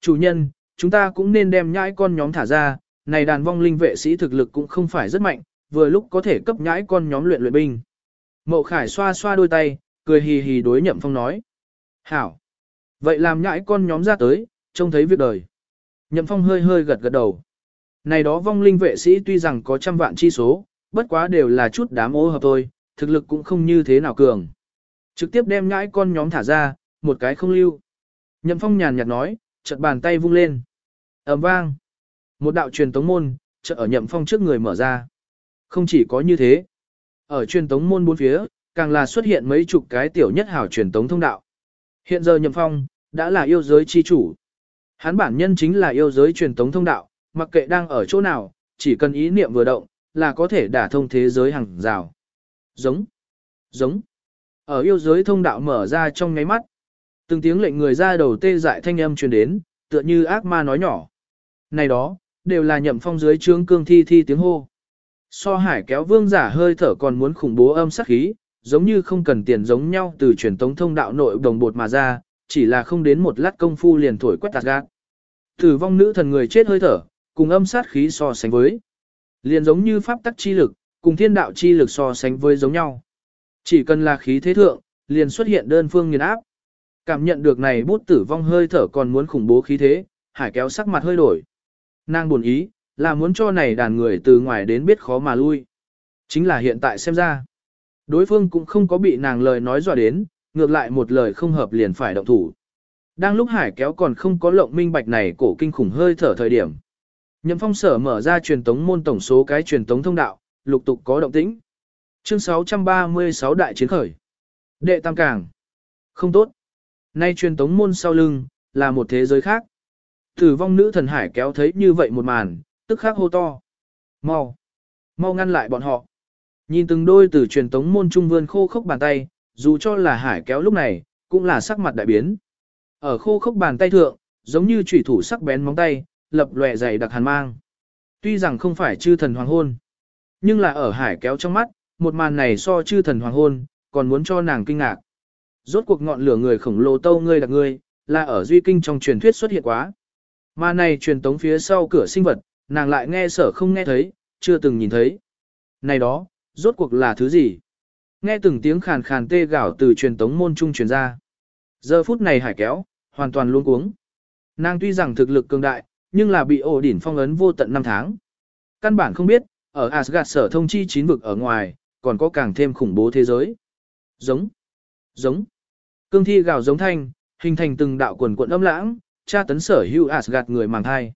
Chủ nhân, chúng ta cũng nên đem nhãi con nhóm thả ra, này đàn vong linh vệ sĩ thực lực cũng không phải rất mạnh, vừa lúc có thể cấp nhãi con nhóm luyện luyện binh. Mậu Khải xoa xoa đôi tay, cười hì hì đối nhậm phong nói. Hảo! Vậy làm nhãi con nhóm ra tới, trông thấy việc đời. Nhậm phong hơi hơi gật gật đầu. Này đó vong linh vệ sĩ tuy rằng có trăm vạn chi số, bất quá đều là chút đám ô hợp thôi, thực lực cũng không như thế nào cường. Trực tiếp đem nhãi con nhóm thả ra, một cái không lưu. Nhậm phong nhàn nhạt nói, chợt bàn tay vung lên. ầm vang. Một đạo truyền tống môn, chợt ở nhậm phong trước người mở ra. Không chỉ có như thế. Ở truyền tống môn bốn phía, càng là xuất hiện mấy chục cái tiểu nhất hảo truyền tống thông đạo. Hiện giờ nhậm phong, đã là yêu giới chi chủ. Hắn bản nhân chính là yêu giới truyền tống thông đạo, mặc kệ đang ở chỗ nào, chỉ cần ý niệm vừa động, là có thể đả thông thế giới hàng rào. Giống, giống. Ở yêu giới thông đạo mở ra trong ngáy mắt. Từng tiếng lệnh người ra đầu tê dại thanh âm truyền đến, tựa như ác ma nói nhỏ. Này đó, đều là nhậm phong dưới trướng cương thi thi tiếng hô. So hải kéo vương giả hơi thở còn muốn khủng bố âm sắc khí, giống như không cần tiền giống nhau từ truyền tống thông đạo nội đồng bột mà ra, chỉ là không đến một lát công phu liền thổi quét tạt gác. Tử vong nữ thần người chết hơi thở, cùng âm sát khí so sánh với. Liền giống như pháp tắc chi lực, cùng thiên đạo chi lực so sánh với giống nhau. Chỉ cần là khí thế thượng, liền xuất hiện đơn phương nghiền áp. Cảm nhận được này bút tử vong hơi thở còn muốn khủng bố khí thế, hải kéo sắc mặt hơi đổi. Nàng buồn ý, là muốn cho này đàn người từ ngoài đến biết khó mà lui. Chính là hiện tại xem ra. Đối phương cũng không có bị nàng lời nói dọa đến, ngược lại một lời không hợp liền phải động thủ. Đang lúc hải kéo còn không có lộng minh bạch này cổ kinh khủng hơi thở thời điểm. Nhậm phong sở mở ra truyền tống môn tổng số cái truyền tống thông đạo, lục tục có động tĩnh. Chương 636 đại chiến khởi. Đệ tam càng. Không tốt. Nay truyền tống môn sau lưng, là một thế giới khác. Tử vong nữ thần hải kéo thấy như vậy một màn, tức khắc hô to. Mau. Mau ngăn lại bọn họ. Nhìn từng đôi từ truyền tống môn trung vươn khô khốc bàn tay, dù cho là hải kéo lúc này, cũng là sắc mặt đại biến. Ở khô khốc bàn tay thượng, giống như chủy thủ sắc bén móng tay, lập lòe dày đặc hàn mang. Tuy rằng không phải chư thần hoàng hôn, nhưng là ở hải kéo trong mắt, một màn này so chư thần hoàng hôn, còn muốn cho nàng kinh ngạc. Rốt cuộc ngọn lửa người khổng lồ tâu ngươi đặc ngươi, là ở duy kinh trong truyền thuyết xuất hiện quá. Mà này truyền tống phía sau cửa sinh vật, nàng lại nghe sở không nghe thấy, chưa từng nhìn thấy. Này đó, rốt cuộc là thứ gì? Nghe từng tiếng khàn khàn tê gạo từ truyền tống môn trung truyền ra. Giờ phút này hải kéo, hoàn toàn luôn cuống. Nàng tuy rằng thực lực cường đại, nhưng là bị ổ đỉnh phong ấn vô tận năm tháng. Căn bản không biết, ở Asgard sở thông chi chín vực ở ngoài, còn có càng thêm khủng bố thế giới. Giống, giống, cương thi gào giống thanh, hình thành từng đạo quần cuộn âm lãng, tra tấn sở hữu Asgard người màng thai.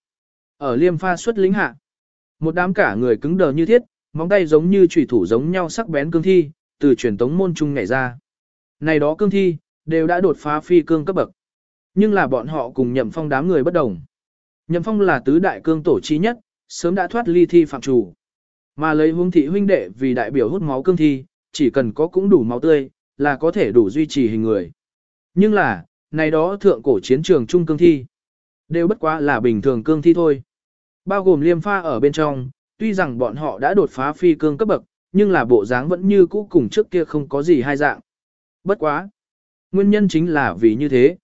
Ở liêm pha xuất lính hạ, một đám cả người cứng đờ như thiết, móng tay giống như chủy thủ giống nhau sắc bén cương thi, từ truyền tống môn trung nhảy ra. Này đó cương thi, đều đã đột phá phi cương cấp bậc. Nhưng là bọn họ cùng nhậm phong đám người bất đồng. Nhậm phong là tứ đại cương tổ chi nhất, sớm đã thoát ly thi phạm chủ. Mà lấy hung thị huynh đệ vì đại biểu hút máu cương thi, chỉ cần có cũng đủ máu tươi, là có thể đủ duy trì hình người. Nhưng là, này đó thượng cổ chiến trường trung cương thi, đều bất quá là bình thường cương thi thôi. Bao gồm liêm pha ở bên trong, tuy rằng bọn họ đã đột phá phi cương cấp bậc, nhưng là bộ dáng vẫn như cũ cùng trước kia không có gì hai dạng. Bất quá. Nguyên nhân chính là vì như thế.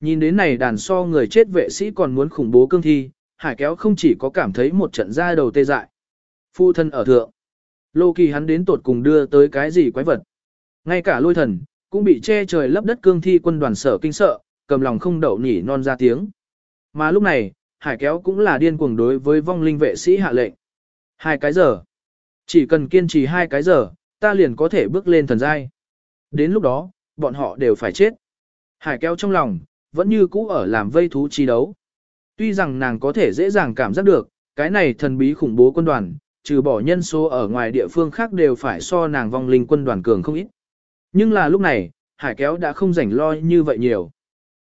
Nhìn đến này đàn so người chết vệ sĩ còn muốn khủng bố cương thi, hải kéo không chỉ có cảm thấy một trận ra đầu tê dại. Phu thân ở thượng. Lô kỳ hắn đến tột cùng đưa tới cái gì quái vật. Ngay cả lôi thần, cũng bị che trời lấp đất cương thi quân đoàn sở kinh sợ, cầm lòng không đậu nhỉ non ra tiếng. Mà lúc này, hải kéo cũng là điên cuồng đối với vong linh vệ sĩ hạ lệnh. Hai cái giờ. Chỉ cần kiên trì hai cái giờ, ta liền có thể bước lên thần giai. Đến lúc đó, bọn họ đều phải chết. Hải kéo trong lòng, vẫn như cũ ở làm vây thú chi đấu. Tuy rằng nàng có thể dễ dàng cảm giác được, cái này thần bí khủng bố quân đoàn, trừ bỏ nhân số ở ngoài địa phương khác đều phải so nàng vong linh quân đoàn cường không ít. Nhưng là lúc này, hải kéo đã không rảnh lo như vậy nhiều.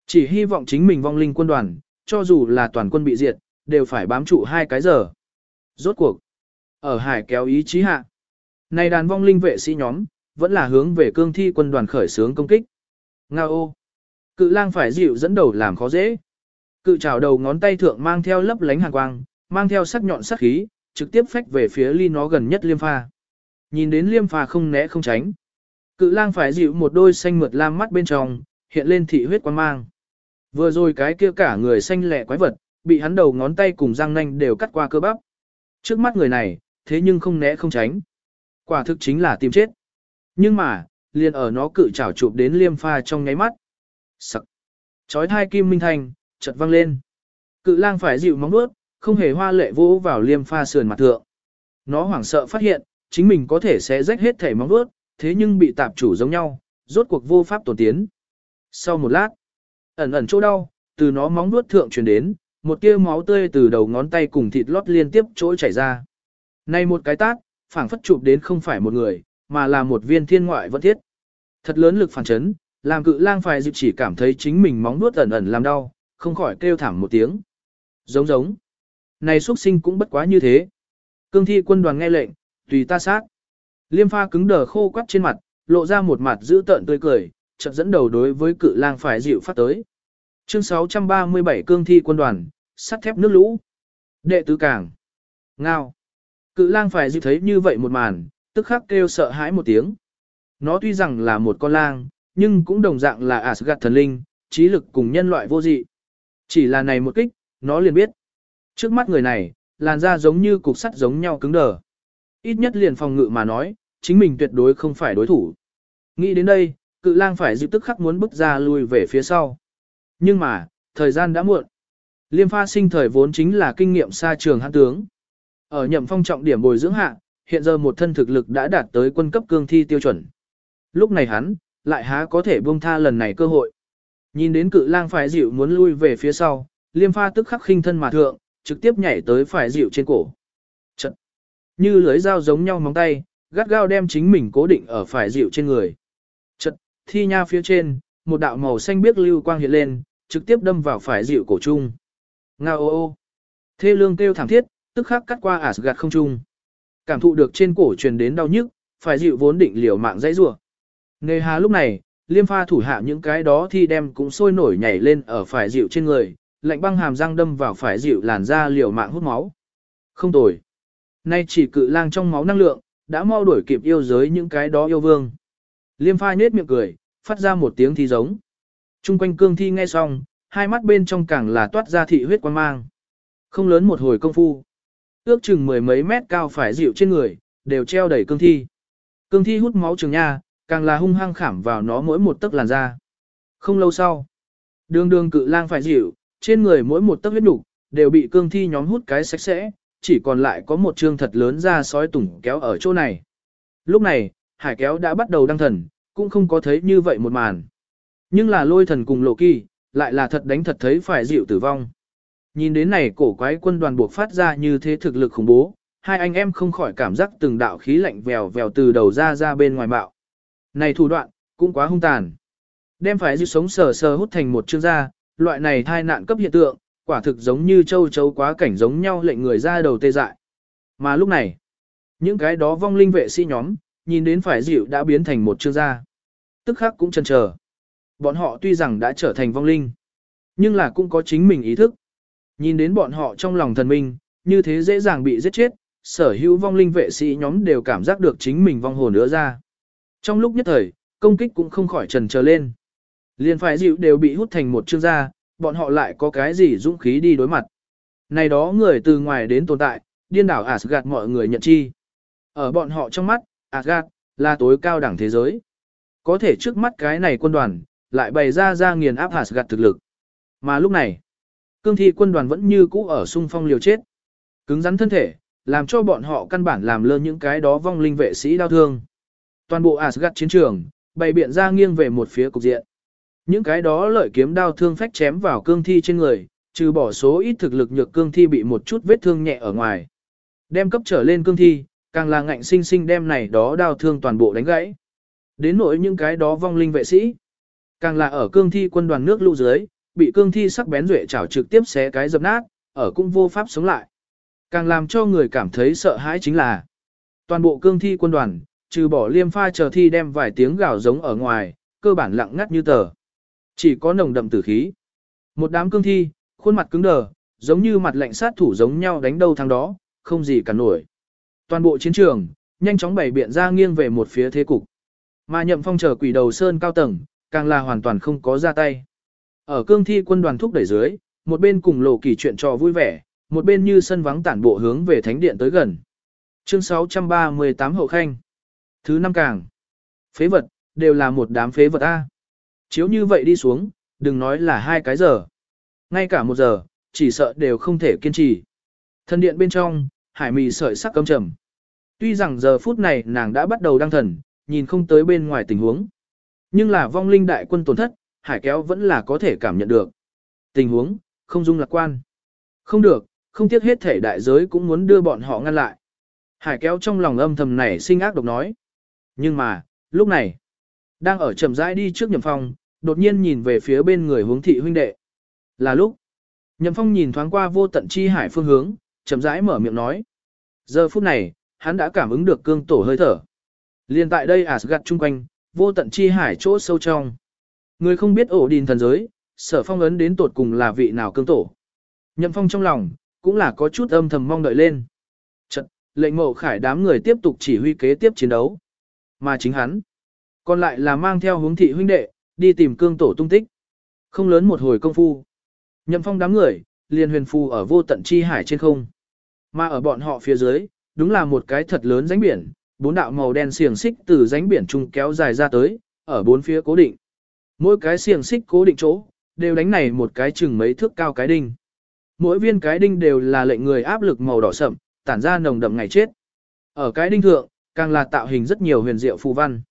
Chỉ hy vọng chính mình vong linh quân đoàn, cho dù là toàn quân bị diệt, đều phải bám trụ hai cái giờ. Rốt cuộc, ở hải kéo ý chí hạ, này đàn vong linh vệ sĩ nhóm, vẫn là hướng về cương thi quân đoàn khởi xướng công kích. Nga ô! Cự lang phải dịu dẫn đầu làm khó dễ. Cự trào đầu ngón tay thượng mang theo lấp lánh hàng quang, mang theo sắc nhọn sắc khí, trực tiếp phách về phía ly nó gần nhất liêm pha. Nhìn đến liêm pha không né không tránh. Cự lang phải dịu một đôi xanh mượt lam mắt bên trong, hiện lên thị huyết quang mang. Vừa rồi cái kia cả người xanh lẻ quái vật, bị hắn đầu ngón tay cùng răng nanh đều cắt qua cơ bắp. Trước mắt người này, thế nhưng không né không tránh. Quả thực chính là tìm chết. Nhưng mà, liền ở nó cự chảo chụp đến liêm pha trong nháy mắt. Sặc. Chói thai kim minh thanh, chợt văng lên. Cự lang phải dịu móng nuốt, không hề hoa lệ vỗ vào liêm pha sườn mặt thượng. Nó hoảng sợ phát hiện, chính mình có thể sẽ rách hết thể móng nuốt, thế nhưng bị tạp chủ giống nhau, rốt cuộc vô pháp tổn tiến. Sau một lát, ẩn ẩn chỗ đau, từ nó móng nuốt thượng truyền đến, một tia máu tươi từ đầu ngón tay cùng thịt lót liên tiếp chỗ chảy ra. Này một cái tát, phảng phất chụp đến không phải một người, mà là một viên thiên ngoại vẫn thiết. Thật lớn lực phản chấn, làm cự lang phải dịp chỉ cảm thấy chính mình móng nuốt ẩn ẩn làm đau, không khỏi kêu thảm một tiếng. Giống giống. Này xuất sinh cũng bất quá như thế. Cương thi quân đoàn nghe lệnh, tùy ta sát. Liêm pha cứng đờ khô quắt trên mặt, lộ ra một mặt giữ tợn tươi cười, chợt dẫn đầu đối với cự lang phải dịu phát tới. Chương 637 cương thi quân đoàn, sắt thép nước lũ. Đệ tứ cảng. Ngao. Cự lang phải dịu thấy như vậy một màn, tức khắc kêu sợ hãi một tiếng. Nó tuy rằng là một con lang, nhưng cũng đồng dạng là Asgard thần linh, trí lực cùng nhân loại vô dị. Chỉ là này một kích, nó liền biết. Trước mắt người này, làn da giống như cục sắt giống nhau cứng đờ. Ít nhất liền phòng ngự mà nói, chính mình tuyệt đối không phải đối thủ. Nghĩ đến đây, cự lang phải dịp tức khắc muốn bước ra lui về phía sau. Nhưng mà, thời gian đã muộn. Liêm pha sinh thời vốn chính là kinh nghiệm xa trường hãn tướng. Ở nhậm phong trọng điểm bồi dưỡng hạ, hiện giờ một thân thực lực đã đạt tới quân cấp cương thi tiêu chuẩn. Lúc này hắn, lại há có thể buông tha lần này cơ hội. Nhìn đến cự lang phải dịu muốn lui về phía sau, liêm pha tức khắc khinh thân mà thượng, trực tiếp nhảy tới phải dịu trên cổ. Như lưới dao giống nhau móng tay, gắt gao đem chính mình cố định ở phải dịu trên người. Chật, thi nha phía trên, một đạo màu xanh biếc lưu quang hiện lên, trực tiếp đâm vào phải dịu cổ trung. Nga ô ô. Thê lương kêu thảm thiết, tức khắc cắt qua ả gạt không trung. Cảm thụ được trên cổ truyền đến đau nhức, phải dịu vốn định liều mạng dãy rủa. Nề hà lúc này, liêm pha thủ hạ những cái đó thì đem cũng sôi nổi nhảy lên ở phải dịu trên người, lạnh băng hàm răng đâm vào phải dịu làn da liều mạng hút máu. Không tồi. Nay chỉ cự lang trong máu năng lượng, đã mau đuổi kịp yêu giới những cái đó yêu vương. Liêm pha nết miệng cười, phát ra một tiếng thi giống. Trung quanh cương thi nghe xong, hai mắt bên trong càng là toát ra thị huyết quan mang. Không lớn một hồi công phu. Ước chừng mười mấy mét cao phải dịu trên người, đều treo đầy cương thi. Cương thi hút máu trường nha, càng là hung hăng khảm vào nó mỗi một tấc làn da. Không lâu sau, đường đường cự lang phải dịu, trên người mỗi một tấc huyết đủ đều bị cương thi nhóm hút cái sạch sẽ, chỉ còn lại có một chương thật lớn ra sói tủng kéo ở chỗ này. Lúc này, hải kéo đã bắt đầu đăng thần, cũng không có thấy như vậy một màn. Nhưng là lôi thần cùng lộ kỳ, lại là thật đánh thật thấy phải dịu tử vong. Nhìn đến này cổ quái quân đoàn buộc phát ra như thế thực lực khủng bố, hai anh em không khỏi cảm giác từng đạo khí lạnh vèo vèo từ đầu ra ra bên ngoài bạo. Này thủ đoạn, cũng quá hung tàn. Đem phải dịu sống sờ sờ hút thành một chương ra loại này thai nạn cấp hiện tượng, quả thực giống như châu chấu quá cảnh giống nhau lệnh người ra đầu tê dại. Mà lúc này, những cái đó vong linh vệ sĩ nhóm, nhìn đến phải dịu đã biến thành một chương gia, Tức khắc cũng chần chờ. Bọn họ tuy rằng đã trở thành vong linh, nhưng là cũng có chính mình ý thức. Nhìn đến bọn họ trong lòng thần minh, như thế dễ dàng bị giết chết, sở hữu vong linh vệ sĩ nhóm đều cảm giác được chính mình vong hồn nữa ra. Trong lúc nhất thời, công kích cũng không khỏi trần trở lên. liền phải dịu đều bị hút thành một chương gia bọn họ lại có cái gì dũng khí đi đối mặt. Này đó người từ ngoài đến tồn tại, điên đảo Asgard mọi người nhận chi. Ở bọn họ trong mắt, Asgard là tối cao đẳng thế giới. Có thể trước mắt cái này quân đoàn, lại bày ra ra nghiền áp Asgard thực lực. Mà lúc này, cương thi quân đoàn vẫn như cũ ở xung phong liều chết. Cứng rắn thân thể, làm cho bọn họ căn bản làm lơ những cái đó vong linh vệ sĩ đau thương. Toàn bộ Asgard chiến trường, bày biện ra nghiêng về một phía cục diện. Những cái đó lợi kiếm đao thương phách chém vào cương thi trên người, trừ bỏ số ít thực lực nhược cương thi bị một chút vết thương nhẹ ở ngoài. Đem cấp trở lên cương thi, càng là ngạnh sinh sinh đem này đó đao thương toàn bộ đánh gãy. Đến nỗi những cái đó vong linh vệ sĩ, càng là ở cương thi quân đoàn nước lũ dưới, bị cương thi sắc bén duệ chảo trực tiếp xé cái dập nát, ở cũng vô pháp sống lại. Càng làm cho người cảm thấy sợ hãi chính là toàn bộ cương thi quân đoàn, trừ bỏ liêm pha chờ thi đem vài tiếng gào giống ở ngoài, cơ bản lặng ngắt như tờ. Chỉ có nồng đậm tử khí. Một đám cương thi, khuôn mặt cứng đờ, giống như mặt lạnh sát thủ giống nhau đánh đâu thằng đó, không gì cả nổi. Toàn bộ chiến trường, nhanh chóng bày biện ra nghiêng về một phía thế cục. Mà nhậm phong chờ quỷ đầu sơn cao tầng, càng là hoàn toàn không có ra tay. Ở cương thi quân đoàn thúc đẩy dưới, một bên cùng lộ kỳ chuyện trò vui vẻ, một bên như sân vắng tản bộ hướng về thánh điện tới gần. Chương 638 Hậu Khanh Thứ năm càng Phế vật, đều là một đám phế vật A. Chiếu như vậy đi xuống, đừng nói là hai cái giờ. Ngay cả một giờ, chỉ sợ đều không thể kiên trì. Thân điện bên trong, hải mì sợi sắc cấm trầm. Tuy rằng giờ phút này nàng đã bắt đầu đăng thần, nhìn không tới bên ngoài tình huống. Nhưng là vong linh đại quân tổn thất, hải kéo vẫn là có thể cảm nhận được. Tình huống, không dung lạc quan. Không được, không tiếc hết thể đại giới cũng muốn đưa bọn họ ngăn lại. Hải kéo trong lòng âm thầm này sinh ác độc nói. Nhưng mà, lúc này, đang ở chậm rãi đi trước nhầm phong, đột nhiên nhìn về phía bên người hướng thị huynh đệ. Là lúc, nhậm phong nhìn thoáng qua vô tận chi hải phương hướng, chậm rãi mở miệng nói. Giờ phút này, hắn đã cảm ứng được cương tổ hơi thở. Liên tại đây Asgard chung quanh, vô tận chi hải chỗ sâu trong. Người không biết ổ đình thần giới, sở phong ấn đến tột cùng là vị nào cương tổ. Nhậm phong trong lòng, cũng là có chút âm thầm mong đợi lên. Trận, lệnh mộ khải đám người tiếp tục chỉ huy kế tiếp chiến đấu. Mà chính hắn, còn lại là mang theo hướng thị huynh đệ, đi tìm cương tổ tung tích. Không lớn một hồi công phu. Nhậm phong đám người, liền huyền phù ở vô tận chi hải trên không. Mà ở bọn họ phía dưới, đúng là một cái thật lớn ránh biển, bốn đạo màu đen xiềng xích từ ránh biển trung kéo dài ra tới, ở bốn phía cố định. Mỗi cái xiềng xích cố định chỗ, đều đánh này một cái chừng mấy thước cao cái đinh. Mỗi viên cái đinh đều là lệnh người áp lực màu đỏ sậm, tản ra nồng đậm ngày chết. Ở cái đinh thượng, càng là tạo hình rất nhiều huyền diệu phù văn.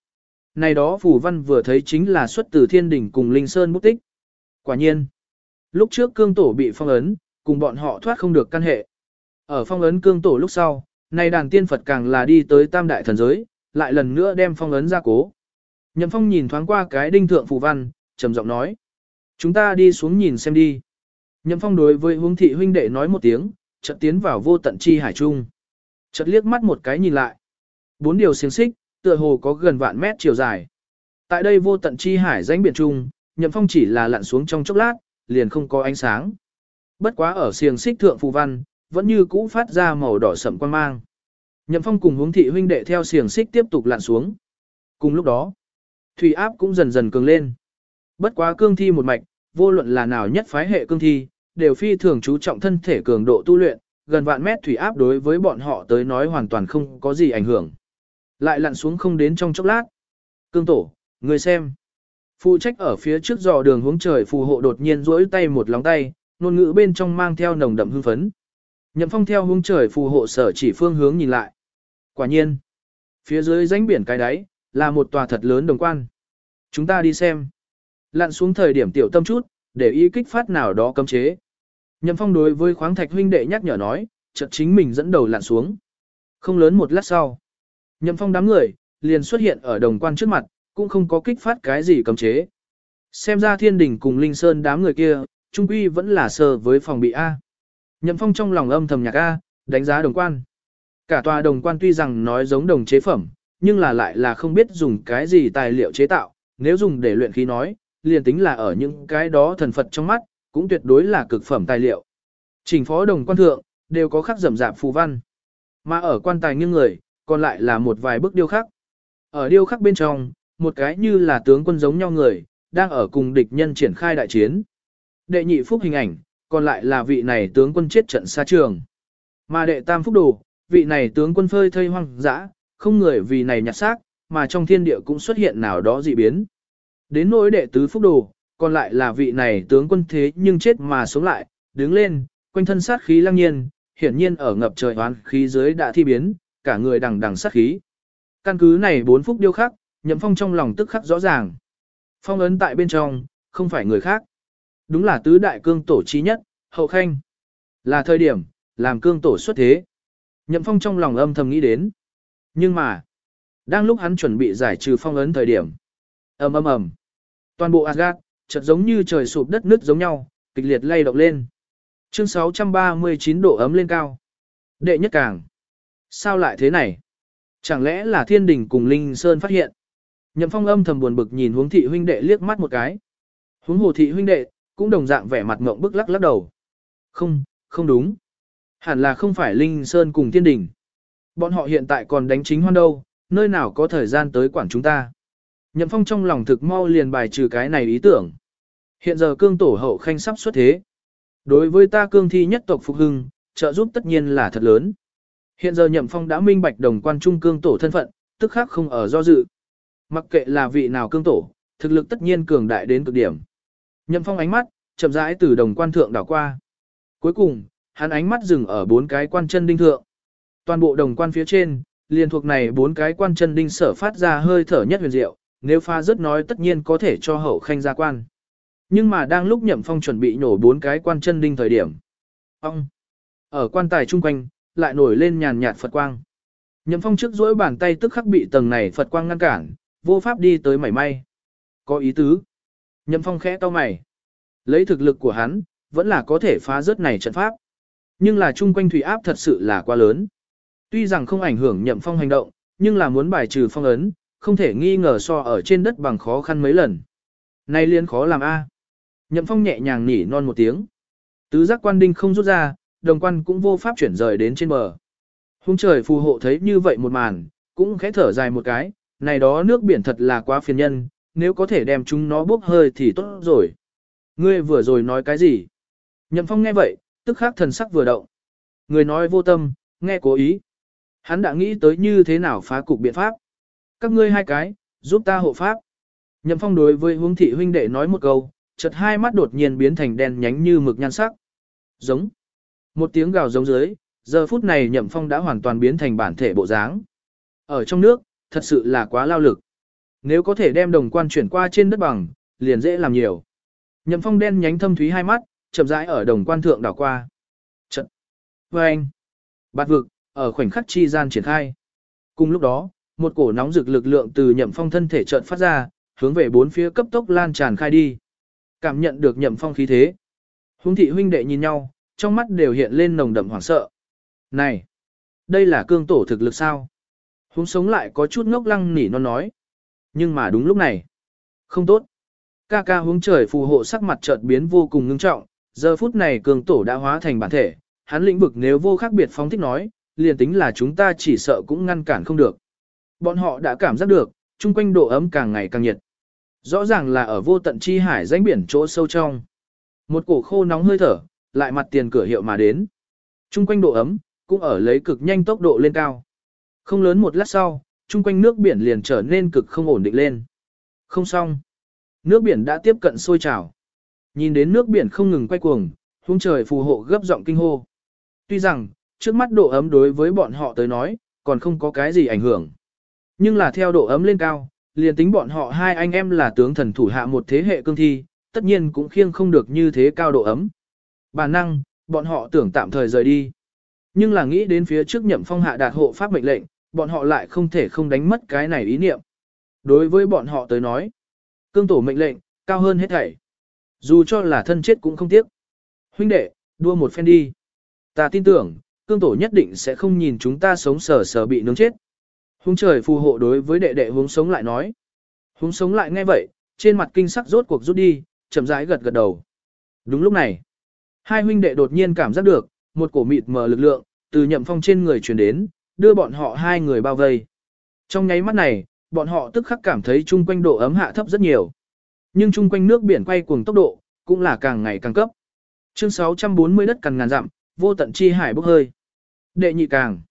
Này đó phù văn vừa thấy chính là xuất từ thiên đỉnh cùng linh sơn bút tích. Quả nhiên, lúc trước cương tổ bị phong ấn, cùng bọn họ thoát không được căn hệ. Ở phong ấn cương tổ lúc sau, này đàn tiên Phật càng là đi tới tam đại thần giới, lại lần nữa đem phong ấn ra cố. Nhậm phong nhìn thoáng qua cái đinh thượng phù văn, trầm giọng nói. Chúng ta đi xuống nhìn xem đi. Nhậm phong đối với hướng thị huynh đệ nói một tiếng, chợt tiến vào vô tận chi hải trung. Chợt liếc mắt một cái nhìn lại. Bốn điều xiềng xích, tựa hồ có gần vạn mét chiều dài. Tại đây vô tận chi hải danh biển trung, nhậm phong chỉ là lặn xuống trong chốc lát, liền không có ánh sáng. Bất quá ở xiềng xích thượng phù văn, vẫn như cũ phát ra màu đỏ sậm quan mang. Nhậm phong cùng hướng thị huynh đệ theo xiềng xích tiếp tục lặn xuống. Cùng lúc đó, thủy áp cũng dần dần cường lên. Bất quá cương thi một mạch, vô luận là nào nhất phái hệ cương thi, đều phi thường chú trọng thân thể cường độ tu luyện, gần vạn mét thủy áp đối với bọn họ tới nói hoàn toàn không có gì ảnh hưởng. Lại lặn xuống không đến trong chốc lát. Cương tổ, người xem. Phụ trách ở phía trước dò đường hướng trời phù hộ đột nhiên rỗi tay một lóng tay, ngôn ngữ bên trong mang theo nồng đậm hưng phấn. Nhậm phong theo hướng trời phù hộ sở chỉ phương hướng nhìn lại. Quả nhiên, phía dưới rãnh biển cái đáy, là một tòa thật lớn đồng quan. Chúng ta đi xem. Lặn xuống thời điểm tiểu tâm chút, để ý kích phát nào đó cấm chế. Nhậm phong đối với khoáng thạch huynh đệ nhắc nhở nói, chợt chính mình dẫn đầu lặn xuống. Không lớn một lát sau. Nhậm phong đám người, liền xuất hiện ở đồng quan trước mặt, cũng không có kích phát cái gì cấm chế. Xem ra thiên đình cùng linh sơn đám người kia, trung quy vẫn là sơ với phòng bị A. Nhậm phong trong lòng âm thầm nhạc A, đánh giá đồng quan. Cả tòa đồng quan tuy rằng nói giống đồng chế phẩm, nhưng là lại là không biết dùng cái gì tài liệu chế tạo, nếu dùng để luyện khí nói, liền tính là ở những cái đó thần Phật trong mắt, cũng tuyệt đối là cực phẩm tài liệu. Trình phó đồng quan thượng, đều có khắc rầm rạp phù văn. Mà ở quan tài nghiêng người, còn lại là một vài bức điêu khắc. Ở điêu khắc bên trong, một cái như là tướng quân giống nhau người, đang ở cùng địch nhân triển khai đại chiến. Đệ nhị phúc hình ảnh, còn lại là vị này tướng quân chết trận xa trường. Mà đệ tam phúc đồ, vị này tướng quân phơi thây hoang dã, không người vì này nhặt xác, mà trong thiên địa cũng xuất hiện nào đó dị biến. Đến nỗi đệ tứ phúc đồ, còn lại là vị này tướng quân thế nhưng chết mà sống lại, đứng lên, quanh thân sát khí lăng nhiên, hiển nhiên ở ngập trời oán khí dưới đã thi biến, cả người đằng đằng sát khí. Căn cứ này bốn phúc điêu khắc, nhậm phong trong lòng tức khắc rõ ràng. Phong ấn tại bên trong, không phải người khác. Đúng là tứ đại cương tổ trí nhất, hậu khanh. Là thời điểm, làm cương tổ xuất thế. Nhậm phong trong lòng âm thầm nghĩ đến. Nhưng mà, đang lúc hắn chuẩn bị giải trừ phong ấn thời điểm. ầm ầm ầm Toàn bộ Asgard, chợt giống như trời sụp đất nứt giống nhau, kịch liệt lay động lên. Chương 639 độ ấm lên cao. Đệ nhất càng. Sao lại thế này? Chẳng lẽ là thiên đình cùng Linh Sơn phát hiện? Nhậm phong âm thầm buồn bực nhìn huống thị huynh đệ liếc mắt một cái. Huống hồ thị huynh đệ, cũng đồng dạng vẻ mặt ngộng bức lắc lắc đầu. Không, không đúng. Hẳn là không phải Linh Sơn cùng thiên đình. Bọn họ hiện tại còn đánh chính hoan đâu, nơi nào có thời gian tới quản chúng ta. Nhậm phong trong lòng thực mau liền bài trừ cái này ý tưởng. Hiện giờ cương tổ hậu khanh sắp xuất thế. Đối với ta cương thi nhất tộc phục hưng, trợ giúp tất nhiên là thật lớn. Hiện giờ nhậm phong đã minh bạch đồng quan trung cương tổ thân phận, tức khác không ở do dự. Mặc kệ là vị nào cương tổ, thực lực tất nhiên cường đại đến cực điểm. Nhậm phong ánh mắt, chậm rãi từ đồng quan thượng đảo qua. Cuối cùng, hắn ánh mắt dừng ở bốn cái quan chân đinh thượng. Toàn bộ đồng quan phía trên, liền thuộc này bốn cái quan chân đinh sở phát ra hơi thở nhất huyền diệu, nếu pha rất nói tất nhiên có thể cho hậu khanh ra quan. Nhưng mà đang lúc nhậm phong chuẩn bị nổ bốn cái quan chân đinh thời điểm. Ông! Ở quan tài chung quanh, lại nổi lên nhàn nhạt Phật quang. Nhậm phong trước duỗi bàn tay tức khắc bị tầng này Phật quang ngăn cản, vô pháp đi tới mảy may. Có ý tứ. Nhậm phong khẽ to mày. Lấy thực lực của hắn, vẫn là có thể phá rớt này trận pháp. Nhưng là chung quanh thủy áp thật sự là quá lớn. Tuy rằng không ảnh hưởng nhậm phong hành động, nhưng là muốn bài trừ phong ấn, không thể nghi ngờ so ở trên đất bằng khó khăn mấy lần. Nay liên khó làm A. Nhậm phong nhẹ nhàng nỉ non một tiếng. Tứ giác quan đinh không rút ra, đồng quan cũng vô pháp chuyển rời đến trên bờ. Hung trời phù hộ thấy như vậy một màn, cũng khẽ thở dài một cái, này đó nước biển thật là quá phiền nhân, nếu có thể đem chúng nó bốc hơi thì tốt rồi. Ngươi vừa rồi nói cái gì? Nhậm phong nghe vậy, tức khắc thần sắc vừa động. Người nói vô tâm, nghe cố ý. Hắn đã nghĩ tới như thế nào phá cục biện pháp. Các ngươi hai cái, giúp ta hộ pháp. Nhậm phong đối với hướng thị huynh đệ nói một câu, chợt hai mắt đột nhiên biến thành đen nhánh như mực nhan sắc. Giống. Một tiếng gào giống dưới, giờ phút này nhậm phong đã hoàn toàn biến thành bản thể bộ dáng. Ở trong nước, thật sự là quá lao lực. Nếu có thể đem đồng quan chuyển qua trên đất bằng, liền dễ làm nhiều. Nhậm phong đen nhánh thâm thúy hai mắt, chậm rãi ở đồng quan thượng đảo qua. Trận. Và anh. Bạt vực, ở khoảnh khắc chi gian triển khai. Cùng lúc đó, một cổ nóng rực lực lượng từ nhậm phong thân thể chợt phát ra, hướng về bốn phía cấp tốc lan tràn khai đi. Cảm nhận được nhậm phong khí thế. Hùng thị huynh đệ nhìn nhau, trong mắt đều hiện lên nồng đậm hoảng sợ. Này! Đây là cương tổ thực lực sao? Húng sống lại có chút ngốc lăng nỉ non nói. Nhưng mà đúng lúc này. Không tốt. Ca ca hướng trời phù hộ sắc mặt chợt biến vô cùng ngưng trọng, giờ phút này cường tổ đã hóa thành bản thể, hắn lĩnh vực nếu vô khác biệt phóng thích nói, liền tính là chúng ta chỉ sợ cũng ngăn cản không được. Bọn họ đã cảm giác được, chung quanh độ ấm càng ngày càng nhiệt. Rõ ràng là ở vô tận chi hải danh biển chỗ sâu trong. Một cổ khô nóng hơi thở, lại mặt tiền cửa hiệu mà đến. trung quanh độ ấm, cũng ở lấy cực nhanh tốc độ lên cao. Không lớn một lát sau, trung quanh nước biển liền trở nên cực không ổn định lên. Không xong. Nước biển đã tiếp cận sôi trào. Nhìn đến nước biển không ngừng quay cuồng, hung trời phù hộ gấp giọng kinh hô. Tuy rằng, trước mắt độ ấm đối với bọn họ tới nói, còn không có cái gì ảnh hưởng. Nhưng là theo độ ấm lên cao, liền tính bọn họ hai anh em là tướng thần thủ hạ một thế hệ cương thi, tất nhiên cũng khiêng không được như thế cao độ ấm. Bản năng, bọn họ tưởng tạm thời rời đi. Nhưng là nghĩ đến phía trước nhậm phong hạ đạt hộ pháp mệnh lệnh, bọn họ lại không thể không đánh mất cái này ý niệm. Đối với bọn họ tới nói, cương tổ mệnh lệnh, cao hơn hết thảy. Dù cho là thân chết cũng không tiếc. Huynh đệ, đua một phen đi. Ta tin tưởng, cương tổ nhất định sẽ không nhìn chúng ta sống sờ sờ bị nướng chết. Hùng trời phù hộ đối với đệ đệ hướng sống lại nói. Hướng sống lại nghe vậy, trên mặt kinh sắc rốt cuộc rút đi, chậm rãi gật gật đầu. Đúng lúc này, hai huynh đệ đột nhiên cảm giác được, một cổ mịt mờ lực lượng, từ nhậm phong trên người truyền đến, đưa bọn họ hai người bao vây. Trong nháy mắt này, bọn họ tức khắc cảm thấy chung quanh độ ấm hạ thấp rất nhiều. Nhưng chung quanh nước biển quay cuồng tốc độ, cũng là càng ngày càng cấp. Chương 640 đất cằn ngàn dặm, vô tận chi hải bốc hơi. Đệ nhị càng.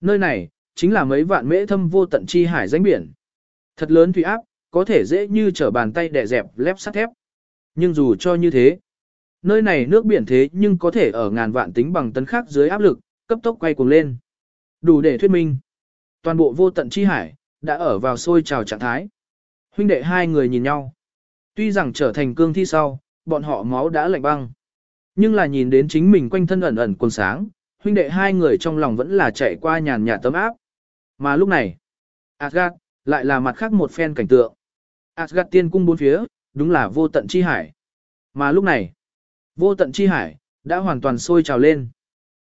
Nơi này, chính là mấy vạn mễ thâm vô tận chi hải danh biển. Thật lớn thủy áp, có thể dễ như trở bàn tay đè dẹp lép sắt thép. Nhưng dù cho như thế, nơi này nước biển thế nhưng có thể ở ngàn vạn tính bằng tấn khác dưới áp lực, cấp tốc quay cuồng lên. Đủ để thuyết minh. Toàn bộ vô tận chi hải, đã ở vào sôi trào trạng thái. Huynh đệ hai người nhìn nhau. Tuy rằng trở thành cương thi sau, bọn họ máu đã lạnh băng. Nhưng là nhìn đến chính mình quanh thân ẩn ẩn quần sáng, huynh đệ hai người trong lòng vẫn là chạy qua nhàn nhạt tấm áp. Mà lúc này, Asgard, lại là mặt khác một phen cảnh tượng. Asgard tiên cung bốn phía, đúng là vô tận chi hải. Mà lúc này, vô tận chi hải, đã hoàn toàn sôi trào lên.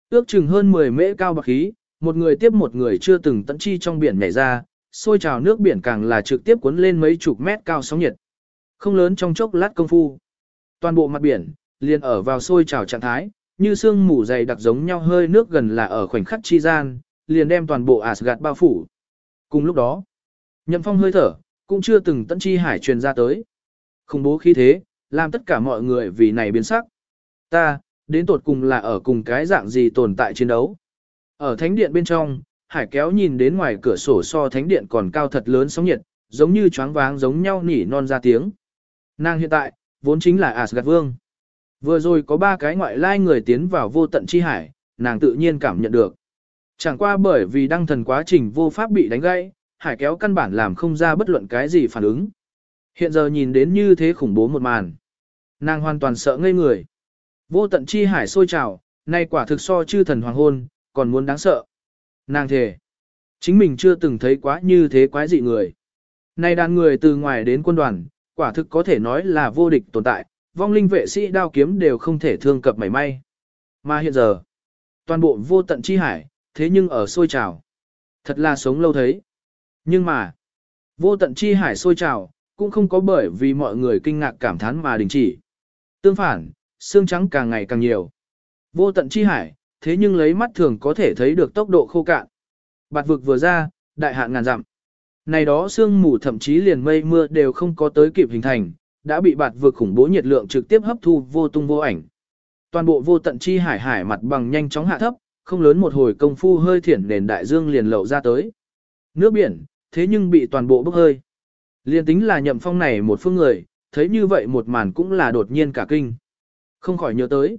Ước chừng hơn 10 mễ cao bạc khí, một người tiếp một người chưa từng tận chi trong biển nhảy ra, sôi trào nước biển càng là trực tiếp cuốn lên mấy chục mét cao sóng nhiệt. Không lớn trong chốc lát công phu. Toàn bộ mặt biển, liền ở vào sôi trào trạng thái, như sương mù dày đặc giống nhau hơi nước gần là ở khoảnh khắc chi gian, liền đem toàn bộ Asgard bao phủ. Cùng lúc đó, nhậm phong hơi thở, cũng chưa từng tận chi hải truyền ra tới. Khủng bố khí thế, làm tất cả mọi người vì này biến sắc. Ta, đến tột cùng là ở cùng cái dạng gì tồn tại chiến đấu. Ở thánh điện bên trong, hải kéo nhìn đến ngoài cửa sổ so thánh điện còn cao thật lớn sóng nhiệt, giống như choáng váng giống nhau nỉ non ra tiếng. Nàng hiện tại, vốn chính là Asgard Vương. Vừa rồi có ba cái ngoại lai người tiến vào vô tận chi hải, nàng tự nhiên cảm nhận được. Chẳng qua bởi vì đăng thần quá trình vô pháp bị đánh gãy, hải kéo căn bản làm không ra bất luận cái gì phản ứng. Hiện giờ nhìn đến như thế khủng bố một màn. Nàng hoàn toàn sợ ngây người. Vô tận chi hải sôi trào, nay quả thực so chư thần hoàng hôn, còn muốn đáng sợ. Nàng thề. Chính mình chưa từng thấy quá như thế quái dị người. Nay đàn người từ ngoài đến quân đoàn, quả thực có thể nói là vô địch tồn tại, vong linh vệ sĩ đao kiếm đều không thể thương cập mảy may. Mà hiện giờ, toàn bộ vô tận chi hải, thế nhưng ở sôi trào. Thật là sống lâu thấy. Nhưng mà, vô tận chi hải sôi trào, cũng không có bởi vì mọi người kinh ngạc cảm thán mà đình chỉ. Tương phản, xương trắng càng ngày càng nhiều. Vô tận chi hải, thế nhưng lấy mắt thường có thể thấy được tốc độ khô cạn. Bạt vực vừa ra, đại hạn ngàn dặm. Này đó sương mù thậm chí liền mây mưa đều không có tới kịp hình thành, đã bị bạt vực khủng bố nhiệt lượng trực tiếp hấp thu vô tung vô ảnh. Toàn bộ vô tận chi hải hải mặt bằng nhanh chóng hạ thấp, không lớn một hồi công phu hơi thiển nền đại dương liền lậu ra tới. Nước biển, thế nhưng bị toàn bộ bốc hơi. Liên tính là nhậm phong này một phương người, thấy như vậy một màn cũng là đột nhiên cả kinh. Không khỏi nhớ tới.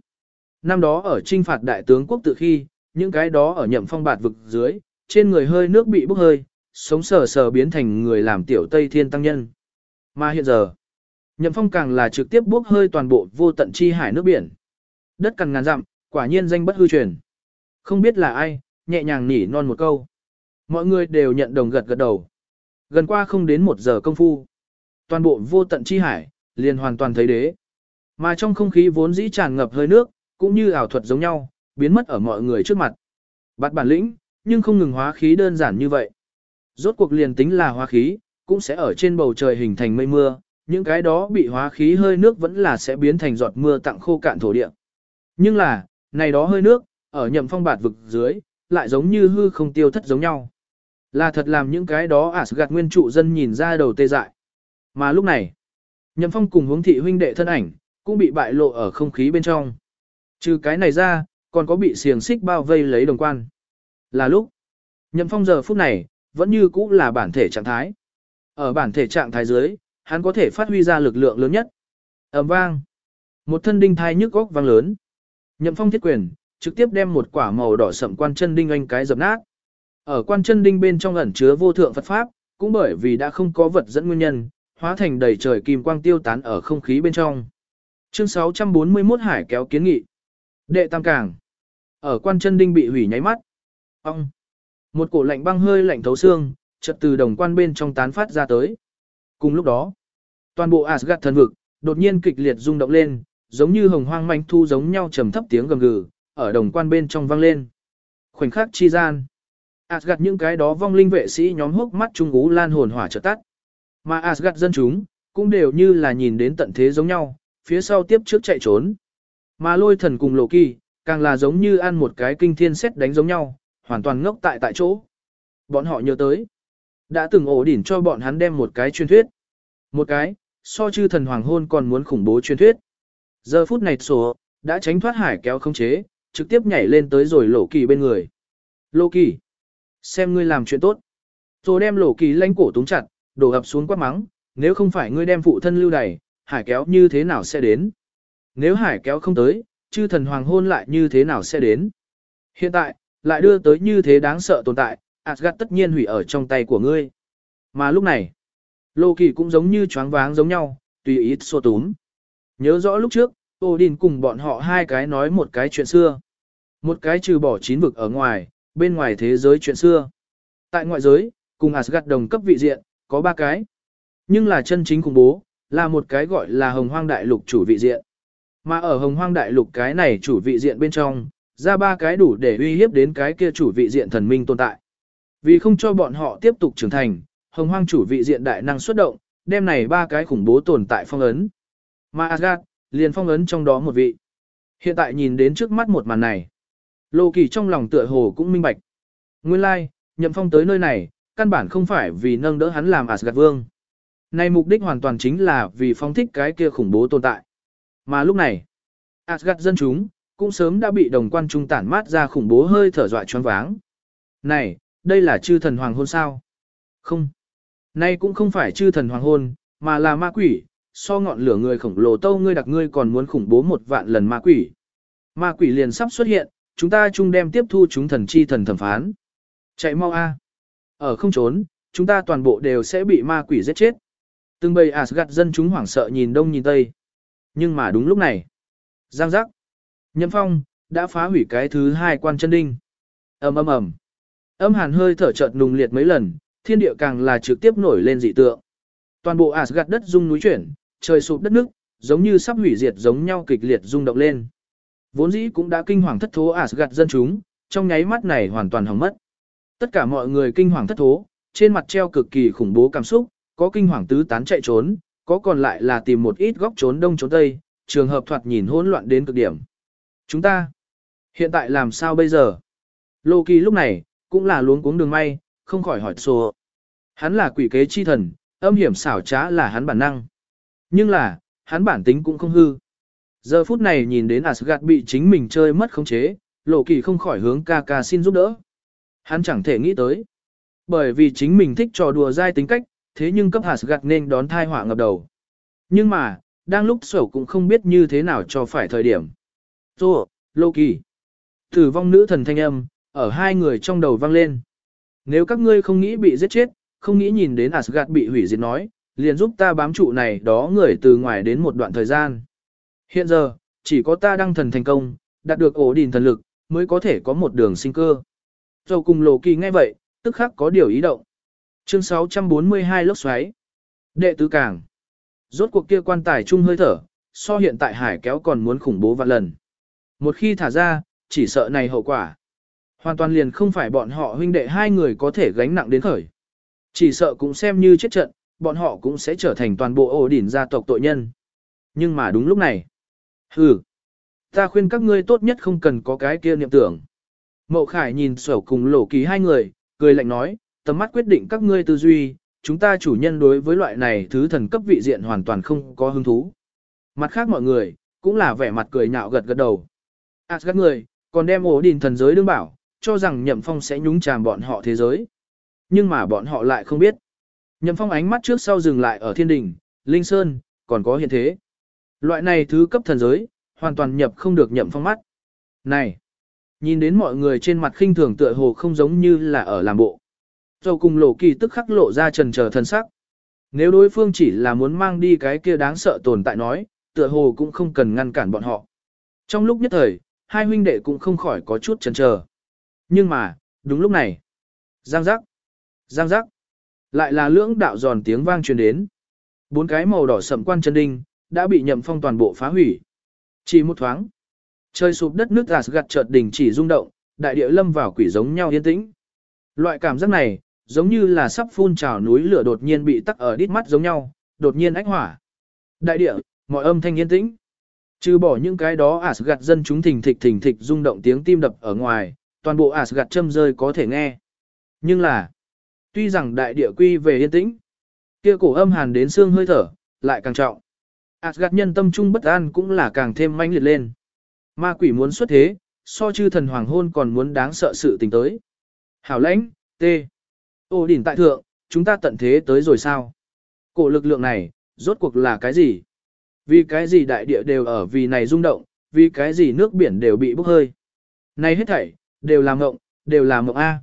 Năm đó ở trinh phạt đại tướng quốc tự khi, những cái đó ở nhậm phong bạt vực dưới, trên người hơi nước bị bốc hơi, sống sờ sờ biến thành người làm tiểu Tây Thiên Tăng Nhân. Mà hiện giờ, nhậm phong càng là trực tiếp bốc hơi toàn bộ vô tận chi hải nước biển. Đất càng ngàn dặm, quả nhiên danh bất hư truyền. Không biết là ai, nhẹ nhàng nỉ non một câu. Mọi người đều nhận đồng gật gật đầu. Gần qua không đến một giờ công phu. Toàn bộ vô tận chi hải, liền hoàn toàn thấy đế. Mà trong không khí vốn dĩ tràn ngập hơi nước, cũng như ảo thuật giống nhau, biến mất ở mọi người trước mặt. Bắt bản lĩnh, nhưng không ngừng hóa khí đơn giản như vậy. Rốt cuộc liền tính là hóa khí, cũng sẽ ở trên bầu trời hình thành mây mưa, những cái đó bị hóa khí hơi nước vẫn là sẽ biến thành giọt mưa tặng khô cạn thổ địa. Nhưng là, này đó hơi nước, ở nhậm phong bạt vực dưới, lại giống như hư không tiêu thất giống nhau. Là thật làm những cái đó Asgard nguyên trụ dân nhìn ra đầu tê dại. Mà lúc này, nhậm phong cùng hướng thị huynh đệ thân ảnh, cũng bị bại lộ ở không khí bên trong. Trừ cái này ra, còn có bị xiềng xích bao vây lấy đồng quan. Là lúc, nhậm phong giờ phút này, vẫn như cũ là bản thể trạng thái. Ở bản thể trạng thái dưới, hắn có thể phát huy ra lực lượng lớn nhất. ầm vang. Một thân đinh thai nhức góc vang lớn. Nhậm phong thiết quyền, trực tiếp đem một quả màu đỏ sậm quan chân đinh anh cái dập nát. Ở quan chân đinh bên trong ẩn chứa vô thượng Phật Pháp, cũng bởi vì đã không có vật dẫn nguyên nhân, hóa thành đầy trời kim quang tiêu tán ở không khí bên trong. Chương 641 Hải kéo kiến nghị. Đệ Tam Cảng. Ở quan chân đinh bị hủy nháy mắt. Ông. Một cổ lạnh băng hơi lạnh thấu xương, chợt từ đồng quan bên trong tán phát ra tới. Cùng lúc đó, toàn bộ Asgard thần vực, đột nhiên kịch liệt rung động lên, giống như hồng hoang manh thu giống nhau trầm thấp tiếng gầm gừ, ở đồng quan bên trong vang lên. Khoảnh khắc chi gian. Asgard những cái đó vong linh vệ sĩ nhóm hốc mắt trung ú lan hồn hỏa chợt tắt. Mà Asgard dân chúng, cũng đều như là nhìn đến tận thế giống nhau, phía sau tiếp trước chạy trốn. Mà lôi thần cùng lộ kỳ, càng là giống như ăn một cái kinh thiên xét đánh giống nhau, hoàn toàn ngốc tại tại chỗ. Bọn họ nhớ tới, đã từng ổ đỉnh cho bọn hắn đem một cái truyền thuyết. Một cái, so chư thần hoàng hôn còn muốn khủng bố truyền thuyết. Giờ phút này sổ, đã tránh thoát hải kéo không chế, trực tiếp nhảy lên tới rồi lộ kỳ bên người. Lộ kỳ, xem ngươi làm chuyện tốt. Rồi đem lộ kỳ lanh cổ túng chặt, đổ ập xuống quát mắng, nếu không phải ngươi đem phụ thân lưu đày, hải kéo như thế nào sẽ đến? Nếu hải kéo không tới, chư thần hoàng hôn lại như thế nào sẽ đến? Hiện tại, lại đưa tới như thế đáng sợ tồn tại, Asgard tất nhiên hủy ở trong tay của ngươi. Mà lúc này, Lô Kỳ cũng giống như choáng váng giống nhau, tùy ý xô túm. Nhớ rõ lúc trước, Odin cùng bọn họ hai cái nói một cái chuyện xưa. Một cái trừ bỏ chín vực ở ngoài, bên ngoài thế giới chuyện xưa. Tại ngoại giới, cùng Asgard đồng cấp vị diện, có ba cái. Nhưng là chân chính cùng bố, là một cái gọi là hồng hoang đại lục chủ vị diện. Mà ở hồng hoang đại lục cái này chủ vị diện bên trong, ra ba cái đủ để uy hiếp đến cái kia chủ vị diện thần minh tồn tại. Vì không cho bọn họ tiếp tục trưởng thành, hồng hoang chủ vị diện đại năng xuất động, đem này ba cái khủng bố tồn tại phong ấn. Mà Asgard, liền phong ấn trong đó một vị. Hiện tại nhìn đến trước mắt một màn này. Lô kỳ trong lòng tựa hồ cũng minh bạch. Nguyên lai, like, nhậm phong tới nơi này, căn bản không phải vì nâng đỡ hắn làm Asgard vương. Này mục đích hoàn toàn chính là vì phong thích cái kia khủng bố tồn tại. Mà lúc này, Asgard dân chúng, cũng sớm đã bị đồng quan trung tản mát ra khủng bố hơi thở dọa choáng váng. Này, đây là chư thần hoàng hôn sao? Không. Nay cũng không phải chư thần hoàng hôn, mà là ma quỷ, so ngọn lửa người khổng lồ tâu ngươi đặc ngươi còn muốn khủng bố một vạn lần ma quỷ. Ma quỷ liền sắp xuất hiện, chúng ta chung đem tiếp thu chúng thần chi thần thẩm phán. Chạy mau a. Ở không trốn, chúng ta toàn bộ đều sẽ bị ma quỷ giết chết. Từng bầy Asgard dân chúng hoảng sợ nhìn đông nhìn tây. Nhưng mà đúng lúc này, giang giác, nhâm phong, đã phá hủy cái thứ hai quan chân đinh. ầm ầm ầm, âm hàn hơi thở chợt nùng liệt mấy lần, thiên địa càng là trực tiếp nổi lên dị tượng. Toàn bộ Asgard đất rung núi chuyển, trời sụp đất nước, giống như sắp hủy diệt giống nhau kịch liệt rung động lên. Vốn dĩ cũng đã kinh hoàng thất thố Asgard dân chúng, trong nháy mắt này hoàn toàn hỏng mất. Tất cả mọi người kinh hoàng thất thố, trên mặt treo cực kỳ khủng bố cảm xúc, có kinh hoàng tứ tán chạy trốn, có còn lại là tìm một ít góc trốn đông trốn tây, trường hợp thoạt nhìn hỗn loạn đến cực điểm. Chúng ta, hiện tại làm sao bây giờ? Lô Kỳ lúc này, cũng là luống cuống đường may, không khỏi hỏi xô. Hắn là quỷ kế chi thần, âm hiểm xảo trá là hắn bản năng. Nhưng là, hắn bản tính cũng không hư. Giờ phút này nhìn đến Asgard bị chính mình chơi mất khống chế, Lộ Kỳ không khỏi hướng ca ca xin giúp đỡ. Hắn chẳng thể nghĩ tới. Bởi vì chính mình thích trò đùa dai tính cách, thế nhưng cấp Asgard nên đón thai họa ngập đầu. Nhưng mà, đang lúc sổ cũng không biết như thế nào cho phải thời điểm. Tô, Loki. Tử vong nữ thần thanh âm, ở hai người trong đầu vang lên. Nếu các ngươi không nghĩ bị giết chết, không nghĩ nhìn đến Asgard bị hủy diệt nói, liền giúp ta bám trụ này đó người từ ngoài đến một đoạn thời gian. Hiện giờ, chỉ có ta đăng thần thành công, đạt được ổ đình thần lực, mới có thể có một đường sinh cơ. Dầu cùng loki nghe vậy, tức khắc có điều ý động. Chương 642 lốc xoáy. Đệ tứ càng. Rốt cuộc kia quan tài chung hơi thở, so hiện tại hải kéo còn muốn khủng bố vạn lần. Một khi thả ra, chỉ sợ này hậu quả. Hoàn toàn liền không phải bọn họ huynh đệ hai người có thể gánh nặng đến khởi. Chỉ sợ cũng xem như chết trận, bọn họ cũng sẽ trở thành toàn bộ ổ đỉnh gia tộc tội nhân. Nhưng mà đúng lúc này. Hừ. Ta khuyên các ngươi tốt nhất không cần có cái kia niệm tưởng. Mậu Khải nhìn sổ cùng lỗ ký hai người, cười lạnh nói, tầm mắt quyết định các ngươi tư duy, chúng ta chủ nhân đối với loại này thứ thần cấp vị diện hoàn toàn không có hứng thú. Mặt khác mọi người, cũng là vẻ mặt cười nhạo gật gật đầu. À các người, còn đem ổ đình thần giới đương bảo, cho rằng nhậm phong sẽ nhúng chàm bọn họ thế giới. Nhưng mà bọn họ lại không biết. Nhậm phong ánh mắt trước sau dừng lại ở thiên đình, linh sơn, còn có hiện thế. Loại này thứ cấp thần giới, hoàn toàn nhập không được nhậm phong mắt. Này! Nhìn đến mọi người trên mặt khinh thường tựa hồ không giống như là ở làm bộ. Dầu cùng lộ kỳ tức khắc lộ ra trần chờ thần sắc. Nếu đối phương chỉ là muốn mang đi cái kia đáng sợ tồn tại nói, tựa hồ cũng không cần ngăn cản bọn họ. Trong lúc nhất thời, hai huynh đệ cũng không khỏi có chút chần chờ. Nhưng mà, đúng lúc này, giang giác, giang giác, lại là lưỡng đạo giòn tiếng vang truyền đến. Bốn cái màu đỏ sậm quan chân đinh, đã bị nhậm phong toàn bộ phá hủy. Chỉ một thoáng, trời sụp đất nước gạt chợt đỉnh chỉ rung động, đại địa lâm vào quỷ giống nhau yên tĩnh. Loại cảm giác này, giống như là sắp phun trào núi lửa đột nhiên bị tắc ở đít mắt giống nhau, đột nhiên ách hỏa. Đại địa, mọi âm thanh yên tĩnh. Trừ bỏ những cái đó Asgard dân chúng thình thịch thình thịch rung động tiếng tim đập ở ngoài, toàn bộ Asgard châm rơi có thể nghe. Nhưng là, tuy rằng đại địa quy về yên tĩnh, kia cổ âm hàn đến xương hơi thở, lại càng trọng. Asgard nhân tâm trung bất an cũng là càng thêm manh liệt lên. Ma quỷ muốn xuất thế, so chư thần hoàng hôn còn muốn đáng sợ sự tình tới. Hảo lãnh, tê. Ô đỉnh tại thượng, chúng ta tận thế tới rồi sao? Cổ lực lượng này, rốt cuộc là cái gì? Vì cái gì đại địa đều ở vì này rung động, vì cái gì nước biển đều bị bốc hơi. Này hết thảy, đều là mộng, đều là mộng A.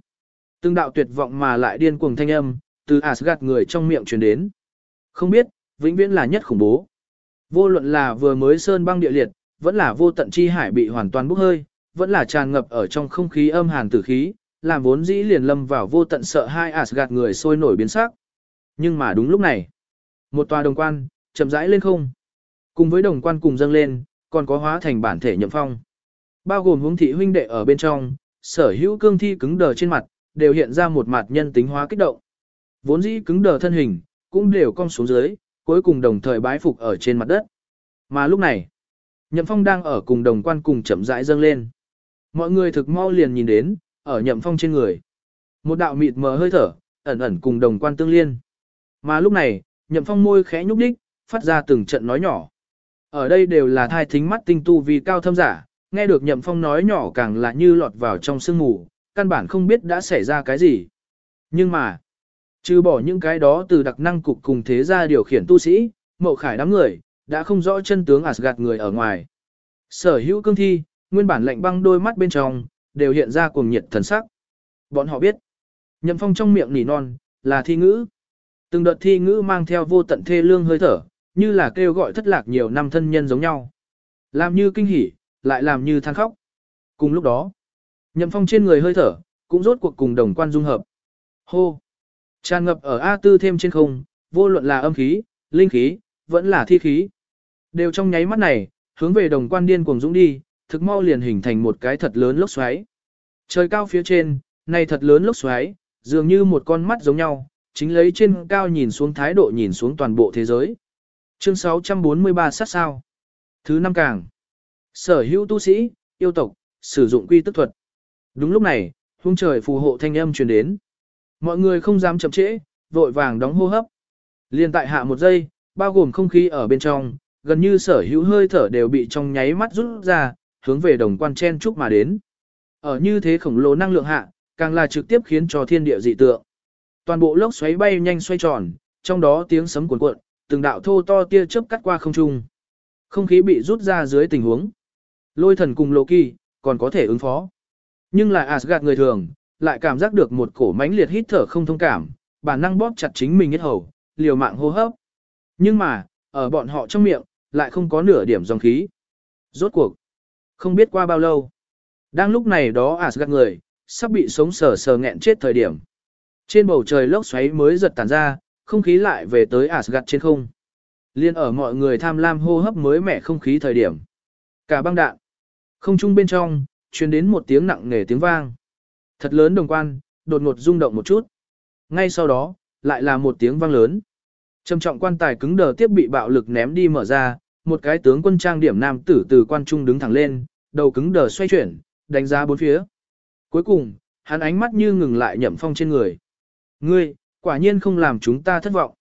Từng đạo tuyệt vọng mà lại điên cuồng thanh âm, từ Asgard người trong miệng truyền đến. Không biết, vĩnh viễn là nhất khủng bố. Vô luận là vừa mới sơn băng địa liệt, vẫn là vô tận chi hải bị hoàn toàn bốc hơi, vẫn là tràn ngập ở trong không khí âm hàn tử khí, làm vốn dĩ liền lâm vào vô tận sợ hai Asgard người sôi nổi biến sắc. Nhưng mà đúng lúc này, một tòa đồng quan, chậm rãi lên không. Cùng với đồng quan cùng dâng lên, còn có hóa thành bản thể nhậm phong. Bao gồm hướng thị huynh đệ ở bên trong, sở hữu cương thi cứng đờ trên mặt, đều hiện ra một mặt nhân tính hóa kích động. Vốn dĩ cứng đờ thân hình, cũng đều cong xuống dưới, cuối cùng đồng thời bái phục ở trên mặt đất. Mà lúc này, Nhậm Phong đang ở cùng đồng quan cùng chậm rãi dâng lên. Mọi người thực mau liền nhìn đến, ở Nhậm Phong trên người. Một đạo mịt mờ hơi thở, ẩn ẩn cùng đồng quan tương liên. Mà lúc này, nhậm phong môi khẽ nhúc đích, phát ra từng trận nói nhỏ. Ở đây đều là thai thính mắt tinh tu vì cao thâm giả, nghe được nhậm phong nói nhỏ càng là như lọt vào trong sương mù, căn bản không biết đã xảy ra cái gì. Nhưng mà, trừ bỏ những cái đó từ đặc năng cục cùng thế gia điều khiển tu sĩ, mậu khải đám người, đã không rõ chân tướng Asgard người ở ngoài. Sở hữu cương thi, nguyên bản lạnh băng đôi mắt bên trong, đều hiện ra cuồng nhiệt thần sắc. Bọn họ biết, nhậm phong trong miệng nỉ non, là thi ngữ. Từng đợt thi ngữ mang theo vô tận thê lương hơi thở, như là kêu gọi thất lạc nhiều năm thân nhân giống nhau. Làm như kinh hỉ, lại làm như than khóc. Cùng lúc đó, nhậm phong trên người hơi thở, cũng rốt cuộc cùng đồng quan dung hợp. Hô! Tràn ngập ở A tư thêm trên không, vô luận là âm khí, linh khí, vẫn là thi khí. Đều trong nháy mắt này, hướng về đồng quan điên cuồng dũng đi, thực mau liền hình thành một cái thật lớn lốc xoáy. Trời cao phía trên, này thật lớn lốc xoáy, dường như một con mắt giống nhau, chính lấy trên cao nhìn xuống thái độ nhìn xuống toàn bộ thế giới. Chương 643 sát sao. Thứ năm càng. Sở hữu tu sĩ, yêu tộc, sử dụng quy tức thuật. Đúng lúc này, hung trời phù hộ thanh âm truyền đến. Mọi người không dám chậm trễ, vội vàng đóng hô hấp. Liên tại hạ một giây, bao gồm không khí ở bên trong, gần như sở hữu hơi thở đều bị trong nháy mắt rút ra, hướng về đồng quan chen trúc mà đến. Ở như thế khổng lồ năng lượng hạ, càng là trực tiếp khiến cho thiên địa dị tượng. Toàn bộ lốc xoáy bay nhanh xoay tròn, trong đó tiếng sấm cuồn cuộn, từng đạo thô to tia chớp cắt qua không trung. Không khí bị rút ra dưới tình huống. Lôi thần cùng Loki, còn có thể ứng phó. Nhưng lại Asgard người thường, lại cảm giác được một cổ mãnh liệt hít thở không thông cảm, bản năng bóp chặt chính mình hết hầu, liều mạng hô hấp. Nhưng mà, ở bọn họ trong miệng, lại không có nửa điểm dòng khí. Rốt cuộc, không biết qua bao lâu. Đang lúc này đó Asgard người, sắp bị sống sờ sờ nghẹn chết thời điểm. Trên bầu trời lốc xoáy mới giật tàn ra, không khí lại về tới Asgard trên không. Liên ở mọi người tham lam hô hấp mới mẻ không khí thời điểm. Cả băng đạn. Không trung bên trong, truyền đến một tiếng nặng nề tiếng vang. Thật lớn đồng quan, đột ngột rung động một chút. Ngay sau đó, lại là một tiếng vang lớn. Trầm trọng quan tài cứng đờ tiếp bị bạo lực ném đi mở ra, một cái tướng quân trang điểm nam tử từ quan trung đứng thẳng lên, đầu cứng đờ xoay chuyển, đánh giá bốn phía. Cuối cùng, hắn ánh mắt như ngừng lại nhậm phong trên người. Ngươi, quả nhiên không làm chúng ta thất vọng.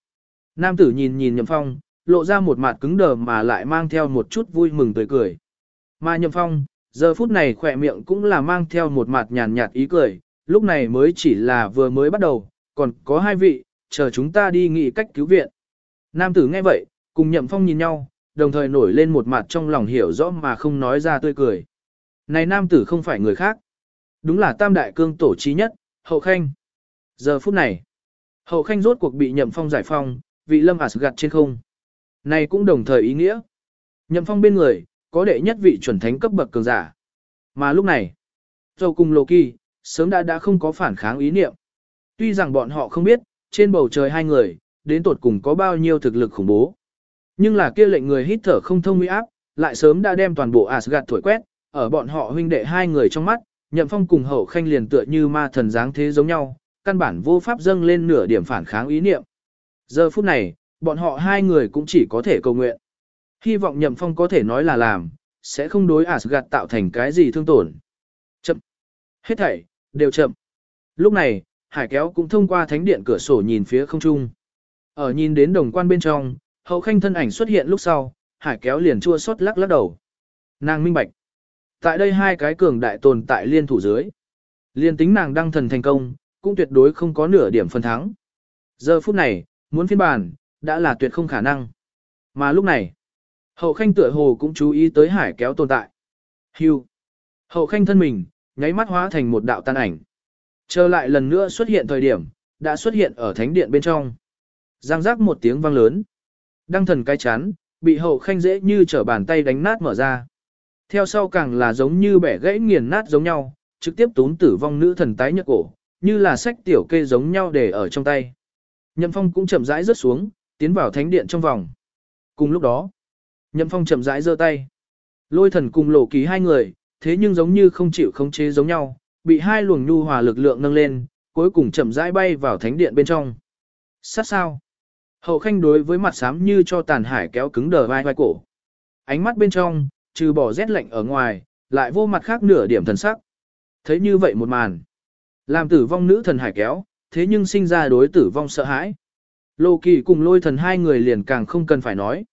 Nam tử nhìn nhìn nhậm phong, lộ ra một mặt cứng đờ mà lại mang theo một chút vui mừng tươi cười. Mà nhậm phong, giờ phút này khỏe miệng cũng là mang theo một mặt nhàn nhạt ý cười, lúc này mới chỉ là vừa mới bắt đầu, còn có hai vị, chờ chúng ta đi nghị cách cứu viện. Nam tử nghe vậy, cùng nhậm phong nhìn nhau, đồng thời nổi lên một mặt trong lòng hiểu rõ mà không nói ra tươi cười. Này nam tử không phải người khác. Đúng là tam đại cương tổ trí nhất, hậu khanh. Giờ phút này, hậu khanh rốt cuộc bị nhậm phong giải phong, vị lâm gạt trên không. Này cũng đồng thời ý nghĩa. Nhậm phong bên người, có đệ nhất vị chuẩn thánh cấp bậc cường giả. Mà lúc này, dầu cùng Loki, sớm đã đã không có phản kháng ý niệm. Tuy rằng bọn họ không biết, trên bầu trời hai người, đến tột cùng có bao nhiêu thực lực khủng bố. Nhưng là kia lệnh người hít thở không thông uy áp, lại sớm đã đem toàn bộ Asgard thổi quét, ở bọn họ huynh đệ hai người trong mắt, Nhậm Phong cùng Hậu Khanh liền tựa như ma thần dáng thế giống nhau, căn bản vô pháp dâng lên nửa điểm phản kháng ý niệm. Giờ phút này, bọn họ hai người cũng chỉ có thể cầu nguyện. Hy vọng Nhậm Phong có thể nói là làm, sẽ không đối Asgard tạo thành cái gì thương tổn. Chậm. Hết thảy, đều chậm. Lúc này, Hải kéo cũng thông qua thánh điện cửa sổ nhìn phía không trung. Ở nhìn đến đồng quan bên trong, hậu khanh thân ảnh xuất hiện lúc sau, Hải kéo liền chua xót lắc lắc đầu. Nàng minh bạch. Tại đây hai cái cường đại tồn tại liên thủ dưới. Liên tính nàng đăng thần thành công, cũng tuyệt đối không có nửa điểm phân thắng. Giờ phút này, muốn phiên bản, đã là tuyệt không khả năng. Mà lúc này, hậu khanh tựa hồ cũng chú ý tới hải kéo tồn tại. Hưu. Hậu khanh thân mình, nháy mắt hóa thành một đạo tan ảnh. Trở lại lần nữa xuất hiện thời điểm, đã xuất hiện ở thánh điện bên trong. Giang giác một tiếng vang lớn. Đăng thần cái chán, bị hậu khanh dễ như trở bàn tay đánh nát mở ra. Theo sau càng là giống như bẻ gãy nghiền nát giống nhau, trực tiếp tún tử vong nữ thần tái nhợt cổ, như là sách tiểu kê giống nhau để ở trong tay. Nhậm Phong cũng chậm rãi rớt xuống, tiến vào thánh điện trong vòng. Cùng lúc đó, Nhậm Phong chậm rãi giơ tay. Lôi thần cùng lộ ký hai người, thế nhưng giống như không chịu khống chế giống nhau, bị hai luồng nhu hòa lực lượng nâng lên, cuối cùng chậm rãi bay vào thánh điện bên trong. Sát sao? Hậu khanh đối với mặt xám như cho tàn hải kéo cứng đờ vai vai cổ. Ánh mắt bên trong, trừ bỏ rét lạnh ở ngoài, lại vô mặt khác nửa điểm thần sắc. Thấy như vậy một màn. Làm tử vong nữ thần hải kéo, thế nhưng sinh ra đối tử vong sợ hãi. Lô kỳ cùng lôi thần hai người liền càng không cần phải nói.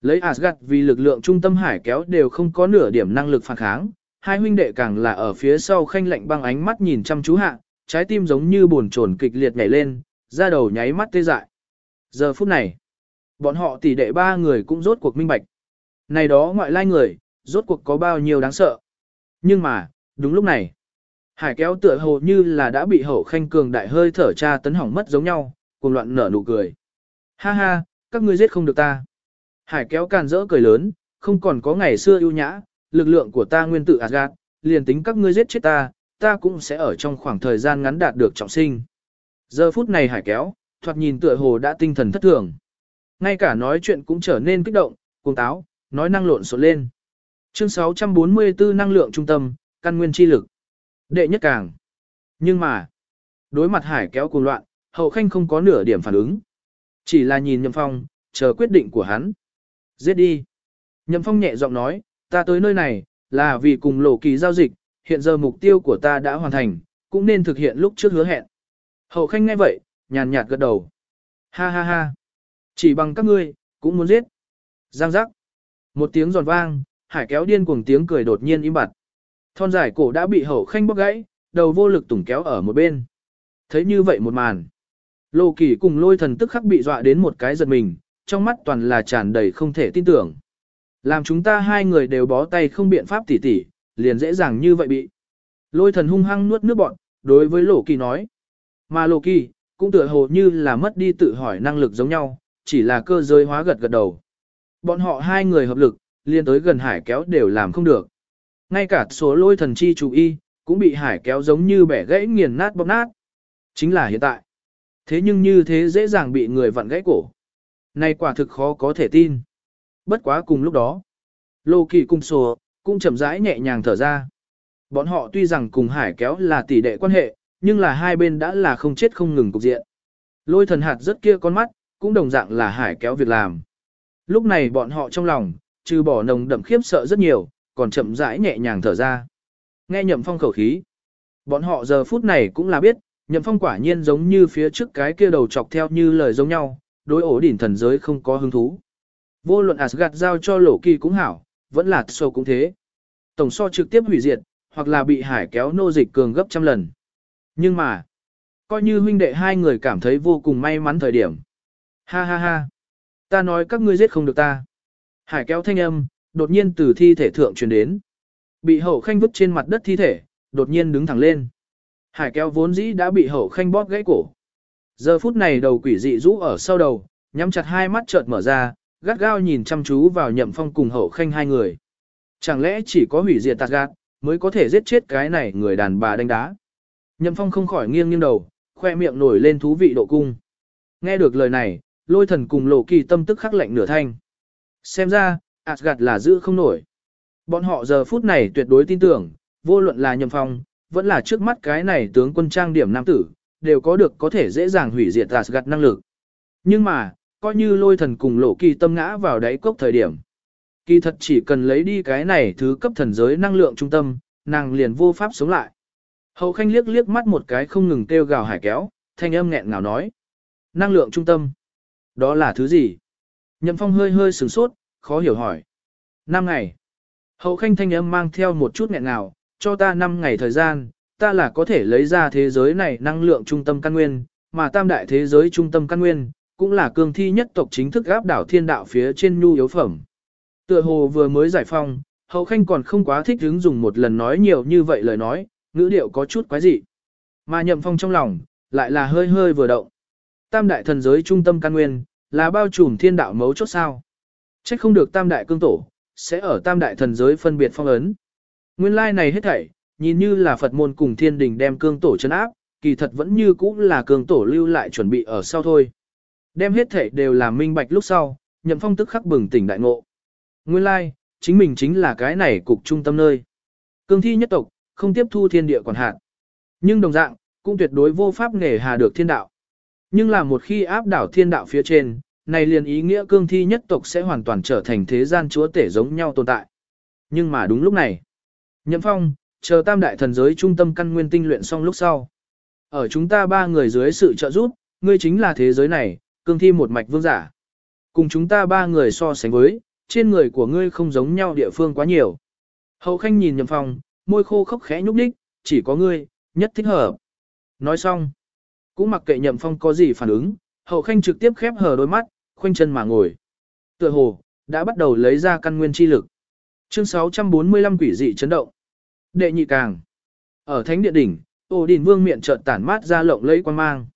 Lấy Asgard vì lực lượng trung tâm hải kéo đều không có nửa điểm năng lực phản kháng, hai huynh đệ càng là ở phía sau khanh lạnh băng ánh mắt nhìn chăm chú hạ, trái tim giống như buồn chồn kịch liệt nhảy lên, ra đầu nháy mắt tê dại. Giờ phút này, bọn họ tỷ đệ ba người cũng rốt cuộc minh bạch. Này đó ngoại lai người, rốt cuộc có bao nhiêu đáng sợ. Nhưng mà, đúng lúc này, hải kéo tựa hồ như là đã bị hậu khanh cường đại hơi thở tra tấn hỏng mất giống nhau, cùng loạn nở nụ cười. Ha ha, các ngươi giết không được ta. Hải kéo càn rỡ cười lớn, không còn có ngày xưa ưu nhã, lực lượng của ta nguyên tự Asgard, liền tính các ngươi giết chết ta, ta cũng sẽ ở trong khoảng thời gian ngắn đạt được trọng sinh. Giờ phút này hải kéo, thoạt nhìn tựa hồ đã tinh thần thất thường. Ngay cả nói chuyện cũng trở nên kích động, cuồng táo, nói năng lộn xộn lên. Chương 644 năng lượng trung tâm, căn nguyên chi lực. Đệ nhất càng. Nhưng mà, đối mặt hải kéo cuồng loạn, hậu khanh không có nửa điểm phản ứng. Chỉ là nhìn nhậm phong, chờ quyết định của hắn. Giết đi. Nhậm phong nhẹ giọng nói, ta tới nơi này, là vì cùng lộ kỳ giao dịch, hiện giờ mục tiêu của ta đã hoàn thành, cũng nên thực hiện lúc trước hứa hẹn. Hậu khanh nghe vậy, nhàn nhạt gật đầu. Ha ha ha. Chỉ bằng các ngươi, cũng muốn giết. Giang giác. Một tiếng giòn vang, hải kéo điên cuồng tiếng cười đột nhiên im bặt. Thon dài cổ đã bị hậu khanh bóc gãy, đầu vô lực tủng kéo ở một bên. Thấy như vậy một màn. Lô kỳ cùng lôi thần tức khắc bị dọa đến một cái giật mình, trong mắt toàn là tràn đầy không thể tin tưởng. Làm chúng ta hai người đều bó tay không biện pháp tỉ tỉ, liền dễ dàng như vậy bị. Lôi thần hung hăng nuốt nước bọn, đối với Lô kỳ nói. Mà Lô kỳ, cũng tựa hồ như là mất đi tự hỏi năng lực giống nhau, chỉ là cơ giới hóa gật gật đầu. Bọn họ hai người hợp lực, liên tới gần hải kéo đều làm không được. Ngay cả số lôi thần chi chủ y, cũng bị hải kéo giống như bẻ gãy nghiền nát bóp nát. Chính là hiện tại. Thế nhưng như thế dễ dàng bị người vặn gãy cổ. Này quả thực khó có thể tin. Bất quá cùng lúc đó. Lô kỳ cung sổ, cũng chậm rãi nhẹ nhàng thở ra. Bọn họ tuy rằng cùng hải kéo là tỷ đệ quan hệ, nhưng là hai bên đã là không chết không ngừng cục diện. Lôi thần hạt rất kia con mắt, cũng đồng dạng là hải kéo việc làm. Lúc này bọn họ trong lòng, trừ bỏ nồng đậm khiếp sợ rất nhiều, còn chậm rãi nhẹ nhàng thở ra. Nghe nhậm phong khẩu khí. Bọn họ giờ phút này cũng là biết, nhậm phong quả nhiên giống như phía trước cái kia đầu chọc theo như lời giống nhau, đối ổ đỉnh thần giới không có hứng thú. Vô luận Asgard giao cho lỗ kỳ cũng hảo, vẫn là sâu cũng thế. Tổng so trực tiếp hủy diệt, hoặc là bị hải kéo nô dịch cường gấp trăm lần. Nhưng mà, coi như huynh đệ hai người cảm thấy vô cùng may mắn thời điểm. Ha ha ha, ta nói các ngươi giết không được ta. Hải kéo thanh âm, đột nhiên từ thi thể thượng truyền đến. Bị hậu khanh vứt trên mặt đất thi thể, đột nhiên đứng thẳng lên. Hải kéo vốn dĩ đã bị hậu khanh bóp gãy cổ. Giờ phút này đầu quỷ dị rũ ở sau đầu, nhắm chặt hai mắt chợt mở ra, gắt gao nhìn chăm chú vào nhậm phong cùng hậu khanh hai người. Chẳng lẽ chỉ có hủy diệt tạt gạt, mới có thể giết chết cái này người đàn bà đánh đá. Nhậm phong không khỏi nghiêng nghiêng đầu, khoe miệng nổi lên thú vị độ cung. Nghe được lời này, lôi thần cùng lộ kỳ tâm tức khắc lạnh nửa thanh. Xem ra, Asgard là giữ không nổi. Bọn họ giờ phút này tuyệt đối tin tưởng, vô luận là nhậm phong, vẫn là trước mắt cái này tướng quân trang điểm nam tử, đều có được có thể dễ dàng hủy diệt Asgard năng lực. Nhưng mà, coi như lôi thần cùng lộ kỳ tâm ngã vào đáy cốc thời điểm. Kỳ thật chỉ cần lấy đi cái này thứ cấp thần giới năng lượng trung tâm, nàng liền vô pháp sống lại. Hậu khanh liếc liếc mắt một cái không ngừng kêu gào hải kéo, thanh âm nghẹn ngào nói. Năng lượng trung tâm. Đó là thứ gì? Nhậm phong hơi hơi sửng sốt, khó hiểu hỏi. Năm ngày. Hậu khanh thanh âm mang theo một chút nghẹn ngào, cho ta 5 ngày thời gian, ta là có thể lấy ra thế giới này năng lượng trung tâm căn nguyên, mà tam đại thế giới trung tâm căn nguyên, cũng là cương thi nhất tộc chính thức áp đảo thiên đạo phía trên nhu yếu phẩm. Tựa hồ vừa mới giải phong, hậu khanh còn không quá thích hứng dùng một lần nói nhiều như vậy lời nói, ngữ điệu có chút quái dị. Mà nhậm phong trong lòng, lại là hơi hơi vừa động. Tam đại thần giới trung tâm căn nguyên, là bao trùm thiên đạo mấu chốt sao. Trách không được tam đại cương tổ, sẽ ở tam đại thần giới phân biệt phong ấn. Nguyên lai này hết thảy, nhìn như là Phật môn cùng thiên đình đem cương tổ chấn áp, kỳ thật vẫn như cũ là cương tổ lưu lại chuẩn bị ở sau thôi. Đem hết thảy đều làm minh bạch lúc sau, nhậm phong tức khắc bừng tỉnh đại ngộ. Nguyên lai, chính mình chính là cái này cục trung tâm nơi. Cương thi nhất tộc, không tiếp thu thiên địa quản hạt. Nhưng đồng dạng, cũng tuyệt đối vô pháp nghề hà được thiên đạo. Nhưng là một khi áp đảo thiên đạo phía trên, này liền ý nghĩa cương thi nhất tộc sẽ hoàn toàn trở thành thế gian chúa tể giống nhau tồn tại. Nhưng mà đúng lúc này, Nhậm Phong, chờ tam đại thần giới trung tâm căn nguyên tinh luyện xong lúc sau. Ở chúng ta ba người dưới sự trợ giúp, ngươi chính là thế giới này, cương thi một mạch vương giả. Cùng chúng ta ba người so sánh với, trên người của ngươi không giống nhau địa phương quá nhiều. Hậu khanh nhìn nhậm phong, môi khô khốc khẽ nhúc đích, chỉ có ngươi, nhất thích hợp. Nói xong, cũng mặc kệ nhậm phong có gì phản ứng, hậu khanh trực tiếp khép hờ đôi mắt, khoanh chân mà ngồi. Tựa hồ, đã bắt đầu lấy ra căn nguyên chi lực. Chương 645 quỷ dị chấn động. Đệ nhị càng. Ở thánh địa đỉnh, ổ đỉnh vương miệng chợt tản mát ra lộng lẫy quan mang.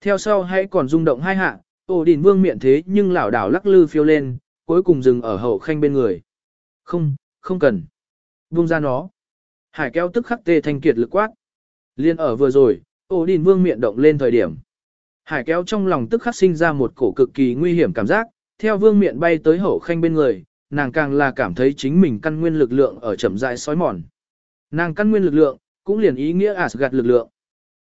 Theo sau hãy còn rung động hai hạ, ổ đỉnh vương miệng thế nhưng lảo đảo lắc lư phiêu lên, cuối cùng dừng ở hậu khanh bên người. Không, không cần. Buông ra nó. Hải kéo tức khắc tê thanh kiệt lực quát. Liên ở vừa rồi, ổ Đình vương miệng động lên thời điểm. Hải kéo trong lòng tức khắc sinh ra một cổ cực kỳ nguy hiểm cảm giác, theo vương miệng bay tới hậu khanh bên người, nàng càng là cảm thấy chính mình căn nguyên lực lượng ở chậm rãi sói mòn. Nàng căn nguyên lực lượng, cũng liền ý nghĩa Asgard lực lượng.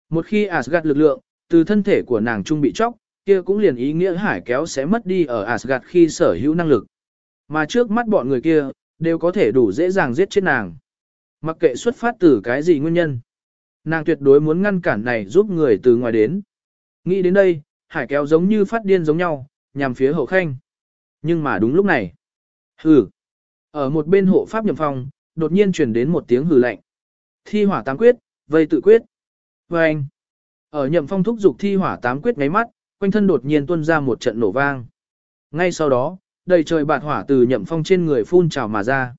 Một khi Asgard lực lượng, từ thân thể của nàng trung bị chóc, kia cũng liền ý nghĩa hải kéo sẽ mất đi ở Asgard khi sở hữu năng lực. Mà trước mắt bọn người kia, đều có thể đủ dễ dàng giết chết nàng. Mặc kệ xuất phát từ cái gì nguyên nhân. Nàng tuyệt đối muốn ngăn cản này giúp người từ ngoài đến. Nghĩ đến đây, hải kéo giống như phát điên giống nhau, nhằm phía hậu khanh. Nhưng mà đúng lúc này. Hừ. Ở một bên hộ pháp nhậm phong, đột nhiên truyền đến một tiếng hừ lạnh. Thi hỏa tám quyết, vây tự quyết. Và anh. Ở nhậm phong thúc dục thi hỏa tám quyết ngáy mắt, quanh thân đột nhiên tuôn ra một trận nổ vang. Ngay sau đó, đầy trời bạt hỏa từ nhậm phong trên người phun trào mà ra.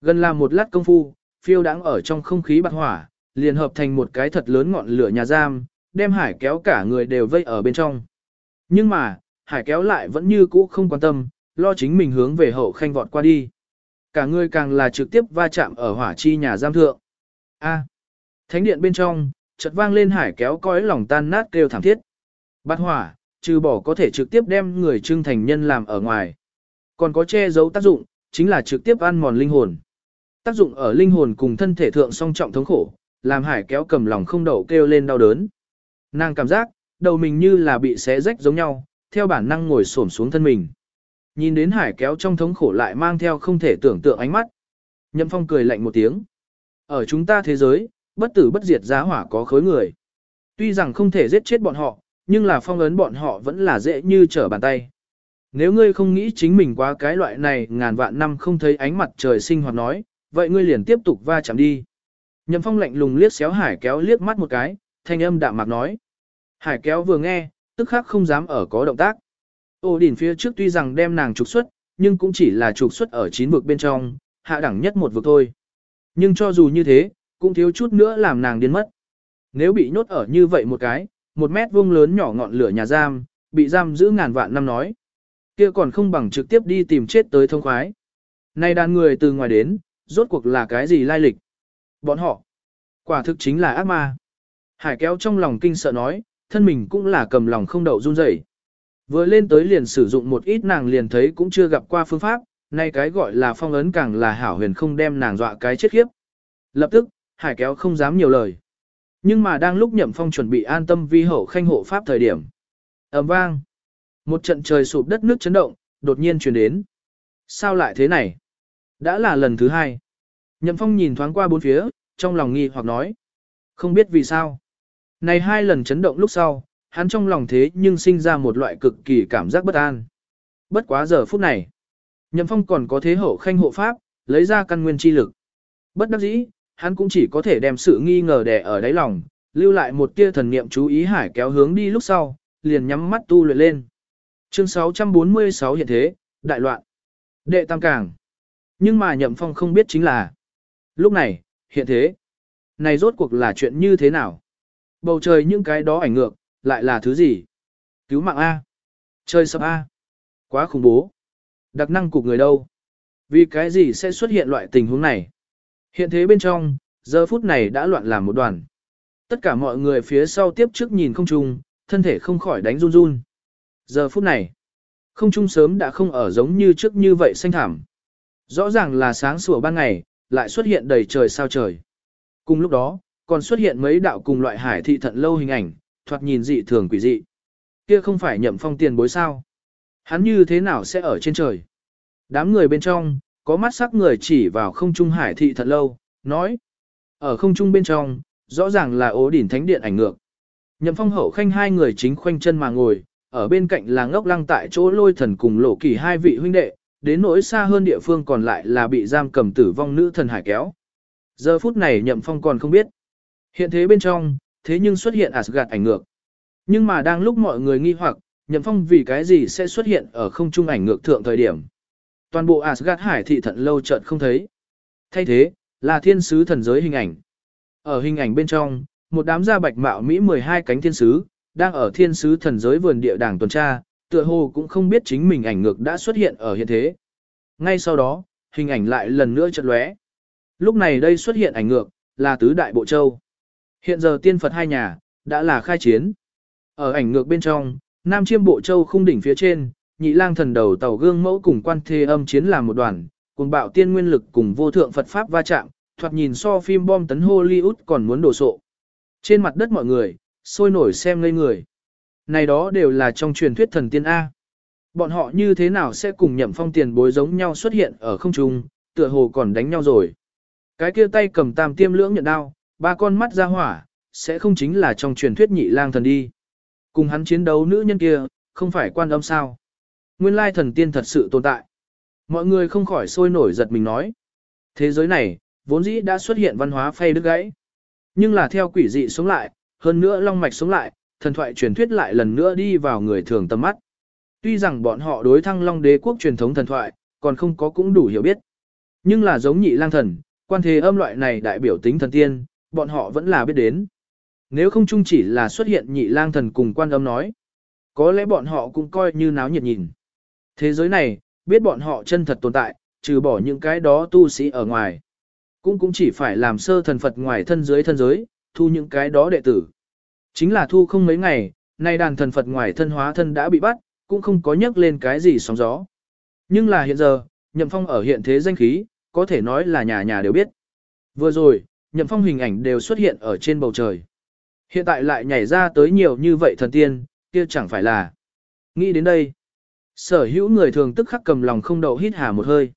Gần là một lát công phu, phiêu đãng ở trong không khí bạc hỏa, liền hợp thành một cái thật lớn ngọn lửa nhà giam, đem hải kéo cả người đều vây ở bên trong. Nhưng mà, hải kéo lại vẫn như cũ không quan tâm, lo chính mình hướng về hậu khanh vọt qua đi. Cả người càng là trực tiếp va chạm ở hỏa chi nhà giam thượng. A. thánh điện bên trong, chợt vang lên hải kéo cõi lòng tan nát kêu thảm thiết. Bát hỏa, trừ bỏ có thể trực tiếp đem người trưng thành nhân làm ở ngoài. Còn có che giấu tác dụng, chính là trực tiếp ăn mòn linh hồn. Tác dụng ở linh hồn cùng thân thể thượng song trọng thống khổ, làm hải kéo cầm lòng không đậu kêu lên đau đớn. Nàng cảm giác, đầu mình như là bị xé rách giống nhau, theo bản năng ngồi xổm xuống thân mình. Nhìn đến hải kéo trong thống khổ lại mang theo không thể tưởng tượng ánh mắt. Nhậm phong cười lạnh một tiếng. Ở chúng ta thế giới, bất tử bất diệt giá hỏa có khối người. Tuy rằng không thể giết chết bọn họ, nhưng là phong ấn bọn họ vẫn là dễ như trở bàn tay. Nếu ngươi không nghĩ chính mình qua cái loại này ngàn vạn năm không thấy ánh mặt trời sinh hoạt nói, vậy ngươi liền tiếp tục va chạm đi. Nhậm phong lạnh lùng liếc xéo hải kéo liếc mắt một cái, thanh âm đạm mạc nói. Hải kéo vừa nghe, tức khắc không dám ở có động tác. Ô đỉnh phía trước tuy rằng đem nàng trục xuất, nhưng cũng chỉ là trục xuất ở chín vực bên trong, hạ đẳng nhất một vực thôi. Nhưng cho dù như thế, cũng thiếu chút nữa làm nàng điên mất. Nếu bị nhốt ở như vậy một cái, một mét vuông lớn nhỏ ngọn lửa nhà giam, bị giam giữ ngàn vạn năm nói. kia còn không bằng trực tiếp đi tìm chết tới thông khoái. Nay đàn người từ ngoài đến, rốt cuộc là cái gì lai lịch? Bọn họ, quả thực chính là ác ma. Hải kéo trong lòng kinh sợ nói, thân mình cũng là cầm lòng không đậu run rẩy. Vừa lên tới liền sử dụng một ít nàng liền thấy cũng chưa gặp qua phương pháp, nay cái gọi là phong ấn càng là hảo huyền không đem nàng dọa cái chết khiếp. Lập tức, hải kéo không dám nhiều lời. Nhưng mà đang lúc nhậm phong chuẩn bị an tâm vi hậu khanh hộ pháp thời điểm. ầm vang. Một trận trời sụp đất nước chấn động, đột nhiên truyền đến. Sao lại thế này? Đã là lần thứ hai. Nhậm phong nhìn thoáng qua bốn phía, trong lòng nghi hoặc nói. Không biết vì sao. Này hai lần chấn động lúc sau, hắn trong lòng thế nhưng sinh ra một loại cực kỳ cảm giác bất an. Bất quá giờ phút này. Nhậm phong còn có thế hậu khanh hộ pháp, lấy ra căn nguyên chi lực. Bất đắc dĩ, hắn cũng chỉ có thể đem sự nghi ngờ đè ở đáy lòng, lưu lại một tia thần niệm chú ý hải kéo hướng đi lúc sau, liền nhắm mắt tu luyện lên. Chương 646 hiện thế, đại loạn. Đệ tam càng. Nhưng mà nhậm phong không biết chính là. Lúc này, hiện thế. Này rốt cuộc là chuyện như thế nào? Bầu trời những cái đó ảnh ngược, lại là thứ gì? Cứu mạng A. Chơi sập A. Quá khủng bố. Đặc năng cục người đâu? Vì cái gì sẽ xuất hiện loại tình huống này? Hiện thế bên trong, giờ phút này đã loạn làm một đoàn. Tất cả mọi người phía sau tiếp trước nhìn không trung, thân thể không khỏi đánh run run. Giờ phút này, không trung sớm đã không ở giống như trước như vậy xanh thảm. Rõ ràng là sáng sủa ban ngày, lại xuất hiện đầy trời sao trời. Cùng lúc đó, còn xuất hiện mấy đạo cùng loại hải thị thận lâu hình ảnh, thoạt nhìn dị thường quỷ dị. Kia không phải nhậm phong tiền bối sao. Hắn như thế nào sẽ ở trên trời? Đám người bên trong, có mắt sắc người chỉ vào không trung hải thị thận lâu, nói. Ở không trung bên trong, rõ ràng là ố đỉnh thánh điện ảnh ngược. Nhậm phong hậu khanh hai người chính khoanh chân mà ngồi, ở bên cạnh là ngốc lăng tại chỗ lôi thần cùng lộ kỳ hai vị huynh đệ, đến nỗi xa hơn địa phương còn lại là bị giam cầm tử vong nữ thần hải kéo. Giờ phút này nhậm phong còn không biết. Hiện thế bên trong, thế nhưng xuất hiện Asgard ảnh ngược. Nhưng mà đang lúc mọi người nghi hoặc, nhậm phong vì cái gì sẽ xuất hiện ở không trung ảnh ngược thượng thời điểm. Toàn bộ Asgard hải thị thận lâu chợt không thấy. Thay thế, là thiên sứ thần giới hình ảnh. Ở hình ảnh bên trong, một đám da bạch mạo Mỹ 12 cánh thiên sứ, đang ở thiên sứ thần giới vườn địa đảng tuần tra, tựa hồ cũng không biết chính mình ảnh ngược đã xuất hiện ở hiện thế. Ngay sau đó, hình ảnh lại lần nữa chợt lóe. Lúc này đây xuất hiện ảnh ngược, là tứ đại bộ châu. Hiện giờ tiên Phật hai nhà, đã là khai chiến. Ở ảnh ngược bên trong, Nam Chiêm Bộ Châu khung đỉnh phía trên, nhị lang thần đầu tàu gương mẫu cùng quan thê âm chiến làm một đoàn, cùng bạo tiên nguyên lực cùng vô thượng Phật Pháp va chạm, thoạt nhìn so phim bom tấn Hollywood còn muốn đổ sộ. Trên mặt đất mọi người, sôi nổi xem ngây người. Này đó đều là trong truyền thuyết thần tiên A. Bọn họ như thế nào sẽ cùng nhậm phong tiền bối giống nhau xuất hiện ở không trung, tựa hồ còn đánh nhau rồi. Cái kia tay cầm tam tiêm lưỡng nhận đao, ba con mắt ra hỏa, sẽ không chính là trong truyền thuyết nhị lang thần đi. Cùng hắn chiến đấu nữ nhân kia, không phải quan âm sao. Nguyên lai thần tiên thật sự tồn tại. Mọi người không khỏi sôi nổi giật mình nói. Thế giới này, vốn dĩ đã xuất hiện văn hóa phay đứt gãy. Nhưng là theo quỷ dị sống lại, hơn nữa long mạch sống lại, thần thoại truyền thuyết lại lần nữa đi vào người thường tầm mắt. Tuy rằng bọn họ đối thăng long đế quốc truyền thống thần thoại, còn không có cũng đủ hiểu biết. Nhưng là giống nhị lang thần, quan thế âm loại này đại biểu tính thần tiên, bọn họ vẫn là biết đến. Nếu không chung chỉ là xuất hiện nhị lang thần cùng quan âm nói, có lẽ bọn họ cũng coi như náo nhiệt nhìn. Thế giới này, biết bọn họ chân thật tồn tại, trừ bỏ những cái đó tu sĩ ở ngoài. Cũng cũng chỉ phải làm sơ thần Phật ngoài thân dưới thân giới, thu những cái đó đệ tử. Chính là thu không mấy ngày, nay đàn thần Phật ngoài thân hóa thân đã bị bắt, cũng không có nhắc lên cái gì sóng gió. Nhưng là hiện giờ, Nhậm Phong ở hiện thế danh khí, có thể nói là nhà nhà đều biết. Vừa rồi, Nhậm Phong hình ảnh đều xuất hiện ở trên bầu trời. Hiện tại lại nhảy ra tới nhiều như vậy thần tiên, kia chẳng phải là. Nghĩ đến đây, sở hữu người thường tức khắc cầm lòng không đậu hít hà một hơi.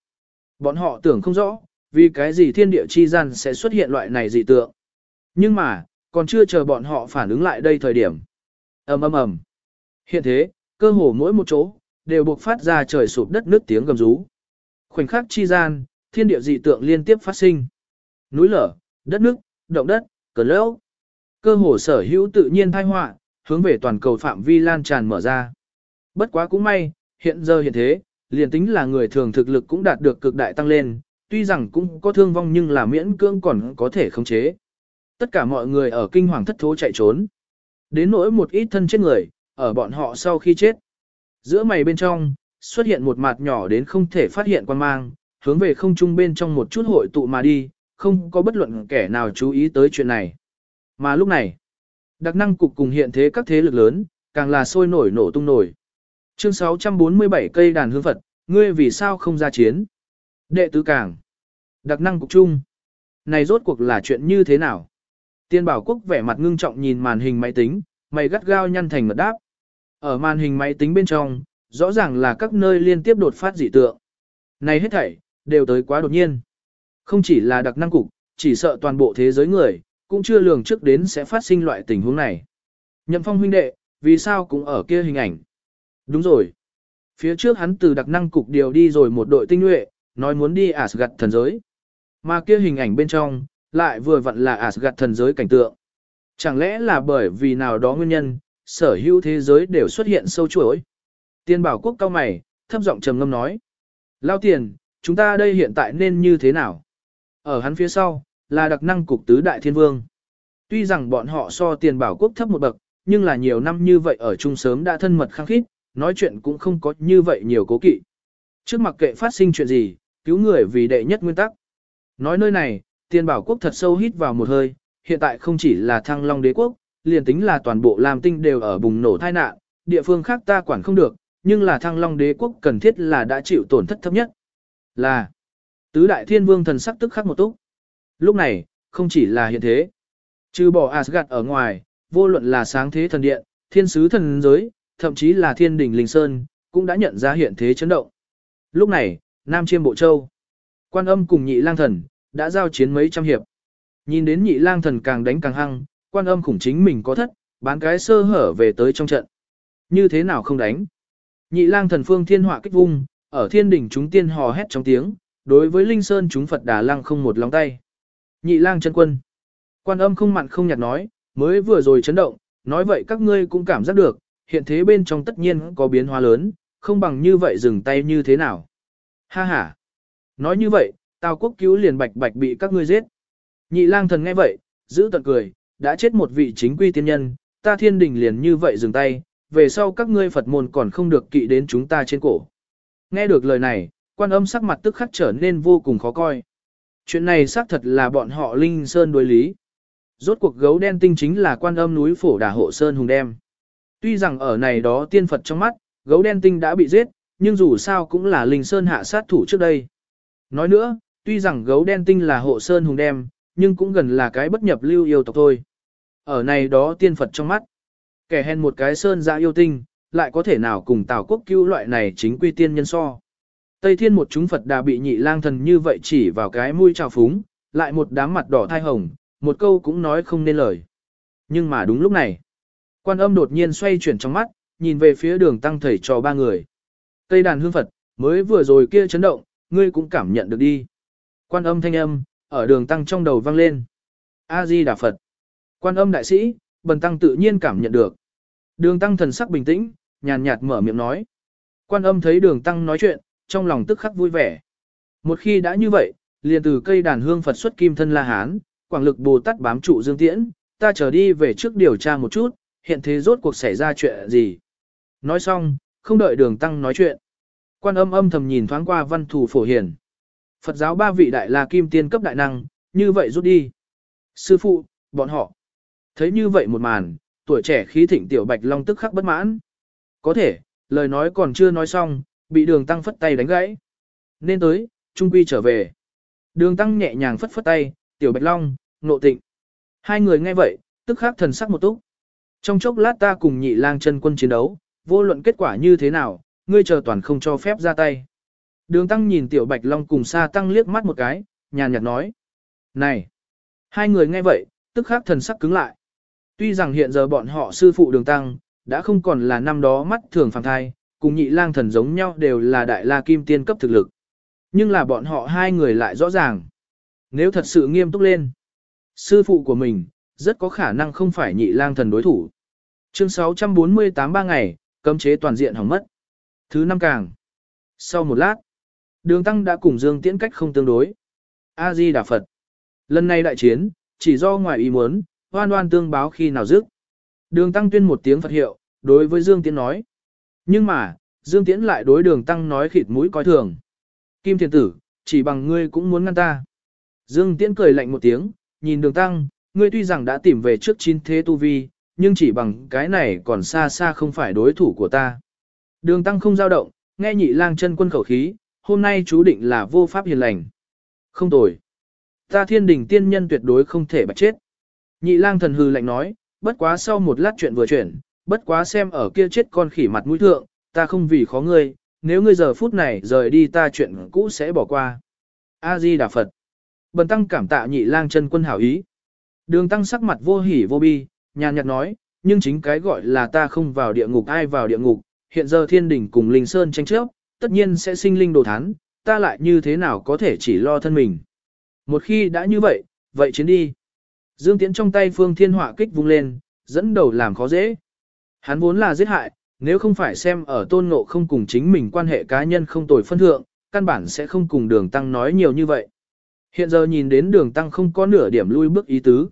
Bọn họ tưởng không rõ, vì cái gì thiên địa chi gian sẽ xuất hiện loại này dị tượng. Nhưng mà, còn chưa chờ bọn họ phản ứng lại đây thời điểm. ầm ầm ầm. Hiện thế, cơ hồ mỗi một chỗ, đều buộc phát ra trời sụp đất nước tiếng gầm rú. Khoảnh khắc chi gian, thiên địa dị tượng liên tiếp phát sinh. Núi lở, đất nước, động đất, cơn lốc. Cơ hồ sở hữu tự nhiên thai họa, hướng về toàn cầu phạm vi lan tràn mở ra. Bất quá cũng may, hiện giờ hiện thế, liền tính là người thường thực lực cũng đạt được cực đại tăng lên, tuy rằng cũng có thương vong nhưng là miễn cưỡng còn có thể khống chế. Tất cả mọi người ở kinh hoàng thất thố chạy trốn. Đến nỗi một ít thân chết người, ở bọn họ sau khi chết. Giữa mày bên trong, xuất hiện một mặt nhỏ đến không thể phát hiện quan mang, hướng về không trung bên trong một chút hội tụ mà đi, không có bất luận kẻ nào chú ý tới chuyện này. Mà lúc này, đặc năng cục cùng hiện thế các thế lực lớn, càng là sôi nổi nổ tung nổi. Chương 647 cây đàn hương Phật, ngươi vì sao không ra chiến? Đệ tứ càng. Đặc năng cục chung. Này rốt cuộc là chuyện như thế nào? Tiên bảo quốc vẻ mặt ngưng trọng nhìn màn hình máy tính, mày gắt gao nhăn thành mật đáp. Ở màn hình máy tính bên trong, rõ ràng là các nơi liên tiếp đột phát dị tượng. Này hết thảy, đều tới quá đột nhiên. Không chỉ là đặc năng cục, chỉ sợ toàn bộ thế giới người, cũng chưa lường trước đến sẽ phát sinh loại tình huống này. Nhậm phong huynh đệ, vì sao cũng ở kia hình ảnh? Đúng rồi. Phía trước hắn từ đặc năng cục điều đi rồi một đội tinh nhuệ, nói muốn đi Asgard thần giới. Mà kia hình ảnh bên trong, lại vừa vặn là Asgard thần giới cảnh tượng. Chẳng lẽ là bởi vì nào đó nguyên nhân, sở hữu thế giới đều xuất hiện sâu chuỗi. Tiên bảo quốc cao mày, thấp giọng trầm ngâm nói. Lao tiền, chúng ta đây hiện tại nên như thế nào? Ở hắn phía sau, là đặc năng cục tứ đại thiên vương. Tuy rằng bọn họ so tiền bảo quốc thấp một bậc, nhưng là nhiều năm như vậy ở chung sớm đã thân mật khăng khít, nói chuyện cũng không có như vậy nhiều cố kỵ. Trước mặc kệ phát sinh chuyện gì, cứu người vì đệ nhất nguyên tắc. Nói nơi này, Tiên bảo quốc thật sâu hít vào một hơi, hiện tại không chỉ là thăng long đế quốc, liền tính là toàn bộ làm tinh đều ở bùng nổ tai nạn, địa phương khác ta quản không được, nhưng là thăng long đế quốc cần thiết là đã chịu tổn thất thấp nhất. Là, tứ đại thiên vương thần sắc tức khắc một túc. Lúc này, không chỉ là hiện thế. Trừ bỏ Asgard ở ngoài, vô luận là sáng thế thần điện, thiên sứ thần giới, thậm chí là thiên đỉnh linh sơn, cũng đã nhận ra hiện thế chấn động. Lúc này, Nam Chiêm Bộ Châu, quan âm cùng nhị lang thần, đã giao chiến mấy trăm hiệp. Nhìn đến nhị lang thần càng đánh càng hăng, quan âm khủng chính mình có thất, bán cái sơ hở về tới trong trận. Như thế nào không đánh? Nhị lang thần phương thiên họa kích vung, ở thiên đỉnh chúng tiên hò hét trong tiếng, đối với Linh Sơn chúng Phật Đà Lăng không một lòng tay. Nhị lang chân quân. Quan âm không mặn không nhạt nói, mới vừa rồi chấn động, nói vậy các ngươi cũng cảm giác được, hiện thế bên trong tất nhiên có biến hóa lớn, không bằng như vậy dừng tay như thế nào. Ha ha. Nói như vậy, Tào quốc cứu liền bạch bạch bị các ngươi giết. Nhị lang thần nghe vậy, giữ tận cười, đã chết một vị chính quy tiên nhân, ta thiên đình liền như vậy dừng tay, về sau các ngươi Phật môn còn không được kỵ đến chúng ta trên cổ. Nghe được lời này, quan âm sắc mặt tức khắc trở nên vô cùng khó coi. Chuyện này xác thật là bọn họ Linh Sơn đối lý. Rốt cuộc gấu đen tinh chính là quan âm núi phổ đà hộ Sơn hùng đem. Tuy rằng ở này đó tiên Phật trong mắt, gấu đen tinh đã bị giết, nhưng dù sao cũng là Linh Sơn hạ sát thủ trước đây. Nói nữa, tuy rằng gấu đen tinh là hộ Sơn hùng đem, nhưng cũng gần là cái bất nhập lưu yêu tộc thôi. Ở này đó tiên Phật trong mắt, kẻ hèn một cái Sơn dạ yêu tinh, lại có thể nào cùng Tào Quốc cứu loại này chính quy tiên nhân so. Tây Thiên một chúng Phật đã bị nhị lang thần như vậy chỉ vào cái mũi trào phúng, lại một đám mặt đỏ thai hồng, một câu cũng nói không nên lời. Nhưng mà đúng lúc này, quan âm đột nhiên xoay chuyển trong mắt, nhìn về phía đường tăng thầy cho ba người. Tây đàn hương Phật, mới vừa rồi kia chấn động, ngươi cũng cảm nhận được đi. Quan âm thanh âm, ở đường tăng trong đầu vang lên. A-di Đà Phật. Quan âm đại sĩ, bần tăng tự nhiên cảm nhận được. Đường tăng thần sắc bình tĩnh, nhàn nhạt mở miệng nói. Quan âm thấy đường tăng nói chuyện, trong lòng tức khắc vui vẻ. Một khi đã như vậy, liền từ cây đàn hương Phật xuất kim thân La Hán, quảng lực Bồ Tát bám trụ Dương Tiễn, ta trở đi về trước điều tra một chút, hiện thế rốt cuộc xảy ra chuyện gì. Nói xong, không đợi đường tăng nói chuyện. Quan âm âm thầm nhìn thoáng qua văn thủ phổ hiển. Phật giáo ba vị đại la kim tiên cấp đại năng, như vậy rút đi. Sư phụ, bọn họ. Thấy như vậy một màn, tuổi trẻ khí thịnh tiểu bạch long tức khắc bất mãn. Có thể, lời nói còn chưa nói xong, bị đường tăng phất tay đánh gãy. Nên tới, trung quy trở về. Đường tăng nhẹ nhàng phất phất tay, tiểu bạch long, nộ tịnh. Hai người nghe vậy, tức khắc thần sắc một túc. Trong chốc lát ta cùng nhị lang chân quân chiến đấu, vô luận kết quả như thế nào, ngươi chờ toàn không cho phép ra tay. Đường tăng nhìn tiểu bạch long cùng Sa tăng liếc mắt một cái, nhàn nhạt nói. Này! Hai người nghe vậy, tức khắc thần sắc cứng lại. Tuy rằng hiện giờ bọn họ sư phụ đường tăng, đã không còn là năm đó mắt thường phàm thai, cùng nhị lang thần giống nhau đều là đại la kim tiên cấp thực lực. Nhưng là bọn họ hai người lại rõ ràng. Nếu thật sự nghiêm túc lên, sư phụ của mình, rất có khả năng không phải nhị lang thần đối thủ. Chương 648 ba ngày, cấm chế toàn diện hỏng mất. Thứ năm càng. Sau một lát, đường tăng đã cùng Dương Tiễn cách không tương đối. A-di Đà Phật. Lần này đại chiến, chỉ do ngoài ý muốn, hoan hoan tương báo khi nào dứt. Đường tăng tuyên một tiếng Phật hiệu, đối với Dương Tiễn nói. Nhưng mà, Dương Tiễn lại đối đường tăng nói khịt mũi coi thường. Kim thiền tử, chỉ bằng ngươi cũng muốn ngăn ta. Dương Tiễn cười lạnh một tiếng, nhìn đường tăng, ngươi tuy rằng đã tìm về trước chín thế tu vi, nhưng chỉ bằng cái này còn xa xa không phải đối thủ của ta. Đường tăng không dao động, nghe nhị lang chân quân khẩu khí, hôm nay chú định là vô pháp hiền lành. Không tồi. Ta thiên đình tiên nhân tuyệt đối không thể bạch chết. Nhị lang thần hư lạnh nói, bất quá sau một lát chuyện vừa chuyển, bất quá xem ở kia chết con khỉ mặt mũi thượng, ta không vì khó ngươi, nếu ngươi giờ phút này rời đi ta chuyện cũ sẽ bỏ qua. A-di Đà Phật. Bần tăng cảm tạ nhị lang chân quân hảo ý. Đường tăng sắc mặt vô hỉ vô bi, nhàn nhạt nói, nhưng chính cái gọi là ta không vào địa ngục ai vào địa ngục, hiện giờ thiên đỉnh cùng linh sơn tranh chấp, tất nhiên sẽ sinh linh đồ thán, ta lại như thế nào có thể chỉ lo thân mình. Một khi đã như vậy, vậy chiến đi. Dương Tiễn trong tay phương thiên họa kích vung lên, dẫn đầu làm khó dễ. Hắn vốn là giết hại, nếu không phải xem ở tôn ngộ không cùng chính mình quan hệ cá nhân không tồi phân thượng, căn bản sẽ không cùng đường tăng nói nhiều như vậy. Hiện giờ nhìn đến đường tăng không có nửa điểm lui bước ý tứ.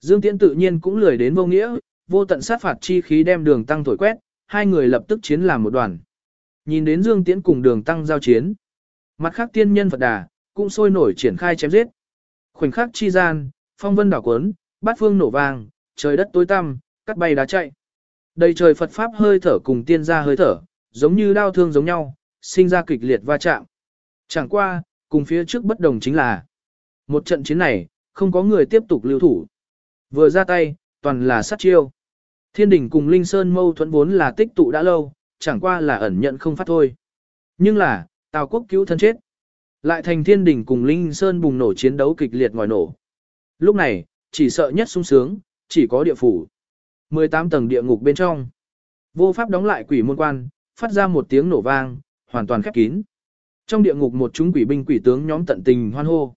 Dương Tiễn tự nhiên cũng lười đến vô nghĩa, vô tận sát phạt chi khí đem đường tăng thổi quét, hai người lập tức chiến làm một đoàn. Nhìn đến Dương Tiễn cùng đường tăng giao chiến. Mặt khác tiên nhân Phật Đà, cũng sôi nổi triển khai chém giết. Khoảnh khắc chi gian, phong vân đảo cuốn, bát phương nổ vàng, trời đất tối tăm, cắt bay đá chạy. Đầy trời Phật Pháp hơi thở cùng tiên gia hơi thở, giống như đau thương giống nhau, sinh ra kịch liệt va chạm. Chẳng qua, cùng phía trước bất đồng chính là một trận chiến này, không có người tiếp tục lưu thủ. Vừa ra tay, toàn là sát chiêu. Thiên đỉnh cùng Linh Sơn mâu thuẫn vốn là tích tụ đã lâu, chẳng qua là ẩn nhận không phát thôi. Nhưng là, Tào quốc cứu thân chết. Lại thành thiên đỉnh cùng Linh Sơn bùng nổ chiến đấu kịch liệt ngoài nổ. Lúc này, chỉ sợ nhất sung sướng, chỉ có địa phủ. 18 tầng địa ngục bên trong. Vô pháp đóng lại quỷ môn quan, phát ra một tiếng nổ vang, hoàn toàn khép kín. Trong địa ngục một chúng quỷ binh quỷ tướng nhóm tận tình hoan hô.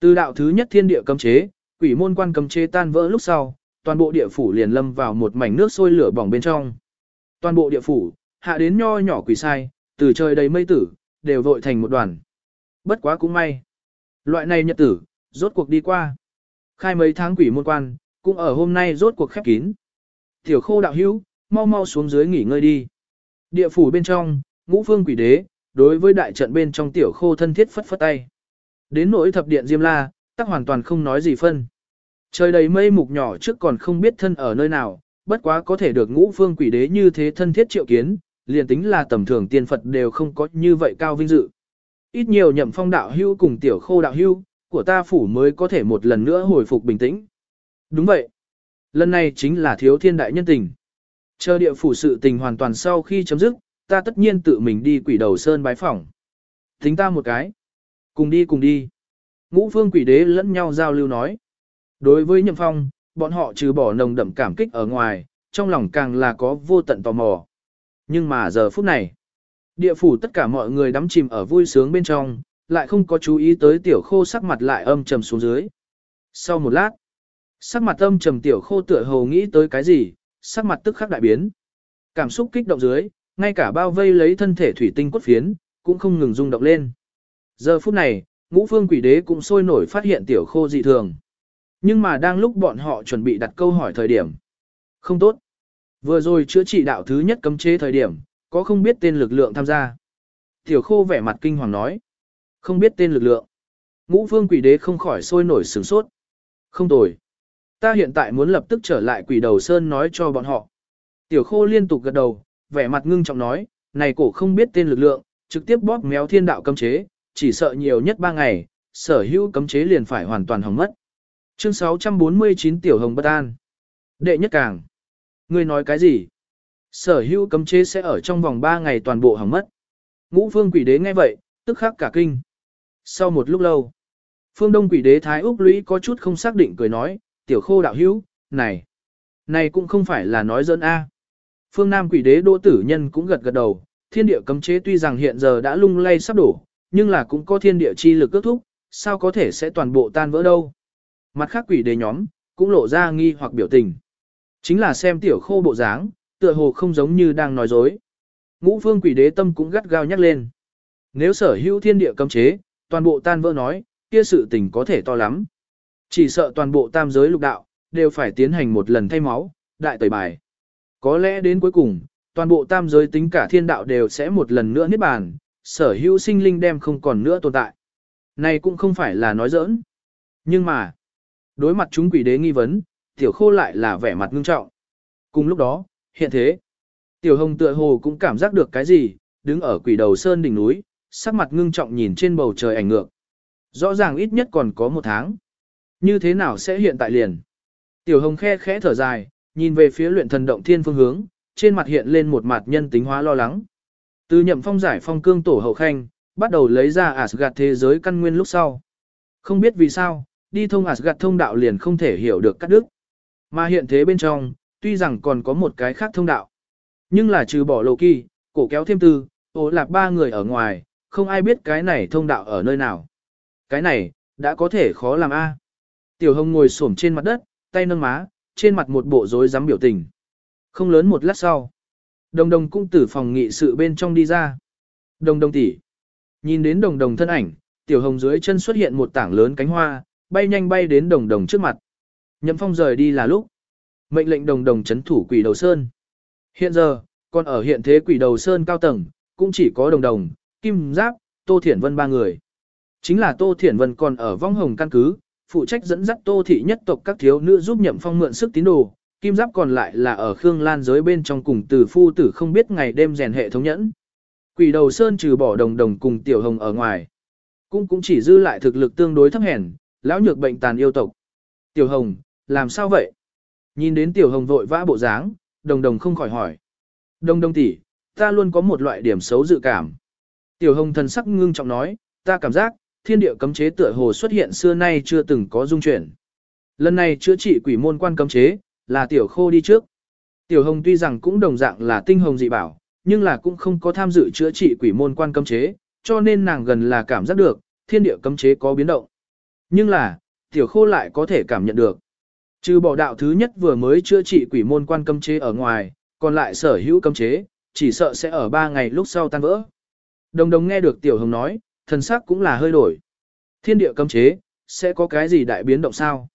Từ đạo thứ nhất thiên địa cấm chế, quỷ môn quan cấm chế tan vỡ lúc sau, toàn bộ địa phủ liền lâm vào một mảnh nước sôi lửa bỏng bên trong. Toàn bộ địa phủ, hạ đến nho nhỏ quỷ sai, từ trời đầy mây tử, đều vội thành một đoàn. Bất quá cũng may. Loại này nhật tử, rốt cuộc đi qua. Khai mấy tháng quỷ môn quan, cũng ở hôm nay rốt cuộc khép kín. Tiểu khô đạo hữu, mau mau xuống dưới nghỉ ngơi đi. Địa phủ bên trong, ngũ phương quỷ đế, đối với đại trận bên trong tiểu khô thân thiết phất phất tay. Đến nỗi thập điện Diêm La, tắc hoàn toàn không nói gì phân. Trời đầy mây mục nhỏ trước còn không biết thân ở nơi nào, bất quá có thể được ngũ phương quỷ đế như thế thân thiết triệu kiến, liền tính là tầm thường tiên Phật đều không có như vậy cao vinh dự. Ít nhiều nhậm phong đạo hưu cùng tiểu khô đạo hưu, của ta phủ mới có thể một lần nữa hồi phục bình tĩnh. Đúng vậy. Lần này chính là thiếu thiên đại nhân tình. Chờ địa phủ sự tình hoàn toàn sau khi chấm dứt, ta tất nhiên tự mình đi quỷ đầu sơn bái phỏng. Tính ta một cái. Cùng đi cùng đi. Ngũ phương quỷ đế lẫn nhau giao lưu nói. Đối với nhậm phong, bọn họ trừ bỏ nồng đậm cảm kích ở ngoài, trong lòng càng là có vô tận tò mò. Nhưng mà giờ phút này, địa phủ tất cả mọi người đắm chìm ở vui sướng bên trong, lại không có chú ý tới tiểu khô sắc mặt lại âm trầm xuống dưới. Sau một lát, sắc mặt âm trầm tiểu khô tựa hồ nghĩ tới cái gì, sắc mặt tức khắc đại biến. Cảm xúc kích động dưới, ngay cả bao vây lấy thân thể thủy tinh quất phiến, cũng không ngừng rung động lên. Giờ phút này, ngũ phương quỷ đế cũng sôi nổi phát hiện tiểu khô dị thường. Nhưng mà đang lúc bọn họ chuẩn bị đặt câu hỏi thời điểm. Không tốt. Vừa rồi chữa trị đạo thứ nhất cấm chế thời điểm, có không biết tên lực lượng tham gia. Tiểu khô vẻ mặt kinh hoàng nói. Không biết tên lực lượng. Ngũ vương quỷ đế không khỏi sôi nổi sửng sốt. Không tồi. Ta hiện tại muốn lập tức trở lại quỷ đầu sơn nói cho bọn họ. Tiểu khô liên tục gật đầu, vẻ mặt ngưng trọng nói, này cổ không biết tên lực lượng, trực tiếp bóp méo thiên đạo cấm chế, chỉ sợ nhiều nhất ba ngày, sở hữu cấm chế liền phải hoàn toàn hỏng mất. Chương 649 Tiểu Hồng Bất An Đệ nhất càng Ngươi nói cái gì? Sở hữu cấm chế sẽ ở trong vòng 3 ngày toàn bộ hỏng mất. Ngũ phương quỷ đế nghe vậy, tức khắc cả kinh. Sau một lúc lâu, phương đông quỷ đế Thái Úc Lũy có chút không xác định cười nói, tiểu khô đạo hữu, này, này cũng không phải là nói dẫn A. Phương Nam quỷ đế đỗ tử nhân cũng gật gật đầu, thiên địa cấm chế tuy rằng hiện giờ đã lung lay sắp đổ, nhưng là cũng có thiên địa chi lực ước thúc, sao có thể sẽ toàn bộ tan vỡ đâu. Mặt khác quỷ đế nhóm, cũng lộ ra nghi hoặc biểu tình. Chính là xem tiểu khô bộ dáng, tựa hồ không giống như đang nói dối. Ngũ phương quỷ đế tâm cũng gắt gao nhắc lên. Nếu sở hữu thiên địa cấm chế, toàn bộ tan vỡ nói, kia sự tình có thể to lắm. Chỉ sợ toàn bộ tam giới lục đạo, đều phải tiến hành một lần thay máu, đại tẩy bài. Có lẽ đến cuối cùng, toàn bộ tam giới tính cả thiên đạo đều sẽ một lần nữa niết bàn, sở hữu sinh linh đem không còn nữa tồn tại. Này cũng không phải là nói giỡn. Nhưng mà, đối mặt chúng quỷ đế nghi vấn, tiểu khô lại là vẻ mặt ngưng trọng. Cùng lúc đó, hiện thế, tiểu hồng tựa hồ cũng cảm giác được cái gì, đứng ở quỷ đầu sơn đỉnh núi, sắc mặt ngưng trọng nhìn trên bầu trời ảnh ngược. Rõ ràng ít nhất còn có một tháng. Như thế nào sẽ hiện tại liền? Tiểu hồng khe khẽ thở dài, nhìn về phía luyện thần động thiên phương hướng, trên mặt hiện lên một mặt nhân tính hóa lo lắng. Từ nhậm phong giải phong cương tổ hậu khanh, bắt đầu lấy ra Asgard thế giới căn nguyên lúc sau. Không biết vì sao, đi thông Asgard thông đạo liền không thể hiểu được cắt đứt. Mà hiện thế bên trong, tuy rằng còn có một cái khác thông đạo. Nhưng là trừ bỏ lộ kỳ, cổ kéo thêm tư, ổ lạc ba người ở ngoài, không ai biết cái này thông đạo ở nơi nào. Cái này, đã có thể khó làm a. Tiểu hồng ngồi xổm trên mặt đất, tay nâng má, trên mặt một bộ rối rắm biểu tình. Không lớn một lát sau. Đồng đồng cũng từ phòng nghị sự bên trong đi ra. Đồng đồng tỷ. Nhìn đến đồng đồng thân ảnh, tiểu hồng dưới chân xuất hiện một tảng lớn cánh hoa, bay nhanh bay đến đồng đồng trước mặt. Nhậm phong rời đi là lúc. Mệnh lệnh đồng đồng chấn thủ quỷ đầu sơn. Hiện giờ, còn ở hiện thế quỷ đầu sơn cao tầng, cũng chỉ có đồng đồng, kim giáp, tô thiển vân ba người. Chính là tô thiển vân còn ở vong hồng căn cứ, phụ trách dẫn dắt tô thị nhất tộc các thiếu nữ giúp nhậm phong mượn sức tín đồ, kim giáp còn lại là ở Khương Lan giới bên trong cùng từ phu tử không biết ngày đêm rèn hệ thống nhẫn. Quỷ đầu sơn trừ bỏ đồng đồng cùng tiểu hồng ở ngoài. Cũng cũng chỉ dư lại thực lực tương đối thấp hèn, lão nhược bệnh tàn yêu tộc. Tiểu hồng, làm sao vậy? Nhìn đến tiểu hồng vội vã bộ dáng, đồng đồng không khỏi hỏi. Đồng đồng tỷ, ta luôn có một loại điểm xấu dự cảm. Tiểu hồng thần sắc ngưng trọng nói, ta cảm giác, thiên địa cấm chế tựa hồ xuất hiện xưa nay chưa từng có dung chuyển. Lần này chữa trị quỷ môn quan cấm chế, là tiểu khô đi trước. Tiểu Hồng tuy rằng cũng đồng dạng là tinh hồng dị bảo, nhưng là cũng không có tham dự chữa trị quỷ môn quan cấm chế, cho nên nàng gần là cảm giác được, thiên địa cấm chế có biến động. Nhưng là, tiểu khô lại có thể cảm nhận được. Trừ bỏ đạo thứ nhất vừa mới chữa trị quỷ môn quan cấm chế ở ngoài, còn lại sở hữu cấm chế, chỉ sợ sẽ ở 3 ngày lúc sau tan vỡ. Đồng đồng nghe được tiểu hồng nói, thần sắc cũng là hơi đổi. Thiên địa cấm chế, sẽ có cái gì đại biến động sao?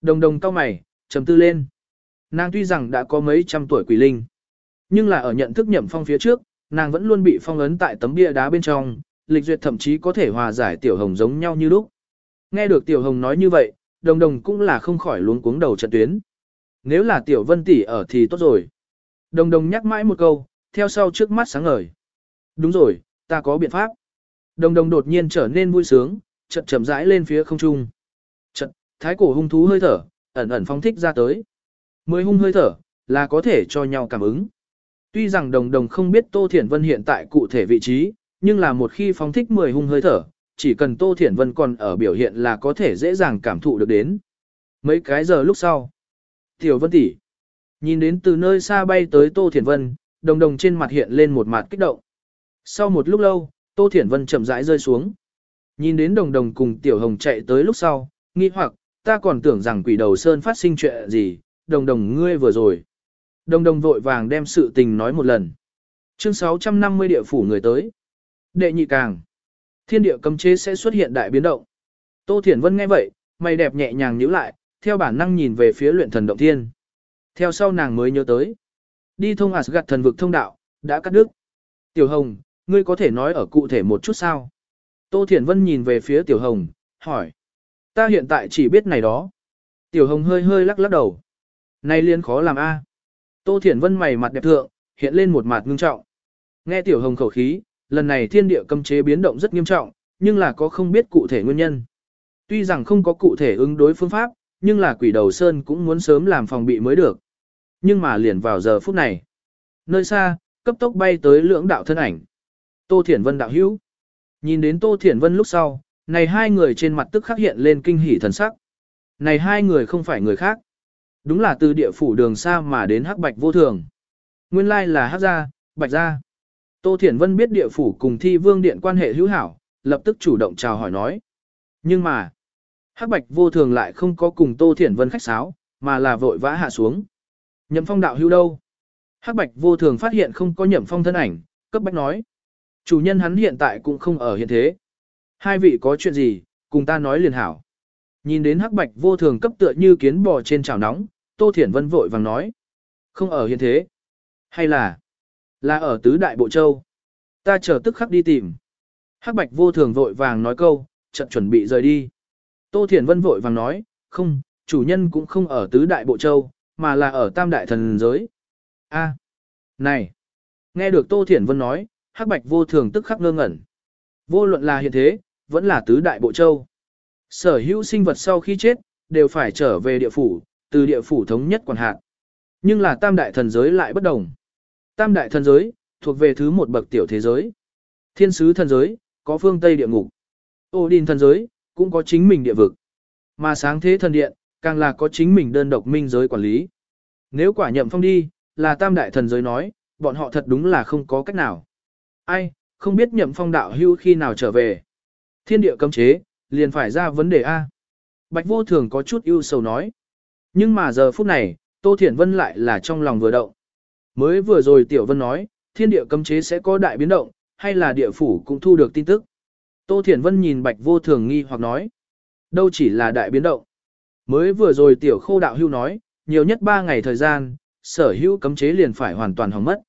Đồng đồng cao mày, trầm tư lên. Nàng tuy rằng đã có mấy trăm tuổi quỷ linh, nhưng là ở nhận thức nhậm phong phía trước, nàng vẫn luôn bị phong ấn tại tấm bia đá bên trong, lịch duyệt thậm chí có thể hòa giải tiểu hồng giống nhau như lúc. Nghe được tiểu hồng nói như vậy, đồng đồng cũng là không khỏi luống cuống đầu trận tuyến. Nếu là tiểu vân tỷ ở thì tốt rồi. Đồng đồng nhắc mãi một câu, theo sau trước mắt sáng ngời. Đúng rồi, ta có biện pháp. Đồng đồng đột nhiên trở nên vui sướng, chậm chậm rãi lên phía không trung. chậm, thái cổ hung thú hơi thở, ẩn ẩn phóng thích ra tới. Mười hung hơi thở, là có thể cho nhau cảm ứng. Tuy rằng đồng đồng không biết Tô Thiển Vân hiện tại cụ thể vị trí, nhưng là một khi phóng thích 10 hung hơi thở, chỉ cần Tô Thiển Vân còn ở biểu hiện là có thể dễ dàng cảm thụ được đến. Mấy cái giờ lúc sau, Tiểu Vân tỷ nhìn đến từ nơi xa bay tới Tô Thiển Vân, đồng đồng trên mặt hiện lên một mặt kích động. Sau một lúc lâu, Tô Thiển Vân chậm rãi rơi xuống. Nhìn đến đồng đồng cùng Tiểu Hồng chạy tới lúc sau, nghi hoặc, ta còn tưởng rằng quỷ đầu sơn phát sinh chuyện gì, đồng đồng ngươi vừa rồi. Đồng đồng vội vàng đem sự tình nói một lần. Chương 650 địa phủ người tới. Đệ nhị càng. Thiên địa cấm chế sẽ xuất hiện đại biến động. Tô Thiển Vân nghe vậy, mày đẹp nhẹ nhàng nhíu lại, theo bản năng nhìn về phía luyện thần động thiên. Theo sau nàng mới nhớ tới. Đi thông Asgard thần vực thông đạo, đã cắt đứt. Tiểu Hồng, ngươi có thể nói ở cụ thể một chút sao? Tô Thiển Vân nhìn về phía Tiểu Hồng, hỏi. Ta hiện tại chỉ biết này đó. Tiểu Hồng hơi hơi lắc lắc đầu. Này liên khó làm a. Tô Thiển Vân mày mặt đẹp thượng, hiện lên một mặt ngưng trọng. Nghe Tiểu Hồng khẩu khí, lần này thiên địa cấm chế biến động rất nghiêm trọng, nhưng là có không biết cụ thể nguyên nhân. Tuy rằng không có cụ thể ứng đối phương pháp, nhưng là quỷ đầu sơn cũng muốn sớm làm phòng bị mới được. Nhưng mà liền vào giờ phút này, nơi xa, cấp tốc bay tới lưỡng đạo thân ảnh. Tô Thiển Vân đạo hữu. Nhìn đến Tô Thiển Vân lúc sau, này hai người trên mặt tức khắc hiện lên kinh hỉ thần sắc. Này hai người không phải người khác. Đúng là từ địa phủ đường xa mà đến hắc bạch vô thường. Nguyên lai là hắc gia, bạch gia. Tô Thiển Vân biết địa phủ cùng thi vương điện quan hệ hữu hảo, lập tức chủ động chào hỏi nói. Nhưng mà, hắc bạch vô thường lại không có cùng Tô Thiển Vân khách sáo, mà là vội vã hạ xuống. Nhậm phong đạo hữu đâu? Hắc bạch vô thường phát hiện không có nhậm phong thân ảnh, cấp bách nói. Chủ nhân hắn hiện tại cũng không ở hiện thế. Hai vị có chuyện gì, cùng ta nói liền hảo. Nhìn đến hắc bạch vô thường cấp tựa như kiến bò trên chảo nóng, Tô Thiển Vân vội vàng nói. Không ở hiện thế. Hay là, là ở tứ đại bộ châu. Ta chờ tức khắc đi tìm. Hắc bạch vô thường vội vàng nói câu, chợt chuẩn bị rời đi. Tô Thiển Vân vội vàng nói, không, chủ nhân cũng không ở tứ đại bộ châu, mà là ở tam đại thần giới. A, này, nghe được Tô Thiển Vân nói, hắc bạch vô thường tức khắc ngơ ngẩn. Vô luận là hiện thế, vẫn là tứ đại bộ châu. Sở hữu sinh vật sau khi chết, đều phải trở về địa phủ, từ địa phủ thống nhất quản hạt. Nhưng là tam đại thần giới lại bất đồng. Tam đại thần giới, thuộc về thứ một bậc tiểu thế giới. Thiên sứ thần giới, có phương Tây địa ngục. Ô đình thần giới, cũng có chính mình địa vực. Mà sáng thế thần điện, càng là có chính mình đơn độc minh giới quản lý. Nếu quả nhậm phong đi, là tam đại thần giới nói, bọn họ thật đúng là không có cách nào. Ai, không biết nhậm phong đạo hưu khi nào trở về. Thiên địa cấm chế, liền phải ra vấn đề A. Bạch vô thường có chút ưu sầu nói. Nhưng mà giờ phút này, Tô Thiển Vân lại là trong lòng vừa động. Mới vừa rồi Tiểu Vân nói, thiên địa cấm chế sẽ có đại biến động, hay là địa phủ cũng thu được tin tức. Tô Thiển Vân nhìn Bạch vô thường nghi hoặc nói. Đâu chỉ là đại biến động. Mới vừa rồi Tiểu Khô Đạo Hưu nói, nhiều nhất 3 ngày thời gian, sở hữu cấm chế liền phải hoàn toàn hỏng mất.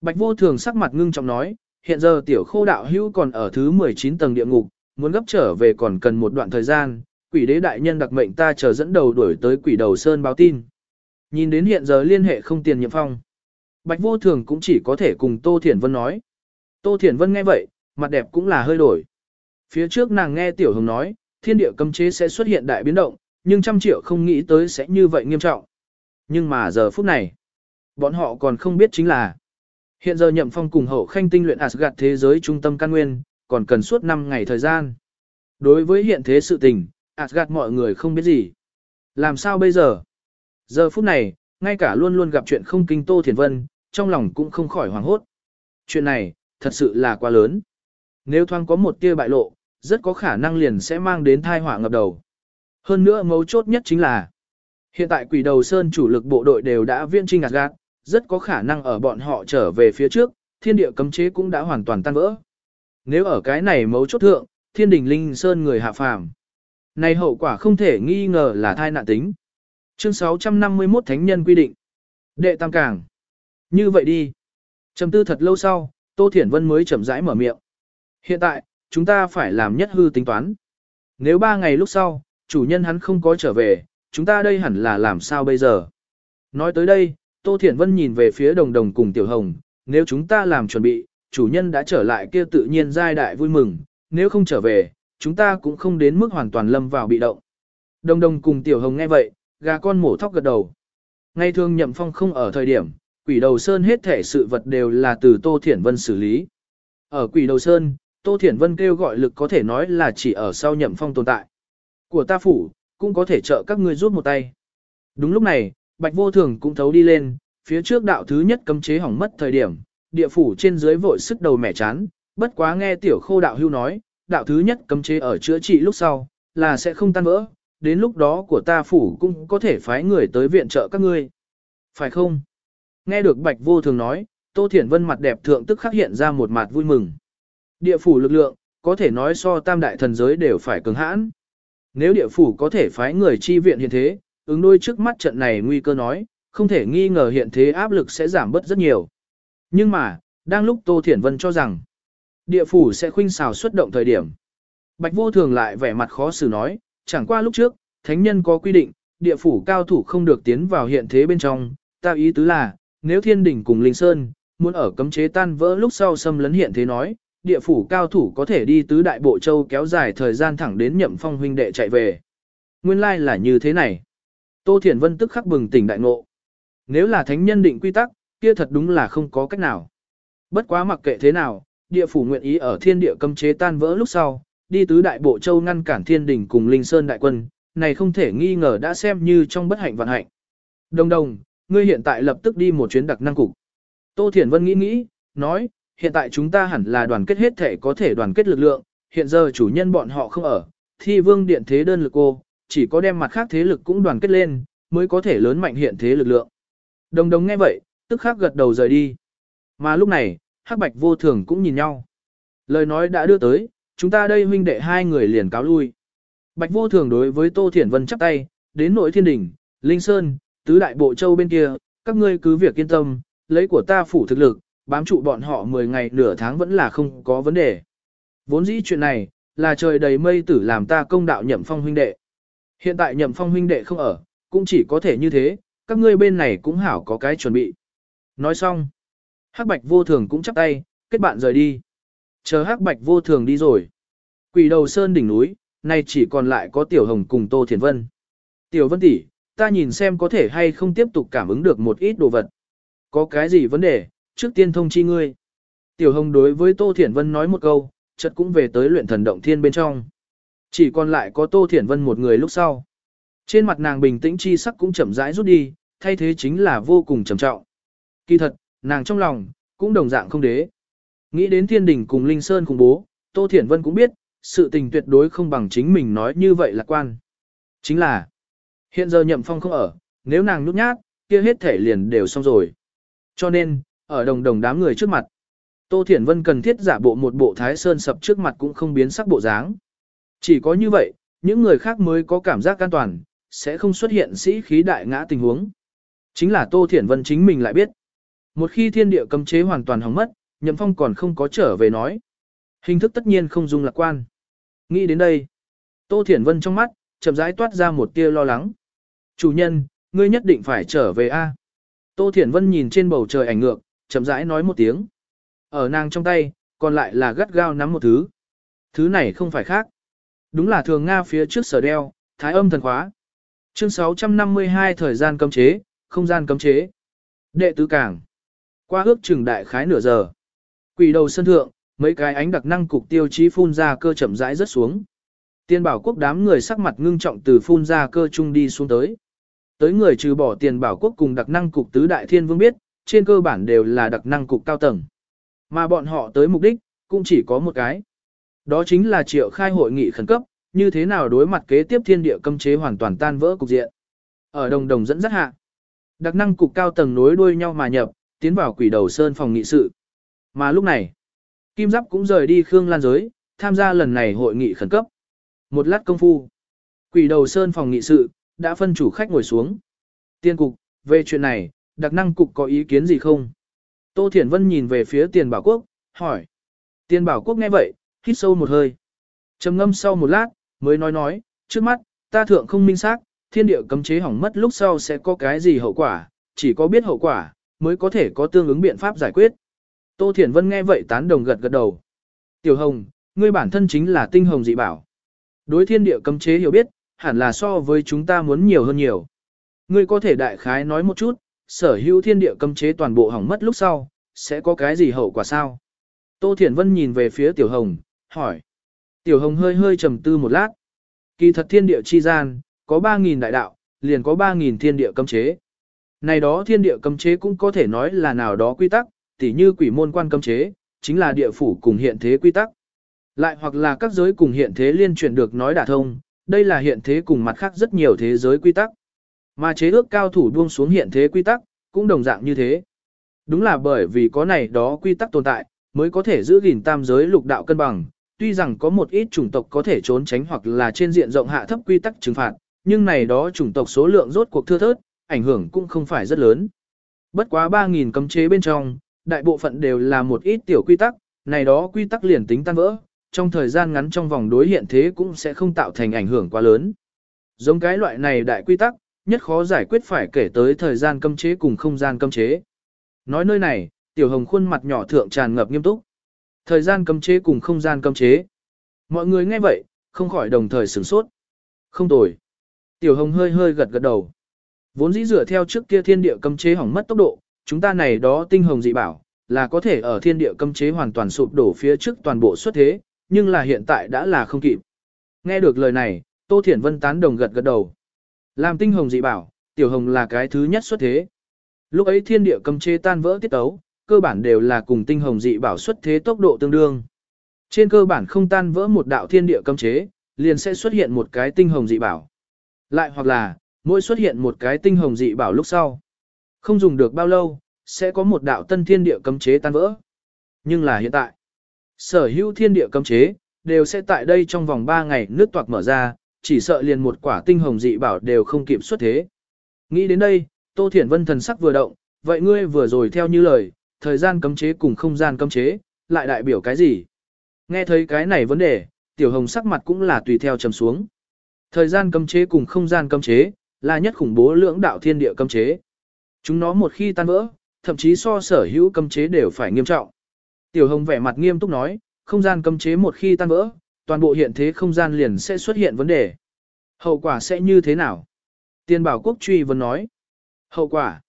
Bạch vô thường sắc mặt ngưng trọng nói, hiện giờ Tiểu Khô Đạo Hưu còn ở thứ 19 tầng địa ngục, muốn gấp trở về còn cần một đoạn thời gian, quỷ đế đại nhân đặc mệnh ta chờ dẫn đầu đuổi tới quỷ đầu sơn báo tin. Nhìn đến hiện giờ liên hệ không tiền nhiệm phong. Bạch vô thường cũng chỉ có thể cùng Tô Thiển Vân nói. Tô Thiển Vân nghe vậy, mặt đẹp cũng là hơi đổi. Phía trước nàng nghe Tiểu Hồng nói, thiên địa cấm chế sẽ xuất hiện đại biến động, nhưng trăm triệu không nghĩ tới sẽ như vậy nghiêm trọng. Nhưng mà giờ phút này, bọn họ còn không biết chính là hiện giờ nhậm phong cùng hậu khanh tinh luyện Asgard thế giới trung tâm căn nguyên, còn cần suốt 5 ngày thời gian. Đối với hiện thế sự tình, Asgard mọi người không biết gì. Làm sao bây giờ? Giờ phút này, ngay cả luôn luôn gặp chuyện không kinh Tô Thiền Vân, trong lòng cũng không khỏi hoảng hốt. Chuyện này, thật sự là quá lớn. Nếu thoáng có một tia bại lộ, rất có khả năng liền sẽ mang đến thai họa ngập đầu. Hơn nữa mấu chốt nhất chính là, hiện tại quỷ đầu sơn chủ lực bộ đội đều đã viên trinh gạt rất có khả năng ở bọn họ trở về phía trước, thiên địa cấm chế cũng đã hoàn toàn tan vỡ. Nếu ở cái này mấu chốt thượng, thiên đình linh sơn người hạ phàm. Này hậu quả không thể nghi ngờ là thai nạn tính. Chương 651 Thánh nhân quy định. Đệ tam cảng. Như vậy đi. Trầm tư thật lâu sau, Tô Thiển Vân mới chậm rãi mở miệng. Hiện tại, chúng ta phải làm nhất hư tính toán. Nếu ba ngày lúc sau, chủ nhân hắn không có trở về, chúng ta đây hẳn là làm sao bây giờ? Nói tới đây, Tô Thiển Vân nhìn về phía đồng đồng cùng Tiểu Hồng, nếu chúng ta làm chuẩn bị, chủ nhân đã trở lại kia tự nhiên giai đại vui mừng, nếu không trở về, chúng ta cũng không đến mức hoàn toàn lâm vào bị động. Đồng đồng cùng Tiểu Hồng nghe vậy, gà con mổ thóc gật đầu. Ngay thường nhậm phong không ở thời điểm, quỷ đầu sơn hết thể sự vật đều là từ Tô Thiển Vân xử lý. Ở quỷ đầu sơn, Tô Thiển Vân kêu gọi lực có thể nói là chỉ ở sau nhậm phong tồn tại. Của ta phủ, cũng có thể trợ các ngươi rút một tay. Đúng lúc này, Bạch Vô Thường cũng thấu đi lên, phía trước đạo thứ nhất cấm chế hỏng mất thời điểm, địa phủ trên dưới vội sức đầu mẻ chán, bất quá nghe tiểu khô đạo hưu nói, đạo thứ nhất cấm chế ở chữa trị lúc sau, là sẽ không tan vỡ, đến lúc đó của ta phủ cũng có thể phái người tới viện trợ các ngươi. Phải không? Nghe được Bạch Vô Thường nói, Tô Thiển Vân mặt đẹp thượng tức khắc hiện ra một mặt vui mừng. Địa phủ lực lượng, có thể nói so tam đại thần giới đều phải cứng hãn. Nếu địa phủ có thể phái người chi viện hiện thế, ứng đôi trước mắt trận này nguy cơ nói, không thể nghi ngờ hiện thế áp lực sẽ giảm bớt rất nhiều. Nhưng mà, đang lúc Tô Thiển Vân cho rằng, địa phủ sẽ khuynh xào xuất động thời điểm. Bạch vô thường lại vẻ mặt khó xử nói, chẳng qua lúc trước, thánh nhân có quy định, địa phủ cao thủ không được tiến vào hiện thế bên trong, ta ý tứ là, nếu thiên đỉnh cùng linh sơn, muốn ở cấm chế tan vỡ lúc sau xâm lấn hiện thế nói, địa phủ cao thủ có thể đi tứ đại bộ châu kéo dài thời gian thẳng đến nhậm phong huynh đệ chạy về. Nguyên lai like là như thế này. Tô Thiển Vân tức khắc bừng tỉnh đại ngộ. Nếu là thánh nhân định quy tắc, kia thật đúng là không có cách nào. Bất quá mặc kệ thế nào, địa phủ nguyện ý ở thiên địa cấm chế tan vỡ lúc sau, đi tứ đại bộ châu ngăn cản thiên đình cùng linh sơn đại quân, này không thể nghi ngờ đã xem như trong bất hạnh vận hạnh. Đồng đồng, ngươi hiện tại lập tức đi một chuyến đặc năng cục. Tô Thiển Vân nghĩ nghĩ, nói, hiện tại chúng ta hẳn là đoàn kết hết thể có thể đoàn kết lực lượng, hiện giờ chủ nhân bọn họ không ở, thi vương điện thế đơn lực cô, chỉ có đem mặt khác thế lực cũng đoàn kết lên, mới có thể lớn mạnh hiện thế lực lượng. Đồng đồng nghe vậy, tức khắc gật đầu rời đi. Mà lúc này, hắc bạch vô thường cũng nhìn nhau. Lời nói đã đưa tới, chúng ta đây huynh đệ hai người liền cáo lui. Bạch vô thường đối với Tô Thiển Vân chắp tay, đến nội thiên đỉnh, Linh Sơn, tứ đại bộ châu bên kia, các ngươi cứ việc yên tâm, lấy của ta phủ thực lực, bám trụ bọn họ 10 ngày nửa tháng vẫn là không có vấn đề. Vốn dĩ chuyện này, là trời đầy mây tử làm ta công đạo nhậm phong huynh đệ. Hiện tại nhậm phong huynh đệ không ở, cũng chỉ có thể như thế, các ngươi bên này cũng hảo có cái chuẩn bị. Nói xong, hắc bạch vô thường cũng chắp tay, kết bạn rời đi. Chờ hắc bạch vô thường đi rồi. Quỷ đầu sơn đỉnh núi, nay chỉ còn lại có tiểu hồng cùng tô thiền vân. Tiểu vân tỷ, ta nhìn xem có thể hay không tiếp tục cảm ứng được một ít đồ vật. Có cái gì vấn đề, trước tiên thông chi ngươi. Tiểu hồng đối với tô Thiển vân nói một câu, chợt cũng về tới luyện thần động thiên bên trong. Chỉ còn lại có tô Thiển vân một người lúc sau. Trên mặt nàng bình tĩnh chi sắc cũng chậm rãi rút đi, thay thế chính là vô cùng trầm trọng. Kỳ thật, nàng trong lòng, cũng đồng dạng không đế. Nghĩ đến thiên đình cùng Linh Sơn cùng bố, Tô Thiển Vân cũng biết, sự tình tuyệt đối không bằng chính mình nói như vậy lạc quan. Chính là, hiện giờ nhậm phong không ở, nếu nàng nhút nhát, kia hết thể liền đều xong rồi. Cho nên, ở đồng đồng đám người trước mặt, Tô Thiển Vân cần thiết giả bộ một bộ thái sơn sập trước mặt cũng không biến sắc bộ dáng. Chỉ có như vậy, những người khác mới có cảm giác an toàn, sẽ không xuất hiện sĩ khí đại ngã tình huống. Chính là Tô Thiển Vân chính mình lại biết. Một khi thiên địa cấm chế hoàn toàn hỏng mất, Nhậm Phong còn không có trở về nói. Hình thức tất nhiên không dung lạc quan. Nghĩ đến đây, Tô Thiển Vân trong mắt, chậm rãi toát ra một tia lo lắng. Chủ nhân, ngươi nhất định phải trở về A. Tô Thiển Vân nhìn trên bầu trời ảnh ngược, chậm rãi nói một tiếng. Ở nàng trong tay, còn lại là gắt gao nắm một thứ. Thứ này không phải khác. Đúng là thường Nga phía trước sở đeo, thái âm thần khóa. Chương 652 thời gian cấm chế, không gian cấm chế. Đệ tứ cảng. Qua ước chừng đại khái nửa giờ. Quỷ đầu sân thượng, mấy cái ánh đặc năng cục tiêu chí phun ra cơ chậm rãi rất xuống. Tiên bảo quốc đám người sắc mặt ngưng trọng từ phun ra cơ trung đi xuống tới tới người trừ bỏ tiền bảo quốc cùng đặc năng cục tứ đại thiên vương biết, trên cơ bản đều là đặc năng cục cao tầng. Mà bọn họ tới mục đích, cũng chỉ có một cái. Đó chính là triệu khai hội nghị khẩn cấp, như thế nào đối mặt kế tiếp thiên địa cấm chế hoàn toàn tan vỡ cục diện. Ở đồng đồng dẫn dắt hạ, đặc năng cục cao tầng nối đuôi nhau mà nhập, tiến vào quỷ đầu sơn phòng nghị sự. Mà lúc này, Kim Giáp cũng rời đi Khương Lan giới, tham gia lần này hội nghị khẩn cấp. Một lát công phu, quỷ đầu sơn phòng nghị sự, đã phân chủ khách ngồi xuống. Tiên cục, về chuyện này, đặc năng cục có ý kiến gì không? Tô Thiển Vân nhìn về phía tiền bảo quốc, hỏi. Tiền bảo quốc nghe vậy, hít sâu một hơi. trầm ngâm sau một lát, mới nói nói, trước mắt, ta thượng không minh xác, thiên địa cấm chế hỏng mất lúc sau sẽ có cái gì hậu quả, chỉ có biết hậu quả, mới có thể có tương ứng biện pháp giải quyết. Tô Thiển Vân nghe vậy tán đồng gật gật đầu. Tiểu Hồng, ngươi bản thân chính là tinh hồng dị bảo. Đối thiên địa cấm chế hiểu biết, hẳn là so với chúng ta muốn nhiều hơn nhiều. Ngươi có thể đại khái nói một chút, sở hữu thiên địa cấm chế toàn bộ hỏng mất lúc sau, sẽ có cái gì hậu quả sao? Tô Thiển Vân nhìn về phía Tiểu Hồng, hỏi. Tiểu Hồng hơi hơi trầm tư một lát. Kỳ thật thiên địa chi gian, có 3.000 đại đạo, liền có 3.000 thiên địa cấm chế. Này đó thiên địa cấm chế cũng có thể nói là nào đó quy tắc, tỉ như quỷ môn quan cấm chế, chính là địa phủ cùng hiện thế quy tắc. Lại hoặc là các giới cùng hiện thế liên chuyển được nói đả thông, đây là hiện thế cùng mặt khác rất nhiều thế giới quy tắc. Mà chế ước cao thủ buông xuống hiện thế quy tắc, cũng đồng dạng như thế. Đúng là bởi vì có này đó quy tắc tồn tại, mới có thể giữ gìn tam giới lục đạo cân bằng. Tuy rằng có một ít chủng tộc có thể trốn tránh hoặc là trên diện rộng hạ thấp quy tắc trừng phạt, nhưng này đó chủng tộc số lượng rốt cuộc thưa thớt, ảnh hưởng cũng không phải rất lớn. Bất quá 3.000 cấm chế bên trong, đại bộ phận đều là một ít tiểu quy tắc, này đó quy tắc liền tính tan vỡ, trong thời gian ngắn trong vòng đối hiện thế cũng sẽ không tạo thành ảnh hưởng quá lớn. Giống cái loại này đại quy tắc, nhất khó giải quyết phải kể tới thời gian cấm chế cùng không gian cấm chế. Nói nơi này, tiểu hồng khuôn mặt nhỏ thượng tràn ngập nghiêm túc. Thời gian cấm chế cùng không gian cấm chế. Mọi người nghe vậy, không khỏi đồng thời sửng sốt. Không tồi. Tiểu hồng hơi hơi gật gật đầu. Vốn dĩ dựa theo trước kia thiên địa cấm chế hỏng mất tốc độ, chúng ta này đó tinh hồng dị bảo, là có thể ở thiên địa cấm chế hoàn toàn sụp đổ phía trước toàn bộ xuất thế, nhưng là hiện tại đã là không kịp. Nghe được lời này, Tô Thiển Vân tán đồng gật gật đầu. Làm tinh hồng dị bảo, tiểu hồng là cái thứ nhất xuất thế. Lúc ấy thiên địa cấm chế tan vỡ tiết tấu, cơ bản đều là cùng tinh hồng dị bảo xuất thế tốc độ tương đương. Trên cơ bản không tan vỡ một đạo thiên địa cấm chế, liền sẽ xuất hiện một cái tinh hồng dị bảo. Lại hoặc là, mỗi xuất hiện một cái tinh hồng dị bảo lúc sau. Không dùng được bao lâu, sẽ có một đạo tân thiên địa cấm chế tan vỡ. Nhưng là hiện tại, sở hữu thiên địa cấm chế, đều sẽ tại đây trong vòng 3 ngày nước toạc mở ra, chỉ sợ liền một quả tinh hồng dị bảo đều không kịp xuất thế. Nghĩ đến đây, Tô Thiển Vân thần sắc vừa động, vậy ngươi vừa rồi theo như lời, thời gian cấm chế cùng không gian cấm chế, lại đại biểu cái gì? Nghe thấy cái này vấn đề, tiểu hồng sắc mặt cũng là tùy theo trầm xuống. Thời gian cấm chế cùng không gian cấm chế, là nhất khủng bố lưỡng đạo thiên địa cấm chế. Chúng nó một khi tan vỡ, thậm chí so sở hữu cấm chế đều phải nghiêm trọng. Tiểu Hồng vẻ mặt nghiêm túc nói, không gian cấm chế một khi tan vỡ, toàn bộ hiện thế không gian liền sẽ xuất hiện vấn đề. Hậu quả sẽ như thế nào? Tiên bảo quốc truy vấn nói. Hậu quả.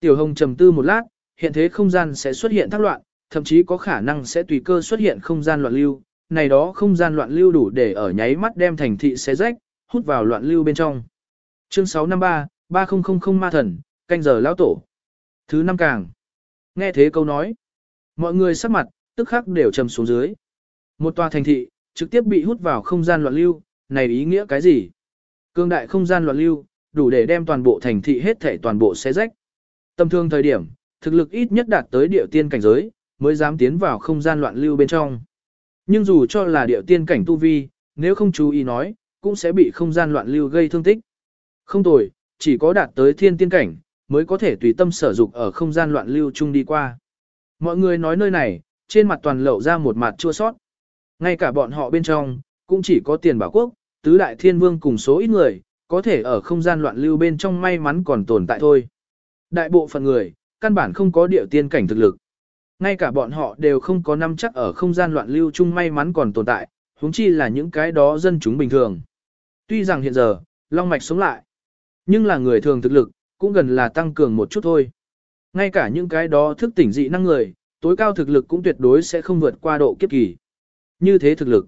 Tiểu Hồng trầm tư một lát, hiện thế không gian sẽ xuất hiện thác loạn, thậm chí có khả năng sẽ tùy cơ xuất hiện không gian loạn lưu. Này đó không gian loạn lưu đủ để ở nháy mắt đem thành thị xé rách, hút vào loạn lưu bên trong. Chương 653, 3000 ma thần, canh giờ lão tổ. Thứ năm càng. Nghe thế câu nói. Mọi người sắc mặt, tức khắc đều trầm xuống dưới. Một tòa thành thị, trực tiếp bị hút vào không gian loạn lưu, này ý nghĩa cái gì? Cương đại không gian loạn lưu, đủ để đem toàn bộ thành thị hết thể toàn bộ xé rách. Tầm thương thời điểm, thực lực ít nhất đạt tới địa tiên cảnh giới, mới dám tiến vào không gian loạn lưu bên trong. Nhưng dù cho là địa tiên cảnh tu vi, nếu không chú ý nói, cũng sẽ bị không gian loạn lưu gây thương tích. Không tồi, chỉ có đạt tới thiên tiên cảnh, mới có thể tùy tâm sở dục ở không gian loạn lưu chung đi qua. Mọi người nói nơi này, trên mặt toàn lậu ra một mặt chua sót. Ngay cả bọn họ bên trong, cũng chỉ có tiền bảo quốc, tứ đại thiên vương cùng số ít người, có thể ở không gian loạn lưu bên trong may mắn còn tồn tại thôi. Đại bộ phận người, căn bản không có địa tiên cảnh thực lực. Ngay cả bọn họ đều không có năm chắc ở không gian loạn lưu chung may mắn còn tồn tại, huống chi là những cái đó dân chúng bình thường. Tuy rằng hiện giờ, Long Mạch sống lại, nhưng là người thường thực lực, cũng gần là tăng cường một chút thôi. Ngay cả những cái đó thức tỉnh dị năng người, tối cao thực lực cũng tuyệt đối sẽ không vượt qua độ kiếp kỳ. Như thế thực lực,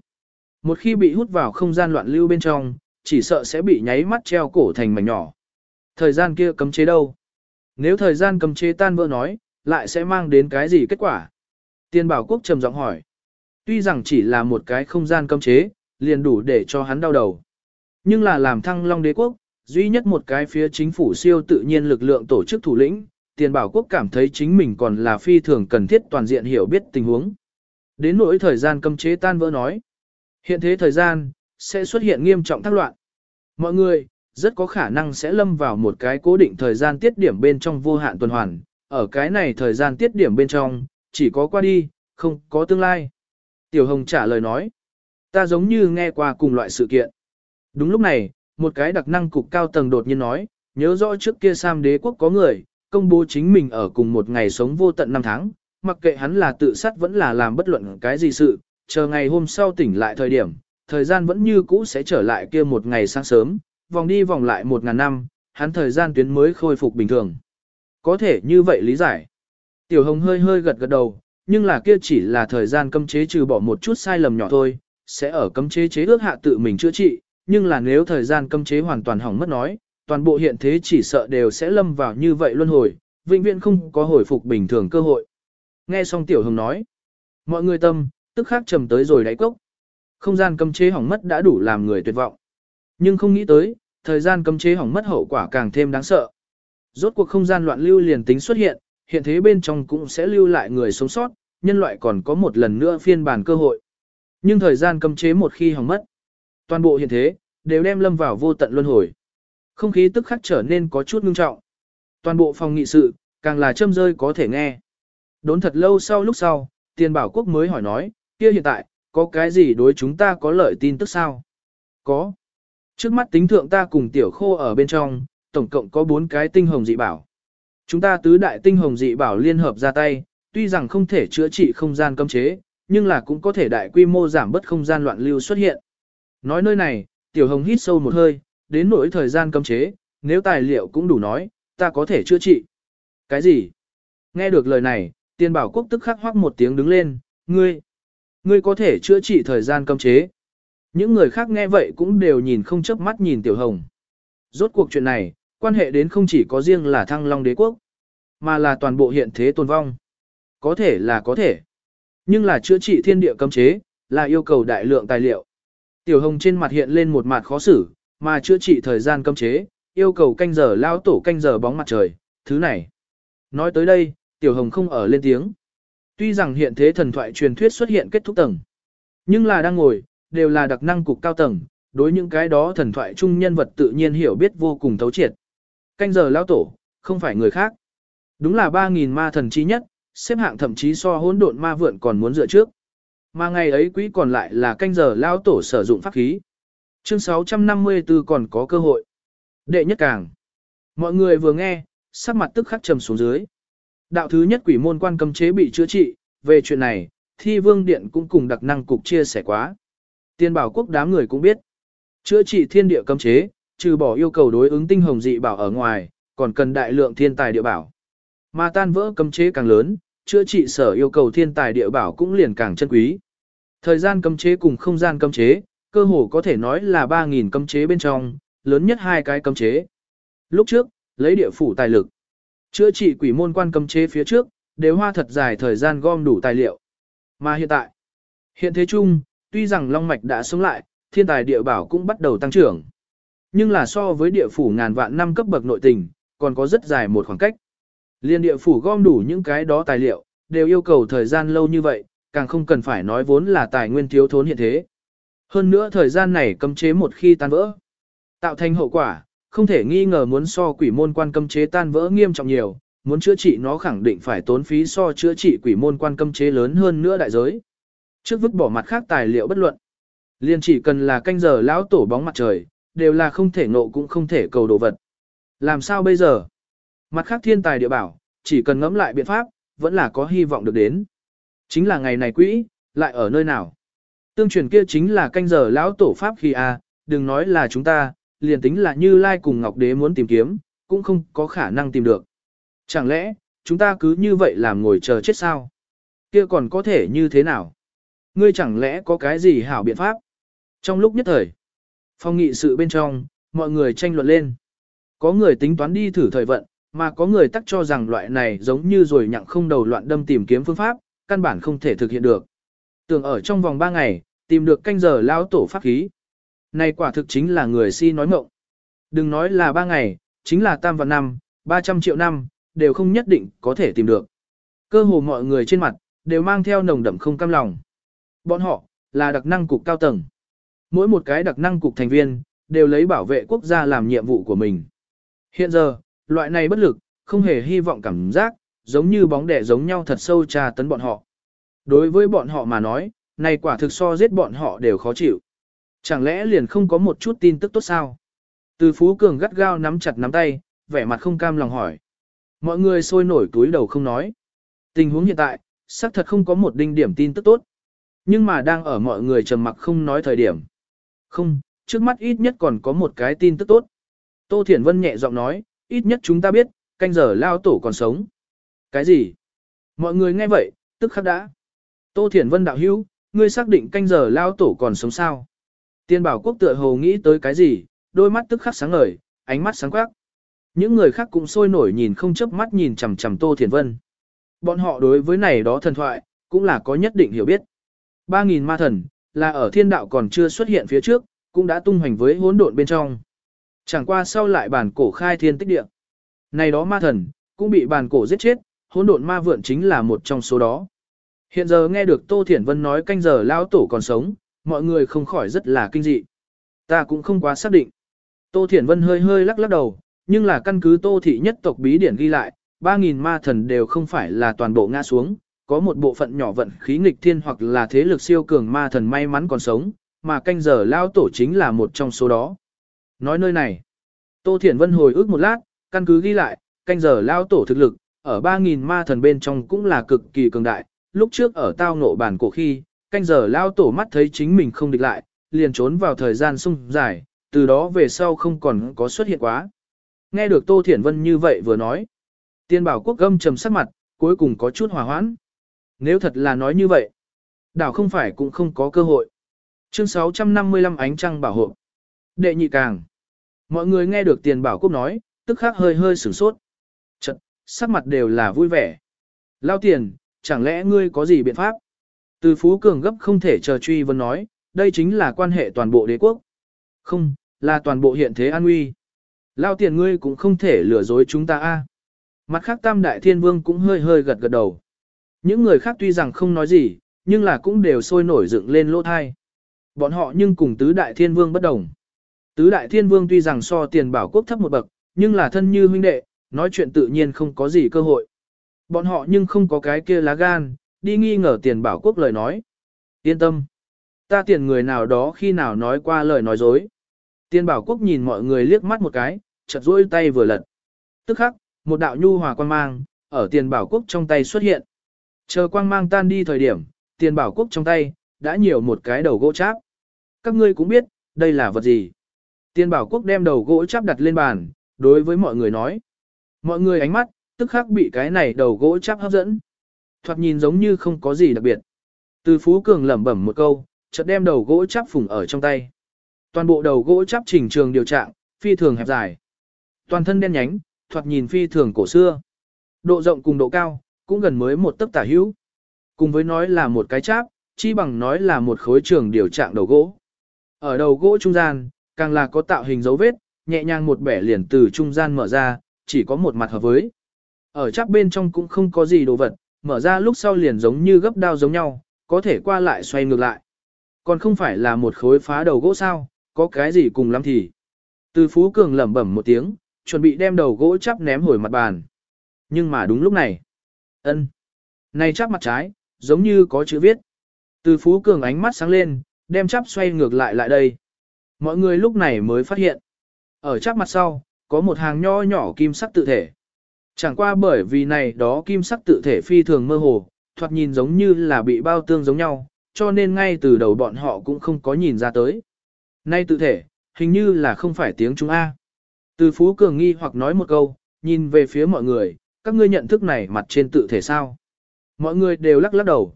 một khi bị hút vào không gian loạn lưu bên trong, chỉ sợ sẽ bị nháy mắt treo cổ thành mảnh nhỏ. Thời gian kia cấm chế đâu? Nếu thời gian cấm chế tan vỡ nói, lại sẽ mang đến cái gì kết quả? Tiên bảo quốc trầm giọng hỏi. Tuy rằng chỉ là một cái không gian cấm chế, liền đủ để cho hắn đau đầu. Nhưng là làm thăng long đế quốc, duy nhất một cái phía chính phủ siêu tự nhiên lực lượng tổ chức thủ lĩnh, tiền bảo quốc cảm thấy chính mình còn là phi thường cần thiết toàn diện hiểu biết tình huống. Đến nỗi thời gian cấm chế tan vỡ nói. Hiện thế thời gian, sẽ xuất hiện nghiêm trọng thác loạn. Mọi người, rất có khả năng sẽ lâm vào một cái cố định thời gian tiết điểm bên trong vô hạn tuần hoàn. Ở cái này thời gian tiết điểm bên trong, chỉ có qua đi, không có tương lai. Tiểu Hồng trả lời nói. Ta giống như nghe qua cùng loại sự kiện. Đúng lúc này, một cái đặc năng cục cao tầng đột nhiên nói, nhớ rõ trước kia Sam đế quốc có người, công bố chính mình ở cùng một ngày sống vô tận năm tháng, mặc kệ hắn là tự sát vẫn là làm bất luận cái gì sự, chờ ngày hôm sau tỉnh lại thời điểm, thời gian vẫn như cũ sẽ trở lại kia một ngày sáng sớm, vòng đi vòng lại một ngàn năm, hắn thời gian tuyến mới khôi phục bình thường. Có thể như vậy lý giải. Tiểu Hồng hơi hơi gật gật đầu, nhưng là kia chỉ là thời gian cấm chế trừ bỏ một chút sai lầm nhỏ thôi, sẽ ở cấm chế chế ước hạ tự mình chữa trị, nhưng là nếu thời gian cấm chế hoàn toàn hỏng mất nói, toàn bộ hiện thế chỉ sợ đều sẽ lâm vào như vậy luân hồi, vĩnh viễn không có hồi phục bình thường cơ hội. Nghe xong Tiểu Hồng nói, mọi người tâm, tức khắc trầm tới rồi đáy cốc. Không gian cấm chế hỏng mất đã đủ làm người tuyệt vọng. Nhưng không nghĩ tới, thời gian cấm chế hỏng mất hậu quả càng thêm đáng sợ. Rốt cuộc không gian loạn lưu liền tính xuất hiện, hiện thế bên trong cũng sẽ lưu lại người sống sót, nhân loại còn có một lần nữa phiên bản cơ hội. Nhưng thời gian cấm chế một khi hỏng mất, toàn bộ hiện thế, đều đem lâm vào vô tận luân hồi. Không khí tức khắc trở nên có chút ngưng trọng. Toàn bộ phòng nghị sự, càng là châm rơi có thể nghe. Đốn thật lâu sau lúc sau, tiền bảo quốc mới hỏi nói, kia hiện tại, có cái gì đối chúng ta có lợi tin tức sao? Có. Trước mắt tính thượng ta cùng tiểu khô ở bên trong, tổng cộng có 4 cái tinh hồng dị bảo. Chúng ta tứ đại tinh hồng dị bảo liên hợp ra tay, tuy rằng không thể chữa trị không gian cấm chế, nhưng là cũng có thể đại quy mô giảm bớt không gian loạn lưu xuất hiện. Nói nơi này, tiểu hồng hít sâu một hơi, đến nỗi thời gian cấm chế, nếu tài liệu cũng đủ nói, ta có thể chữa trị. Cái gì? Nghe được lời này, tiên bảo quốc tức khắc hoắc một tiếng đứng lên, ngươi, ngươi có thể chữa trị thời gian cấm chế. Những người khác nghe vậy cũng đều nhìn không chớp mắt nhìn tiểu hồng. Rốt cuộc chuyện này, quan hệ đến không chỉ có riêng là thăng long đế quốc, mà là toàn bộ hiện thế tồn vong. Có thể là có thể. Nhưng là chữa trị thiên địa cấm chế, là yêu cầu đại lượng tài liệu. Tiểu hồng trên mặt hiện lên một mặt khó xử, mà chữa trị thời gian cấm chế, yêu cầu canh giờ lao tổ canh giờ bóng mặt trời, thứ này. Nói tới đây, tiểu hồng không ở lên tiếng. Tuy rằng hiện thế thần thoại truyền thuyết xuất hiện kết thúc tầng, nhưng là đang ngồi, đều là đặc năng cục cao tầng, đối những cái đó thần thoại chung nhân vật tự nhiên hiểu biết vô cùng thấu triệt. Canh giờ lao tổ, không phải người khác. Đúng là 3.000 ma thần chi nhất, xếp hạng thậm chí so hỗn độn ma vượn còn muốn dựa trước. Mà ngày ấy quý còn lại là canh giờ lao tổ sử dụng pháp khí. Chương 654 còn có cơ hội. Đệ nhất càng. Mọi người vừa nghe, sắc mặt tức khắc trầm xuống dưới. Đạo thứ nhất quỷ môn quan cấm chế bị chữa trị, về chuyện này, thi vương điện cũng cùng đặc năng cục chia sẻ quá. Tiên bảo quốc đám người cũng biết. Chữa trị thiên địa cấm chế, trừ bỏ yêu cầu đối ứng tinh hồng dị bảo ở ngoài, còn cần đại lượng thiên tài địa bảo. Mà tan vỡ cấm chế càng lớn, chữa trị sở yêu cầu thiên tài địa bảo cũng liền càng chân quý. Thời gian cấm chế cùng không gian cấm chế, cơ hồ có thể nói là 3.000 cấm chế bên trong, lớn nhất hai cái cấm chế. Lúc trước, lấy địa phủ tài lực, chữa trị quỷ môn quan cấm chế phía trước, đều hoa thật dài thời gian gom đủ tài liệu. Mà hiện tại, hiện thế chung, tuy rằng Long Mạch đã sống lại, thiên tài địa bảo cũng bắt đầu tăng trưởng. Nhưng là so với địa phủ ngàn vạn năm cấp bậc nội tình, còn có rất dài một khoảng cách. Liên địa phủ gom đủ những cái đó tài liệu, đều yêu cầu thời gian lâu như vậy, càng không cần phải nói vốn là tài nguyên thiếu thốn hiện thế. Hơn nữa thời gian này cấm chế một khi tan vỡ, tạo thành hậu quả, không thể nghi ngờ muốn so quỷ môn quan cấm chế tan vỡ nghiêm trọng nhiều, muốn chữa trị nó khẳng định phải tốn phí so chữa trị quỷ môn quan cấm chế lớn hơn nữa đại giới. Trước vứt bỏ mặt khác tài liệu bất luận, liền chỉ cần là canh giờ lão tổ bóng mặt trời, đều là không thể nộ cũng không thể cầu đồ vật. Làm sao bây giờ? Mặt khác thiên tài địa bảo, chỉ cần ngẫm lại biện pháp, vẫn là có hy vọng được đến. Chính là ngày này quỹ, lại ở nơi nào? Tương truyền kia chính là canh giờ lão tổ pháp khi a, đừng nói là chúng ta, liền tính là như Lai cùng Ngọc Đế muốn tìm kiếm, cũng không có khả năng tìm được. Chẳng lẽ, chúng ta cứ như vậy làm ngồi chờ chết sao? Kia còn có thể như thế nào? Ngươi chẳng lẽ có cái gì hảo biện pháp? Trong lúc nhất thời, phong nghị sự bên trong, mọi người tranh luận lên. Có người tính toán đi thử thời vận, mà có người tắc cho rằng loại này giống như rồi nhặng không đầu loạn đâm tìm kiếm phương pháp, căn bản không thể thực hiện được. Tưởng ở trong vòng 3 ngày, tìm được canh giờ lao tổ pháp khí. Này quả thực chính là người si nói mộng. Đừng nói là ba ngày, chính là tam và năm, 300 triệu năm, đều không nhất định có thể tìm được. Cơ hồ mọi người trên mặt, đều mang theo nồng đậm không cam lòng. Bọn họ, là đặc năng cục cao tầng. Mỗi một cái đặc năng cục thành viên, đều lấy bảo vệ quốc gia làm nhiệm vụ của mình. Hiện giờ, loại này bất lực, không hề hy vọng cảm giác, giống như bóng đẻ giống nhau thật sâu trà tấn bọn họ. Đối với bọn họ mà nói, này quả thực so giết bọn họ đều khó chịu. Chẳng lẽ liền không có một chút tin tức tốt sao? Từ Phú Cường gắt gao nắm chặt nắm tay, vẻ mặt không cam lòng hỏi. Mọi người sôi nổi túi đầu không nói. Tình huống hiện tại, xác thật không có một đinh điểm tin tức tốt. Nhưng mà đang ở mọi người trầm mặc không nói thời điểm. Không, trước mắt ít nhất còn có một cái tin tức tốt. Tô Thiển Vân nhẹ giọng nói, ít nhất chúng ta biết, canh giờ lao tổ còn sống. Cái gì? Mọi người nghe vậy, tức khắc đã. Tô Thiển Vân đạo hữu, ngươi xác định canh giờ lao tổ còn sống sao? Tiên bảo quốc tựa hồ nghĩ tới cái gì, đôi mắt tức khắc sáng ngời, ánh mắt sáng quắc. Những người khác cũng sôi nổi nhìn không chớp mắt nhìn chằm chằm Tô Thiển Vân. Bọn họ đối với này đó thần thoại, cũng là có nhất định hiểu biết. 3.000 ma thần, là ở thiên đạo còn chưa xuất hiện phía trước, cũng đã tung hoành với hỗn độn bên trong. Chẳng qua sau lại bản cổ khai thiên tích địa. Này đó ma thần, cũng bị bản cổ giết chết, hỗn độn ma vượn chính là một trong số đó. Hiện giờ nghe được Tô Thiển Vân nói canh giờ lao tổ còn sống, mọi người không khỏi rất là kinh dị. Ta cũng không quá xác định. Tô Thiển Vân hơi hơi lắc lắc đầu, nhưng là căn cứ Tô Thị nhất tộc bí điển ghi lại, 3.000 ma thần đều không phải là toàn bộ ngã xuống, có một bộ phận nhỏ vận khí nghịch thiên hoặc là thế lực siêu cường ma thần may mắn còn sống, mà canh giờ lao tổ chính là một trong số đó. Nói nơi này, Tô Thiển Vân hồi ức một lát, căn cứ ghi lại, canh giờ lao tổ thực lực, ở 3.000 ma thần bên trong cũng là cực kỳ cường đại, lúc trước ở tao ngộ bản cổ khi, canh giờ lao tổ mắt thấy chính mình không địch lại, liền trốn vào thời gian sung dài, từ đó về sau không còn có xuất hiện quá. Nghe được Tô Thiển Vân như vậy vừa nói, tiên bảo quốc gâm trầm sắc mặt, cuối cùng có chút hòa hoãn. Nếu thật là nói như vậy, đảo không phải cũng không có cơ hội. Chương 655 ánh trăng bảo hộ. Đệ nhị càng. Mọi người nghe được tiền bảo quốc nói, tức khắc hơi hơi sửng sốt. Chật, sắc mặt đều là vui vẻ. Lao tiền, chẳng lẽ ngươi có gì biện pháp? Từ Phú Cường gấp không thể chờ truy vấn nói, đây chính là quan hệ toàn bộ đế quốc. Không, là toàn bộ hiện thế an nguy. Lao tiền ngươi cũng không thể lừa dối chúng ta a. Mặt khác Tam Đại Thiên Vương cũng hơi hơi gật gật đầu. Những người khác tuy rằng không nói gì, nhưng là cũng đều sôi nổi dựng lên lỗ thai. Bọn họ nhưng cùng Tứ Đại Thiên Vương bất đồng. Tứ Đại Thiên Vương tuy rằng so tiền bảo quốc thấp một bậc, nhưng là thân như huynh đệ, nói chuyện tự nhiên không có gì cơ hội. Bọn họ nhưng không có cái kia lá gan, đi nghi ngờ tiền bảo quốc lời nói. Yên tâm. Ta tiền người nào đó khi nào nói qua lời nói dối. Tiền bảo quốc nhìn mọi người liếc mắt một cái, chật rôi tay vừa lật. Tức khắc, một đạo nhu hòa quang mang, ở tiền bảo quốc trong tay xuất hiện. Chờ quang mang tan đi thời điểm, tiền bảo quốc trong tay, đã nhiều một cái đầu gỗ cháp. Các ngươi cũng biết, đây là vật gì. Tiền bảo quốc đem đầu gỗ cháp đặt lên bàn, đối với mọi người nói. Mọi người ánh mắt, tức khắc bị cái này đầu gỗ cháp hấp dẫn. Thoạt nhìn giống như không có gì đặc biệt. Từ Phú Cường lẩm bẩm một câu, chợt đem đầu gỗ chắp phủng ở trong tay. Toàn bộ đầu gỗ chắp chỉnh trường điều trạng, phi thường hẹp dài. Toàn thân đen nhánh, thoạt nhìn phi thường cổ xưa. Độ rộng cùng độ cao, cũng gần mới một tấc tả hữu. Cùng với nói là một cái cháp, chi bằng nói là một khối trường điều trạng đầu gỗ. Ở đầu gỗ trung gian, càng là có tạo hình dấu vết, nhẹ nhàng một bẻ liền từ trung gian mở ra, chỉ có một mặt hợp với. Ở chắc bên trong cũng không có gì đồ vật, mở ra lúc sau liền giống như gấp đao giống nhau, có thể qua lại xoay ngược lại. Còn không phải là một khối phá đầu gỗ sao, có cái gì cùng lắm thì. Từ Phú Cường lẩm bẩm một tiếng, chuẩn bị đem đầu gỗ chắp ném hồi mặt bàn. Nhưng mà đúng lúc này. ân, Này chắp mặt trái, giống như có chữ viết. Từ Phú Cường ánh mắt sáng lên, đem chắp xoay ngược lại lại đây. Mọi người lúc này mới phát hiện. Ở chắp mặt sau, có một hàng nho nhỏ kim sắc tự thể. Chẳng qua bởi vì này đó kim sắc tự thể phi thường mơ hồ, thoạt nhìn giống như là bị bao tương giống nhau, cho nên ngay từ đầu bọn họ cũng không có nhìn ra tới. Nay tự thể, hình như là không phải tiếng Trung A. Từ Phú Cường nghi hoặc nói một câu, nhìn về phía mọi người, các ngươi nhận thức này mặt trên tự thể sao? Mọi người đều lắc lắc đầu.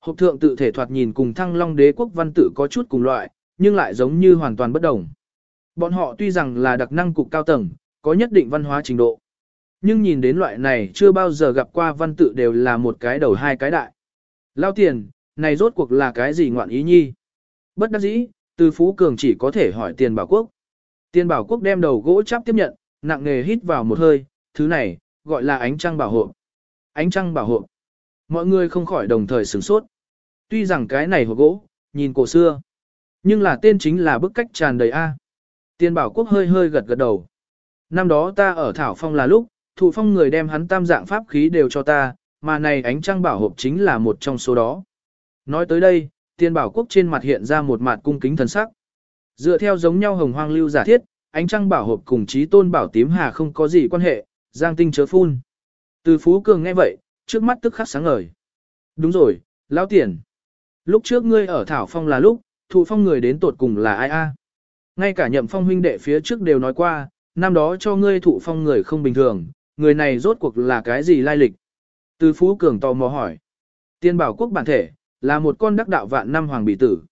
Hộp thượng tự thể thoạt nhìn cùng thăng long đế quốc văn tự có chút cùng loại, nhưng lại giống như hoàn toàn bất đồng. Bọn họ tuy rằng là đặc năng cục cao tầng, có nhất định văn hóa trình độ. Nhưng nhìn đến loại này chưa bao giờ gặp qua văn tự đều là một cái đầu hai cái đại. Lao tiền, này rốt cuộc là cái gì ngoạn ý nhi? Bất đắc dĩ, từ Phú Cường chỉ có thể hỏi tiền bảo quốc. Tiền bảo quốc đem đầu gỗ chắp tiếp nhận, nặng nghề hít vào một hơi, thứ này, gọi là ánh trăng bảo hộ. Ánh trăng bảo hộ. Mọi người không khỏi đồng thời sửng sốt. Tuy rằng cái này hộp gỗ, nhìn cổ xưa, nhưng là tên chính là bức cách tràn đầy A. Tiền bảo quốc hơi hơi gật gật đầu. Năm đó ta ở Thảo Phong là lúc, thụ phong người đem hắn tam dạng pháp khí đều cho ta, mà này ánh trăng bảo hộp chính là một trong số đó. Nói tới đây, Tiên bảo quốc trên mặt hiện ra một mặt cung kính thần sắc. Dựa theo giống nhau hồng hoang lưu giả thiết, ánh trăng bảo hộp cùng trí tôn bảo tím hà không có gì quan hệ, giang tinh chớ phun. Từ Phú Cường nghe vậy, trước mắt tức khắc sáng ngời. Đúng rồi, lão tiền. Lúc trước ngươi ở Thảo Phong là lúc, thụ phong người đến tột cùng là ai a? Ngay cả nhậm phong huynh đệ phía trước đều nói qua, năm đó cho ngươi thụ phong người không bình thường, người này rốt cuộc là cái gì lai lịch? Từ Phú Cường tò mò hỏi. Tiên bảo quốc bản thể, là một con đắc đạo vạn năm hoàng bị tử.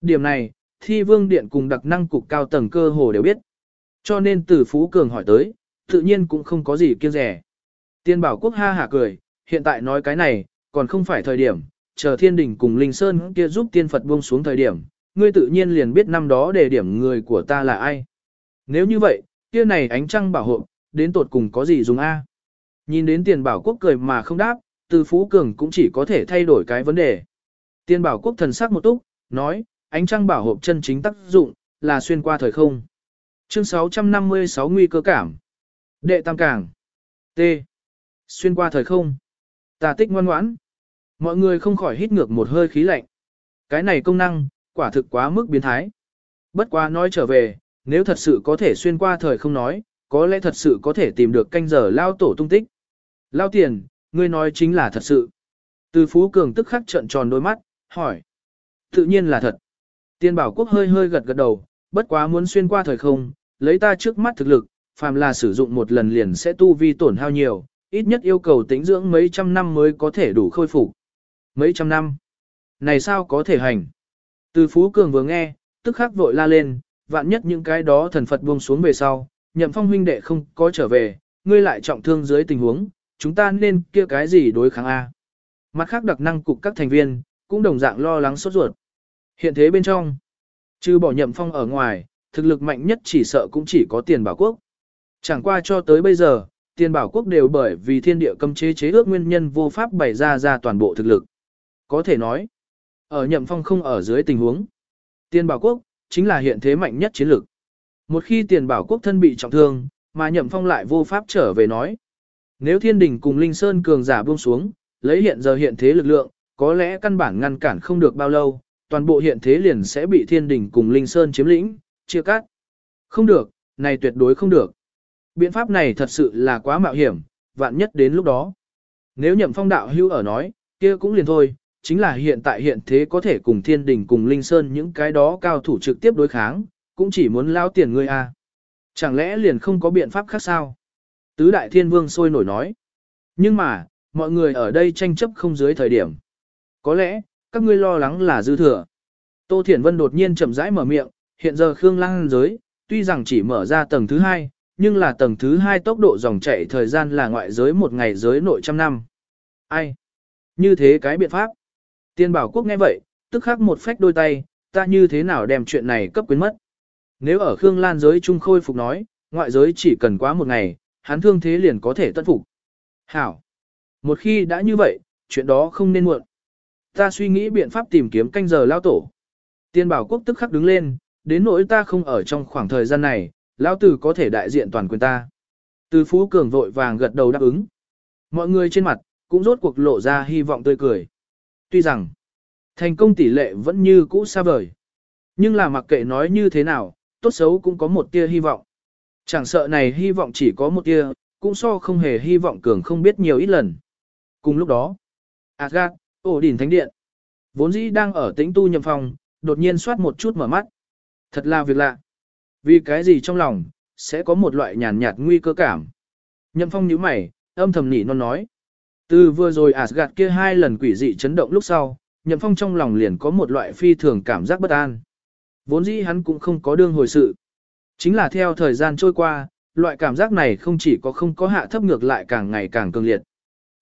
Điểm này, thi vương điện cùng đặc năng cục cao tầng cơ hồ đều biết. Cho nên từ Phú Cường hỏi tới, tự nhiên cũng không có gì kiêng rẻ. Tiên bảo quốc ha hả cười, hiện tại nói cái này, còn không phải thời điểm, chờ thiên đình cùng Linh Sơn kia giúp tiên Phật buông xuống thời điểm, ngươi tự nhiên liền biết năm đó đề điểm người của ta là ai. Nếu như vậy, kia này ánh trăng bảo hộ, đến tột cùng có gì dùng A. Nhìn đến tiền bảo quốc cười mà không đáp, từ Phú Cường cũng chỉ có thể thay đổi cái vấn đề. Tiền bảo quốc thần sắc một túc, nói, ánh trăng bảo hộp chân chính tác dụng, là xuyên qua thời không. Chương 656 nguy cơ cảm. Đệ tam cảng. T. Xuyên qua thời không. Tà tích ngoan ngoãn. Mọi người không khỏi hít ngược một hơi khí lạnh. Cái này công năng, quả thực quá mức biến thái. Bất quá nói trở về, nếu thật sự có thể xuyên qua thời không nói, có lẽ thật sự có thể tìm được canh giờ lao tổ tung tích. Lao tiền, ngươi nói chính là thật sự. Từ Phú Cường tức khắc trợn tròn đôi mắt, hỏi. Tự nhiên là thật. Tiên bảo quốc hơi hơi gật gật đầu, bất quá muốn xuyên qua thời không, lấy ta trước mắt thực lực, phàm là sử dụng một lần liền sẽ tu vi tổn hao nhiều, ít nhất yêu cầu tính dưỡng mấy trăm năm mới có thể đủ khôi phục. Mấy trăm năm? Này sao có thể hành? Từ Phú Cường vừa nghe, tức khắc vội la lên, vạn nhất những cái đó thần Phật buông xuống về sau, nhậm phong huynh đệ không có trở về, ngươi lại trọng thương dưới tình huống, chúng ta nên kia cái gì đối kháng A. Mặt khác đặc năng cục các thành viên, cũng đồng dạng lo lắng sốt ruột. Hiện thế bên trong, trừ bỏ nhậm phong ở ngoài, thực lực mạnh nhất chỉ sợ cũng chỉ có tiền bảo quốc. Chẳng qua cho tới bây giờ, tiền bảo quốc đều bởi vì thiên địa cấm chế chế ước nguyên nhân vô pháp bày ra ra toàn bộ thực lực. Có thể nói, ở nhậm phong không ở dưới tình huống, tiền bảo quốc, chính là hiện thế mạnh nhất chiến lực. Một khi tiền bảo quốc thân bị trọng thương, mà nhậm phong lại vô pháp trở về nói. Nếu thiên đình cùng Linh Sơn cường giả buông xuống, lấy hiện giờ hiện thế lực lượng, có lẽ căn bản ngăn cản không được bao lâu, toàn bộ hiện thế liền sẽ bị thiên đình cùng Linh Sơn chiếm lĩnh, chia cắt. Không được, này tuyệt đối không được. Biện pháp này thật sự là quá mạo hiểm, vạn nhất đến lúc đó. Nếu nhậm phong đạo hưu ở nói, kia cũng liền thôi, chính là hiện tại hiện thế có thể cùng thiên đình cùng Linh Sơn những cái đó cao thủ trực tiếp đối kháng, cũng chỉ muốn lao tiền ngươi. À. Chẳng lẽ liền không có biện pháp khác sao? Tứ đại thiên vương sôi nổi nói. Nhưng mà, mọi người ở đây tranh chấp không dưới thời điểm. Có lẽ, các ngươi lo lắng là dư thừa. Tô Thiển Vân đột nhiên chậm rãi mở miệng, hiện giờ Khương Lăng giới, tuy rằng chỉ mở ra tầng thứ hai, nhưng là tầng thứ hai tốc độ dòng chảy thời gian là ngoại giới một ngày giới nội trăm năm. Ai? Như thế cái biện pháp. Tiên bảo quốc nghe vậy, tức khắc một phách đôi tay, ta như thế nào đem chuyện này cấp quyến mất. Nếu ở Khương Lan giới trung khôi phục nói, ngoại giới chỉ cần quá một ngày, hắn thương thế liền có thể tận phục. Hảo. Một khi đã như vậy, chuyện đó không nên muộn. Ta suy nghĩ biện pháp tìm kiếm canh giờ lao tổ. Tiên bảo quốc tức khắc đứng lên, đến nỗi ta không ở trong khoảng thời gian này, lao tử có thể đại diện toàn quyền ta. Từ Phú Cường vội vàng gật đầu đáp ứng. Mọi người trên mặt, cũng rốt cuộc lộ ra hy vọng tươi cười. Tuy rằng, thành công tỷ lệ vẫn như cũ xa vời. Nhưng là mặc kệ nói như thế nào, tốt xấu cũng có một tia hy vọng. Chẳng sợ này hy vọng chỉ có một tia, cũng so không hề hy vọng cường không biết nhiều ít lần. Cùng lúc đó, Asgard, ổ đỉnh thánh điện. Vốn dĩ đang ở tĩnh tu nhậm phòng, đột nhiên soát một chút mở mắt. Thật là việc lạ. Vì cái gì trong lòng, sẽ có một loại nhàn nhạt nguy cơ cảm. Nhậm phong nhíu mày, âm thầm nỉ non nói. Từ vừa rồi Asgard kia hai lần quỷ dị chấn động lúc sau, Nhậm Phong trong lòng liền có một loại phi thường cảm giác bất an. Vốn dĩ hắn cũng không có đương hồi sự. Chính là theo thời gian trôi qua, loại cảm giác này không chỉ có không có hạ thấp ngược lại càng ngày càng cường liệt.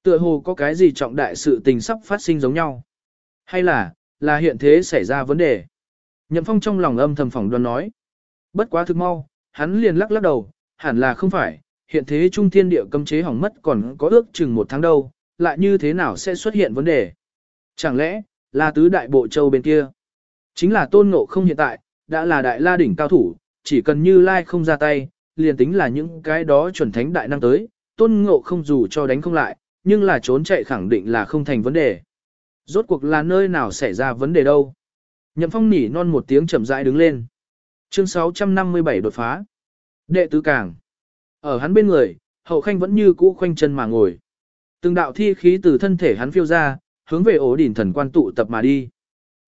Tựa hồ có cái gì trọng đại sự tình sắp phát sinh giống nhau. Hay là, là hiện thế xảy ra vấn đề. Nhậm Phong trong lòng âm thầm phỏng đoán nói. Bất quá thực mau, hắn liền lắc lắc đầu, hẳn là không phải, hiện thế trung thiên địa cấm chế hỏng mất còn có ước chừng một tháng đâu, lại như thế nào sẽ xuất hiện vấn đề. Chẳng lẽ, là tứ đại bộ châu bên kia. Chính là tôn ngộ không hiện tại, đã là đại la đỉnh cao thủ, chỉ cần như lai không ra tay, liền tính là những cái đó chuẩn thánh đại năng tới, tôn ngộ không dù cho đánh không lại, nhưng là trốn chạy khẳng định là không thành vấn đề. Rốt cuộc là nơi nào xảy ra vấn đề đâu. Nhậm phong nỉ non một tiếng chậm rãi đứng lên. Chương 657 đột phá. Đệ tứ càng. Ở hắn bên người, hậu khanh vẫn như cũ khoanh chân mà ngồi. Từng đạo thi khí từ thân thể hắn phiêu ra, hướng về ổ đỉnh thần quan tụ tập mà đi.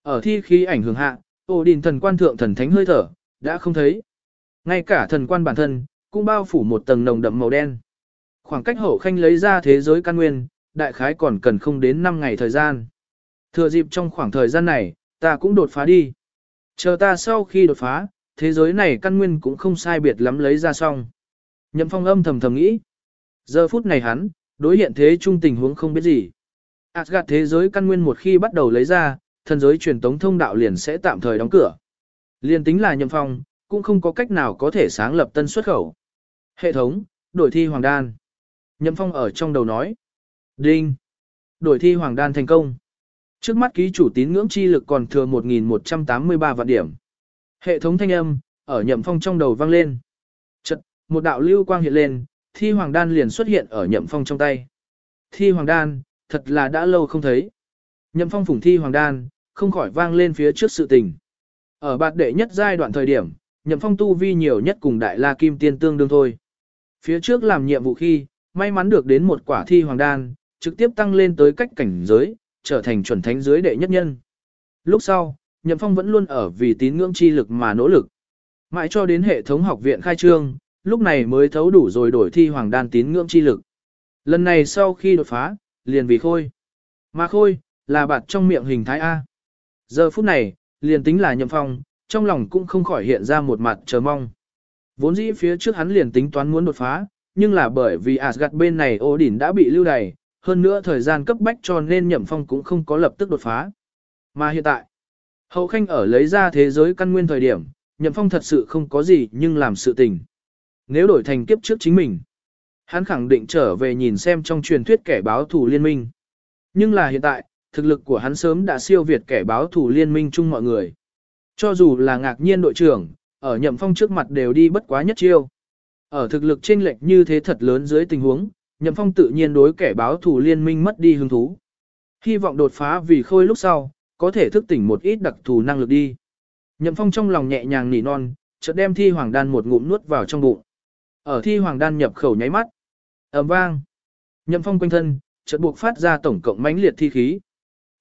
Ở thi khí ảnh hưởng hạ, ổ đình thần quan thượng thần thánh hơi thở, đã không thấy. Ngay cả thần quan bản thân, cũng bao phủ một tầng nồng đậm màu đen. Khoảng cách hậu khanh lấy ra thế giới căn nguyên, đại khái còn cần không đến 5 ngày thời gian. Thừa dịp trong khoảng thời gian này, ta cũng đột phá đi. Chờ ta sau khi đột phá, thế giới này căn nguyên cũng không sai biệt lắm lấy ra xong. Nhậm phong âm thầm thầm nghĩ. Giờ phút này hắn, đối hiện thế trung tình huống không biết gì. Asgard thế giới căn nguyên một khi bắt đầu lấy ra, thần giới truyền tống thông đạo liền sẽ tạm thời đóng cửa. Liên tính là nhậm phong, cũng không có cách nào có thể sáng lập tân xuất khẩu. Hệ thống, đổi thi hoàng đan. Nhậm phong ở trong đầu nói. Đinh. Đổi thi hoàng đan thành công. Trước mắt ký chủ tín ngưỡng chi lực còn thừa 1.183 vạn điểm. Hệ thống thanh âm, ở nhậm phong trong đầu vang lên. Chật, một đạo lưu quang hiện lên, thi hoàng đan liền xuất hiện ở nhậm phong trong tay. Thi hoàng đan, thật là đã lâu không thấy. Nhậm phong phủng thi hoàng đan, không khỏi vang lên phía trước sự tình. Ở bạt đệ nhất giai đoạn thời điểm, nhậm phong tu vi nhiều nhất cùng đại la kim tiên tương đương thôi. Phía trước làm nhiệm vụ khi, may mắn được đến một quả thi hoàng đan, trực tiếp tăng lên tới cách cảnh giới, trở thành chuẩn thánh dưới đệ nhất nhân. Lúc sau, nhậm phong vẫn luôn ở vì tín ngưỡng chi lực mà nỗ lực. Mãi cho đến hệ thống học viện khai trương, lúc này mới thấu đủ rồi đổi thi hoàng đan tín ngưỡng chi lực. Lần này sau khi đột phá, liền vì khôi. Mà khôi, là bạt trong miệng hình thái A. Giờ phút này, liền tính là nhậm phong, trong lòng cũng không khỏi hiện ra một mặt chờ mong. Vốn dĩ phía trước hắn liền tính toán muốn đột phá, nhưng là bởi vì Asgard bên này ô đỉnh đã bị lưu đày, hơn nữa thời gian cấp bách cho nên nhậm phong cũng không có lập tức đột phá. Mà hiện tại, hậu khanh ở lấy ra thế giới căn nguyên thời điểm, nhậm phong thật sự không có gì nhưng làm sự tình. Nếu đổi thành kiếp trước chính mình, hắn khẳng định trở về nhìn xem trong truyền thuyết kẻ báo thủ liên minh. Nhưng là hiện tại, thực lực của hắn sớm đã siêu việt kẻ báo thủ liên minh chung mọi người. Cho dù là ngạc nhiên đội trưởng, ở nhậm phong trước mặt đều đi bất quá nhất chiêu. Ở thực lực chênh lệch như thế thật lớn dưới tình huống, nhậm phong tự nhiên đối kẻ báo thủ liên minh mất đi hứng thú. Hy vọng đột phá vì khôi lúc sau, có thể thức tỉnh một ít đặc thù năng lực đi. Nhậm phong trong lòng nhẹ nhàng nỉ non, chợt đem thi hoàng đan một ngụm nuốt vào trong bụng. Ở thi hoàng đan nhập khẩu nháy mắt. ầm vang. Nhậm phong quanh thân, chợt buộc phát ra tổng cộng mãnh liệt thi khí.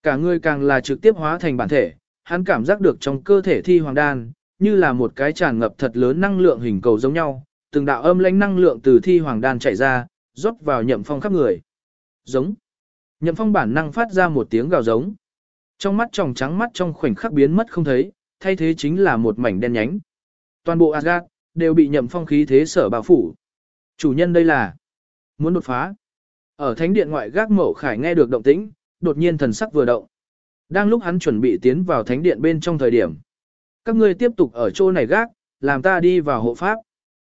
Cả người càng là trực tiếp hóa thành bản thể, hắn cảm giác được trong cơ thể thi hoàng đan, như là một cái tràn ngập thật lớn năng lượng hình cầu giống nhau, từng đạo âm lãnh năng lượng từ thi hoàng đan chảy ra, rót vào nhậm phong khắp người. Giống. Nhậm phong bản năng phát ra một tiếng gào giống. Trong mắt tròng trắng mắt trong khoảnh khắc biến mất không thấy, thay thế chính là một mảnh đen nhánh. Toàn bộ Asgard, đều bị nhậm phong khí thế sở bao phủ. Chủ nhân đây là muốn đột phá. Ở thánh điện ngoại gác mộ khải nghe được động tĩnh, đột nhiên thần sắc vừa động. Đang lúc hắn chuẩn bị tiến vào thánh điện bên trong thời điểm. Các ngươi tiếp tục ở chỗ này gác, làm ta đi vào hộ pháp.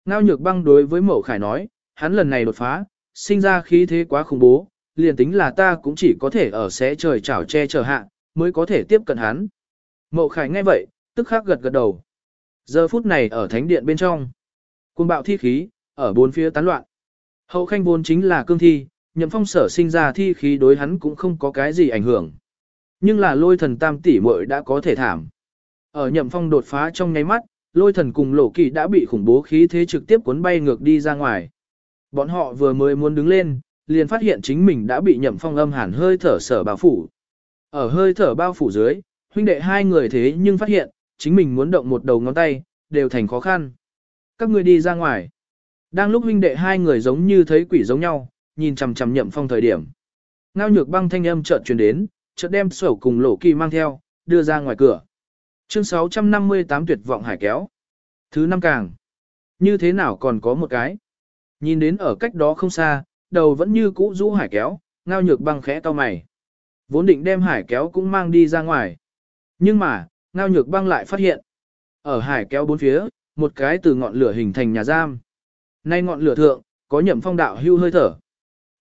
Ngao nhược băng đối với mẫu khải nói, hắn lần này đột phá, sinh ra khí thế quá khủng bố, liền tính là ta cũng chỉ có thể ở xé trời chảo che chờ hạ, mới có thể tiếp cận hắn. Mậu khải nghe vậy, tức khắc gật gật đầu. Giờ phút này ở thánh điện bên trong, cuồng bạo thi khí, ở bốn phía tán loạn. Hậu khanh vốn chính là cương thi, nhậm phong sở sinh ra thi khí đối hắn cũng không có cái gì ảnh hưởng. Nhưng là lôi thần tam tỷ muội đã có thể thảm. Ở nhậm phong đột phá trong nháy mắt, lôi thần cùng lộ kỳ đã bị khủng bố khí thế trực tiếp cuốn bay ngược đi ra ngoài. Bọn họ vừa mới muốn đứng lên, liền phát hiện chính mình đã bị nhậm phong âm hẳn hơi thở sở bao phủ. Ở hơi thở bao phủ dưới, huynh đệ hai người thế nhưng phát hiện, chính mình muốn động một đầu ngón tay, đều thành khó khăn. Các ngươi đi ra ngoài. Đang lúc huynh đệ hai người giống như thấy quỷ giống nhau, nhìn chằm chằm nhậm phong thời điểm. Ngao nhược băng thanh âm chợt truyền đến, chợt đem sổ cùng lỗ kỳ mang theo, đưa ra ngoài cửa. Chương 658 tuyệt vọng hải kéo. Thứ năm càng. Như thế nào còn có một cái? Nhìn đến ở cách đó không xa, đầu vẫn như cũ rũ hải kéo, ngao nhược băng khẽ to mày. Vốn định đem hải kéo cũng mang đi ra ngoài. Nhưng mà, ngao nhược băng lại phát hiện. Ở hải kéo bốn phía, một cái từ ngọn lửa hình thành nhà giam. Nay ngọn lửa thượng, có nhậm phong đạo hưu hơi thở.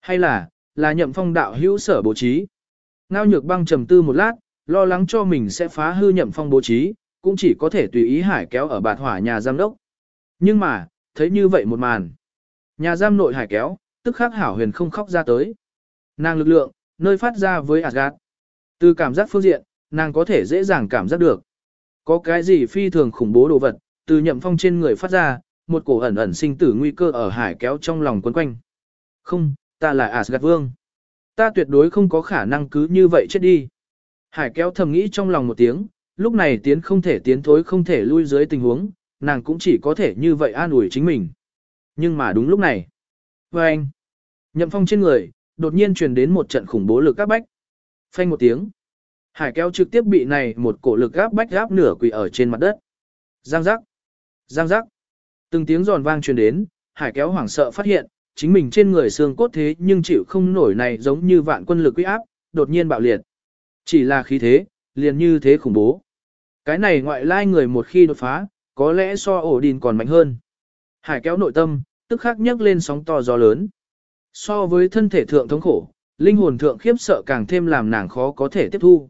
Hay là, là nhậm phong đạo hữu sở bố trí. Ngao nhược băng trầm tư một lát, lo lắng cho mình sẽ phá hư nhậm phong bố trí, cũng chỉ có thể tùy ý hải kéo ở bạt hỏa nhà giam đốc. Nhưng mà, thấy như vậy một màn. Nhà giam nội hải kéo, tức khắc hảo huyền không khóc ra tới. Nàng lực lượng, nơi phát ra với Asgard. Từ cảm giác phương diện, nàng có thể dễ dàng cảm giác được. Có cái gì phi thường khủng bố đồ vật, từ nhậm phong trên người phát ra, một cổ ẩn ẩn sinh tử nguy cơ ở hải kéo trong lòng quấn quanh. Không, ta là Asgard vương. Ta tuyệt đối không có khả năng cứ như vậy chết đi. Hải kéo thầm nghĩ trong lòng một tiếng, lúc này tiến không thể tiến thối không thể lui dưới tình huống, nàng cũng chỉ có thể như vậy an ủi chính mình. Nhưng mà đúng lúc này, với anh, nhậm phong trên người, đột nhiên truyền đến một trận khủng bố lực các bách. Phanh một tiếng, hải kéo trực tiếp bị này một cổ lực gáp bách gáp nửa quỳ ở trên mặt đất. Giang giác, giang giác, từng tiếng giòn vang truyền đến, hải kéo hoảng sợ phát hiện, chính mình trên người xương cốt thế nhưng chịu không nổi này giống như vạn quân lực uy áp, đột nhiên bạo liệt. Chỉ là khí thế, liền như thế khủng bố. Cái này ngoại lai người một khi đột phá, có lẽ so ổ đình còn mạnh hơn. Hải kéo nội tâm, tức khắc nhấc lên sóng to gió lớn. So với thân thể thượng thống khổ, linh hồn thượng khiếp sợ càng thêm làm nàng khó có thể tiếp thu.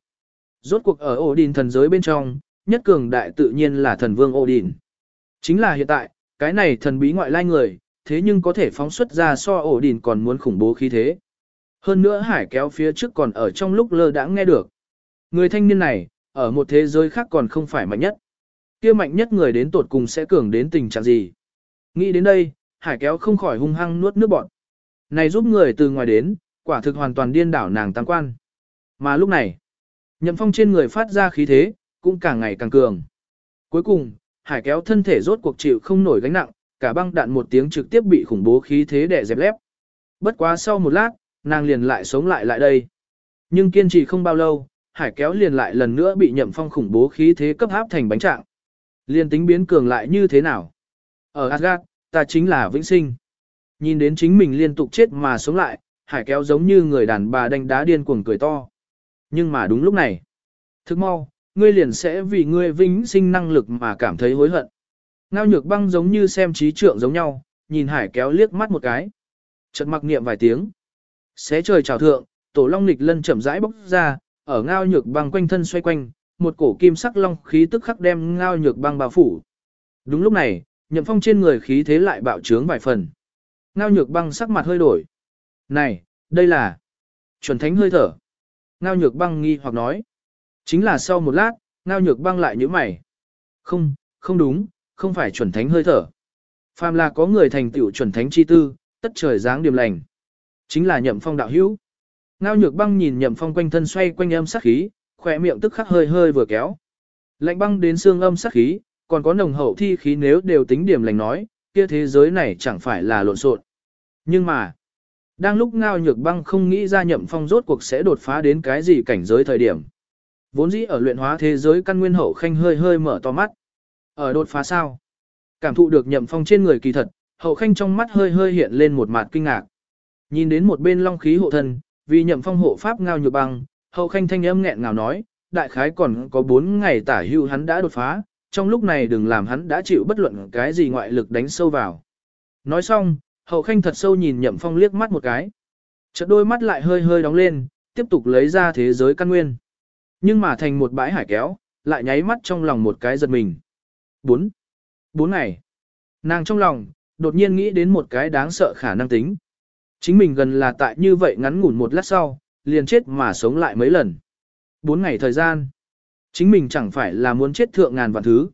Rốt cuộc ở ổ đình thần giới bên trong, nhất cường đại tự nhiên là thần vương ổ đình. Chính là hiện tại, cái này thần bí ngoại lai người, thế nhưng có thể phóng xuất ra so ổ đỉnh còn muốn khủng bố khí thế. Hơn nữa hải kéo phía trước còn ở trong lúc lơ đãng nghe được. Người thanh niên này, ở một thế giới khác còn không phải mạnh nhất. kia mạnh nhất người đến tột cùng sẽ cường đến tình trạng gì. Nghĩ đến đây, hải kéo không khỏi hung hăng nuốt nước bọn. Này giúp người từ ngoài đến, quả thực hoàn toàn điên đảo nàng tăng quan. Mà lúc này, nhậm phong trên người phát ra khí thế, cũng càng ngày càng cường. Cuối cùng, hải kéo thân thể rốt cuộc chịu không nổi gánh nặng, cả băng đạn một tiếng trực tiếp bị khủng bố khí thế đè dẹp lép. Bất quá sau một lát, nàng liền lại sống lại lại đây. Nhưng kiên trì không bao lâu, hải kéo liền lại lần nữa bị nhậm phong khủng bố khí thế cấp áp thành bánh trạng. Liên tính biến cường lại như thế nào? Ở Asgard, ta chính là vĩnh sinh. Nhìn đến chính mình liên tục chết mà sống lại, hải kéo giống như người đàn bà đánh đá điên cuồng cười to. Nhưng mà đúng lúc này, thức mau, ngươi liền sẽ vì ngươi vĩnh sinh năng lực mà cảm thấy hối hận. Ngao nhược băng giống như xem trí trượng giống nhau, nhìn hải kéo liếc mắt một cái. Chợt mặc niệm vài tiếng. Xé trời chào thượng, tổ long nịch lân chậm rãi bốc ra, ở ngao nhược băng quanh thân xoay quanh, một cổ kim sắc long khí tức khắc đem ngao nhược băng bao phủ. Đúng lúc này, nhậm phong trên người khí thế lại bạo trướng vài phần. Ngao nhược băng sắc mặt hơi đổi. Này, đây là chuẩn thánh hơi thở. Ngao nhược băng nghi hoặc nói. Chính là sau một lát, ngao nhược băng lại nhíu mày. Không, không đúng, không phải chuẩn thánh hơi thở. Phàm là có người thành tựu chuẩn thánh chi tư, tất trời dáng điềm lành. Chính là nhậm phong đạo hữu. Ngao nhược băng nhìn nhậm phong quanh thân xoay quanh âm sát khí, khỏe miệng tức khắc hơi hơi vừa kéo. Lạnh băng đến xương âm sát khí, còn có nồng hậu thi khí nếu đều tính điểm lành nói, kia thế giới này chẳng phải là lộn xộn. Nhưng mà, đang lúc ngao nhược băng không nghĩ ra nhậm phong rốt cuộc sẽ đột phá đến cái gì cảnh giới thời điểm. Vốn dĩ ở luyện hóa thế giới căn nguyên hậu khanh hơi hơi mở to mắt. Ở đột phá sao? Cảm thụ được nhậm phong trên người kỳ thật, hậu khanh trong mắt hơi hơi hiện lên một mặt kinh ngạc. Nhìn đến một bên long khí hộ thân, vì nhậm phong hộ pháp ngao nhược băng, hậu khanh thanh âm nghẹn ngào nói, đại khái còn có 4 ngày tả hưu hắn đã đột phá, trong lúc này đừng làm hắn đã chịu bất luận cái gì ngoại lực đánh sâu vào. Nói xong, hậu khanh thật sâu nhìn nhậm phong liếc mắt một cái. Chợt đôi mắt lại hơi hơi đóng lên, tiếp tục lấy ra thế giới căn nguyên. Nhưng mà thành một bãi hải kéo, lại nháy mắt trong lòng một cái giật mình. 4. 4 ngày. Nàng trong lòng, đột nhiên nghĩ đến một cái đáng sợ khả năng tính. Chính mình gần là tại như vậy ngắn ngủn một lát sau, liền chết mà sống lại mấy lần. 4 ngày thời gian. Chính mình chẳng phải là muốn chết thượng ngàn vạn thứ.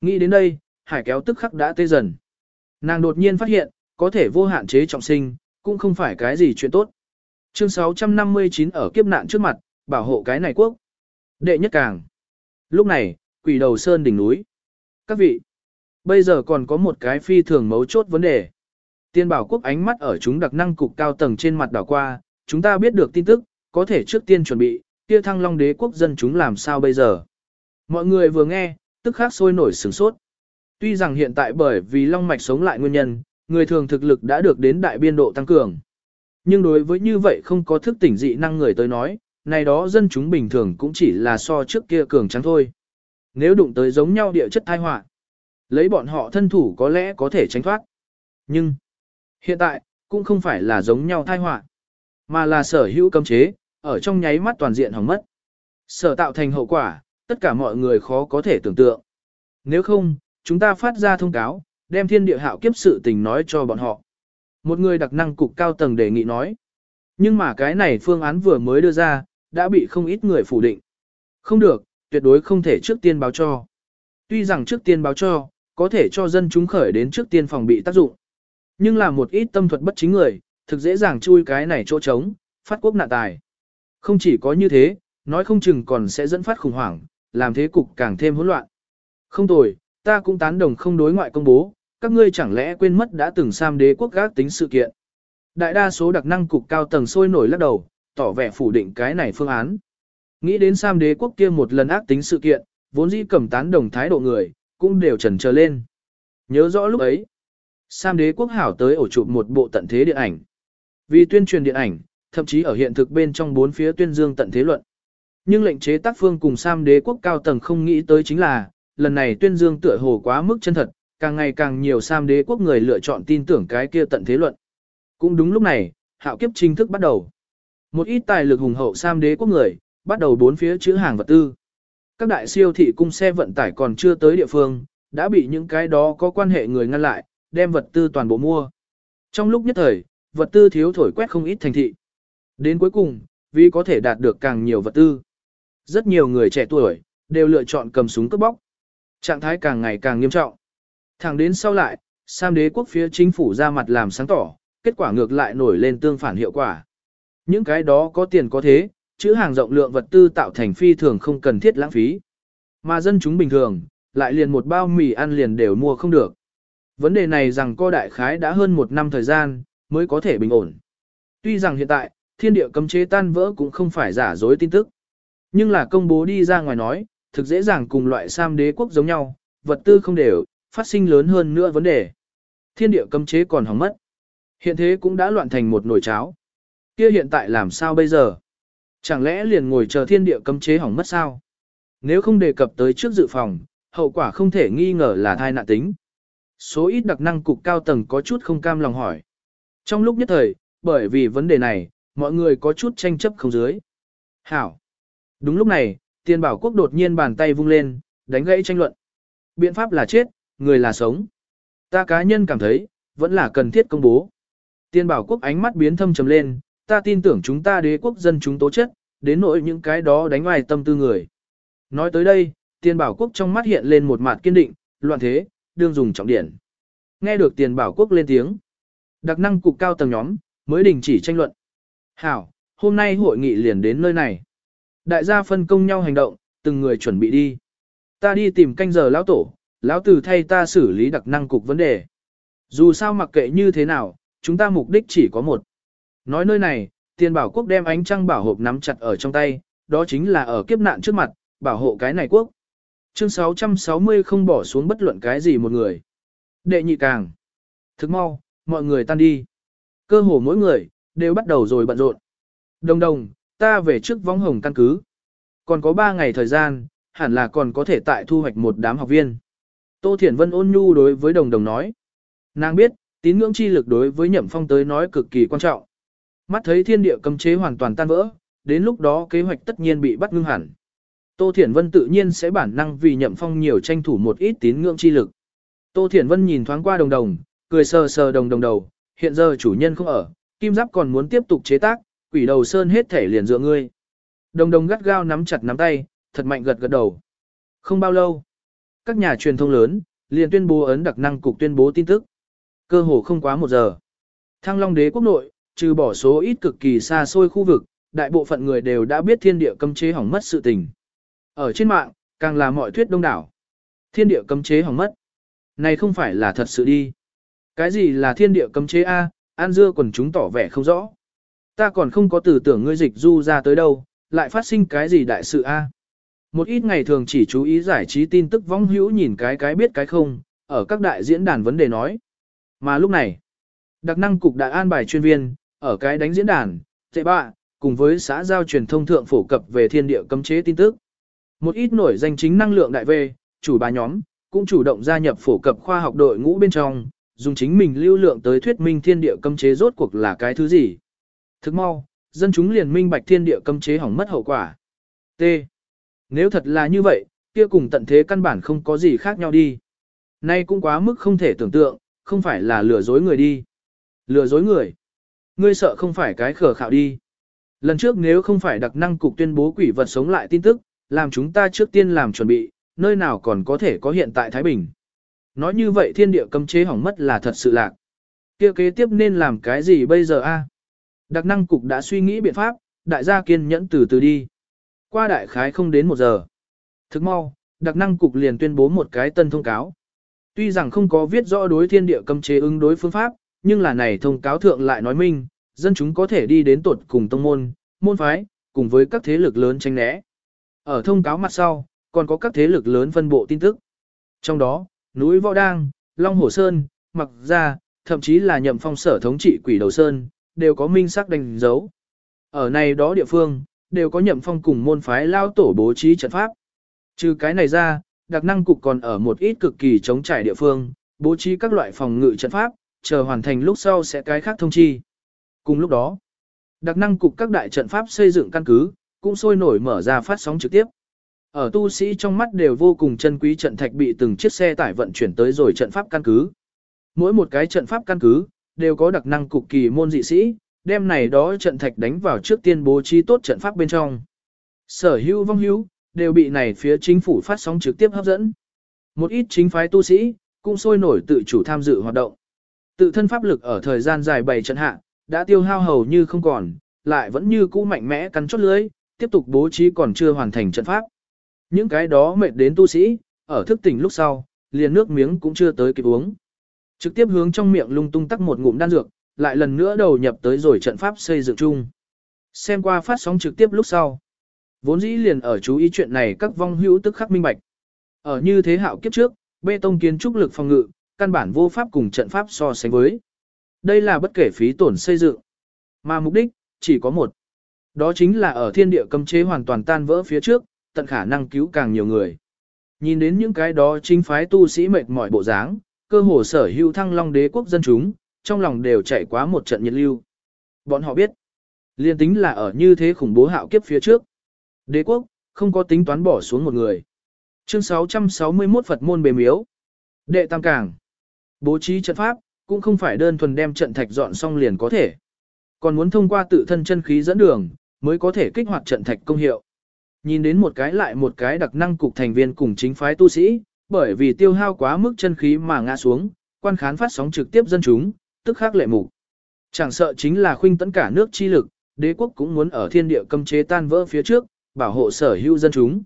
Nghĩ đến đây, hải kéo tức khắc đã tê dần. Nàng đột nhiên phát hiện, có thể vô hạn chế trọng sinh, cũng không phải cái gì chuyện tốt. Chương 659 ở kiếp nạn trước mặt, bảo hộ cái này quốc. Đệ nhất càng. Lúc này, quỷ đầu sơn đỉnh núi. Các vị, bây giờ còn có một cái phi thường mấu chốt vấn đề. Tiên bảo quốc ánh mắt ở chúng đặc năng cục cao tầng trên mặt đảo qua, chúng ta biết được tin tức, có thể trước tiên chuẩn bị, kia thăng long đế quốc dân chúng làm sao bây giờ. Mọi người vừa nghe, tức khắc sôi nổi sửng sốt. Tuy rằng hiện tại bởi vì long mạch sống lại nguyên nhân, người thường thực lực đã được đến đại biên độ tăng cường. Nhưng đối với như vậy không có thức tỉnh dị năng người tới nói, này đó dân chúng bình thường cũng chỉ là so trước kia cường trắng thôi. Nếu đụng tới giống nhau địa chất thai họa lấy bọn họ thân thủ có lẽ có thể tránh thoát. Nhưng, hiện tại, cũng không phải là giống nhau thai họa mà là sở hữu cấm chế, ở trong nháy mắt toàn diện hỏng mất. Sở tạo thành hậu quả, tất cả mọi người khó có thể tưởng tượng. Nếu không, chúng ta phát ra thông cáo, đem thiên địa hạo kiếp sự tình nói cho bọn họ. Một người đặc năng cục cao tầng đề nghị nói. Nhưng mà cái này phương án vừa mới đưa ra, đã bị không ít người phủ định. Không được, tuyệt đối không thể trước tiên báo cho. Tuy rằng trước tiên báo cho, có thể cho dân chúng khởi đến trước tiên phòng bị tác dụng. Nhưng là một ít tâm thuật bất chính người, thực dễ dàng chui cái này chỗ trống, phát quốc nạn tài. Không chỉ có như thế, nói không chừng còn sẽ dẫn phát khủng hoảng, làm thế cục càng thêm hỗn loạn. Không tồi, ta cũng tán đồng không đối ngoại công bố, các ngươi chẳng lẽ quên mất đã từng sam đế quốc gác tính sự kiện. Đại đa số đặc năng cục cao tầng sôi nổi lắc đầu, tỏ vẻ phủ định cái này phương án. Nghĩ đến sam đế quốc kia một lần ác tính sự kiện, vốn dĩ cầm tán đồng thái độ người, cũng đều trần trở lên. Nhớ rõ lúc ấy, sam đế quốc hảo tới ổ chụp một bộ tận thế điện ảnh. Vì tuyên truyền điện ảnh, thậm chí ở hiện thực bên trong bốn phía tuyên dương tận thế luận. Nhưng lệnh chế tác phương cùng Sam đế quốc cao tầng không nghĩ tới chính là, lần này tuyên dương tựa hồ quá mức chân thật, càng ngày càng nhiều Sam đế quốc người lựa chọn tin tưởng cái kia tận thế luận. Cũng đúng lúc này, hạo kiếp chính thức bắt đầu. Một ít tài lực hùng hậu Sam đế quốc người, bắt đầu bốn phía chữ hàng vật tư. Các đại siêu thị cung xe vận tải còn chưa tới địa phương, đã bị những cái đó có quan hệ người ngăn lại, đem vật tư toàn bộ mua. Trong lúc nhất thời, vật tư thiếu thổi quét không ít thành thị. Đến cuối cùng, vì có thể đạt được càng nhiều vật tư. Rất nhiều người trẻ tuổi, đều lựa chọn cầm súng cướp bóc. Trạng thái càng ngày càng nghiêm trọng. Thẳng đến sau lại, Sam đế quốc phía chính phủ ra mặt làm sáng tỏ, kết quả ngược lại nổi lên tương phản hiệu quả. Những cái đó có tiền có thế, chữ hàng rộng lượng vật tư tạo thành phi thường không cần thiết lãng phí. Mà dân chúng bình thường, lại liền một bao mì ăn liền đều mua không được. Vấn đề này rằng co đại khái đã hơn một năm thời gian, mới có thể bình ổn. Tuy rằng hiện tại, thiên địa cấm chế tan vỡ cũng không phải giả dối tin tức. Nhưng là công bố đi ra ngoài nói, thực dễ dàng cùng loại Sam đế quốc giống nhau, vật tư không đều, phát sinh lớn hơn nữa vấn đề. Thiên địa cấm chế còn hỏng mất. Hiện thế cũng đã loạn thành một nồi cháo. Kia hiện tại làm sao bây giờ? Chẳng lẽ liền ngồi chờ thiên địa cấm chế hỏng mất sao? Nếu không đề cập tới trước dự phòng, hậu quả không thể nghi ngờ là thai nạn tính. Số ít đặc năng cục cao tầng có chút không cam lòng hỏi. Trong lúc nhất thời, bởi vì vấn đề này, mọi người có chút tranh chấp không dưới. Hảo. Đúng lúc này, tiền bảo quốc đột nhiên bàn tay vung lên, đánh gãy tranh luận. Biện pháp là chết, người là sống. Ta cá nhân cảm thấy, vẫn là cần thiết công bố. Tiền bảo quốc ánh mắt biến thâm trầm lên, ta tin tưởng chúng ta đế quốc dân chúng tố chất, đến nỗi những cái đó đánh ngoài tâm tư người. Nói tới đây, tiền bảo quốc trong mắt hiện lên một mặt kiên định, loạn thế, đương dùng trọng điển. Nghe được tiền bảo quốc lên tiếng. Đặc năng cục cao tầng nhóm, mới đình chỉ tranh luận. Hảo, hôm nay hội nghị liền đến nơi này. Đại gia phân công nhau hành động, từng người chuẩn bị đi. Ta đi tìm canh giờ lão tổ, lão tử thay ta xử lý đặc năng cục vấn đề. Dù sao mặc kệ như thế nào, chúng ta mục đích chỉ có một. Nói nơi này, tiền bảo quốc đem ánh trăng bảo hộp nắm chặt ở trong tay, đó chính là ở kiếp nạn trước mặt, bảo hộ cái này quốc. Chương 660 không bỏ xuống bất luận cái gì một người. Đệ nhị càng. Thức mau, mọi người tan đi. Cơ hồ mỗi người, đều bắt đầu rồi bận rộn. Đồng đồng, ta về trước vong hồng căn cứ. Còn có 3 ngày thời gian, hẳn là còn có thể tại thu hoạch một đám học viên. Tô Thiển Vân ôn nhu đối với đồng đồng nói. Nàng biết, tín ngưỡng chi lực đối với nhậm phong tới nói cực kỳ quan trọng. Mắt thấy thiên địa cấm chế hoàn toàn tan vỡ, đến lúc đó kế hoạch tất nhiên bị bắt ngưng hẳn. Tô Thiển Vân tự nhiên sẽ bản năng vì nhậm phong nhiều tranh thủ một ít tín ngưỡng chi lực. Tô Thiển Vân nhìn thoáng qua đồng đồng, cười sờ sờ đồng đồng đầu, hiện giờ chủ nhân không ở, kim giáp còn muốn tiếp tục chế tác, quỷ đầu sơn hết thể liền dựa ngươi. Đồng đồng gắt gao nắm chặt nắm tay, thật mạnh gật gật đầu. Không bao lâu, các nhà truyền thông lớn, liền tuyên bố ấn đặc năng cục tuyên bố tin tức. Cơ hồ không quá một giờ. Thăng Long đế quốc nội, trừ bỏ số ít cực kỳ xa xôi khu vực, đại bộ phận người đều đã biết thiên địa cấm chế hỏng mất sự tình. Ở trên mạng, càng là mọi thuyết đông đảo. Thiên địa cấm chế hỏng mất. Này không phải là thật sự đi. Cái gì là thiên địa cấm chế A, An Dưa quần chúng tỏ vẻ không rõ. Ta còn không có tử tưởng ngươi dịch du ra tới đâu, lại phát sinh cái gì đại sự A. Một ít ngày thường chỉ chú ý giải trí tin tức vong hữu nhìn cái cái biết cái không, ở các đại diễn đàn vấn đề nói. Mà lúc này, đặc năng cục đã an bài chuyên viên, ở cái đánh diễn đàn, tệ bạ, cùng với xã giao truyền thông thượng phổ cập về thiên địa cấm chế tin tức. Một ít nổi danh chính năng lượng đại về, chủ bà nhóm, cũng chủ động gia nhập phổ cập khoa học đội ngũ bên trong, dùng chính mình lưu lượng tới thuyết minh thiên địa cấm chế rốt cuộc là cái thứ gì. Thức mau, dân chúng liền minh bạch thiên địa cấm chế hỏng mất hậu quả. T. Nếu thật là như vậy, kia cùng tận thế căn bản không có gì khác nhau đi. Nay cũng quá mức không thể tưởng tượng, không phải là lừa dối người đi. Lừa dối người. Ngươi sợ không phải cái khờ khạo đi. Lần trước nếu không phải đặc năng cục tuyên bố quỷ vật sống lại tin tức, làm chúng ta trước tiên làm chuẩn bị, nơi nào còn có thể có hiện tại Thái Bình. Nói như vậy thiên địa cấm chế hỏng mất là thật sự lạc. Kia kế tiếp nên làm cái gì bây giờ a? Đặc năng cục đã suy nghĩ biện pháp, đại gia kiên nhẫn từ từ đi. Qua đại khái không đến một giờ. Thức mau, đặc năng cục liền tuyên bố một cái tân thông cáo. Tuy rằng không có viết rõ đối thiên địa cấm chế ứng đối phương pháp, nhưng là này thông cáo thượng lại nói minh, dân chúng có thể đi đến tuột cùng tông môn, môn phái, cùng với các thế lực lớn tranh né. Ở thông cáo mặt sau, còn có các thế lực lớn phân bộ tin tức. Trong đó, núi Võ Đang, Long Hồ Sơn, Mặc Gia, thậm chí là nhậm phong sở thống trị quỷ đầu Sơn, đều có minh sắc đánh dấu. Ở này đó địa phương, đều có nhậm phong cùng môn phái lao tổ bố trí trận pháp. Trừ cái này ra, đặc năng cục còn ở một ít cực kỳ chống trải địa phương, bố trí các loại phòng ngự trận pháp, chờ hoàn thành lúc sau sẽ cái khác thông chi. Cùng lúc đó, đặc năng cục các đại trận pháp xây dựng căn cứ, cũng sôi nổi mở ra phát sóng trực tiếp. Ở tu sĩ trong mắt đều vô cùng chân quý trận thạch bị từng chiếc xe tải vận chuyển tới rồi trận pháp căn cứ. Mỗi một cái trận pháp căn cứ, đều có đặc năng cục kỳ môn dị sĩ, đem này đó trận thạch đánh vào trước tiên bố trí tốt trận pháp bên trong. Sở hữu vong hữu, đều bị này phía chính phủ phát sóng trực tiếp hấp dẫn. Một ít chính phái tu sĩ, cũng sôi nổi tự chủ tham dự hoạt động. Tự thân pháp lực ở thời gian dài bảy trận hạ, đã tiêu hao hầu như không còn, lại vẫn như cũ mạnh mẽ cắn chốt lưới, tiếp tục bố trí còn chưa hoàn thành trận pháp. Những cái đó mệt đến tu sĩ, ở thức tỉnh lúc sau, liền nước miếng cũng chưa tới kịp uống. Trực tiếp hướng trong miệng lung tung tắc một ngụm đan dược, lại lần nữa đầu nhập tới rồi trận pháp xây dựng chung. Xem qua phát sóng trực tiếp lúc sau. Vốn dĩ liền ở chú ý chuyện này các vong hữu tức khắc minh bạch. Ở như thế hạo kiếp trước, bê tông kiến trúc lực phòng ngự, căn bản vô pháp cùng trận pháp so sánh với. Đây là bất kể phí tổn xây dựng. Mà mục đích, chỉ có một. Đó chính là ở thiên địa cấm chế hoàn toàn tan vỡ phía trước, tận khả năng cứu càng nhiều người. Nhìn đến những cái đó chính phái tu sĩ mệt mỏi bộ dáng, cơ hồ sở hữu thăng long đế quốc dân chúng, trong lòng đều chạy quá một trận nhiệt lưu. Bọn họ biết, liên tính là ở như thế khủng bố hạo kiếp phía trước. Đế quốc, không có tính toán bỏ xuống một người. Chương 661 Phật môn bề miếu. Đệ Tam Cảng. Bố trí trận pháp, cũng không phải đơn thuần đem trận thạch dọn xong liền có thể. Còn muốn thông qua tự thân chân khí dẫn đường, mới có thể kích hoạt trận thạch công hiệu. Nhìn đến một cái lại một cái đặc năng cục thành viên cùng chính phái tu sĩ, bởi vì tiêu hao quá mức chân khí mà ngã xuống, quan khán phát sóng trực tiếp dân chúng, tức khắc lệ mục. Chẳng sợ chính là khuynh tấn cả nước chi lực, đế quốc cũng muốn ở thiên địa cấm chế tan vỡ phía trước, bảo hộ sở hữu dân chúng.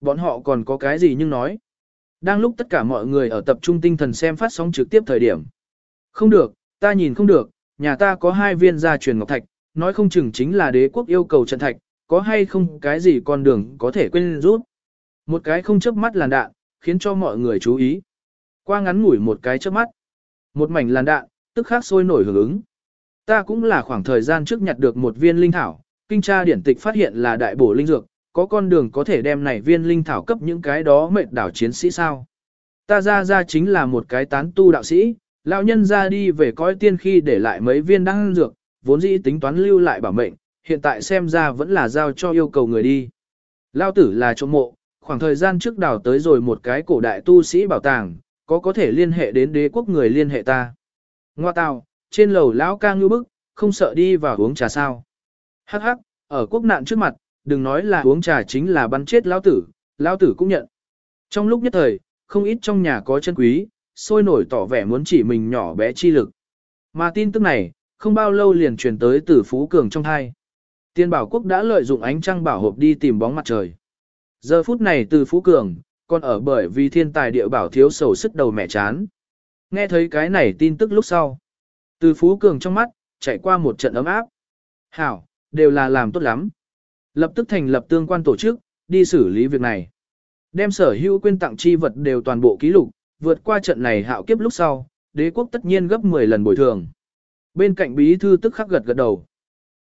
Bọn họ còn có cái gì nhưng nói. Đang lúc tất cả mọi người ở tập trung tinh thần xem phát sóng trực tiếp thời điểm. Không được, ta nhìn không được, nhà ta có hai viên gia truyền ngọc thạch, nói không chừng chính là đế quốc yêu cầu trận thạch, có hay không cái gì con đường có thể quên rút. Một cái không chớp mắt làn đạn, khiến cho mọi người chú ý. Qua ngắn ngủi một cái chớp mắt. Một mảnh làn đạn, tức khắc sôi nổi hưởng ứng. Ta cũng là khoảng thời gian trước nhặt được một viên linh thảo, kinh tra điển tịch phát hiện là đại bổ linh dược, có con đường có thể đem này viên linh thảo cấp những cái đó mệt đảo chiến sĩ sao. Ta ra ra chính là một cái tán tu đạo sĩ, lão nhân ra đi về coi tiên khi để lại mấy viên đan dược, vốn dĩ tính toán lưu lại bảo mệnh, hiện tại xem ra vẫn là giao cho yêu cầu người đi. Lao tử là trộm mộ, khoảng thời gian trước đào tới rồi một cái cổ đại tu sĩ bảo tàng, có có thể liên hệ đến đế quốc người liên hệ ta. Ngoa tào, trên lầu lão ca ngưu bức, không sợ đi vào uống trà sao. Hắc hắc, ở quốc nạn trước mặt, đừng nói là uống trà chính là bắn chết lão tử, lão tử cũng nhận. Trong lúc nhất thời, không ít trong nhà có chân quý, sôi nổi tỏ vẻ muốn chỉ mình nhỏ bé chi lực. Mà tin tức này, không bao lâu liền truyền tới từ Phú Cường trong hai. Tiên bảo quốc đã lợi dụng ánh trăng bảo hộp đi tìm bóng mặt trời. Giờ phút này từ Phú Cường, còn ở bởi vì thiên tài địa bảo thiếu sầu sức đầu mẹ chán. Nghe thấy cái này tin tức lúc sau. Từ Phú Cường trong mắt, chạy qua một trận ấm áp. Hảo, đều là làm tốt lắm. Lập tức thành lập tương quan tổ chức, đi xử lý việc này. Đem sở hữu quyên tặng chi vật đều toàn bộ ký lục, vượt qua trận này hạo kiếp lúc sau, đế quốc tất nhiên gấp 10 lần bồi thường. Bên cạnh bí thư tức khắc gật gật đầu.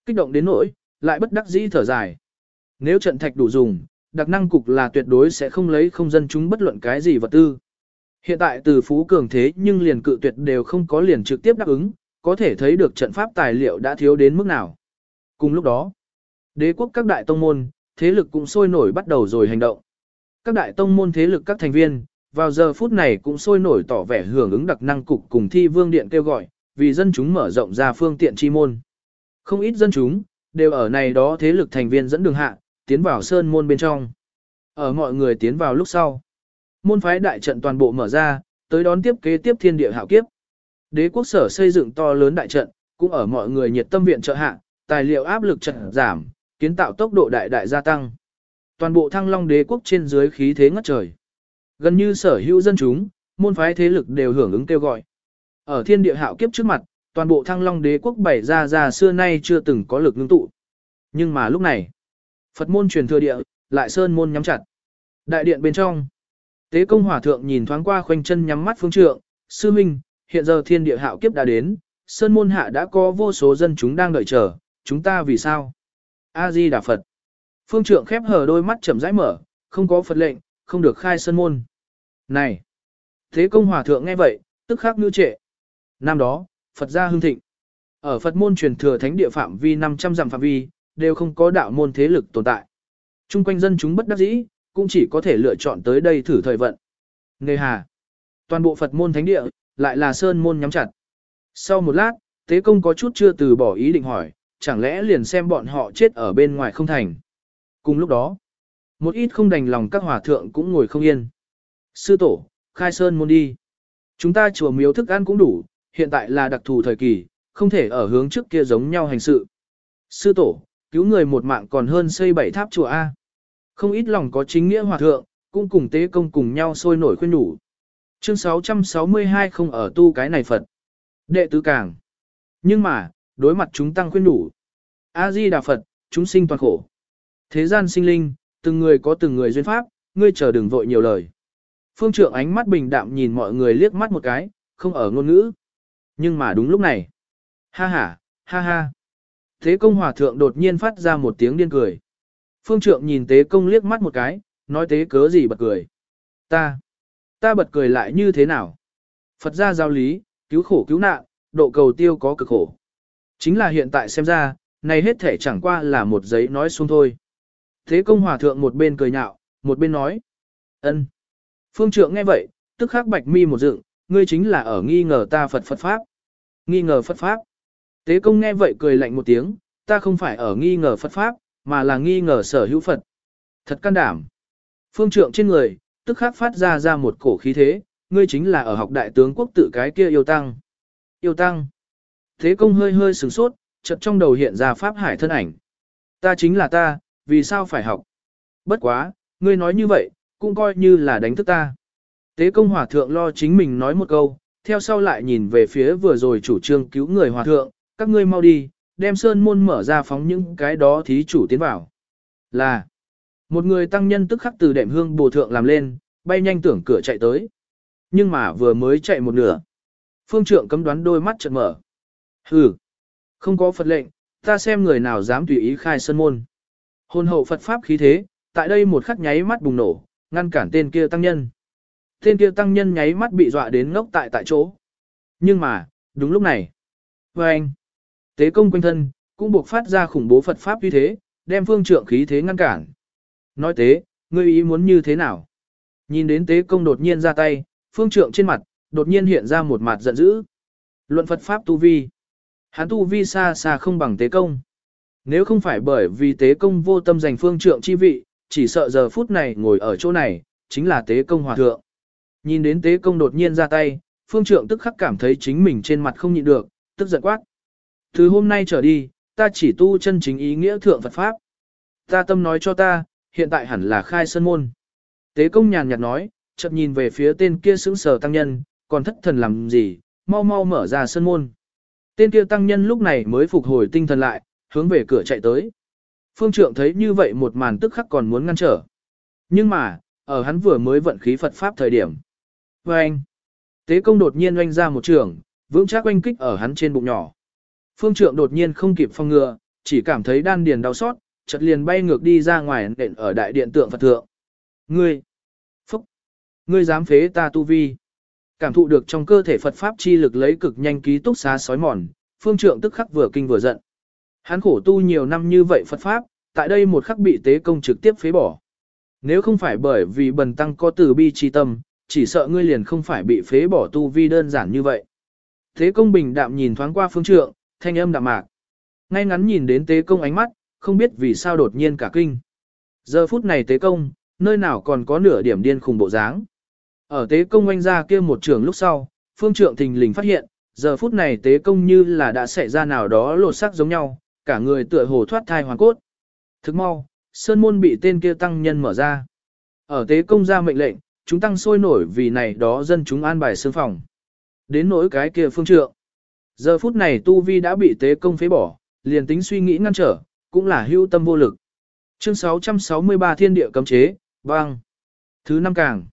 Kích động đến nỗi, lại bất đắc dĩ thở dài. Nếu trận thạch đủ dùng, đặc năng cục là tuyệt đối sẽ không lấy không dân chúng bất luận cái gì vật tư. Hiện tại từ phú cường thế nhưng liền cự tuyệt đều không có liền trực tiếp đáp ứng, có thể thấy được trận pháp tài liệu đã thiếu đến mức nào. Cùng lúc đó, đế quốc các đại tông môn, thế lực cũng sôi nổi bắt đầu rồi hành động. Các đại tông môn thế lực các thành viên, vào giờ phút này cũng sôi nổi tỏ vẻ hưởng ứng đặc năng cục cùng thi vương điện kêu gọi, vì dân chúng mở rộng ra phương tiện chi môn. Không ít dân chúng, đều ở này đó thế lực thành viên dẫn đường hạ, tiến vào sơn môn bên trong. Ở mọi người tiến vào lúc sau, môn phái đại trận toàn bộ mở ra, tới đón tiếp kế tiếp thiên địa hạo kiếp. Đế quốc sở xây dựng to lớn đại trận, cũng ở mọi người nhiệt tâm viện trợ hạ, tài liệu áp lực trận giảm, kiến tạo tốc độ đại đại gia tăng. Toàn bộ thăng long đế quốc trên dưới khí thế ngất trời. Gần như sở hữu dân chúng, môn phái thế lực đều hưởng ứng kêu gọi. Ở thiên địa hạo kiếp trước mặt, toàn bộ thăng long đế quốc bảy ra ra xưa nay chưa từng có lực ngưng tụ. Nhưng mà lúc này, Phật môn truyền thừa địa, lại sơn môn nhắm chặt. Đại điện bên trong, tế công hòa thượng nhìn thoáng qua khoanh chân nhắm mắt phương trượng, sư minh, hiện giờ thiên địa hạo kiếp đã đến, sơn môn hạ đã có vô số dân chúng đang đợi chờ, chúng ta vì sao? A-di Đà Phật. Phương trượng khép hờ đôi mắt chậm rãi mở, không có Phật lệnh, không được khai sơn môn. Này! Thế công hòa thượng nghe vậy, tức khắc ngư trệ. Năm đó, Phật gia hưng thịnh. Ở Phật môn truyền thừa thánh địa phạm vi 500 dặm phạm vi, đều không có đạo môn thế lực tồn tại. Trung quanh dân chúng bất đắc dĩ, cũng chỉ có thể lựa chọn tới đây thử thời vận. Nghề hà. Toàn bộ Phật môn thánh địa, lại là sơn môn nhắm chặt. Sau một lát, tế công có chút chưa từ bỏ ý định hỏi, chẳng lẽ liền xem bọn họ chết ở bên ngoài không thành. Cùng lúc đó, một ít không đành lòng các hòa thượng cũng ngồi không yên. Sư tổ, khai sơn môn đi. Chúng ta chùa miếu thức ăn cũng đủ, hiện tại là đặc thù thời kỳ, không thể ở hướng trước kia giống nhau hành sự. Sư tổ, cứu người một mạng còn hơn xây bảy tháp chùa A. Không ít lòng có chính nghĩa hòa thượng, cũng cùng tế công cùng nhau sôi nổi khuyên đủ. Chương 662 không ở tu cái này Phật. Đệ tứ càng. Nhưng mà, đối mặt chúng tăng khuyên đủ. A-di Đà Phật, chúng sinh toàn khổ. Thế gian sinh linh, từng người có từng người duyên pháp, ngươi chờ đừng vội nhiều lời. Phương trượng ánh mắt bình đạm nhìn mọi người liếc mắt một cái, không ở ngôn ngữ. Nhưng mà đúng lúc này. Ha ha, ha ha. Thế công hòa thượng đột nhiên phát ra một tiếng điên cười. Phương trượng nhìn tế công liếc mắt một cái, nói tế cớ gì bật cười. Ta, ta bật cười lại như thế nào? Phật gia giao lý, cứu khổ cứu nạn, độ cầu tiêu có cực khổ. Chính là hiện tại xem ra, này hết thể chẳng qua là một giấy nói xuống thôi. Thế công hòa thượng một bên cười nhạo, một bên nói. ân. Phương trượng nghe vậy, tức khắc bạch mi một dựng, ngươi chính là ở nghi ngờ ta Phật Phật Pháp. Nghi ngờ Phật Pháp. Tế công nghe vậy cười lạnh một tiếng, ta không phải ở nghi ngờ Phật Pháp, mà là nghi ngờ sở hữu Phật. Thật can đảm. Phương trượng trên người, tức khắc phát ra ra một cổ khí thế, ngươi chính là ở học đại tướng quốc tự cái kia yêu tăng. Yêu tăng. Thế công hơi hơi sửng sốt, chợt trong đầu hiện ra Pháp Hải thân ảnh. Ta chính là ta, vì sao phải học? Bất quá, ngươi nói như vậy, cũng coi như là đánh thức ta. Tế công hòa thượng lo chính mình nói một câu, theo sau lại nhìn về phía vừa rồi chủ trương cứu người hòa thượng, các ngươi mau đi, đem sơn môn mở ra phóng những cái đó thí chủ tiến vào. Là, một người tăng nhân tức khắc từ đệm hương bồ thượng làm lên, bay nhanh tưởng cửa chạy tới. Nhưng mà vừa mới chạy một nửa. Phương trượng cấm đoán đôi mắt chợt mở. Hừ, không có Phật lệnh, ta xem người nào dám tùy ý khai sân môn. Hôn hậu Phật Pháp khí thế, tại đây một khắc nháy mắt bùng nổ, ngăn cản tên kia tăng nhân. Tên kia tăng nhân nháy mắt bị dọa đến ngốc tại tại chỗ. Nhưng mà, đúng lúc này. Và anh, tế công quanh thân, cũng buộc phát ra khủng bố Phật Pháp khí thế, đem phương trượng khí thế ngăn cản. Nói tế, ngươi ý muốn như thế nào? Nhìn đến tế công đột nhiên ra tay, phương trượng trên mặt, đột nhiên hiện ra một mặt giận dữ. Luận Phật Pháp tu vi. Hắn tu vi xa xa không bằng tế công. Nếu không phải bởi vì tế công vô tâm giành phương trượng chi vị, chỉ sợ giờ phút này ngồi ở chỗ này, chính là tế công hòa thượng. Nhìn đến tế công đột nhiên ra tay, phương trượng tức khắc cảm thấy chính mình trên mặt không nhịn được, tức giận quát. Từ hôm nay trở đi, ta chỉ tu chân chính ý nghĩa thượng Phật Pháp. Ta tâm nói cho ta, hiện tại hẳn là khai sơn môn. Tế công nhàn nhạt nói, chợt nhìn về phía tên kia sững sờ tăng nhân, còn thất thần làm gì, mau mau mở ra sơn môn. Tên kia tăng nhân lúc này mới phục hồi tinh thần lại, hướng về cửa chạy tới. Phương trượng thấy như vậy một màn tức khắc còn muốn ngăn trở. Nhưng mà, ở hắn vừa mới vận khí Phật Pháp thời điểm. Và anh, Tế công đột nhiên oanh ra một trường, vững chắc oanh kích ở hắn trên bụng nhỏ. Phương trượng đột nhiên không kịp phong ngừa, chỉ cảm thấy đan điền đau xót, chợt liền bay ngược đi ra ngoài nện ở đại điện tượng Phật thượng. Ngươi! Phúc! Ngươi dám phế ta tu vi! Cảm thụ được trong cơ thể Phật Pháp chi lực lấy cực nhanh ký túc xá sói mòn, phương trượng tức khắc vừa kinh vừa giận. Hắn khổ tu nhiều năm như vậy Phật Pháp, tại đây một khắc bị tế công trực tiếp phế bỏ. Nếu không phải bởi vì bần tăng có từ bi chi tâm, chỉ sợ ngươi liền không phải bị phế bỏ tu vi đơn giản như vậy. Tế công bình đạm nhìn thoáng qua phương trượng, thanh âm đạm mạc. Ngay ngắn nhìn đến tế công ánh mắt, không biết vì sao đột nhiên cả kinh. Giờ phút này tế công, nơi nào còn có nửa điểm điên khùng bộ dáng. Ở tế công oanh ra kia một trường lúc sau, phương trượng thình lình phát hiện, giờ phút này tế công như là đã xảy ra nào đó lột sắc giống nhau, cả người tựa hồ thoát thai hoàn cốt. Thức mau, sơn môn bị tên kia tăng nhân mở ra. Ở tế công ra mệnh lệnh, chúng tăng sôi nổi vì này đó dân chúng an bài sương phòng. Đến nỗi cái kia phương trượng. Giờ phút này tu vi đã bị tế công phế bỏ, liền tính suy nghĩ ngăn trở, cũng là hưu tâm vô lực. Chương 663 Thiên địa cấm chế, băng. Thứ năm càng.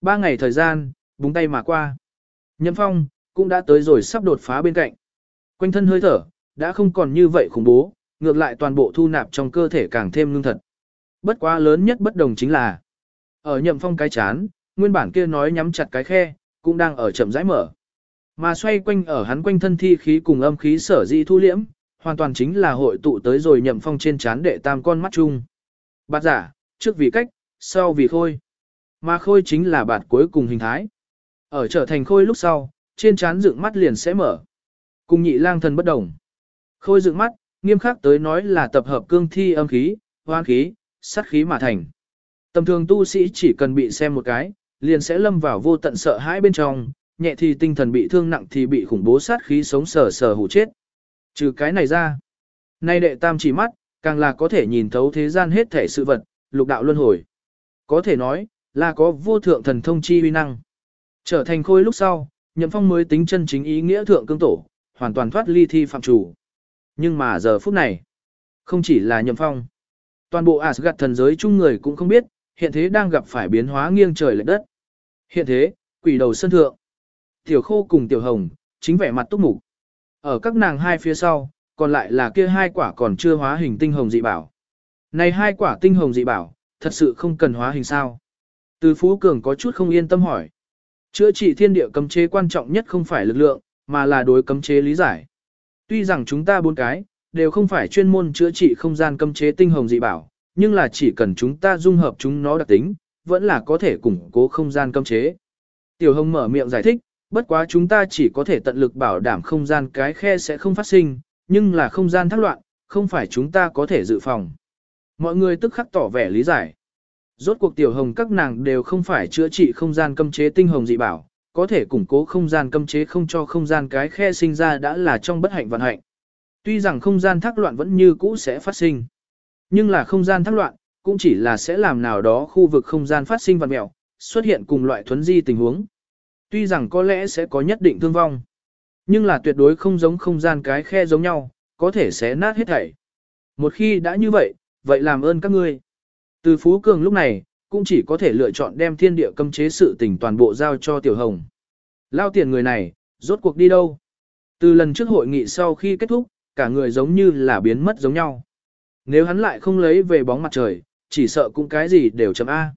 Ba ngày thời gian, búng tay mà qua. Nhậm phong, cũng đã tới rồi sắp đột phá bên cạnh. Quanh thân hơi thở, đã không còn như vậy khủng bố, ngược lại toàn bộ thu nạp trong cơ thể càng thêm ngưng thật. Bất quá lớn nhất bất đồng chính là, ở nhậm phong cái chán, nguyên bản kia nói nhắm chặt cái khe, cũng đang ở chậm rãi mở. Mà xoay quanh ở hắn quanh thân thi khí cùng âm khí sở di thu liễm, hoàn toàn chính là hội tụ tới rồi nhậm phong trên chán đệ tam con mắt chung. Bạt giả, trước vì cách, sau vì khôi. Mà khôi chính là bạt cuối cùng hình thái. Ở trở thành khôi lúc sau, trên chán dựng mắt liền sẽ mở. Cùng nhị lang thần bất đồng. Khôi dựng mắt, nghiêm khắc tới nói là tập hợp cương thi âm khí, hoang khí, sát khí mà thành. Tầm thường tu sĩ chỉ cần bị xem một cái, liền sẽ lâm vào vô tận sợ hãi bên trong, nhẹ thì tinh thần bị thương nặng thì bị khủng bố sát khí sống sờ sờ hủ chết. Trừ cái này ra, nay đệ tam chỉ mắt, càng là có thể nhìn thấu thế gian hết thể sự vật, lục đạo luân hồi. Có thể nói, là có vô thượng thần thông chi uy năng. Trở thành khôi lúc sau, nhậm phong mới tính chân chính ý nghĩa thượng cương tổ, hoàn toàn thoát ly thi phạm chủ. Nhưng mà giờ phút này, không chỉ là nhậm phong. Toàn bộ Asgard thần giới chung người cũng không biết, hiện thế đang gặp phải biến hóa nghiêng trời lệch đất. Hiện thế, quỷ đầu sân thượng. Tiểu khô cùng tiểu hồng, chính vẻ mặt túc mục. Ở các nàng hai phía sau, còn lại là kia hai quả còn chưa hóa hình tinh hồng dị bảo. Này hai quả tinh hồng dị bảo, thật sự không cần hóa hình sao. Từ Phú Cường có chút không yên tâm hỏi. Chữa trị thiên địa cấm chế quan trọng nhất không phải lực lượng, mà là đối cấm chế lý giải. Tuy rằng chúng ta bốn cái, đều không phải chuyên môn chữa trị không gian cấm chế tinh hồng dị bảo, nhưng là chỉ cần chúng ta dung hợp chúng nó đặc tính, vẫn là có thể củng cố không gian cấm chế. Tiểu Hồng mở miệng giải thích, bất quá chúng ta chỉ có thể tận lực bảo đảm không gian cái khe sẽ không phát sinh, nhưng là không gian thác loạn, không phải chúng ta có thể dự phòng. Mọi người tức khắc tỏ vẻ lý giải. Rốt cuộc tiểu hồng các nàng đều không phải chữa trị không gian cấm chế tinh hồng dị bảo, có thể củng cố không gian cấm chế không cho không gian cái khe sinh ra đã là trong bất hạnh vận hạnh. Tuy rằng không gian thác loạn vẫn như cũ sẽ phát sinh, nhưng là không gian thác loạn, cũng chỉ là sẽ làm nào đó khu vực không gian phát sinh vật mẹo, xuất hiện cùng loại thuấn di tình huống. Tuy rằng có lẽ sẽ có nhất định thương vong, nhưng là tuyệt đối không giống không gian cái khe giống nhau, có thể sẽ nát hết thảy. Một khi đã như vậy, vậy làm ơn các ngươi. Từ Phú Cường lúc này, cũng chỉ có thể lựa chọn đem thiên địa cấm chế sự tình toàn bộ giao cho Tiểu Hồng. Lao tiền người này, rốt cuộc đi đâu? Từ lần trước hội nghị sau khi kết thúc, cả người giống như là biến mất giống nhau. Nếu hắn lại không lấy về bóng mặt trời, chỉ sợ cũng cái gì đều chấm A.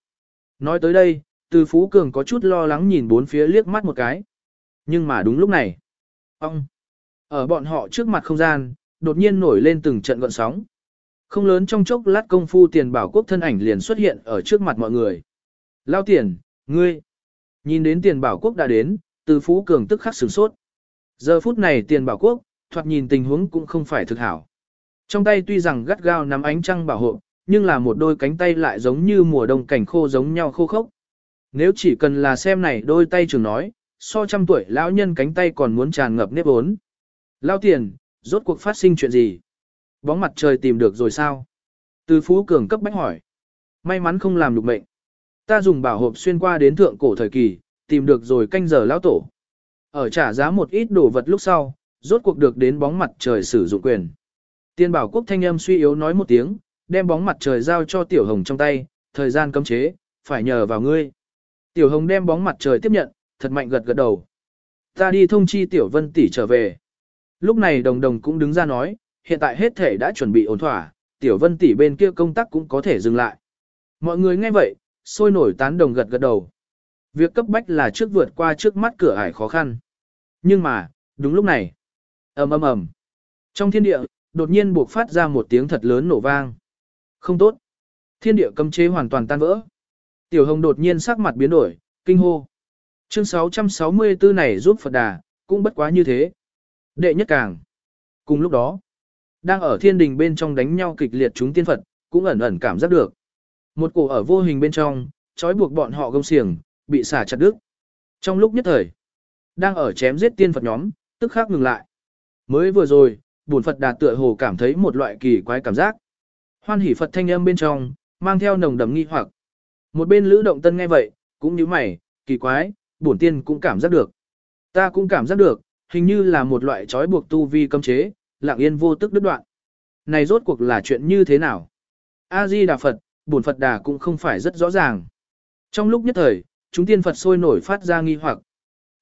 Nói tới đây, từ Phú Cường có chút lo lắng nhìn bốn phía liếc mắt một cái. Nhưng mà đúng lúc này, ông, ở bọn họ trước mặt không gian, đột nhiên nổi lên từng trận gọn sóng. Không lớn trong chốc lát công phu tiền bảo quốc thân ảnh liền xuất hiện ở trước mặt mọi người. Lao tiền, ngươi. Nhìn đến tiền bảo quốc đã đến, từ Phú Cường tức khắc sửng sốt. Giờ phút này tiền bảo quốc, thoạt nhìn tình huống cũng không phải thực hảo. Trong tay tuy rằng gắt gao nắm ánh trăng bảo hộ, nhưng là một đôi cánh tay lại giống như mùa đông cảnh khô giống nhau khô khốc. Nếu chỉ cần là xem này đôi tay trường nói, so trăm tuổi lão nhân cánh tay còn muốn tràn ngập nếp ốn. Lao tiền, rốt cuộc phát sinh chuyện gì? Bóng mặt trời tìm được rồi sao? Từ Phú Cường cấp bách hỏi. May mắn không làm được mệnh. Ta dùng bảo hộp xuyên qua đến thượng cổ thời kỳ, tìm được rồi canh giờ lão tổ. Ở trả giá một ít đồ vật lúc sau, rốt cuộc được đến bóng mặt trời sử dụng quyền. Tiên bảo quốc thanh âm suy yếu nói một tiếng, đem bóng mặt trời giao cho tiểu hồng trong tay, thời gian cấm chế, phải nhờ vào ngươi. Tiểu hồng đem bóng mặt trời tiếp nhận, thật mạnh gật gật đầu. Ta đi thông chi tiểu vân tỷ trở về. Lúc này đồng đồng cũng đứng ra nói, hiện tại hết thể đã chuẩn bị ổn thỏa, tiểu vân tỷ bên kia công tác cũng có thể dừng lại. Mọi người nghe vậy, sôi nổi tán đồng gật gật đầu. Việc cấp bách là trước vượt qua trước mắt cửa ải khó khăn. Nhưng mà, đúng lúc này, ầm ầm ầm. Trong thiên địa, đột nhiên buộc phát ra một tiếng thật lớn nổ vang. Không tốt. Thiên địa cấm chế hoàn toàn tan vỡ. Tiểu Hồng đột nhiên sắc mặt biến đổi, kinh hô. Chương 664 này giúp Phật Đà, cũng bất quá như thế. Đệ nhất càng. Cùng lúc đó, đang ở thiên đình bên trong đánh nhau kịch liệt chúng tiên Phật, cũng ẩn ẩn cảm giác được. Một cổ ở vô hình bên trong, trói buộc bọn họ gông xiềng, bị xả chặt đứt. Trong lúc nhất thời, đang ở chém giết tiên Phật nhóm, tức khắc ngừng lại. Mới vừa rồi, bổn Phật Đà tựa hồ cảm thấy một loại kỳ quái cảm giác. Hoan hỷ Phật thanh âm bên trong, mang theo nồng đậm nghi hoặc. Một bên Lữ Động Tân nghe vậy, cũng như mày, kỳ quái, bổn tiên cũng cảm giác được. Ta cũng cảm giác được, hình như là một loại trói buộc tu vi cấm chế, lặng yên vô tức đứt đoạn. Này rốt cuộc là chuyện như thế nào? A-di Đà Phật, bổn Phật Đà cũng không phải rất rõ ràng. Trong lúc nhất thời, chúng tiên Phật sôi nổi phát ra nghi hoặc.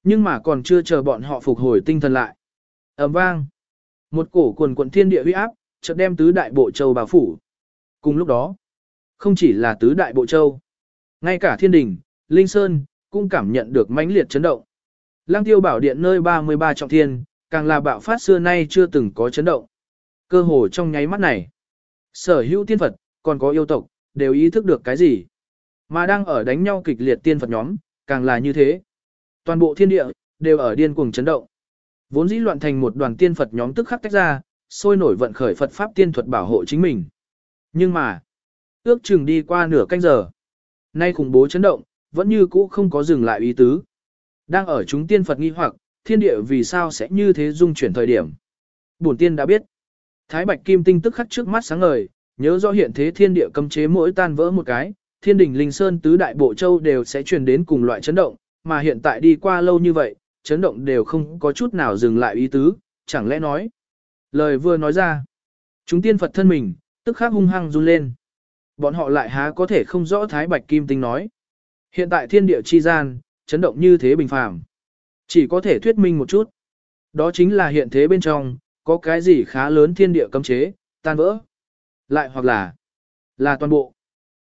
Nhưng mà còn chưa chờ bọn họ phục hồi tinh thần lại. ầm vang. Một cổ quần quận thiên địa uy áp, chợt đem tứ đại bộ châu bao phủ. Cùng lúc đó, không chỉ là tứ đại bộ châu, ngay cả thiên đình, linh sơn, cũng cảm nhận được mãnh liệt chấn động. Lăng tiêu bảo điện nơi 33 trọng thiên, càng là bạo phát xưa nay chưa từng có chấn động. Cơ hồ trong nháy mắt này, sở hữu tiên Phật, còn có yêu tộc, đều ý thức được cái gì. Mà đang ở đánh nhau kịch liệt tiên Phật nhóm, càng là như thế. Toàn bộ thiên địa, đều ở điên cuồng chấn động. Vốn dĩ loạn thành một đoàn tiên Phật nhóm tức khắc tách ra, sôi nổi vận khởi Phật Pháp tiên thuật bảo hộ chính mình. Nhưng mà, ước chừng đi qua nửa canh giờ. Nay khủng bố chấn động, vẫn như cũ không có dừng lại ý tứ. Đang ở chúng tiên Phật nghi hoặc, thiên địa vì sao sẽ như thế dung chuyển thời điểm. Bổn tiên đã biết. Thái Bạch Kim Tinh tức khắc trước mắt sáng ngời, nhớ rõ hiện thế thiên địa cấm chế mỗi tan vỡ một cái, thiên đình linh sơn tứ đại bộ châu đều sẽ truyền đến cùng loại chấn động, mà hiện tại đi qua lâu như vậy, chấn động đều không có chút nào dừng lại ý tứ, chẳng lẽ nói. Lời vừa nói ra, chúng tiên Phật thân mình, tức khắc hung hăng run lên. Bọn họ lại há có thể không rõ Thái Bạch Kim Tinh nói. Hiện tại thiên địa chi gian, chấn động như thế bình phàm. Chỉ có thể thuyết minh một chút. Đó chính là hiện thế bên trong, có cái gì khá lớn thiên địa cấm chế, tan vỡ. Lại hoặc là, là toàn bộ.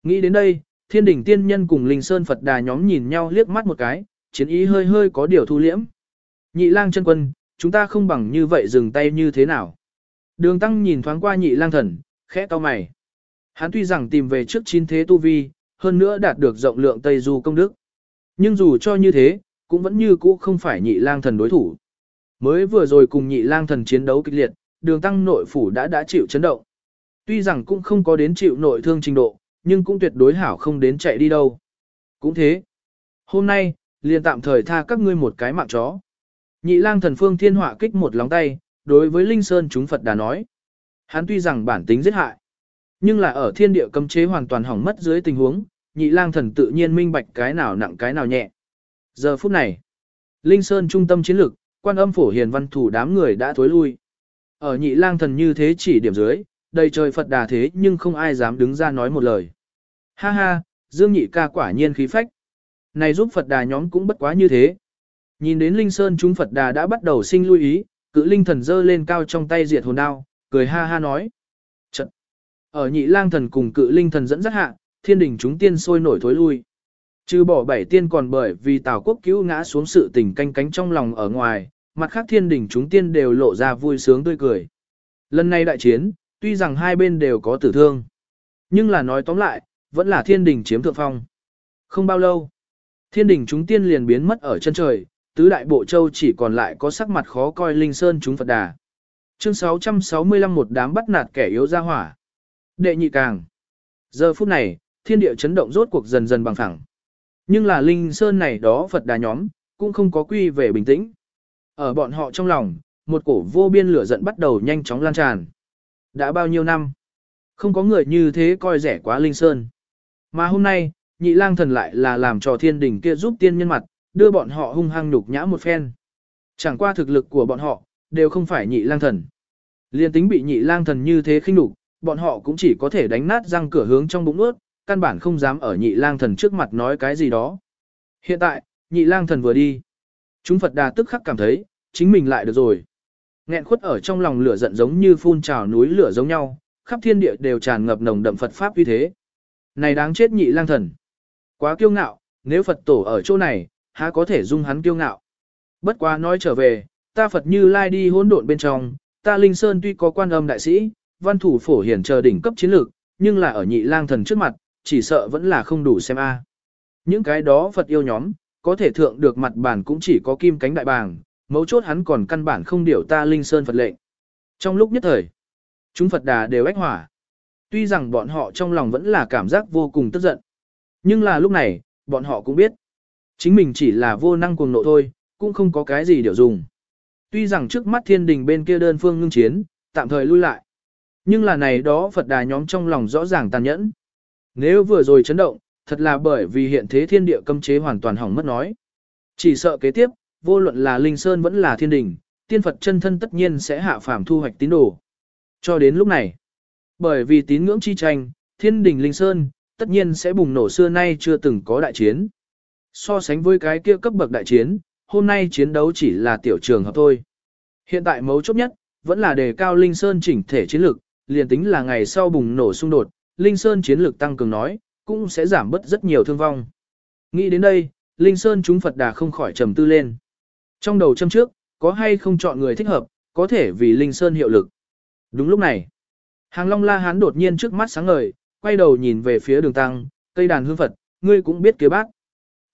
Nghĩ đến đây, thiên đỉnh tiên nhân cùng linh sơn Phật đà nhóm nhìn nhau liếc mắt một cái, chiến ý hơi hơi có điều thu liễm. Nhị lang chân quân, chúng ta không bằng như vậy dừng tay như thế nào. Đường tăng nhìn thoáng qua nhị lang thần, khẽ to mày. Hắn tuy rằng tìm về trước chín thế tu vi, hơn nữa đạt được rộng lượng Tây Du công đức. Nhưng dù cho như thế, cũng vẫn như cũ không phải nhị lang thần đối thủ. Mới vừa rồi cùng nhị lang thần chiến đấu kịch liệt, đường tăng nội phủ đã đã chịu chấn động. Tuy rằng cũng không có đến chịu nội thương trình độ, nhưng cũng tuyệt đối hảo không đến chạy đi đâu. Cũng thế. Hôm nay, liền tạm thời tha các ngươi một cái mạng chó. Nhị lang thần phương thiên họa kích một lóng tay, đối với Linh Sơn chúng Phật đã nói. Hắn tuy rằng bản tính giết hại, nhưng là ở thiên địa cấm chế hoàn toàn hỏng mất dưới tình huống, nhị lang thần tự nhiên minh bạch cái nào nặng cái nào nhẹ. Giờ phút này, Linh Sơn trung tâm chiến lược, quan âm phổ hiền văn thủ đám người đã thối lui. Ở nhị lang thần như thế chỉ điểm dưới, đầy trời Phật đà thế nhưng không ai dám đứng ra nói một lời. Ha ha, Dương nhị ca quả nhiên khí phách. Này giúp Phật đà nhóm cũng bất quá như thế. Nhìn đến Linh Sơn chúng Phật đà đã bắt đầu sinh lưu ý, cự linh thần giơ lên cao trong tay diệt hồn đao, cười ha ha nói. Trận. Ở nhị lang thần cùng cự linh thần dẫn dắt hạ, thiên đình chúng tiên sôi nổi thối lui. Trừ bỏ bảy tiên còn bởi vì Tào quốc cứu ngã xuống sự tình canh cánh trong lòng ở ngoài, mặt khác thiên đình chúng tiên đều lộ ra vui sướng tươi cười. Lần này đại chiến, tuy rằng hai bên đều có tử thương, nhưng là nói tóm lại, vẫn là thiên đình chiếm thượng phong. Không bao lâu, thiên đình chúng tiên liền biến mất ở chân trời, tứ đại bộ châu chỉ còn lại có sắc mặt khó coi linh sơn chúng Phật đà. Chương 665 một đám bắt nạt kẻ yếu ra hỏa. Đệ nhị càng. Giờ phút này, thiên địa chấn động rốt cuộc dần dần bằng phẳng. Nhưng là linh sơn này đó Phật đà nhóm, cũng không có quy về bình tĩnh. Ở bọn họ trong lòng, một cổ vô biên lửa giận bắt đầu nhanh chóng lan tràn. Đã bao nhiêu năm, không có người như thế coi rẻ quá linh sơn. Mà hôm nay, nhị lang thần lại là làm trò thiên đình kia giúp tiên nhân mặt, đưa bọn họ hung hăng nhục nhã một phen. Chẳng qua thực lực của bọn họ, đều không phải nhị lang thần. Liên tính bị nhị lang thần như thế khinh nhục, bọn họ cũng chỉ có thể đánh nát răng cửa hướng trong bụng ướt, căn bản không dám ở nhị lang thần trước mặt nói cái gì đó. Hiện tại, nhị lang thần vừa đi. Chúng Phật đà tức khắc cảm thấy, chính mình lại được rồi. Nghẹn khuất ở trong lòng lửa giận giống như phun trào núi lửa giống nhau, khắp thiên địa đều tràn ngập nồng đậm Phật Pháp uy thế. Này đáng chết nhị lang thần. Quá kiêu ngạo, nếu Phật tổ ở chỗ này, há có thể dung hắn kiêu ngạo. Bất quá nói trở về, ta Phật như lai đi hỗn độn bên trong, ta Linh Sơn tuy có quan âm đại sĩ, văn thủ phổ hiển chờ đỉnh cấp chiến lược, nhưng là ở nhị lang thần trước mặt, chỉ sợ vẫn là không đủ xem a. Những cái đó Phật yêu nhóm, có thể thượng được mặt bản cũng chỉ có kim cánh đại bàng, mấu chốt hắn còn căn bản không điều ta Linh Sơn Phật lệnh. Trong lúc nhất thời, chúng Phật đà đều ách hỏa. Tuy rằng bọn họ trong lòng vẫn là cảm giác vô cùng tức giận. Nhưng là lúc này, bọn họ cũng biết. Chính mình chỉ là vô năng cuồng nộ thôi, cũng không có cái gì điều dùng. Tuy rằng trước mắt thiên đình bên kia đơn phương ngưng chiến, tạm thời lui lại. Nhưng là này đó Phật đà nhóm trong lòng rõ ràng tàn nhẫn. Nếu vừa rồi chấn động, thật là bởi vì hiện thế thiên địa cấm chế hoàn toàn hỏng mất nói. Chỉ sợ kế tiếp, vô luận là Linh Sơn vẫn là thiên đình, tiên Phật chân thân tất nhiên sẽ hạ phàm thu hoạch tín đồ. Cho đến lúc này, bởi vì tín ngưỡng chi tranh, thiên đình Linh Sơn, tất nhiên sẽ bùng nổ xưa nay chưa từng có đại chiến. So sánh với cái kia cấp bậc đại chiến, hôm nay chiến đấu chỉ là tiểu trường hợp thôi. Hiện tại mấu chốt nhất, vẫn là đề cao Linh Sơn chỉnh thể chiến lược, liền tính là ngày sau bùng nổ xung đột, Linh Sơn chiến lược tăng cường nói, cũng sẽ giảm bớt rất nhiều thương vong. Nghĩ đến đây, Linh Sơn chúng Phật đà không khỏi trầm tư lên. Trong đầu châm trước, có hay không chọn người thích hợp, có thể vì Linh Sơn hiệu lực. Đúng lúc này, Hàng Long La Hán đột nhiên trước mắt sáng ngời, quay đầu nhìn về phía đường tăng, cây đàn hương Phật, ngươi cũng biết kia bác.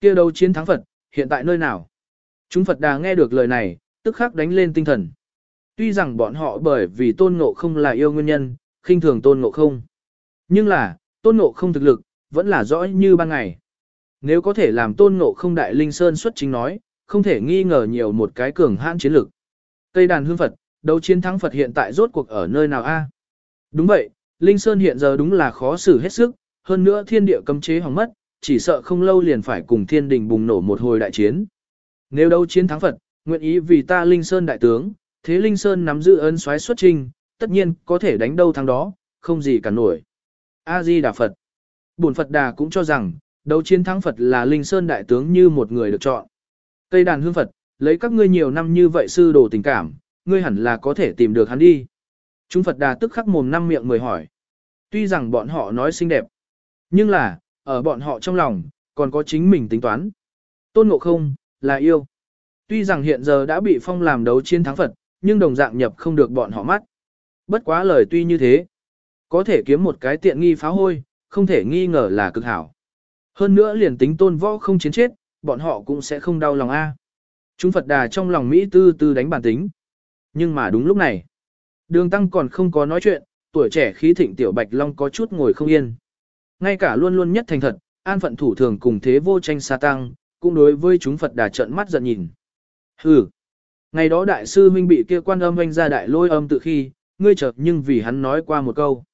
kia đâu chiến thắng Phật, hiện tại nơi nào? Chúng Phật đà nghe được lời này, tức khắc đánh lên tinh thần. Tuy rằng bọn họ bởi vì tôn ngộ không là yêu nguyên nhân, khinh thường tôn ngộ không. Nhưng là, tôn ngộ không thực lực, vẫn là rõ như ban ngày. Nếu có thể làm tôn ngộ không đại linh sơn xuất chính nói, không thể nghi ngờ nhiều một cái cường hãn chiến lực. Cây đàn hương Phật, đấu chiến thắng Phật hiện tại rốt cuộc ở nơi nào a? Đúng vậy, Linh Sơn hiện giờ đúng là khó xử hết sức, hơn nữa thiên địa cấm chế hỏng mất, chỉ sợ không lâu liền phải cùng thiên đình bùng nổ một hồi đại chiến. Nếu đấu chiến thắng Phật, nguyện ý vì ta Linh Sơn đại tướng, thế Linh Sơn nắm giữ ấn xoáy xuất trình, tất nhiên có thể đánh đâu thắng đó, không gì cả nổi. A-di Đà Phật Bổn Phật Đà cũng cho rằng, đấu chiến thắng Phật là Linh Sơn đại tướng như một người được chọn. Cây đàn hương Phật, lấy các ngươi nhiều năm như vậy sư đồ tình cảm, ngươi hẳn là có thể tìm được hắn đi. Chúng Phật Đà tức khắc mồm năm miệng mười hỏi. Tuy rằng bọn họ nói xinh đẹp, nhưng là, ở bọn họ trong lòng, còn có chính mình tính toán. Tôn Ngộ Không, là yêu. Tuy rằng hiện giờ đã bị phong làm đấu chiến thắng Phật, nhưng đồng dạng nhập không được bọn họ mắt. Bất quá lời tuy như thế, có thể kiếm một cái tiện nghi phá hôi, không thể nghi ngờ là cực hảo. Hơn nữa liền tính tôn võ không chiến chết, bọn họ cũng sẽ không đau lòng a. Chúng Phật đà trong lòng Mỹ tư tư đánh bản tính. Nhưng mà đúng lúc này, đường tăng còn không có nói chuyện, tuổi trẻ khí thịnh tiểu bạch long có chút ngồi không yên. Ngay cả luôn luôn nhất thành thật, an phận thủ thường cùng thế vô tranh sa tăng, cũng đối với chúng Phật đà trợn mắt giận nhìn. Hừ, ngày đó đại sư huynh bị kia quan âm anh ra đại lôi âm tự khi, ngươi chợt nhưng vì hắn nói qua một câu.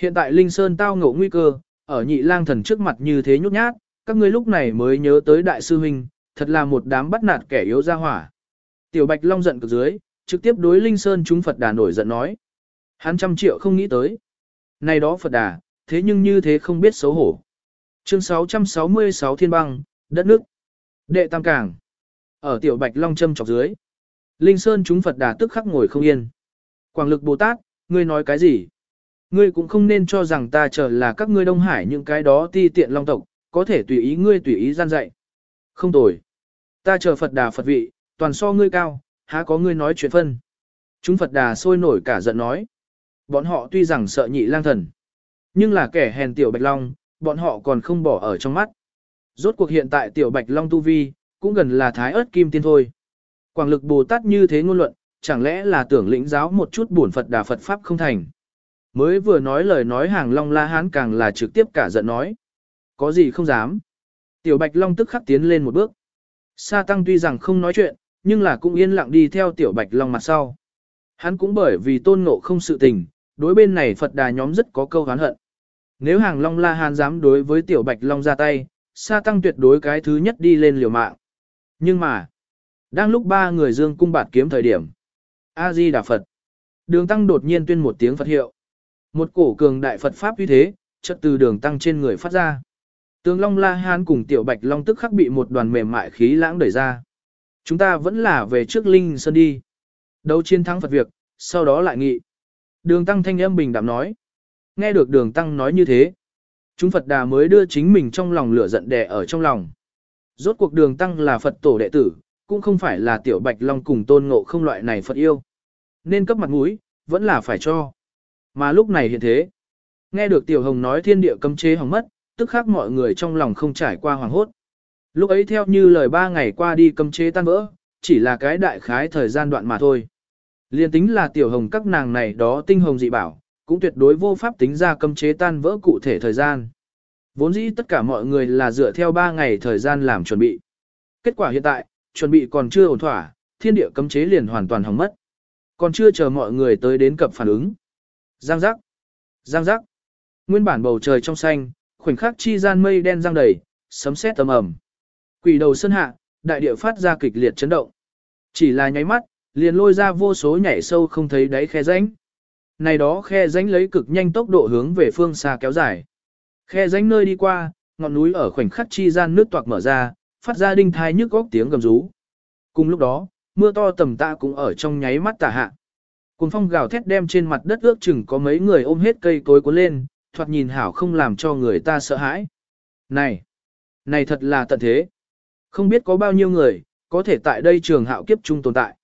Hiện tại Linh Sơn tao ngộ nguy cơ, ở nhị lang thần trước mặt như thế nhút nhát, các ngươi lúc này mới nhớ tới đại sư huynh, thật là một đám bắt nạt kẻ yếu ra hỏa. Tiểu Bạch Long giận cực dưới, trực tiếp đối Linh Sơn chúng Phật đà nổi giận nói. Hắn trăm triệu không nghĩ tới. Này đó Phật đà, thế nhưng như thế không biết xấu hổ. Chương 666 Thiên băng, đất nước. Đệ Tam Cảng. Ở Tiểu Bạch Long châm chọc dưới. Linh Sơn chúng Phật đà tức khắc ngồi không yên. Quảng lực Bồ Tát, ngươi nói cái gì? Ngươi cũng không nên cho rằng ta chờ là các ngươi Đông Hải những cái đó ti tiện long tộc, có thể tùy ý ngươi tùy ý gian dạy. Không tồi. Ta chờ Phật đà Phật vị, toàn so ngươi cao, há có ngươi nói chuyện phân. Chúng Phật đà sôi nổi cả giận nói. Bọn họ tuy rằng sợ nhị lang thần, nhưng là kẻ hèn tiểu bạch long, bọn họ còn không bỏ ở trong mắt. Rốt cuộc hiện tại tiểu bạch long tu vi, cũng gần là thái ớt kim tiên thôi. Quảng lực Bồ Tát như thế ngôn luận, chẳng lẽ là tưởng lĩnh giáo một chút buồn Phật đà Phật Pháp không thành. Mới vừa nói lời nói hàng long la hán càng là trực tiếp cả giận nói. Có gì không dám. Tiểu bạch long tức khắc tiến lên một bước. Sa tăng tuy rằng không nói chuyện, nhưng là cũng yên lặng đi theo tiểu bạch long mặt sau. Hắn cũng bởi vì tôn ngộ không sự tình, đối bên này Phật đà nhóm rất có câu hán hận. Nếu hàng long la hán dám đối với tiểu bạch long ra tay, sa tăng tuyệt đối cái thứ nhất đi lên liều mạng. Nhưng mà, đang lúc ba người dương cung bạt kiếm thời điểm, A-di Đà Phật. Đường tăng đột nhiên tuyên một tiếng Phật hiệu. Một cổ cường đại Phật Pháp uy thế, chất từ đường tăng trên người phát ra. Tướng Long La Hán cùng Tiểu Bạch Long tức khắc bị một đoàn mềm mại khí lãng đẩy ra. Chúng ta vẫn là về trước Linh Sơn đi. Đấu chiến thắng Phật việc, sau đó lại nghị. Đường Tăng thanh âm bình đạm nói. Nghe được đường Tăng nói như thế. Chúng Phật đà mới đưa chính mình trong lòng lửa giận đè ở trong lòng. Rốt cuộc đường Tăng là Phật tổ đệ tử, cũng không phải là Tiểu Bạch Long cùng tôn ngộ không loại này Phật yêu. Nên cấp mặt mũi, vẫn là phải cho. Mà lúc này hiện thế. Nghe được Tiểu Hồng nói thiên địa cấm chế hỏng mất, tức khác mọi người trong lòng không trải qua hoàng hốt. Lúc ấy theo như lời ba ngày qua đi cấm chế tan vỡ, chỉ là cái đại khái thời gian đoạn mà thôi. Liên tính là Tiểu Hồng các nàng này đó tinh hồng dị bảo, cũng tuyệt đối vô pháp tính ra cấm chế tan vỡ cụ thể thời gian. Vốn dĩ tất cả mọi người là dựa theo 3 ngày thời gian làm chuẩn bị. Kết quả hiện tại, chuẩn bị còn chưa ổn thỏa, thiên địa cấm chế liền hoàn toàn hỏng mất. Còn chưa chờ mọi người tới đến cập phản ứng. Giang giác. Giang giác. Nguyên bản bầu trời trong xanh, khoảnh khắc chi gian mây đen giăng đầy, sấm sét tầm ầm. Quỷ đầu sơn hạ, đại địa phát ra kịch liệt chấn động. Chỉ là nháy mắt, liền lôi ra vô số nhảy sâu không thấy đáy khe rãnh. Này đó khe rãnh lấy cực nhanh tốc độ hướng về phương xa kéo dài. Khe rãnh nơi đi qua, ngọn núi ở khoảnh khắc chi gian nước toạc mở ra, phát ra đinh thai nhức góc tiếng gầm rú. Cùng lúc đó, mưa to tầm tạ cũng ở trong nháy mắt tả hạ. Cùng phong gào thét đem trên mặt đất ước chừng có mấy người ôm hết cây cối cuốn lên, thoạt nhìn hảo không làm cho người ta sợ hãi. Này, này thật là tận thế. Không biết có bao nhiêu người, có thể tại đây trường hạo kiếp trung tồn tại.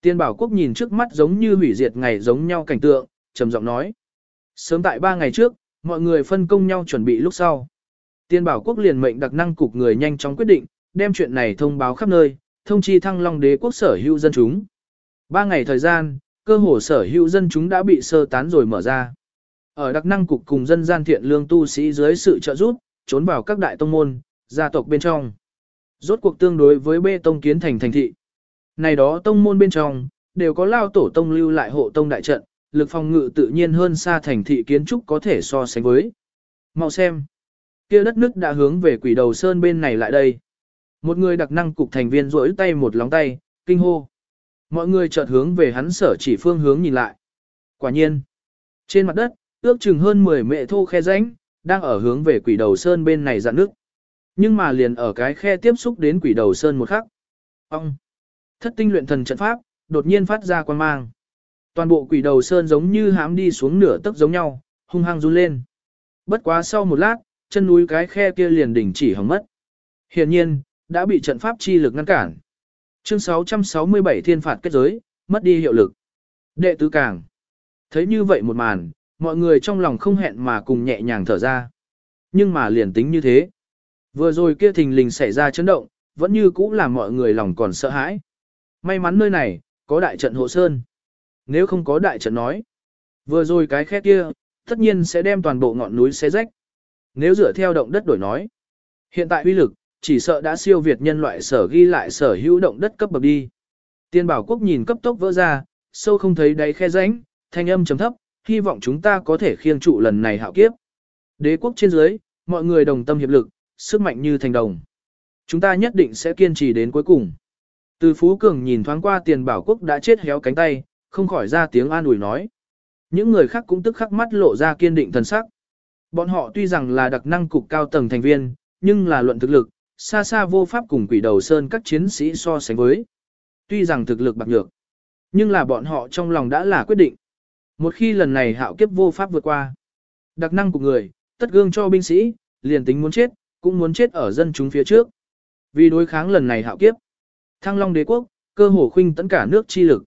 Tiên bảo quốc nhìn trước mắt giống như hủy diệt ngày giống nhau cảnh tượng, trầm giọng nói. Sớm tại ba ngày trước, mọi người phân công nhau chuẩn bị lúc sau. Tiên bảo quốc liền mệnh đặc năng cục người nhanh chóng quyết định, đem chuyện này thông báo khắp nơi, thông chi thăng long đế quốc sở hữu dân chúng. Ba ngày thời gian, cơ hồ sở hữu dân chúng đã bị sơ tán rồi mở ra. Ở đặc năng cục cùng dân gian thiện lương tu sĩ dưới sự trợ giúp, trốn vào các đại tông môn, gia tộc bên trong. Rốt cuộc tương đối với bê tông kiến thành thành thị. Này đó tông môn bên trong, đều có lao tổ tông lưu lại hộ tông đại trận, lực phòng ngự tự nhiên hơn xa thành thị kiến trúc có thể so sánh với. Mau xem. kia đất nước đã hướng về quỷ đầu sơn bên này lại đây. Một người đặc năng cục thành viên rỗi tay một lóng tay, kinh hô. Mọi người chợt hướng về hắn sở chỉ phương hướng nhìn lại. Quả nhiên. Trên mặt đất, ước chừng hơn 10 mệ thô khe rãnh, đang ở hướng về quỷ đầu sơn bên này dạn nước. Nhưng mà liền ở cái khe tiếp xúc đến quỷ đầu sơn một khắc. Ông! Thất tinh luyện thần trận pháp, đột nhiên phát ra quan mang. Toàn bộ quỷ đầu sơn giống như hám đi xuống nửa tấc giống nhau, hung hăng run lên. Bất quá sau một lát, chân núi cái khe kia liền đỉnh chỉ hỏng mất. Hiển nhiên, đã bị trận pháp chi lực ngăn cản. Chương 667 thiên phạt kết giới, mất đi hiệu lực. Đệ tứ càng. Thấy như vậy một màn, mọi người trong lòng không hẹn mà cùng nhẹ nhàng thở ra. Nhưng mà liền tính như thế. Vừa rồi kia thình lình xảy ra chấn động, vẫn như cũ làm mọi người lòng còn sợ hãi. May mắn nơi này, có đại trận hộ sơn. Nếu không có đại trận nói, vừa rồi cái khe kia, tất nhiên sẽ đem toàn bộ ngọn núi xé rách. Nếu dựa theo động đất đổi nói, hiện tại uy lực, chỉ sợ đã siêu việt nhân loại sở ghi lại sở hữu động đất cấp bậc đi. Tiên bảo quốc nhìn cấp tốc vỡ ra, sâu không thấy đáy khe rãnh, thanh âm trầm thấp, hy vọng chúng ta có thể khiêng trụ lần này hạo kiếp. Đế quốc trên dưới, mọi người đồng tâm hiệp lực, sức mạnh như thành đồng. Chúng ta nhất định sẽ kiên trì đến cuối cùng. Từ Phú Cường nhìn thoáng qua tiền bảo quốc đã chết héo cánh tay, không khỏi ra tiếng an ủi nói. Những người khác cũng tức khắc mắt lộ ra kiên định thần sắc. Bọn họ tuy rằng là đặc năng cục cao tầng thành viên, nhưng là luận thực lực, xa xa vô pháp cùng quỷ đầu sơn các chiến sĩ so sánh với. Tuy rằng thực lực bạc nhược, nhưng là bọn họ trong lòng đã là quyết định. Một khi lần này hạo kiếp vô pháp vượt qua, đặc năng của người, tất gương cho binh sĩ, liền tính muốn chết, cũng muốn chết ở dân chúng phía trước. Vì đối kháng lần này hạo kiếp, Thăng Long đế quốc, cơ hồ khuynh tấn cả nước chi lực.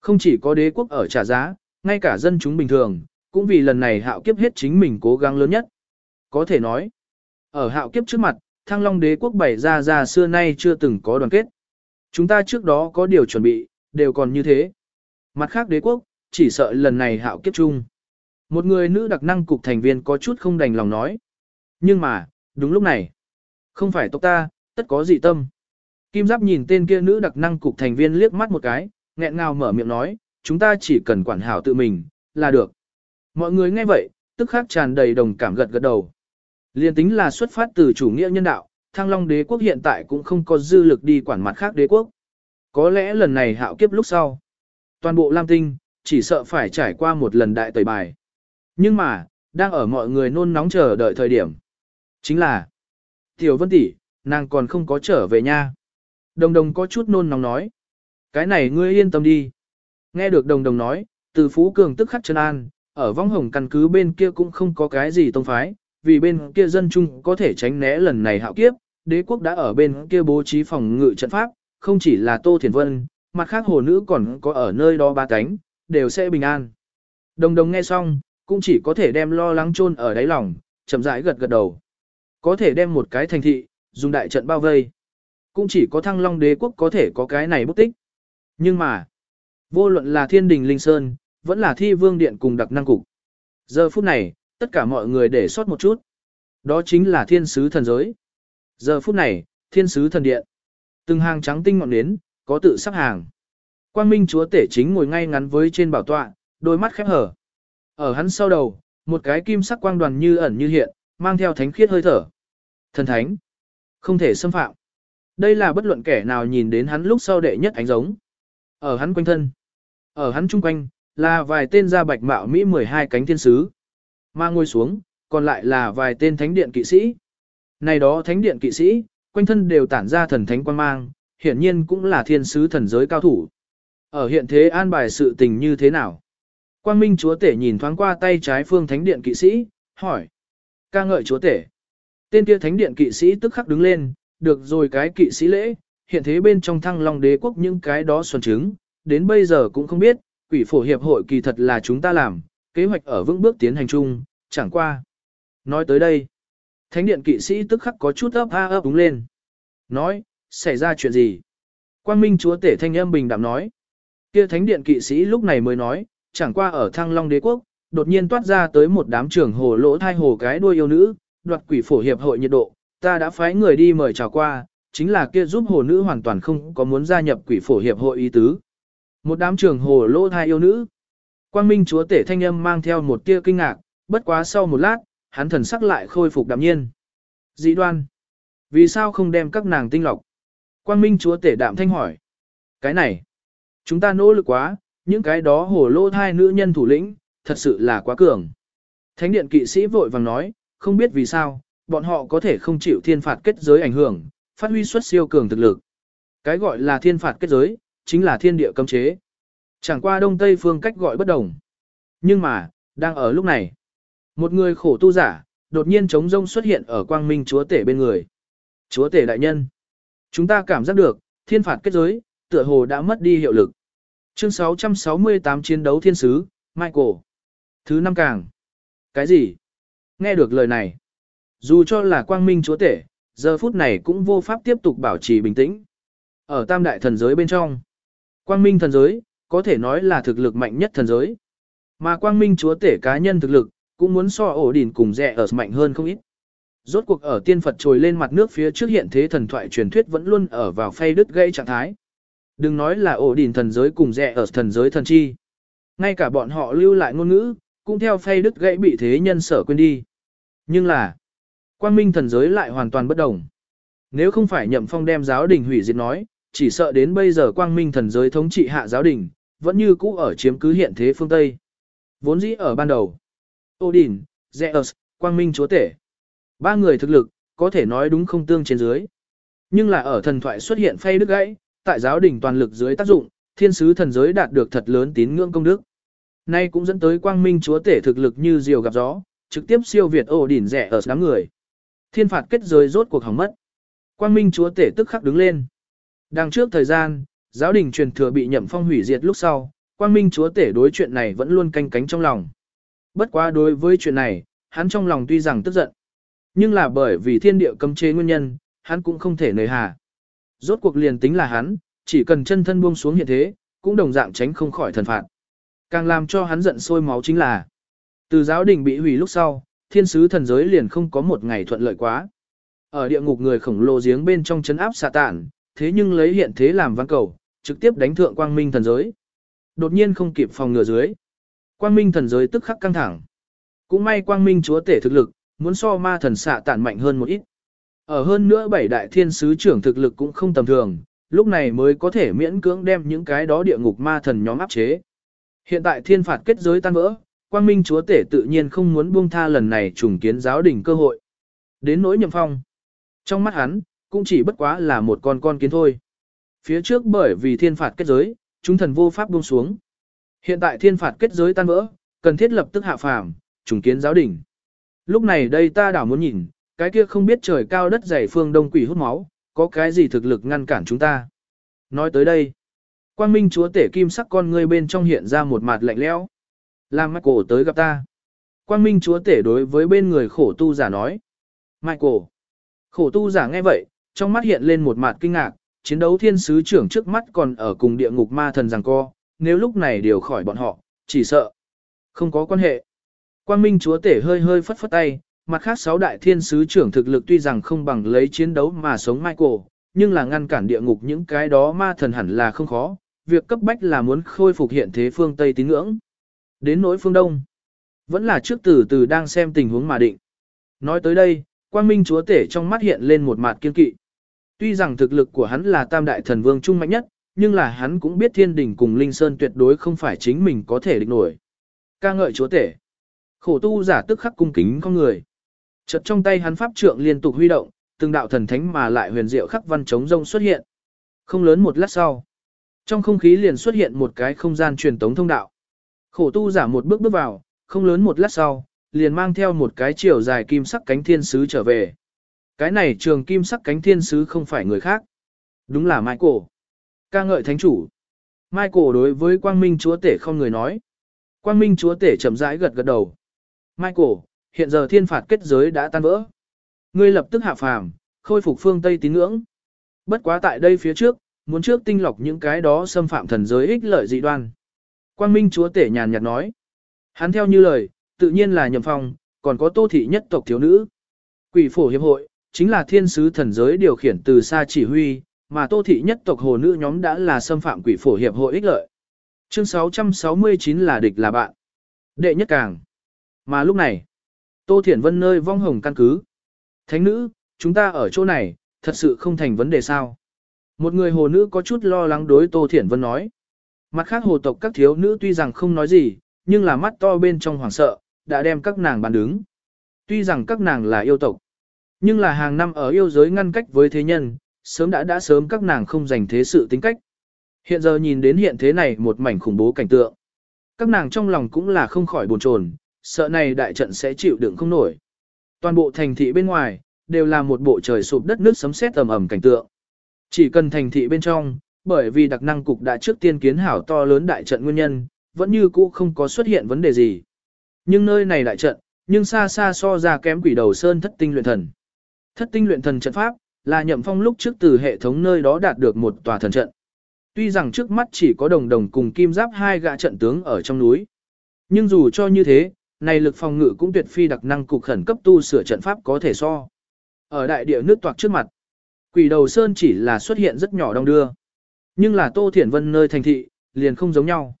Không chỉ có đế quốc ở trả giá, ngay cả dân chúng bình thường, cũng vì lần này hạo kiếp hết chính mình cố gắng lớn nhất. Có thể nói, ở hạo kiếp trước mặt, Thăng Long đế quốc bảy ra ra xưa nay chưa từng có đoàn kết. Chúng ta trước đó có điều chuẩn bị, đều còn như thế. Mặt khác đế quốc, chỉ sợ lần này hạo kiếp chung. Một người nữ đặc năng cục thành viên có chút không đành lòng nói. Nhưng mà, đúng lúc này, không phải tộc ta, tất có dị tâm. Kim Giáp nhìn tên kia nữ đặc năng cục thành viên liếc mắt một cái, nghẹn ngào mở miệng nói, chúng ta chỉ cần quản hảo tự mình, là được. Mọi người nghe vậy, tức khắc tràn đầy đồng cảm gật gật đầu. Liên tính là xuất phát từ chủ nghĩa nhân đạo, Thăng Long đế quốc hiện tại cũng không có dư lực đi quản mặt khác đế quốc. Có lẽ lần này hạo kiếp lúc sau. Toàn bộ Lam Tinh, chỉ sợ phải trải qua một lần đại tẩy bài. Nhưng mà, đang ở mọi người nôn nóng chờ đợi thời điểm. Chính là, Tiểu Vân tỷ, nàng còn không có trở về nha. Đồng đồng có chút nôn nóng nói. Cái này ngươi yên tâm đi. Nghe được đồng đồng nói, từ Phú Cường tức khắc chân an, ở vong hồng căn cứ bên kia cũng không có cái gì tông phái, vì bên kia dân chung có thể tránh né lần này hạo kiếp, đế quốc đã ở bên kia bố trí phòng ngự trận pháp, không chỉ là Tô Thiền Vân, mặt khác hồ nữ còn có ở nơi đó ba cánh, đều sẽ bình an. Đồng đồng nghe xong, cũng chỉ có thể đem lo lắng chôn ở đáy lòng, chậm rãi gật gật đầu. Có thể đem một cái thành thị, dùng đại trận bao vây. Cũng chỉ có thăng long đế quốc có thể có cái này bút tích. Nhưng mà, vô luận là thiên đình linh sơn, vẫn là thi vương điện cùng đặc năng cục. Giờ phút này, tất cả mọi người để sót một chút. Đó chính là thiên sứ thần giới. Giờ phút này, thiên sứ thần điện. Từng hàng trắng tinh ngọn nến, có tự sắp hàng. Quang Minh chúa tể chính ngồi ngay ngắn với trên bảo tọa, đôi mắt khép hở. Ở hắn sau đầu, một cái kim sắc quang đoàn như ẩn như hiện, mang theo thánh khiết hơi thở. Thần thánh, không thể xâm phạm. Đây là bất luận kẻ nào nhìn đến hắn lúc sau đệ nhất ánh giống. Ở hắn quanh thân, ở hắn chung quanh, là vài tên gia bạch mạo Mỹ 12 cánh thiên sứ. Mà ngồi xuống, còn lại là vài tên thánh điện kỵ sĩ. Này đó thánh điện kỵ sĩ, quanh thân đều tản ra thần thánh quan mang, hiển nhiên cũng là thiên sứ thần giới cao thủ. Ở hiện thế an bài sự tình như thế nào? Quang Minh chúa tể nhìn thoáng qua tay trái phương thánh điện kỵ sĩ, hỏi. ca ngợi chúa tể. Tên kia thánh điện kỵ sĩ tức khắc đứng lên, được rồi cái kỵ sĩ lễ, hiện thế bên trong thăng long đế quốc những cái đó xuân chứng, đến bây giờ cũng không biết, quỷ phổ hiệp hội kỳ thật là chúng ta làm, kế hoạch ở vững bước tiến hành chung, chẳng qua. Nói tới đây, thánh điện kỵ sĩ tức khắc có chút ấp a ấp đúng lên. Nói, xảy ra chuyện gì? Quang Minh chúa tể thanh âm bình đạm nói. Kia thánh điện kỵ sĩ lúc này mới nói, chẳng qua ở thăng long đế quốc, đột nhiên toát ra tới một đám trưởng hồ lỗ thai hồ cái đuôi yêu nữ, đoạt quỷ phổ hiệp hội nhiệt độ, ta đã phái người đi mời chào qua, chính là kia giúp hồ nữ hoàn toàn không có muốn gia nhập quỷ phổ hiệp hội ý tứ. Một đám trưởng hồ lỗ thai yêu nữ. Quang Minh chúa tể thanh âm mang theo một tia kinh ngạc, bất quá sau một lát, hắn thần sắc lại khôi phục đạm nhiên. Dĩ đoan. Vì sao không đem các nàng tinh lọc? Quang Minh chúa tể đạm thanh hỏi. Cái này. Chúng ta nỗ lực quá, những cái đó hồ lô thai nữ nhân thủ lĩnh, thật sự là quá cường. Thánh điện kỵ sĩ vội vàng nói, không biết vì sao, bọn họ có thể không chịu thiên phạt kết giới ảnh hưởng, phát huy xuất siêu cường thực lực. Cái gọi là thiên phạt kết giới, chính là thiên địa cấm chế. Chẳng qua đông tây phương cách gọi bất đồng. Nhưng mà, đang ở lúc này, một người khổ tu giả, đột nhiên chống rông xuất hiện ở quang minh chúa tể bên người. Chúa tể đại nhân, chúng ta cảm giác được, thiên phạt kết giới, tựa hồ đã mất đi hiệu lực. Chương 668 chiến đấu thiên sứ, Michael. Thứ năm càng. Cái gì? Nghe được lời này. Dù cho là quang minh chúa tể, giờ phút này cũng vô pháp tiếp tục bảo trì bình tĩnh. Ở tam đại thần giới bên trong, quang minh thần giới, có thể nói là thực lực mạnh nhất thần giới. Mà quang minh chúa tể cá nhân thực lực, cũng muốn so ổ đỉn cùng rẻ ở mạnh hơn không ít. Rốt cuộc ở tiên Phật trồi lên mặt nước phía trước hiện thế thần thoại truyền thuyết vẫn luôn ở vào phay đứt gây trạng thái. Đừng nói là ổ đỉn thần giới cùng rẻ ở thần giới thần chi. Ngay cả bọn họ lưu lại ngôn ngữ, cũng theo phay đứt gãy bị thế nhân sở quên đi. Nhưng là, quang minh thần giới lại hoàn toàn bất đồng. Nếu không phải nhậm phong đem giáo đình hủy diệt nói, chỉ sợ đến bây giờ quang minh thần giới thống trị hạ giáo đình, vẫn như cũ ở chiếm cứ hiện thế phương Tây. Vốn dĩ ở ban đầu, Odin, Zeus, quang minh chúa tể. Ba người thực lực, có thể nói đúng không tương trên dưới. Nhưng là ở thần thoại xuất hiện phay đứt gãy, tại giáo đình toàn lực dưới tác dụng, thiên sứ thần giới đạt được thật lớn tín ngưỡng công đức. Nay cũng dẫn tới quang minh chúa tể thực lực như diều gặp gió, trực tiếp siêu việt Odin, Zeus đám người. Thiên phạt kết giới rốt cuộc hỏng mất. Quang minh chúa tể tức khắc đứng lên. Đằng trước thời gian, giáo đình truyền thừa bị nhậm phong hủy diệt lúc sau, quang minh chúa tể đối chuyện này vẫn luôn canh cánh trong lòng. Bất quá đối với chuyện này, hắn trong lòng tuy rằng tức giận. Nhưng là bởi vì thiên địa cấm chế nguyên nhân, hắn cũng không thể nời hà. Rốt cuộc liền tính là hắn, chỉ cần chân thân buông xuống hiện thế, cũng đồng dạng tránh không khỏi thần phạt. Càng làm cho hắn giận sôi máu chính là, từ giáo đình bị hủy lúc sau, thiên sứ thần giới liền không có một ngày thuận lợi quá. Ở địa ngục người khổng lồ giếng bên trong chấn áp xà tản, thế nhưng lấy hiện thế làm văn cầu, trực tiếp đánh thượng quang minh thần giới. Đột nhiên không kịp phòng ngừa dưới. Quang minh thần giới tức khắc căng thẳng. Cũng may quang minh chúa tể thực lực, muốn so ma thần xạ tản mạnh hơn một ít. Ở hơn nữa bảy đại thiên sứ trưởng thực lực cũng không tầm thường, lúc này mới có thể miễn cưỡng đem những cái đó địa ngục ma thần nhóm áp chế. Hiện tại thiên phạt kết giới tan vỡ, quang minh chúa tể tự nhiên không muốn buông tha lần này trùng kiến giáo đình cơ hội. Đến nỗi nhậm phong. Trong mắt hắn, cũng chỉ bất quá là một con con kiến thôi. Phía trước bởi vì thiên phạt kết giới, chúng thần vô pháp buông xuống. Hiện tại thiên phạt kết giới tan vỡ, cần thiết lập tức hạ phàm, trùng kiến giáo đỉnh. Lúc này đây ta đảo muốn nhìn, cái kia không biết trời cao đất dày phương đông quỷ hút máu, có cái gì thực lực ngăn cản chúng ta. Nói tới đây, quang minh chúa tể kim sắc con ngươi bên trong hiện ra một mặt lạnh lẽo. Làm Michael tới gặp ta. Quang minh chúa tể đối với bên người khổ tu giả nói. Michael. Khổ tu giả nghe vậy, trong mắt hiện lên một mặt kinh ngạc, chiến đấu thiên sứ trưởng trước mắt còn ở cùng địa ngục ma thần rằng co, nếu lúc này điều khỏi bọn họ, chỉ sợ. Không có quan hệ. Quang Minh chúa tể hơi hơi phất phất tay, mặt khác sáu đại thiên sứ trưởng thực lực tuy rằng không bằng lấy chiến đấu mà sống Michael, nhưng là ngăn cản địa ngục những cái đó ma thần hẳn là không khó, việc cấp bách là muốn khôi phục hiện thế phương Tây tín ngưỡng. Đến nỗi phương Đông, vẫn là trước từ từ đang xem tình huống mà định. Nói tới đây, Quang Minh chúa tể trong mắt hiện lên một mặt kiên kỵ. Tuy rằng thực lực của hắn là tam đại thần vương trung mạnh nhất, nhưng là hắn cũng biết thiên đình cùng Linh Sơn tuyệt đối không phải chính mình có thể địch nổi. Ca ngợi chúa tể. Khổ tu giả tức khắc cung kính con người. Chợt trong tay hắn pháp trượng liên tục huy động, từng đạo thần thánh mà lại huyền diệu khắc văn chống rông xuất hiện. Không lớn một lát sau, trong không khí liền xuất hiện một cái không gian truyền tống thông đạo. Khổ tu giả một bước bước vào, không lớn một lát sau, liền mang theo một cái chiều dài kim sắc cánh thiên sứ trở về. Cái này trường kim sắc cánh thiên sứ không phải người khác. Đúng là Michael. Ca ngợi thánh chủ. Michael đối với quang minh chúa tể không người nói. Quang minh chúa tể chậm rãi gật gật đầu. Michael, hiện giờ thiên phạt kết giới đã tan vỡ. Ngươi lập tức hạ phàm, khôi phục phương Tây tín ngưỡng. Bất quá tại đây phía trước, muốn trước tinh lọc những cái đó xâm phạm thần giới ích lợi dị đoan. Quang Minh chúa tể nhàn nhạt nói. Hắn theo như lời, tự nhiên là nhậm phong, còn có tô thị nhất tộc thiếu nữ. Quỷ phổ hiệp hội, chính là thiên sứ thần giới điều khiển từ xa chỉ huy, mà tô thị nhất tộc hồ nữ nhóm đã là xâm phạm quỷ phổ hiệp hội ích lợi. Chương 669 là địch là bạn. Đệ nhất càng. Mà lúc này, Tô Thiển Vân nơi vong hồng căn cứ. Thánh nữ, chúng ta ở chỗ này, thật sự không thành vấn đề sao. Một người hồ nữ có chút lo lắng đối Tô Thiển Vân nói. Mặt khác hồ tộc các thiếu nữ tuy rằng không nói gì, nhưng là mắt to bên trong hoảng sợ, đã đem các nàng bàn đứng. Tuy rằng các nàng là yêu tộc, nhưng là hàng năm ở yêu giới ngăn cách với thế nhân, sớm đã đã sớm các nàng không dành thế sự tính cách. Hiện giờ nhìn đến hiện thế này một mảnh khủng bố cảnh tượng. Các nàng trong lòng cũng là không khỏi buồn chồn, sợ này đại trận sẽ chịu đựng không nổi. Toàn bộ thành thị bên ngoài, đều là một bộ trời sụp đất nước sấm sét ầm ầm cảnh tượng. Chỉ cần thành thị bên trong, bởi vì đặc năng cục đã trước tiên kiến hảo to lớn đại trận nguyên nhân, vẫn như cũ không có xuất hiện vấn đề gì. Nhưng nơi này đại trận, nhưng xa xa so ra kém quỷ đầu sơn thất tinh luyện thần. Thất tinh luyện thần trận pháp, là nhậm phong lúc trước từ hệ thống nơi đó đạt được một tòa thần trận. Tuy rằng trước mắt chỉ có đồng đồng cùng kim giáp hai gã trận tướng ở trong núi. Nhưng dù cho như thế, này lực phòng ngự cũng tuyệt phi đặc năng cục khẩn cấp tu sửa trận pháp có thể so. Ở đại địa nước toạc trước mặt, quỷ đầu sơn chỉ là xuất hiện rất nhỏ đông đưa. Nhưng là Tô Thiển Vân nơi thành thị, liền không giống nhau.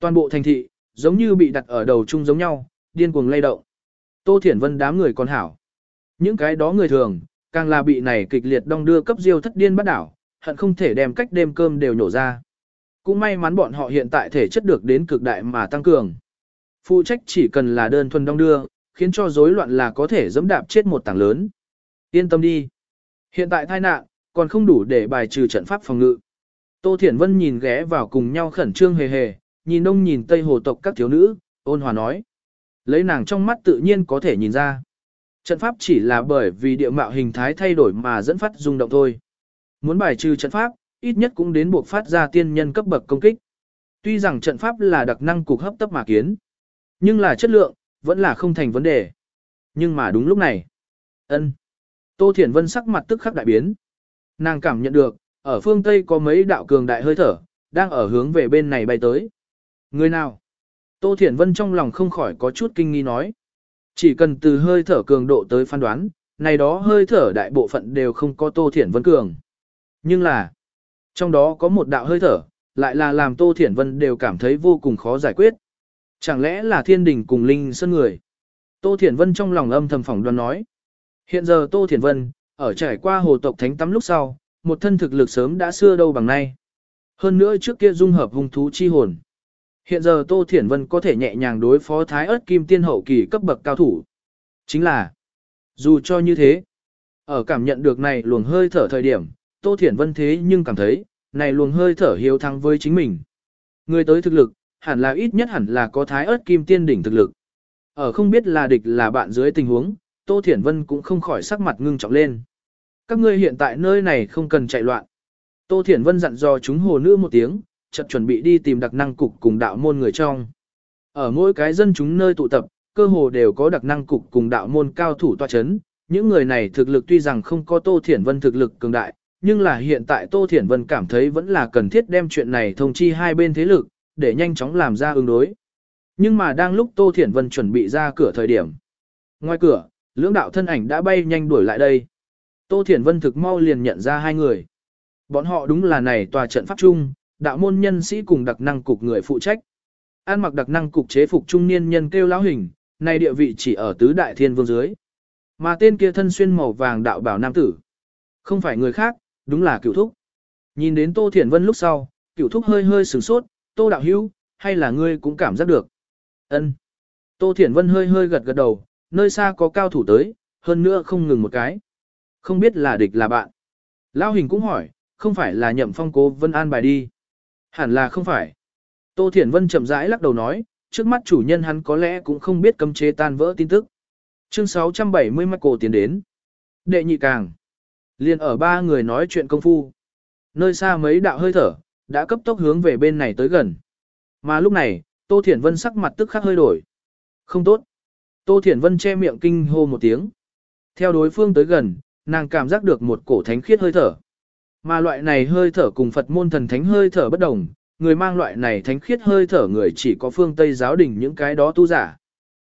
Toàn bộ thành thị, giống như bị đặt ở đầu chung giống nhau, điên cuồng lay động. Tô Thiển Vân đám người còn hảo. Những cái đó người thường, càng là bị này kịch liệt đong đưa cấp diêu thất điên bắt đảo, hận không thể đem cách đêm cơm đều nhổ ra. Cũng may mắn bọn họ hiện tại thể chất được đến cực đại mà tăng cường. Phụ trách chỉ cần là đơn thuần đong đưa, khiến cho rối loạn là có thể dẫm đạp chết một tảng lớn. Yên tâm đi. Hiện tại tai nạn, còn không đủ để bài trừ trận pháp phòng ngự. Tô Thiển Vân nhìn ghé vào cùng nhau khẩn trương hề hề, nhìn đông nhìn tây hồ tộc các thiếu nữ, ôn hòa nói. Lấy nàng trong mắt tự nhiên có thể nhìn ra. Trận pháp chỉ là bởi vì địa mạo hình thái thay đổi mà dẫn phát rung động thôi. Muốn bài trừ trận pháp, ít nhất cũng đến buộc phát ra tiên nhân cấp bậc công kích. Tuy rằng trận pháp là đặc năng cục hấp tấp mà kiến, nhưng là chất lượng, vẫn là không thành vấn đề. Nhưng mà đúng lúc này, ân, Tô Thiển Vân sắc mặt tức khắc đại biến. Nàng cảm nhận được, ở phương Tây có mấy đạo cường đại hơi thở, đang ở hướng về bên này bay tới. Người nào? Tô Thiển Vân trong lòng không khỏi có chút kinh nghi nói. Chỉ cần từ hơi thở cường độ tới phán đoán, này đó hơi thở đại bộ phận đều không có Tô Thiển Vân cường. Nhưng là, trong đó có một đạo hơi thở, lại là làm Tô Thiển Vân đều cảm thấy vô cùng khó giải quyết. Chẳng lẽ là thiên đình cùng linh sơn người? Tô Thiển Vân trong lòng âm thầm phỏng đoán nói. Hiện giờ Tô Thiển Vân, ở trải qua hồ tộc thánh tắm lúc sau, một thân thực lực sớm đã xưa đâu bằng nay. Hơn nữa trước kia dung hợp hung thú chi hồn. Hiện giờ Tô Thiển Vân có thể nhẹ nhàng đối phó thái ớt kim tiên hậu kỳ cấp bậc cao thủ. Chính là, dù cho như thế, Ở cảm nhận được này luồng hơi thở thời điểm, Tô Thiển Vân thế nhưng cảm thấy, này luồng hơi thở hiếu thắng với chính mình. Người tới thực lực, hẳn là ít nhất hẳn là có thái ớt kim tiên đỉnh thực lực. Ở không biết là địch là bạn dưới tình huống, Tô Thiển Vân cũng không khỏi sắc mặt ngưng trọng lên. Các ngươi hiện tại nơi này không cần chạy loạn. Tô Thiển Vân dặn dò chúng hồ nữ một tiếng, chợt chuẩn bị đi tìm đặc năng cục cùng đạo môn người trong. Ở mỗi cái dân chúng nơi tụ tập, cơ hồ đều có đặc năng cục cùng đạo môn cao thủ tọa chấn. Những người này thực lực tuy rằng không có Tô Thiển Vân thực lực cường đại, nhưng là hiện tại Tô Thiển Vân cảm thấy vẫn là cần thiết đem chuyện này thông chi hai bên thế lực, để nhanh chóng làm ra ứng đối. Nhưng mà đang lúc Tô Thiển Vân chuẩn bị ra cửa thời điểm. Ngoài cửa, lưỡng đạo thân ảnh đã bay nhanh đuổi lại đây. Tô Thiển Vân thực mau liền nhận ra hai người. Bọn họ đúng là này tòa trận pháp chung, đạo môn nhân sĩ cùng đặc năng cục người phụ trách. An mặc đặc năng cục chế phục trung niên nhân kêu lão hình, này địa vị chỉ ở tứ đại thiên vương dưới. Mà tên kia thân xuyên màu vàng đạo bảo nam tử. Không phải người khác, đúng là cựu thúc. Nhìn đến Tô Thiển Vân lúc sau, cựu thúc hơi hơi sửng sốt, Tô đạo hữu, hay là ngươi cũng cảm giác được. ân Tô Thiển Vân hơi hơi gật gật đầu, nơi xa có cao thủ tới, hơn nữa không ngừng một cái. Không biết là địch là bạn. lao hình cũng hỏi, không phải là nhậm phong cố Vân An bài đi. Hẳn là không phải. Tô Thiển Vân chậm rãi lắc đầu nói, trước mắt chủ nhân hắn có lẽ cũng không biết cấm chế tan vỡ tin tức. Chương 670 Michael tiến đến. Đệ nhị càng. Liên ở ba người nói chuyện công phu. Nơi xa mấy đạo hơi thở, đã cấp tốc hướng về bên này tới gần. Mà lúc này, Tô Thiển Vân sắc mặt tức khắc hơi đổi. Không tốt. Tô Thiển Vân che miệng kinh hô một tiếng. Theo đối phương tới gần, nàng cảm giác được một cổ thánh khiết hơi thở. Mà loại này hơi thở cùng Phật môn thần thánh hơi thở bất đồng, người mang loại này thánh khiết hơi thở người chỉ có phương Tây giáo đình những cái đó tu giả.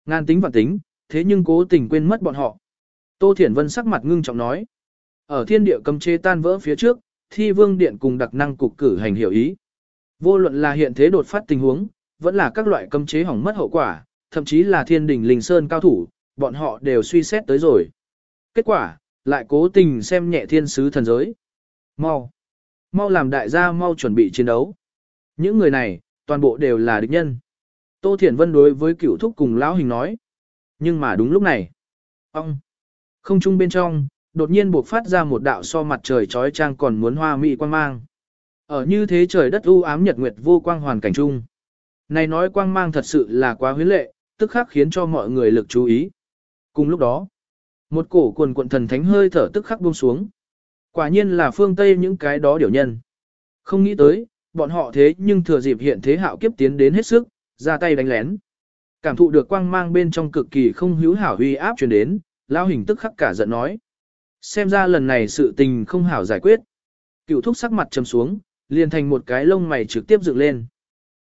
Ngan tính và tính, thế nhưng cố tình quên mất bọn họ. Tô Thiển Vân sắc mặt ngưng trọng nói. Ở thiên địa cầm chế tan vỡ phía trước, thi vương điện cùng đặc năng cục cử hành hiểu ý. Vô luận là hiện thế đột phát tình huống, vẫn là các loại cấm chế hỏng mất hậu quả, thậm chí là thiên đỉnh linh sơn cao thủ, bọn họ đều suy xét tới rồi. Kết quả, lại cố tình xem nhẹ thiên sứ thần giới. Mau! Mau làm đại gia mau chuẩn bị chiến đấu. Những người này, toàn bộ đều là địch nhân. Tô Thiển Vân đối với cựu thúc cùng lão hình nói. Nhưng mà đúng lúc này, ông, không trung bên trong, đột nhiên buộc phát ra một đạo so mặt trời trói trang còn muốn hoa mỹ quang mang. Ở như thế trời đất u ám nhật nguyệt vô quang hoàn cảnh chung. Này nói quang mang thật sự là quá huyến lệ, tức khắc khiến cho mọi người lực chú ý. Cùng lúc đó, một cổ quần quận thần thánh hơi thở tức khắc buông xuống. Quả nhiên là phương Tây những cái đó điều nhân. Không nghĩ tới, bọn họ thế nhưng thừa dịp hiện thế hạo kiếp tiến đến hết sức, ra tay đánh lén. Cảm thụ được quang mang bên trong cực kỳ không hữu hảo huy áp truyền đến, lao hình tức khắc cả giận nói. Xem ra lần này sự tình không hảo giải quyết. Cựu thúc sắc mặt trầm xuống, liền thành một cái lông mày trực tiếp dựng lên.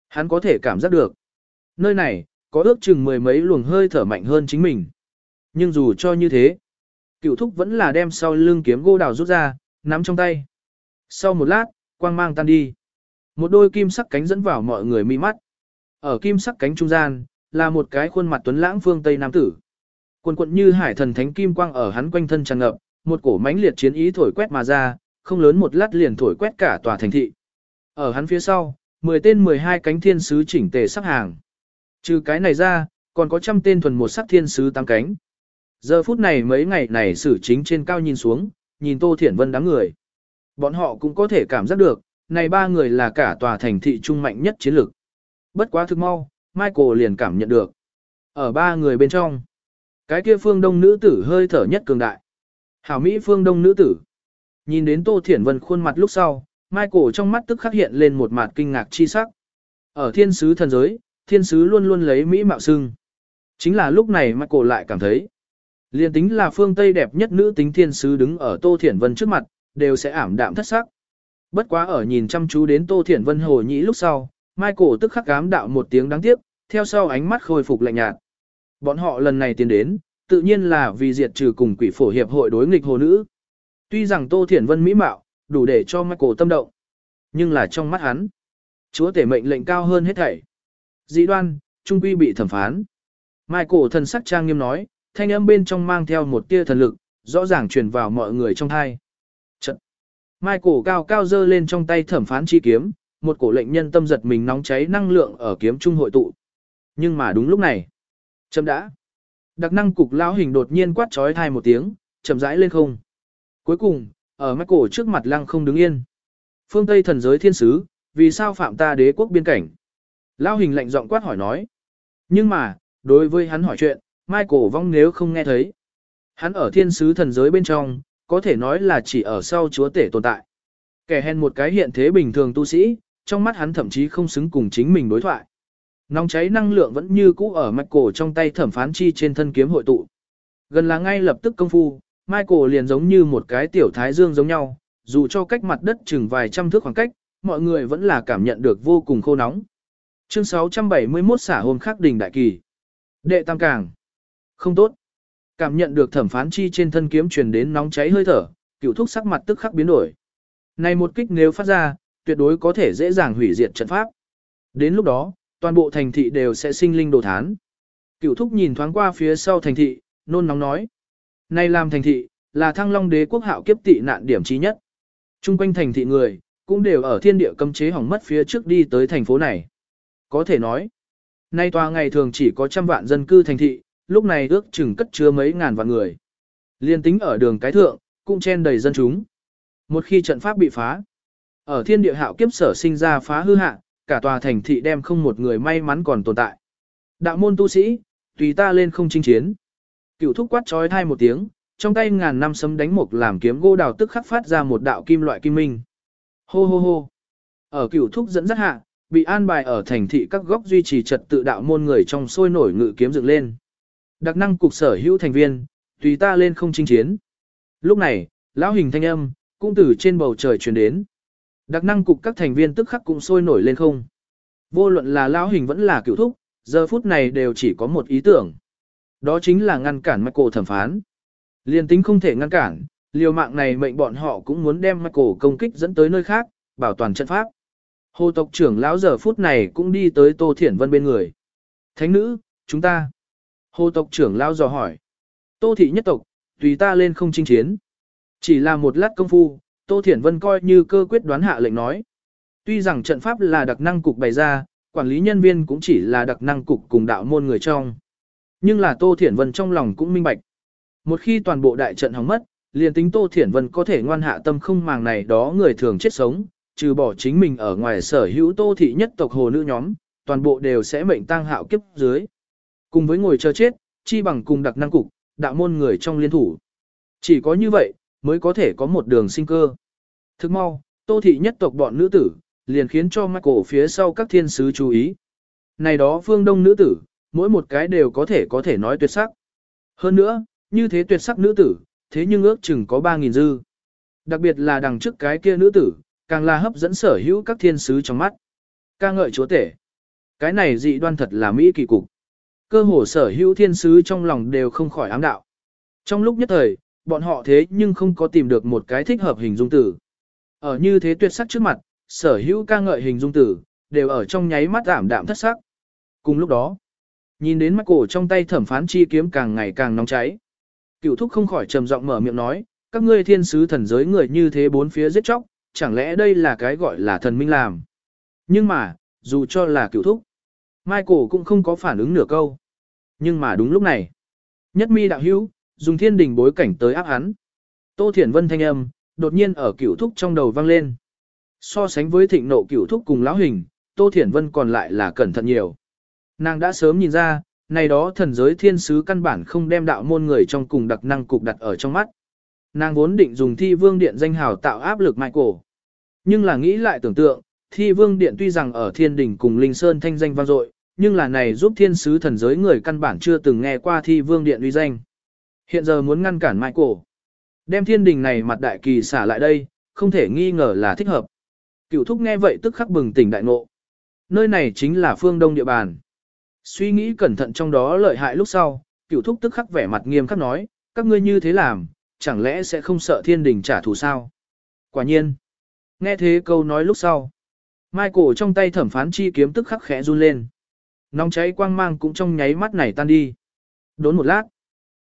Hắn có thể cảm giác được. Nơi này, có ước chừng mười mấy luồng hơi thở mạnh hơn chính mình. Nhưng dù cho như thế, cựu thúc vẫn là đem sau lưng kiếm gô đào rút ra, nắm trong tay. Sau một lát, quang mang tan đi. Một đôi kim sắc cánh dẫn vào mọi người mi mắt. Ở kim sắc cánh trung gian, là một cái khuôn mặt tuấn lãng phương Tây Nam tử. Quần quận như hải thần thánh kim quang ở hắn quanh thân tràn ngập, một cổ mãnh liệt chiến ý thổi quét mà ra, không lớn một lát liền thổi quét cả tòa thành thị. Ở hắn phía sau, 10 tên 12 cánh thiên sứ chỉnh tề sắp hàng. Trừ cái này ra, còn có trăm tên thuần một sắc thiên sứ tám cánh. Giờ phút này mấy ngày này xử chính trên cao nhìn xuống, nhìn Tô Thiển Vân đám người. Bọn họ cũng có thể cảm giác được, này ba người là cả tòa thành thị trung mạnh nhất chiến lược. Bất quá thực mau, Michael liền cảm nhận được. Ở ba người bên trong, cái kia phương đông nữ tử hơi thở nhất cường đại. Hảo Mỹ phương đông nữ tử. Nhìn đến Tô Thiển Vân khuôn mặt lúc sau, Michael trong mắt tức khắc hiện lên một mặt kinh ngạc chi sắc. Ở thiên sứ thần giới, thiên sứ luôn luôn lấy Mỹ mạo xưng. Chính là lúc này Michael lại cảm thấy. Liên tính là phương Tây đẹp nhất nữ tính thiên sứ đứng ở Tô Thiển Vân trước mặt, đều sẽ ảm đạm thất sắc. Bất quá ở nhìn chăm chú đến Tô Thiển Vân hồ nhĩ lúc sau, Michael tức khắc cám đạo một tiếng đáng tiếc, theo sau ánh mắt khôi phục lạnh nhạt. Bọn họ lần này tiến đến, tự nhiên là vì diệt trừ cùng quỷ phổ hiệp hội đối nghịch hồ nữ. Tuy rằng Tô Thiển Vân mỹ mạo, đủ để cho Michael tâm động. Nhưng là trong mắt hắn, chúa tể mệnh lệnh cao hơn hết thảy. Dĩ đoan, trung quy bị thẩm phán. Michael thần sắc trang nghiêm nói, thanh âm bên trong mang theo một tia thần lực, rõ ràng truyền vào mọi người trong thai. Trận. Michael cao cao dơ lên trong tay thẩm phán chi kiếm, một cổ lệnh nhân tâm giật mình nóng cháy năng lượng ở kiếm trung hội tụ. Nhưng mà đúng lúc này, chậm đã. Đặc năng cục lão hình đột nhiên quát trói thai một tiếng, chậm rãi lên không. Cuối cùng, ở mắt cổ trước mặt lăng không đứng yên. Phương Tây thần giới thiên sứ, vì sao phạm ta đế quốc biên cảnh? Lao hình lạnh giọng quát hỏi nói. Nhưng mà, đối với hắn hỏi chuyện, Michael vong nếu không nghe thấy. Hắn ở thiên sứ thần giới bên trong, có thể nói là chỉ ở sau chúa tể tồn tại. Kẻ hèn một cái hiện thế bình thường tu sĩ, trong mắt hắn thậm chí không xứng cùng chính mình đối thoại. Nóng cháy năng lượng vẫn như cũ ở mạch cổ trong tay thẩm phán chi trên thân kiếm hội tụ. Gần là ngay lập tức công phu, Michael liền giống như một cái tiểu thái dương giống nhau, dù cho cách mặt đất chừng vài trăm thước khoảng cách, mọi người vẫn là cảm nhận được vô cùng khô nóng. Chương 671 xả hôm khắc đỉnh đại kỳ. Đệ tam càng. Không tốt. Cảm nhận được thẩm phán chi trên thân kiếm truyền đến nóng cháy hơi thở, cựu thúc sắc mặt tức khắc biến đổi. Này một kích nếu phát ra, tuyệt đối có thể dễ dàng hủy diệt trận pháp. Đến lúc đó, toàn bộ thành thị đều sẽ sinh linh đồ thán. Cựu thúc nhìn thoáng qua phía sau thành thị, nôn nóng nói. Này làm thành thị, là thăng long đế quốc hạo kiếp tị nạn điểm trí nhất. Trung quanh thành thị người, cũng đều ở thiên địa cấm chế hỏng mất phía trước đi tới thành phố này. Có thể nói, nay tòa ngày thường chỉ có trăm vạn dân cư thành thị, lúc này ước chừng cất chứa mấy ngàn vạn người. Liên tính ở đường cái thượng, cũng chen đầy dân chúng. Một khi trận pháp bị phá, ở thiên địa hạo kiếp sở sinh ra phá hư hạ, cả tòa thành thị đem không một người may mắn còn tồn tại. Đạo môn tu sĩ, tùy ta lên không chinh chiến. Cựu thúc quát trói thai một tiếng, trong tay ngàn năm sấm đánh mục làm kiếm gỗ đào tức khắc phát ra một đạo kim loại kim minh. Hô hô hô. Ở cựu thúc dẫn dắt hạ, bị an bài ở thành thị các góc duy trì trật tự đạo môn người trong sôi nổi ngự kiếm dựng lên. Đặc năng cục sở hữu thành viên, tùy ta lên không chinh chiến. Lúc này, lão hình thanh âm, cũng từ trên bầu trời truyền đến. Đặc năng cục các thành viên tức khắc cũng sôi nổi lên không. Vô luận là lão hình vẫn là cựu thúc, giờ phút này đều chỉ có một ý tưởng. Đó chính là ngăn cản Michael thẩm phán. Liên tính không thể ngăn cản, liều mạng này mệnh bọn họ cũng muốn đem Michael công kích dẫn tới nơi khác, bảo toàn trận pháp. Hồ tộc trưởng lão giờ phút này cũng đi tới Tô Thiển Vân bên người. Thánh nữ, chúng ta. Hồ tộc trưởng lao dò hỏi. Tô thị nhất tộc, tùy ta lên không chinh chiến. Chỉ là một lát công phu, Tô Thiển Vân coi như cơ quyết đoán hạ lệnh nói. Tuy rằng trận pháp là đặc năng cục bày ra, quản lý nhân viên cũng chỉ là đặc năng cục cùng đạo môn người trong. Nhưng là Tô Thiển Vân trong lòng cũng minh bạch. Một khi toàn bộ đại trận hỏng mất, liền tính Tô Thiển Vân có thể ngoan hạ tâm không màng này đó người thường chết sống, trừ bỏ chính mình ở ngoài sở hữu Tô thị nhất tộc hồ nữ nhóm, toàn bộ đều sẽ mệnh tăng hạo kiếp dưới. Cùng với ngồi chờ chết, chi bằng cùng đặc năng cục, đạo môn người trong liên thủ. Chỉ có như vậy, mới có thể có một đường sinh cơ. Thức mau, Tô thị nhất tộc bọn nữ tử, liền khiến cho Michael phía sau các thiên sứ chú ý. Này đó phương đông nữ tử, mỗi một cái đều có thể có thể nói tuyệt sắc. Hơn nữa, như thế tuyệt sắc nữ tử, thế nhưng ước chừng có 3.000 dư. Đặc biệt là đằng trước cái kia nữ tử, càng là hấp dẫn sở hữu các thiên sứ trong mắt. ca ngợi chúa tể. Cái này dị đoan thật là mỹ kỳ cục. Cơ hồ sở hữu thiên sứ trong lòng đều không khỏi ám đạo. Trong lúc nhất thời, bọn họ thế nhưng không có tìm được một cái thích hợp hình dung tử. Ở như thế tuyệt sắc trước mặt, sở hữu ca ngợi hình dung tử, đều ở trong nháy mắt ảm đạm thất sắc. Cùng lúc đó, nhìn đến mắt cổ trong tay thẩm phán chi kiếm càng ngày càng nóng cháy. Cựu thúc không khỏi trầm giọng mở miệng nói, các ngươi thiên sứ thần giới người như thế bốn phía giết chóc, chẳng lẽ đây là cái gọi là thần minh làm. Nhưng mà, dù cho là cựu thúc, Michael cũng không có phản ứng nửa câu. Nhưng mà đúng lúc này, nhất mi đạo hữu, dùng thiên đình bối cảnh tới áp hắn. Tô Thiển Vân thanh âm, đột nhiên ở cửu thúc trong đầu vang lên. So sánh với thịnh nộ cửu thúc cùng lão hình, Tô Thiển Vân còn lại là cẩn thận nhiều. Nàng đã sớm nhìn ra, này đó thần giới thiên sứ căn bản không đem đạo môn người trong cùng đặc năng cục đặt ở trong mắt. Nàng vốn định dùng thi vương điện danh hào tạo áp lực mạnh cổ. Nhưng là nghĩ lại tưởng tượng, thi vương điện tuy rằng ở thiên đình cùng linh sơn thanh danh vang dội, nhưng là này giúp thiên sứ thần giới người căn bản chưa từng nghe qua thi vương điện uy danh. Hiện giờ muốn ngăn cản Michael. Đem thiên đình này mặt đại kỳ xả lại đây, không thể nghi ngờ là thích hợp. Cựu thúc nghe vậy tức khắc bừng tỉnh đại ngộ. Nơi này chính là phương đông địa bàn. Suy nghĩ cẩn thận trong đó lợi hại lúc sau, cựu thúc tức khắc vẻ mặt nghiêm khắc nói, các ngươi như thế làm, chẳng lẽ sẽ không sợ thiên đình trả thù sao? Quả nhiên. Nghe thế câu nói lúc sau. Michael trong tay thẩm phán chi kiếm tức khắc khẽ run lên. Nóng cháy quang mang cũng trong nháy mắt này tan đi. Đốn một lát.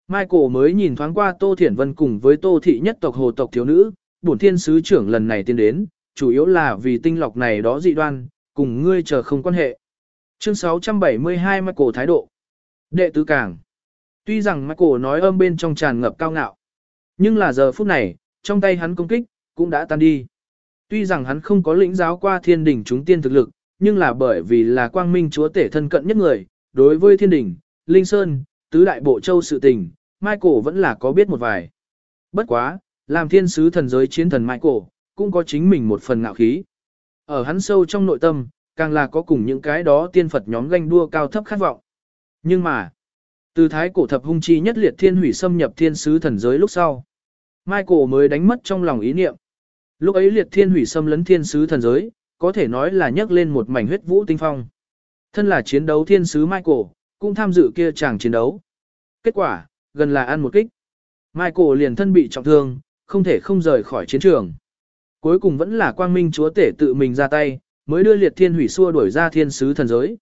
Michael mới nhìn thoáng qua Tô Thiển Vân cùng với Tô Thị nhất tộc hồ tộc thiếu nữ, bổn thiên sứ trưởng lần này tiến đến, chủ yếu là vì tinh lọc này đó dị đoan, cùng ngươi chờ không quan hệ. Chương 672 Michael thái độ. Đệ tứ càng. Tuy rằng Michael nói âm bên trong tràn ngập cao ngạo, nhưng là giờ phút này, trong tay hắn công kích, cũng đã tan đi. Tuy rằng hắn không có lĩnh giáo qua thiên đỉnh chúng tiên thực lực, nhưng là bởi vì là quang minh chúa tể thân cận nhất người, đối với thiên đình linh sơn, tứ đại bộ châu sự tình, Michael vẫn là có biết một vài. Bất quá, làm thiên sứ thần giới chiến thần Michael, cũng có chính mình một phần ngạo khí. Ở hắn sâu trong nội tâm, càng là có cùng những cái đó tiên Phật nhóm ganh đua cao thấp khát vọng. Nhưng mà, từ thái cổ thập hung chi nhất liệt thiên hủy xâm nhập thiên sứ thần giới lúc sau, Michael mới đánh mất trong lòng ý niệm. Lúc ấy liệt thiên hủy xâm lấn thiên sứ thần giới, có thể nói là nhấc lên một mảnh huyết vũ tinh phong. Thân là chiến đấu thiên sứ Michael, cũng tham dự kia chàng chiến đấu. Kết quả, gần là ăn một kích. Michael liền thân bị trọng thương, không thể không rời khỏi chiến trường. Cuối cùng vẫn là quang minh chúa tể tự mình ra tay, mới đưa liệt thiên hủy xua đuổi ra thiên sứ thần giới.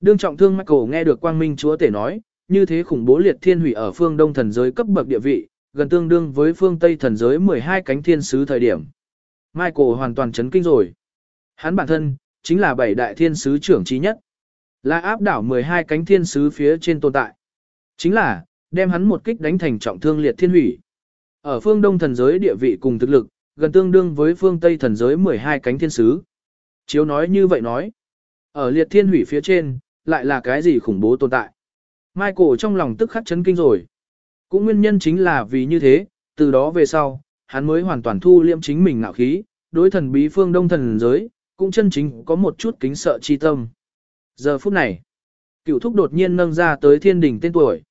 Đương trọng thương Michael nghe được quang minh chúa tể nói, như thế khủng bố liệt thiên hủy ở phương đông thần giới cấp bậc địa vị, gần tương đương với phương tây thần giới 12 cánh thiên sứ thời điểm. Michael hoàn toàn chấn kinh rồi. Hắn bản thân, chính là bảy đại thiên sứ trưởng trí nhất. Là áp đảo 12 cánh thiên sứ phía trên tồn tại. Chính là, đem hắn một kích đánh thành trọng thương liệt thiên hủy. Ở phương đông thần giới địa vị cùng thực lực, gần tương đương với phương tây thần giới 12 cánh thiên sứ. Chiếu nói như vậy nói. Ở liệt thiên hủy phía trên, lại là cái gì khủng bố tồn tại. Michael trong lòng tức khắc chấn kinh rồi. Cũng nguyên nhân chính là vì như thế, từ đó về sau, hắn mới hoàn toàn thu liễm chính mình ngạo khí, đối thần bí phương đông thần giới, cũng chân chính có một chút kính sợ chi tâm. Giờ phút này, cựu thúc đột nhiên nâng ra tới thiên đỉnh tên tuổi.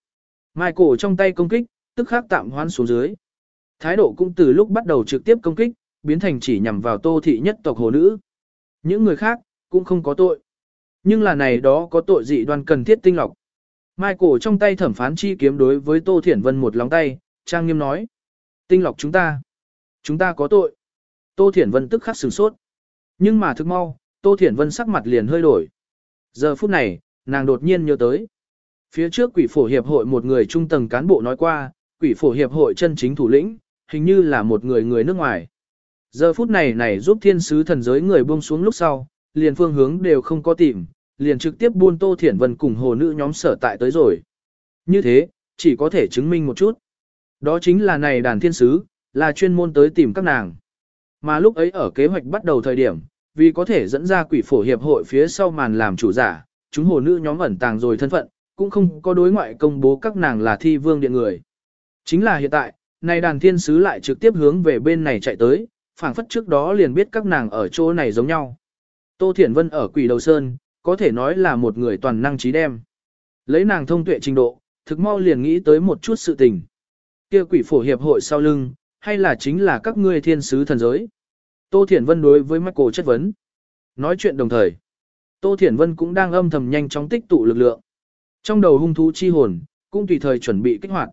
mai cổ trong tay công kích, tức khắc tạm hoãn xuống dưới. Thái độ cũng từ lúc bắt đầu trực tiếp công kích, biến thành chỉ nhằm vào tô thị nhất tộc hồ nữ. Những người khác, cũng không có tội. Nhưng là này đó có tội dị đoan cần thiết tinh lọc. mai cổ trong tay thẩm phán chi kiếm đối với Tô Thiển Vân một lóng tay, trang nghiêm nói. Tinh lọc chúng ta. Chúng ta có tội. Tô Thiển Vân tức khắc sửng sốt. Nhưng mà thức mau, Tô Thiển Vân sắc mặt liền hơi đổi. Giờ phút này, nàng đột nhiên nhớ tới. Phía trước quỷ phổ hiệp hội một người trung tầng cán bộ nói qua, quỷ phổ hiệp hội chân chính thủ lĩnh, hình như là một người người nước ngoài. Giờ phút này này giúp thiên sứ thần giới người buông xuống lúc sau, liền phương hướng đều không có tìm, liền trực tiếp buôn Tô Thiển Vân cùng hồ nữ nhóm sở tại tới rồi. Như thế, chỉ có thể chứng minh một chút. Đó chính là này đàn thiên sứ, là chuyên môn tới tìm các nàng. Mà lúc ấy ở kế hoạch bắt đầu thời điểm, vì có thể dẫn ra quỷ phổ hiệp hội phía sau màn làm chủ giả, chúng hồ nữ nhóm ẩn tàng rồi thân phận, cũng không có đối ngoại công bố các nàng là thi vương điện người. Chính là hiện tại, này đàn thiên sứ lại trực tiếp hướng về bên này chạy tới, phảng phất trước đó liền biết các nàng ở chỗ này giống nhau. Tô Thiển Vân ở quỷ đầu sơn, có thể nói là một người toàn năng trí đem. Lấy nàng thông tuệ trình độ, thực mau liền nghĩ tới một chút sự tình. Kia quỷ phổ hiệp hội sau lưng, hay là chính là các ngươi thiên sứ thần giới? Tô Thiển Vân đối với Michael chất vấn. Nói chuyện đồng thời, Tô Thiển Vân cũng đang âm thầm nhanh chóng tích tụ lực lượng. Trong đầu hung thú chi hồn, cũng tùy thời chuẩn bị kích hoạt.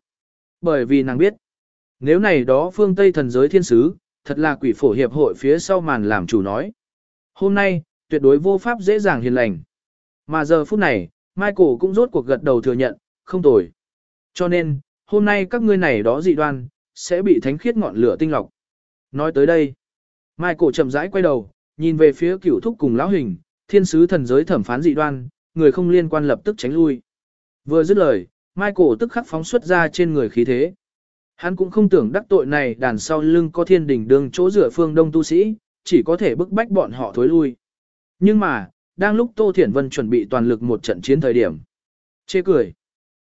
Bởi vì nàng biết, nếu này đó phương Tây thần giới thiên sứ, thật là quỷ phổ hiệp hội phía sau màn làm chủ nói. Hôm nay, tuyệt đối vô pháp dễ dàng hiền lành. Mà giờ phút này, Michael cũng rốt cuộc gật đầu thừa nhận, không tồi. Cho nên, hôm nay các ngươi này đó dị đoan, sẽ bị thánh khiết ngọn lửa tinh lọc. Nói tới đây, Michael chậm rãi quay đầu, nhìn về phía cửu thúc cùng lão hình, thiên sứ thần giới thẩm phán dị đoan, người không liên quan lập tức tránh lui. Vừa dứt lời, Michael tức khắc phóng xuất ra trên người khí thế. Hắn cũng không tưởng đắc tội này đàn sau lưng có thiên đỉnh đường chỗ rửa phương đông tu sĩ, chỉ có thể bức bách bọn họ thối lui. Nhưng mà, đang lúc Tô Thiển Vân chuẩn bị toàn lực một trận chiến thời điểm. Chê cười.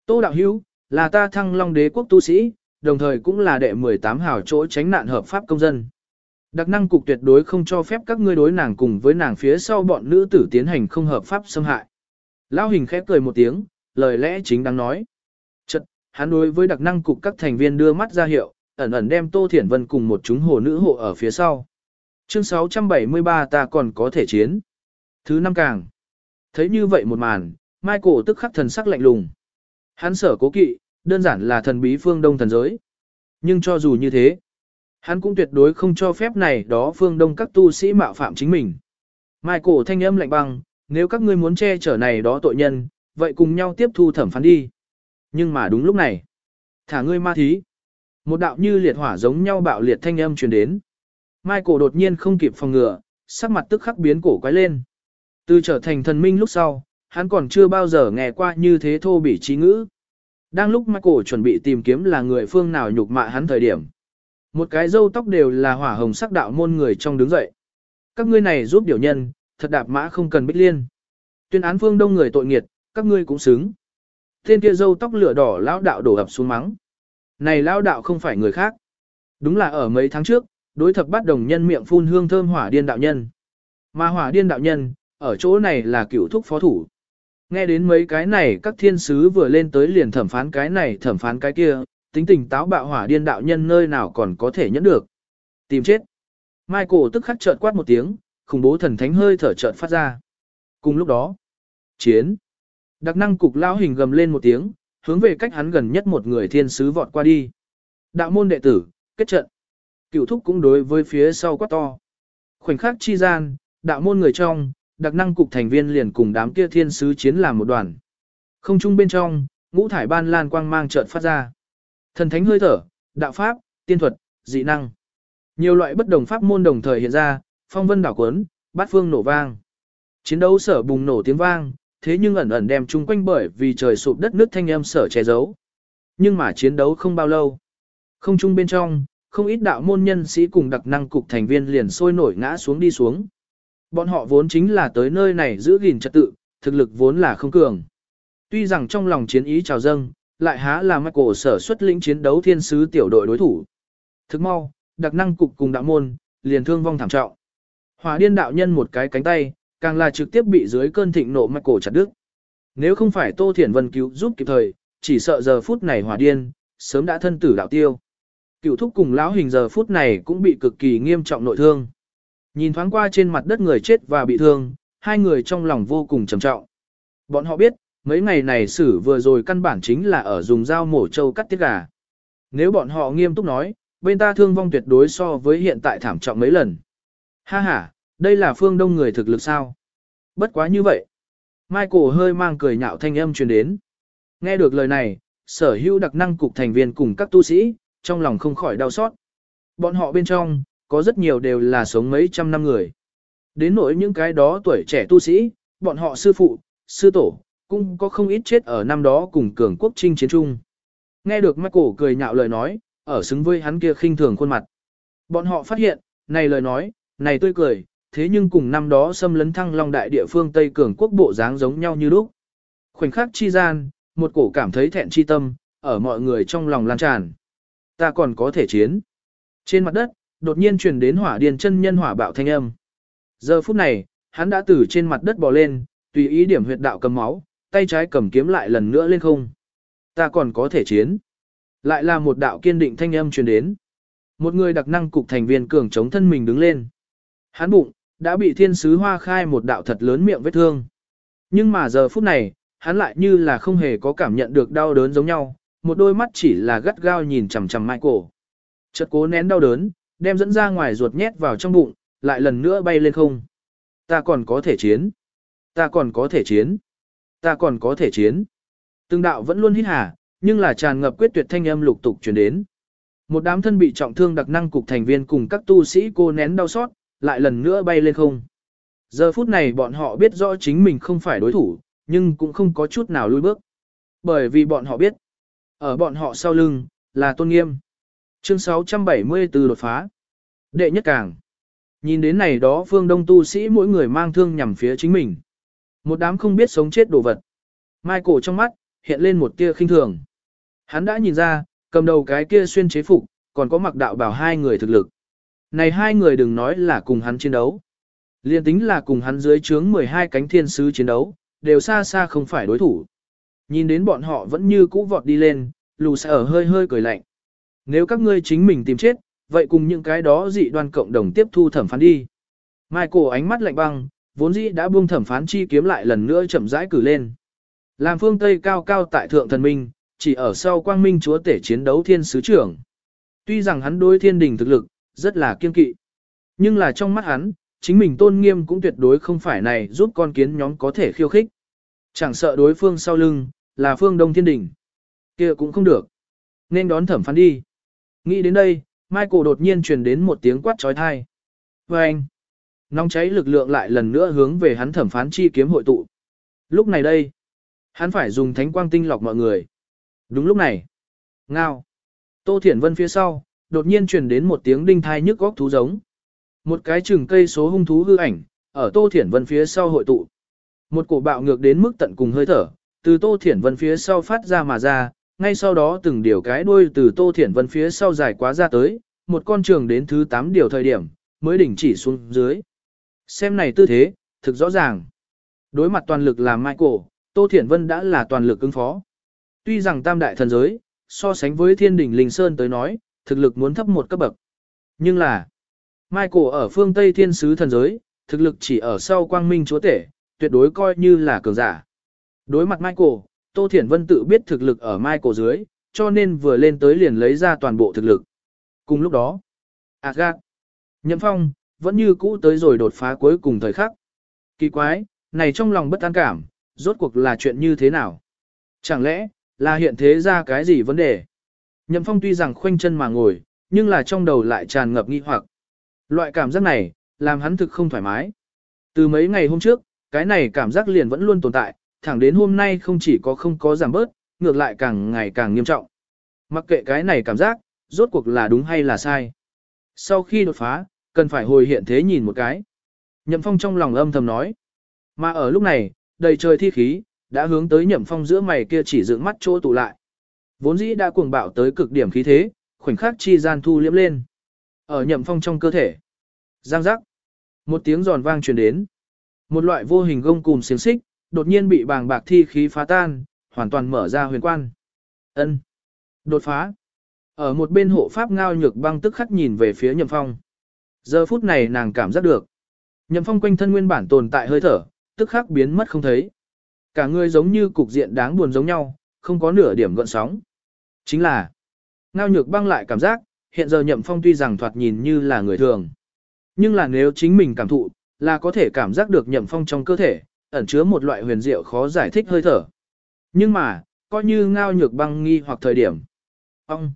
Tô Đạo Hữu là ta thăng long đế quốc tu sĩ, đồng thời cũng là đệ 18 hào chỗ tránh nạn hợp pháp công dân. Đặc năng cục tuyệt đối không cho phép các ngươi đối nàng cùng với nàng phía sau bọn nữ tử tiến hành không hợp pháp xâm hại. Lão hình khép cười một tiếng, lời lẽ chính đang nói. Chật, hắn đối với đặc năng cục các thành viên đưa mắt ra hiệu, ẩn ẩn đem Tô Thiển Vân cùng một chúng hồ nữ hộ ở phía sau. Chương 673 ta còn có thể chiến. Thứ năm càng. Thấy như vậy một màn, Michael tức khắc thần sắc lạnh lùng. Hắn sở cố kỵ, đơn giản là thần bí phương đông thần giới. Nhưng cho dù như thế, hắn cũng tuyệt đối không cho phép này đó phương đông các tu sĩ mạo phạm chính mình. mai cổ thanh âm lạnh băng, nếu các ngươi muốn che chở này đó tội nhân, vậy cùng nhau tiếp thu thẩm phán đi. Nhưng mà đúng lúc này, thả ngươi ma thí. Một đạo như liệt hỏa giống nhau bạo liệt thanh âm truyền đến. mai cổ đột nhiên không kịp phòng ngừa, sắc mặt tức khắc biến cổ quái lên. Từ trở thành thần minh lúc sau, hắn còn chưa bao giờ nghe qua như thế thô bỉ trí ngữ. Đang lúc Michael chuẩn bị tìm kiếm là người phương nào nhục mạ hắn thời điểm. Một cái râu tóc đều là hỏa hồng sắc đạo môn người trong đứng dậy. Các ngươi này giúp điều nhân, thật đạp mã không cần bích liên. Tuyên án phương đông người tội nghiệt, các ngươi cũng xứng. Tên kia râu tóc lửa đỏ lão đạo đổ ập xuống mắng. Này lão đạo không phải người khác. Đúng là ở mấy tháng trước, đối thập bắt đồng nhân miệng phun hương thơm hỏa điên đạo nhân. Mà hỏa điên đạo nhân, ở chỗ này là cựu thúc phó thủ. Nghe đến mấy cái này các thiên sứ vừa lên tới liền thẩm phán cái này thẩm phán cái kia, tính tình táo bạo hỏa điên đạo nhân nơi nào còn có thể nhẫn được. Tìm chết. Michael tức khắc chợt quát một tiếng, khủng bố thần thánh hơi thở chợt phát ra. Cùng lúc đó, chiến. Đặc năng cục lão hình gầm lên một tiếng, hướng về cách hắn gần nhất một người thiên sứ vọt qua đi. Đạo môn đệ tử, kết trận. cựu thúc cũng đối với phía sau quát to. Khoảnh khắc chi gian, đạo môn người trong, đặc năng cục thành viên liền cùng đám kia thiên sứ chiến làm một đoàn. Không trung bên trong, ngũ thải ban lan quang mang chợt phát ra. Thần thánh hơi thở, đạo pháp, tiên thuật, dị năng. Nhiều loại bất đồng pháp môn đồng thời hiện ra, phong vân đảo cuốn, bát phương nổ vang. Chiến đấu sở bùng nổ tiếng vang, thế nhưng ẩn ẩn đem chung quanh bởi vì trời sụp đất nước thanh âm sở che giấu. Nhưng mà chiến đấu không bao lâu. Không trung bên trong, không ít đạo môn nhân sĩ cùng đặc năng cục thành viên liền sôi nổi ngã xuống đi xuống. Bọn họ vốn chính là tới nơi này giữ gìn trật tự, thực lực vốn là không cường. Tuy rằng trong lòng chiến ý trào dâng, lại há là Michael sở xuất lĩnh chiến đấu thiên sứ tiểu đội đối thủ. Thức mau, đặc năng cục cùng đạo môn, liền thương vong thảm trọng. Hỏa điên đạo nhân một cái cánh tay, càng là trực tiếp bị dưới cơn thịnh nộ Michael chặt đứt. Nếu không phải Tô Thiển Vân cứu giúp kịp thời, chỉ sợ giờ phút này hỏa điên, sớm đã thân tử đạo tiêu. Cựu thúc cùng lão hình giờ phút này cũng bị cực kỳ nghiêm trọng nội thương. Nhìn thoáng qua trên mặt đất người chết và bị thương, hai người trong lòng vô cùng trầm trọng. Bọn họ biết, mấy ngày này xử vừa rồi căn bản chính là ở dùng dao mổ trâu cắt tiết gà. Nếu bọn họ nghiêm túc nói, bên ta thương vong tuyệt đối so với hiện tại thảm trọng mấy lần. Ha ha, đây là phương đông người thực lực sao? Bất quá như vậy. Michael hơi mang cười nhạo thanh âm truyền đến. Nghe được lời này, sở hữu đặc năng cục thành viên cùng các tu sĩ, trong lòng không khỏi đau xót. Bọn họ bên trong, có rất nhiều đều là sống mấy trăm năm người. Đến nỗi những cái đó tuổi trẻ tu sĩ, bọn họ sư phụ, sư tổ, cũng có không ít chết ở năm đó cùng cường quốc trinh chiến trung. Nghe được Michael cười nhạo lời nói, ở xứng với hắn kia khinh thường khuôn mặt. Bọn họ phát hiện, này lời nói, này tươi cười, thế nhưng cùng năm đó xâm lấn thăng long đại địa phương Tây cường quốc bộ dáng giống nhau như lúc. Khoảnh khắc chi gian, một cổ cảm thấy thẹn chi tâm, ở mọi người trong lòng lan tràn. Ta còn có thể chiến. Trên mặt đất, đột nhiên truyền đến hỏa điên chân nhân hỏa bạo thanh âm. Giờ phút này, hắn đã từ trên mặt đất bò lên, tùy ý điểm huyệt đạo cầm máu, tay trái cầm kiếm lại lần nữa lên không. Ta còn có thể chiến. Lại là một đạo kiên định thanh âm truyền đến. Một người đặc năng cục thành viên cường chống thân mình đứng lên. Hắn bụng, đã bị thiên sứ hoa khai một đạo thật lớn miệng vết thương. Nhưng mà giờ phút này, hắn lại như là không hề có cảm nhận được đau đớn giống nhau, một đôi mắt chỉ là gắt gao nhìn chằm chằm Michael. Chợt cố nén đau đớn, đem dẫn ra ngoài ruột nhét vào trong bụng, lại lần nữa bay lên không. Ta còn có thể chiến. Ta còn có thể chiến. Ta còn có thể chiến. Từng đạo vẫn luôn hít hà, nhưng là tràn ngập quyết tuyệt thanh âm lục tục truyền đến. Một đám thân bị trọng thương đặc năng cục thành viên cùng các tu sĩ cô nén đau xót, lại lần nữa bay lên không. Giờ phút này bọn họ biết rõ chính mình không phải đối thủ, nhưng cũng không có chút nào lùi bước. Bởi vì bọn họ biết, ở bọn họ sau lưng, là tôn nghiêm. Chương 674 đột phá. Đệ nhất càng. Nhìn đến này đó phương đông tu sĩ mỗi người mang thương nhằm phía chính mình. Một đám không biết sống chết đồ vật. mai cổ trong mắt, hiện lên một tia khinh thường. Hắn đã nhìn ra, cầm đầu cái kia xuyên chế phục, còn có mặc đạo bảo hai người thực lực. Này hai người đừng nói là cùng hắn chiến đấu. Liên tính là cùng hắn dưới trướng 12 cánh thiên sứ chiến đấu, đều xa xa không phải đối thủ. Nhìn đến bọn họ vẫn như cũ vọt đi lên, lù sẽ ở hơi hơi cười lạnh. Nếu các ngươi chính mình tìm chết, vậy cùng những cái đó dị đoan cộng đồng tiếp thu thẩm phán đi. Michael ánh mắt lạnh băng, vốn dĩ đã buông thẩm phán chi kiếm lại lần nữa chậm rãi cử lên. Làm phương Tây cao cao tại thượng thần minh, chỉ ở sau quang minh chúa tể chiến đấu thiên sứ trưởng. Tuy rằng hắn đối thiên đình thực lực, rất là kiên kỵ. Nhưng là trong mắt hắn, chính mình tôn nghiêm cũng tuyệt đối không phải này giúp con kiến nhóm có thể khiêu khích. Chẳng sợ đối phương sau lưng, là phương đông thiên đình. kia cũng không được. Nên đón thẩm phán đi. Nghĩ đến đây, Michael đột nhiên truyền đến một tiếng quát trói thai. Và anh, nóng cháy lực lượng lại lần nữa hướng về hắn thẩm phán chi kiếm hội tụ. Lúc này đây, hắn phải dùng thánh quang tinh lọc mọi người. Đúng lúc này, ngao. Tô Thiển Vân phía sau, đột nhiên truyền đến một tiếng đinh thai nhức góc thú giống. Một cái chừng cây số hung thú hư ảnh, ở Tô Thiển Vân phía sau hội tụ. Một cổ bạo ngược đến mức tận cùng hơi thở, từ Tô Thiển Vân phía sau phát ra mà ra, ngay sau đó từng điều cái đuôi từ Tô Thiển Vân phía sau dài quá ra tới, một con trường đến thứ 8 điều thời điểm, mới đỉnh chỉ xuống dưới. Xem này tư thế, thực rõ ràng. Đối mặt toàn lực làm Michael, Tô Thiển Vân đã là toàn lực ứng phó. Tuy rằng tam đại thần giới, so sánh với thiên đỉnh Linh Sơn tới nói, thực lực muốn thấp một cấp bậc. Nhưng là, Michael ở phương Tây thiên sứ thần giới, thực lực chỉ ở sau quang minh chúa tể, tuyệt đối coi như là cường giả. Đối mặt Michael, Tô Thiển Vân tự biết thực lực ở Michael dưới, cho nên vừa lên tới liền lấy ra toàn bộ thực lực. Cùng lúc đó, Agat, Nhậm Phong, vẫn như cũ tới rồi đột phá cuối cùng thời khắc. Kỳ quái, này trong lòng bất an cảm, rốt cuộc là chuyện như thế nào? Chẳng lẽ, là hiện thế ra cái gì vấn đề? Nhậm Phong tuy rằng khoanh chân mà ngồi, nhưng là trong đầu lại tràn ngập nghi hoặc. Loại cảm giác này, làm hắn thực không thoải mái. Từ mấy ngày hôm trước, cái này cảm giác liền vẫn luôn tồn tại, thẳng đến hôm nay không chỉ có không có giảm bớt, ngược lại càng ngày càng nghiêm trọng. Mặc kệ cái này cảm giác, rốt cuộc là đúng hay là sai. Sau khi đột phá, cần phải hồi hiện thế nhìn một cái. Nhậm Phong trong lòng âm thầm nói. Mà ở lúc này, đầy trời thi khí, đã hướng tới Nhậm Phong giữa mày kia chỉ dựng mắt chỗ tụ lại. Vốn dĩ đã cuồng bạo tới cực điểm khí thế, khoảnh khắc chi gian thu liếm lên. Ở Nhậm Phong trong cơ thể. Giang giác. Một tiếng giòn vang truyền đến. Một loại vô hình gông cùm xiềng xích, đột nhiên bị bàng bạc thi khí phá tan, hoàn toàn mở ra huyền quan. Ân, Đột phá. Ở một bên hộ pháp ngao nhược băng tức khắc nhìn về phía Nhậm Phong. Giờ phút này nàng cảm giác được. Nhậm Phong quanh thân nguyên bản tồn tại hơi thở, tức khắc biến mất không thấy. Cả người giống như cục diện đáng buồn giống nhau, không có nửa điểm gợn sóng. Chính là, ngao nhược băng lại cảm giác, hiện giờ Nhậm Phong tuy rằng thoạt nhìn như là người thường. Nhưng là nếu chính mình cảm thụ, là có thể cảm giác được Nhậm Phong trong cơ thể, ẩn chứa một loại huyền diệu khó giải thích hơi thở. Nhưng mà, coi như ngao nhược băng nghi hoặc thời điểm. Ông!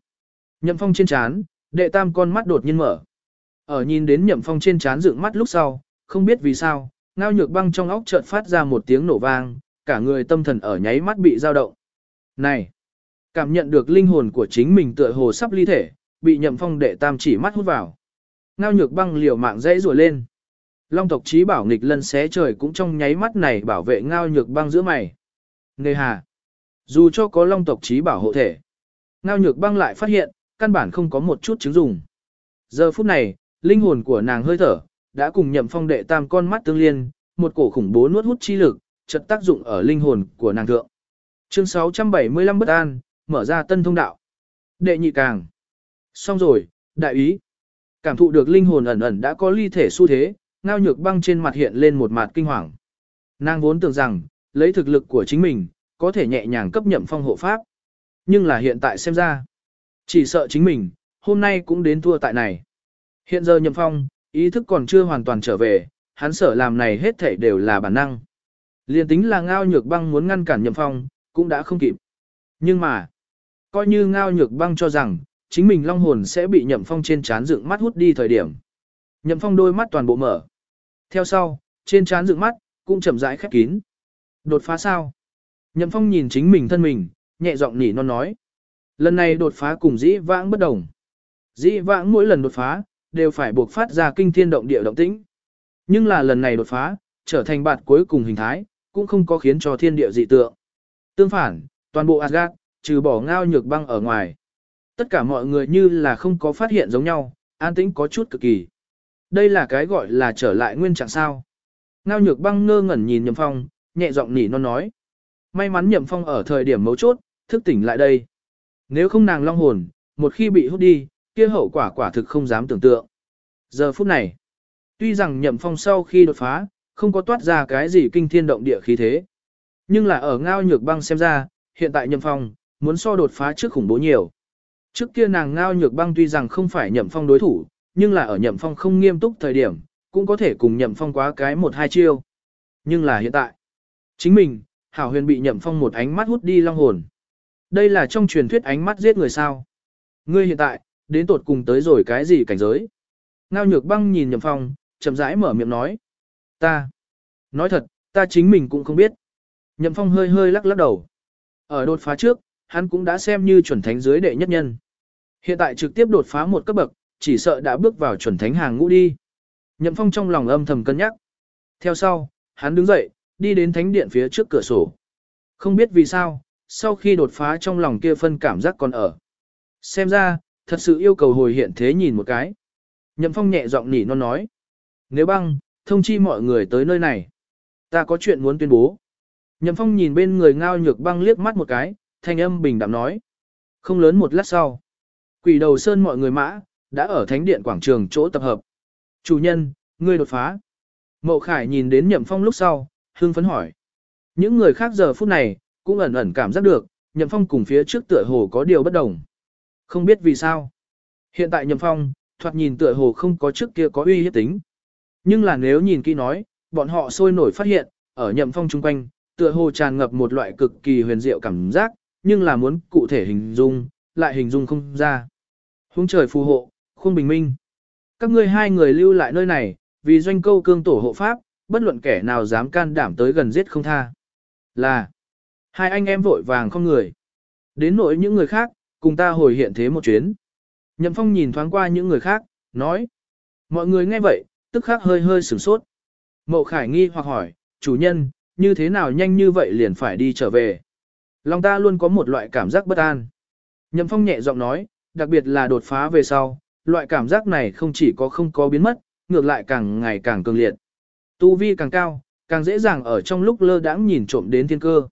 Nhậm phong trên chán, đệ tam con mắt đột nhiên mở. Ở nhìn đến nhậm phong trên chán dựng mắt lúc sau, không biết vì sao, ngao nhược băng trong óc chợt phát ra một tiếng nổ vang, cả người tâm thần ở nháy mắt bị dao động. Này! Cảm nhận được linh hồn của chính mình tựa hồ sắp ly thể, bị nhậm phong đệ tam chỉ mắt hút vào. Ngao nhược băng liều mạng dãy rùa lên. Long tộc trí bảo nghịch lân xé trời cũng trong nháy mắt này bảo vệ ngao nhược băng giữa mày. Nề hà. Dù cho có long tộc trí bảo hộ thể. Ngao nhược băng lại phát hiện, căn bản không có một chút chứng dùng. Giờ phút này, linh hồn của nàng hơi thở, đã cùng nhậm phong đệ tam con mắt tương liên, một cổ khủng bố nuốt hút chi lực, chật tác dụng ở linh hồn của nàng thượng. Chương 675 bất an, mở ra tân thông đạo. Đệ nhị càng. Xong rồi, đại ý. Cảm thụ được linh hồn ẩn ẩn đã có ly thể xu thế, ngao nhược băng trên mặt hiện lên một mặt kinh hoàng. Nàng vốn tưởng rằng, lấy thực lực của chính mình, có thể nhẹ nhàng cấp nhậm phong hộ pháp. Nhưng là hiện tại xem ra, chỉ sợ chính mình, hôm nay cũng đến thua tại này. Hiện giờ nhậm phong, ý thức còn chưa hoàn toàn trở về, hắn sợ làm này hết thảy đều là bản năng. Liên tính là ngao nhược băng muốn ngăn cản nhậm phong, cũng đã không kịp. Nhưng mà, coi như ngao nhược băng cho rằng, chính mình long hồn sẽ bị nhậm phong trên chán dựng mắt hút đi thời điểm. Nhậm phong đôi mắt toàn bộ mở. Theo sau, trên trán dựng mắt, cũng chậm rãi khép kín. Đột phá sao? Nhậm Phong nhìn chính mình thân mình, nhẹ giọng nỉ non nói. Lần này đột phá cùng dĩ vãng bất đồng. Dĩ vãng mỗi lần đột phá, đều phải buộc phát ra kinh thiên động địa động tĩnh. Nhưng là lần này đột phá, trở thành bạt cuối cùng hình thái, cũng không có khiến cho thiên địa dị tượng. Tương phản, toàn bộ Asgard, trừ bỏ ngao nhược băng ở ngoài. Tất cả mọi người như là không có phát hiện giống nhau, an tĩnh có chút cực kỳ. Đây là cái gọi là trở lại nguyên trạng sao. Ngao nhược băng ngơ ngẩn nhìn nhậm phong, nhẹ giọng nỉ non nói. May mắn nhậm phong ở thời điểm mấu chốt, thức tỉnh lại đây. Nếu không nàng long hồn, một khi bị hút đi, kia hậu quả quả thực không dám tưởng tượng. Giờ phút này, tuy rằng nhậm phong sau khi đột phá, không có toát ra cái gì kinh thiên động địa khí thế. Nhưng là ở ngao nhược băng xem ra, hiện tại nhậm phong, muốn so đột phá trước khủng bố nhiều. Trước kia nàng ngao nhược băng tuy rằng không phải nhậm phong đối thủ, nhưng là ở nhậm phong không nghiêm túc thời điểm, cũng có thể cùng nhậm phong quá cái một hai chiêu. Nhưng là hiện tại, chính mình, hảo huyền bị nhậm phong một ánh mắt hút đi long hồn. Đây là trong truyền thuyết ánh mắt giết người sao. Ngươi hiện tại, đến tột cùng tới rồi cái gì cảnh giới. Ngao nhược băng nhìn nhậm phong, chậm rãi mở miệng nói. Ta, nói thật, ta chính mình cũng không biết. Nhậm phong hơi hơi lắc lắc đầu. Ở đột phá trước, hắn cũng đã xem như chuẩn thánh dưới đệ nhất nhân. Hiện tại trực tiếp đột phá một cấp bậc, chỉ sợ đã bước vào chuẩn thánh hàng ngũ đi. Nhậm Phong trong lòng âm thầm cân nhắc. Theo sau, hắn đứng dậy, đi đến thánh điện phía trước cửa sổ. Không biết vì sao, sau khi đột phá trong lòng kia phân cảm giác còn ở. Xem ra, thật sự yêu cầu hồi hiện thế nhìn một cái. Nhậm Phong nhẹ giọng nỉ non nói. Nếu băng, thông chi mọi người tới nơi này. Ta có chuyện muốn tuyên bố. Nhậm Phong nhìn bên người ngao nhược băng liếc mắt một cái, thanh âm bình đạm nói. Không lớn một lát sau. Quỷ đầu sơn mọi người mã, đã ở thánh điện quảng trường chỗ tập hợp. Chủ nhân, ngươi đột phá. Mậu Khải nhìn đến Nhậm Phong lúc sau, hương phấn hỏi. Những người khác giờ phút này, cũng ẩn ẩn cảm giác được, Nhậm Phong cùng phía trước tựa hồ có điều bất đồng. Không biết vì sao. Hiện tại Nhậm Phong, thoạt nhìn tựa hồ không có trước kia có uy hiếp tính. Nhưng là nếu nhìn kỹ nói, bọn họ sôi nổi phát hiện, ở Nhậm Phong chung quanh, tựa hồ tràn ngập một loại cực kỳ huyền diệu cảm giác, nhưng là muốn cụ thể hình dung, lại hình dung không ra. Hung trời phù hộ, khuôn bình minh. Các ngươi hai người lưu lại nơi này, vì doanh câu cương tổ hộ pháp, bất luận kẻ nào dám can đảm tới gần giết không tha. Là, hai anh em vội vàng không người. Đến nỗi những người khác, cùng ta hồi hiện thế một chuyến. Nhậm Phong nhìn thoáng qua những người khác, nói. Mọi người nghe vậy, tức khắc hơi hơi sửng sốt. Mậu Khải nghi hoặc hỏi, chủ nhân, như thế nào nhanh như vậy liền phải đi trở về. Lòng ta luôn có một loại cảm giác bất an. Nhậm Phong nhẹ giọng nói, đặc biệt là đột phá về sau, loại cảm giác này không chỉ có không có biến mất, ngược lại càng ngày càng cường liệt. Tu vi càng cao, càng dễ dàng ở trong lúc lơ đãng nhìn trộm đến thiên cơ.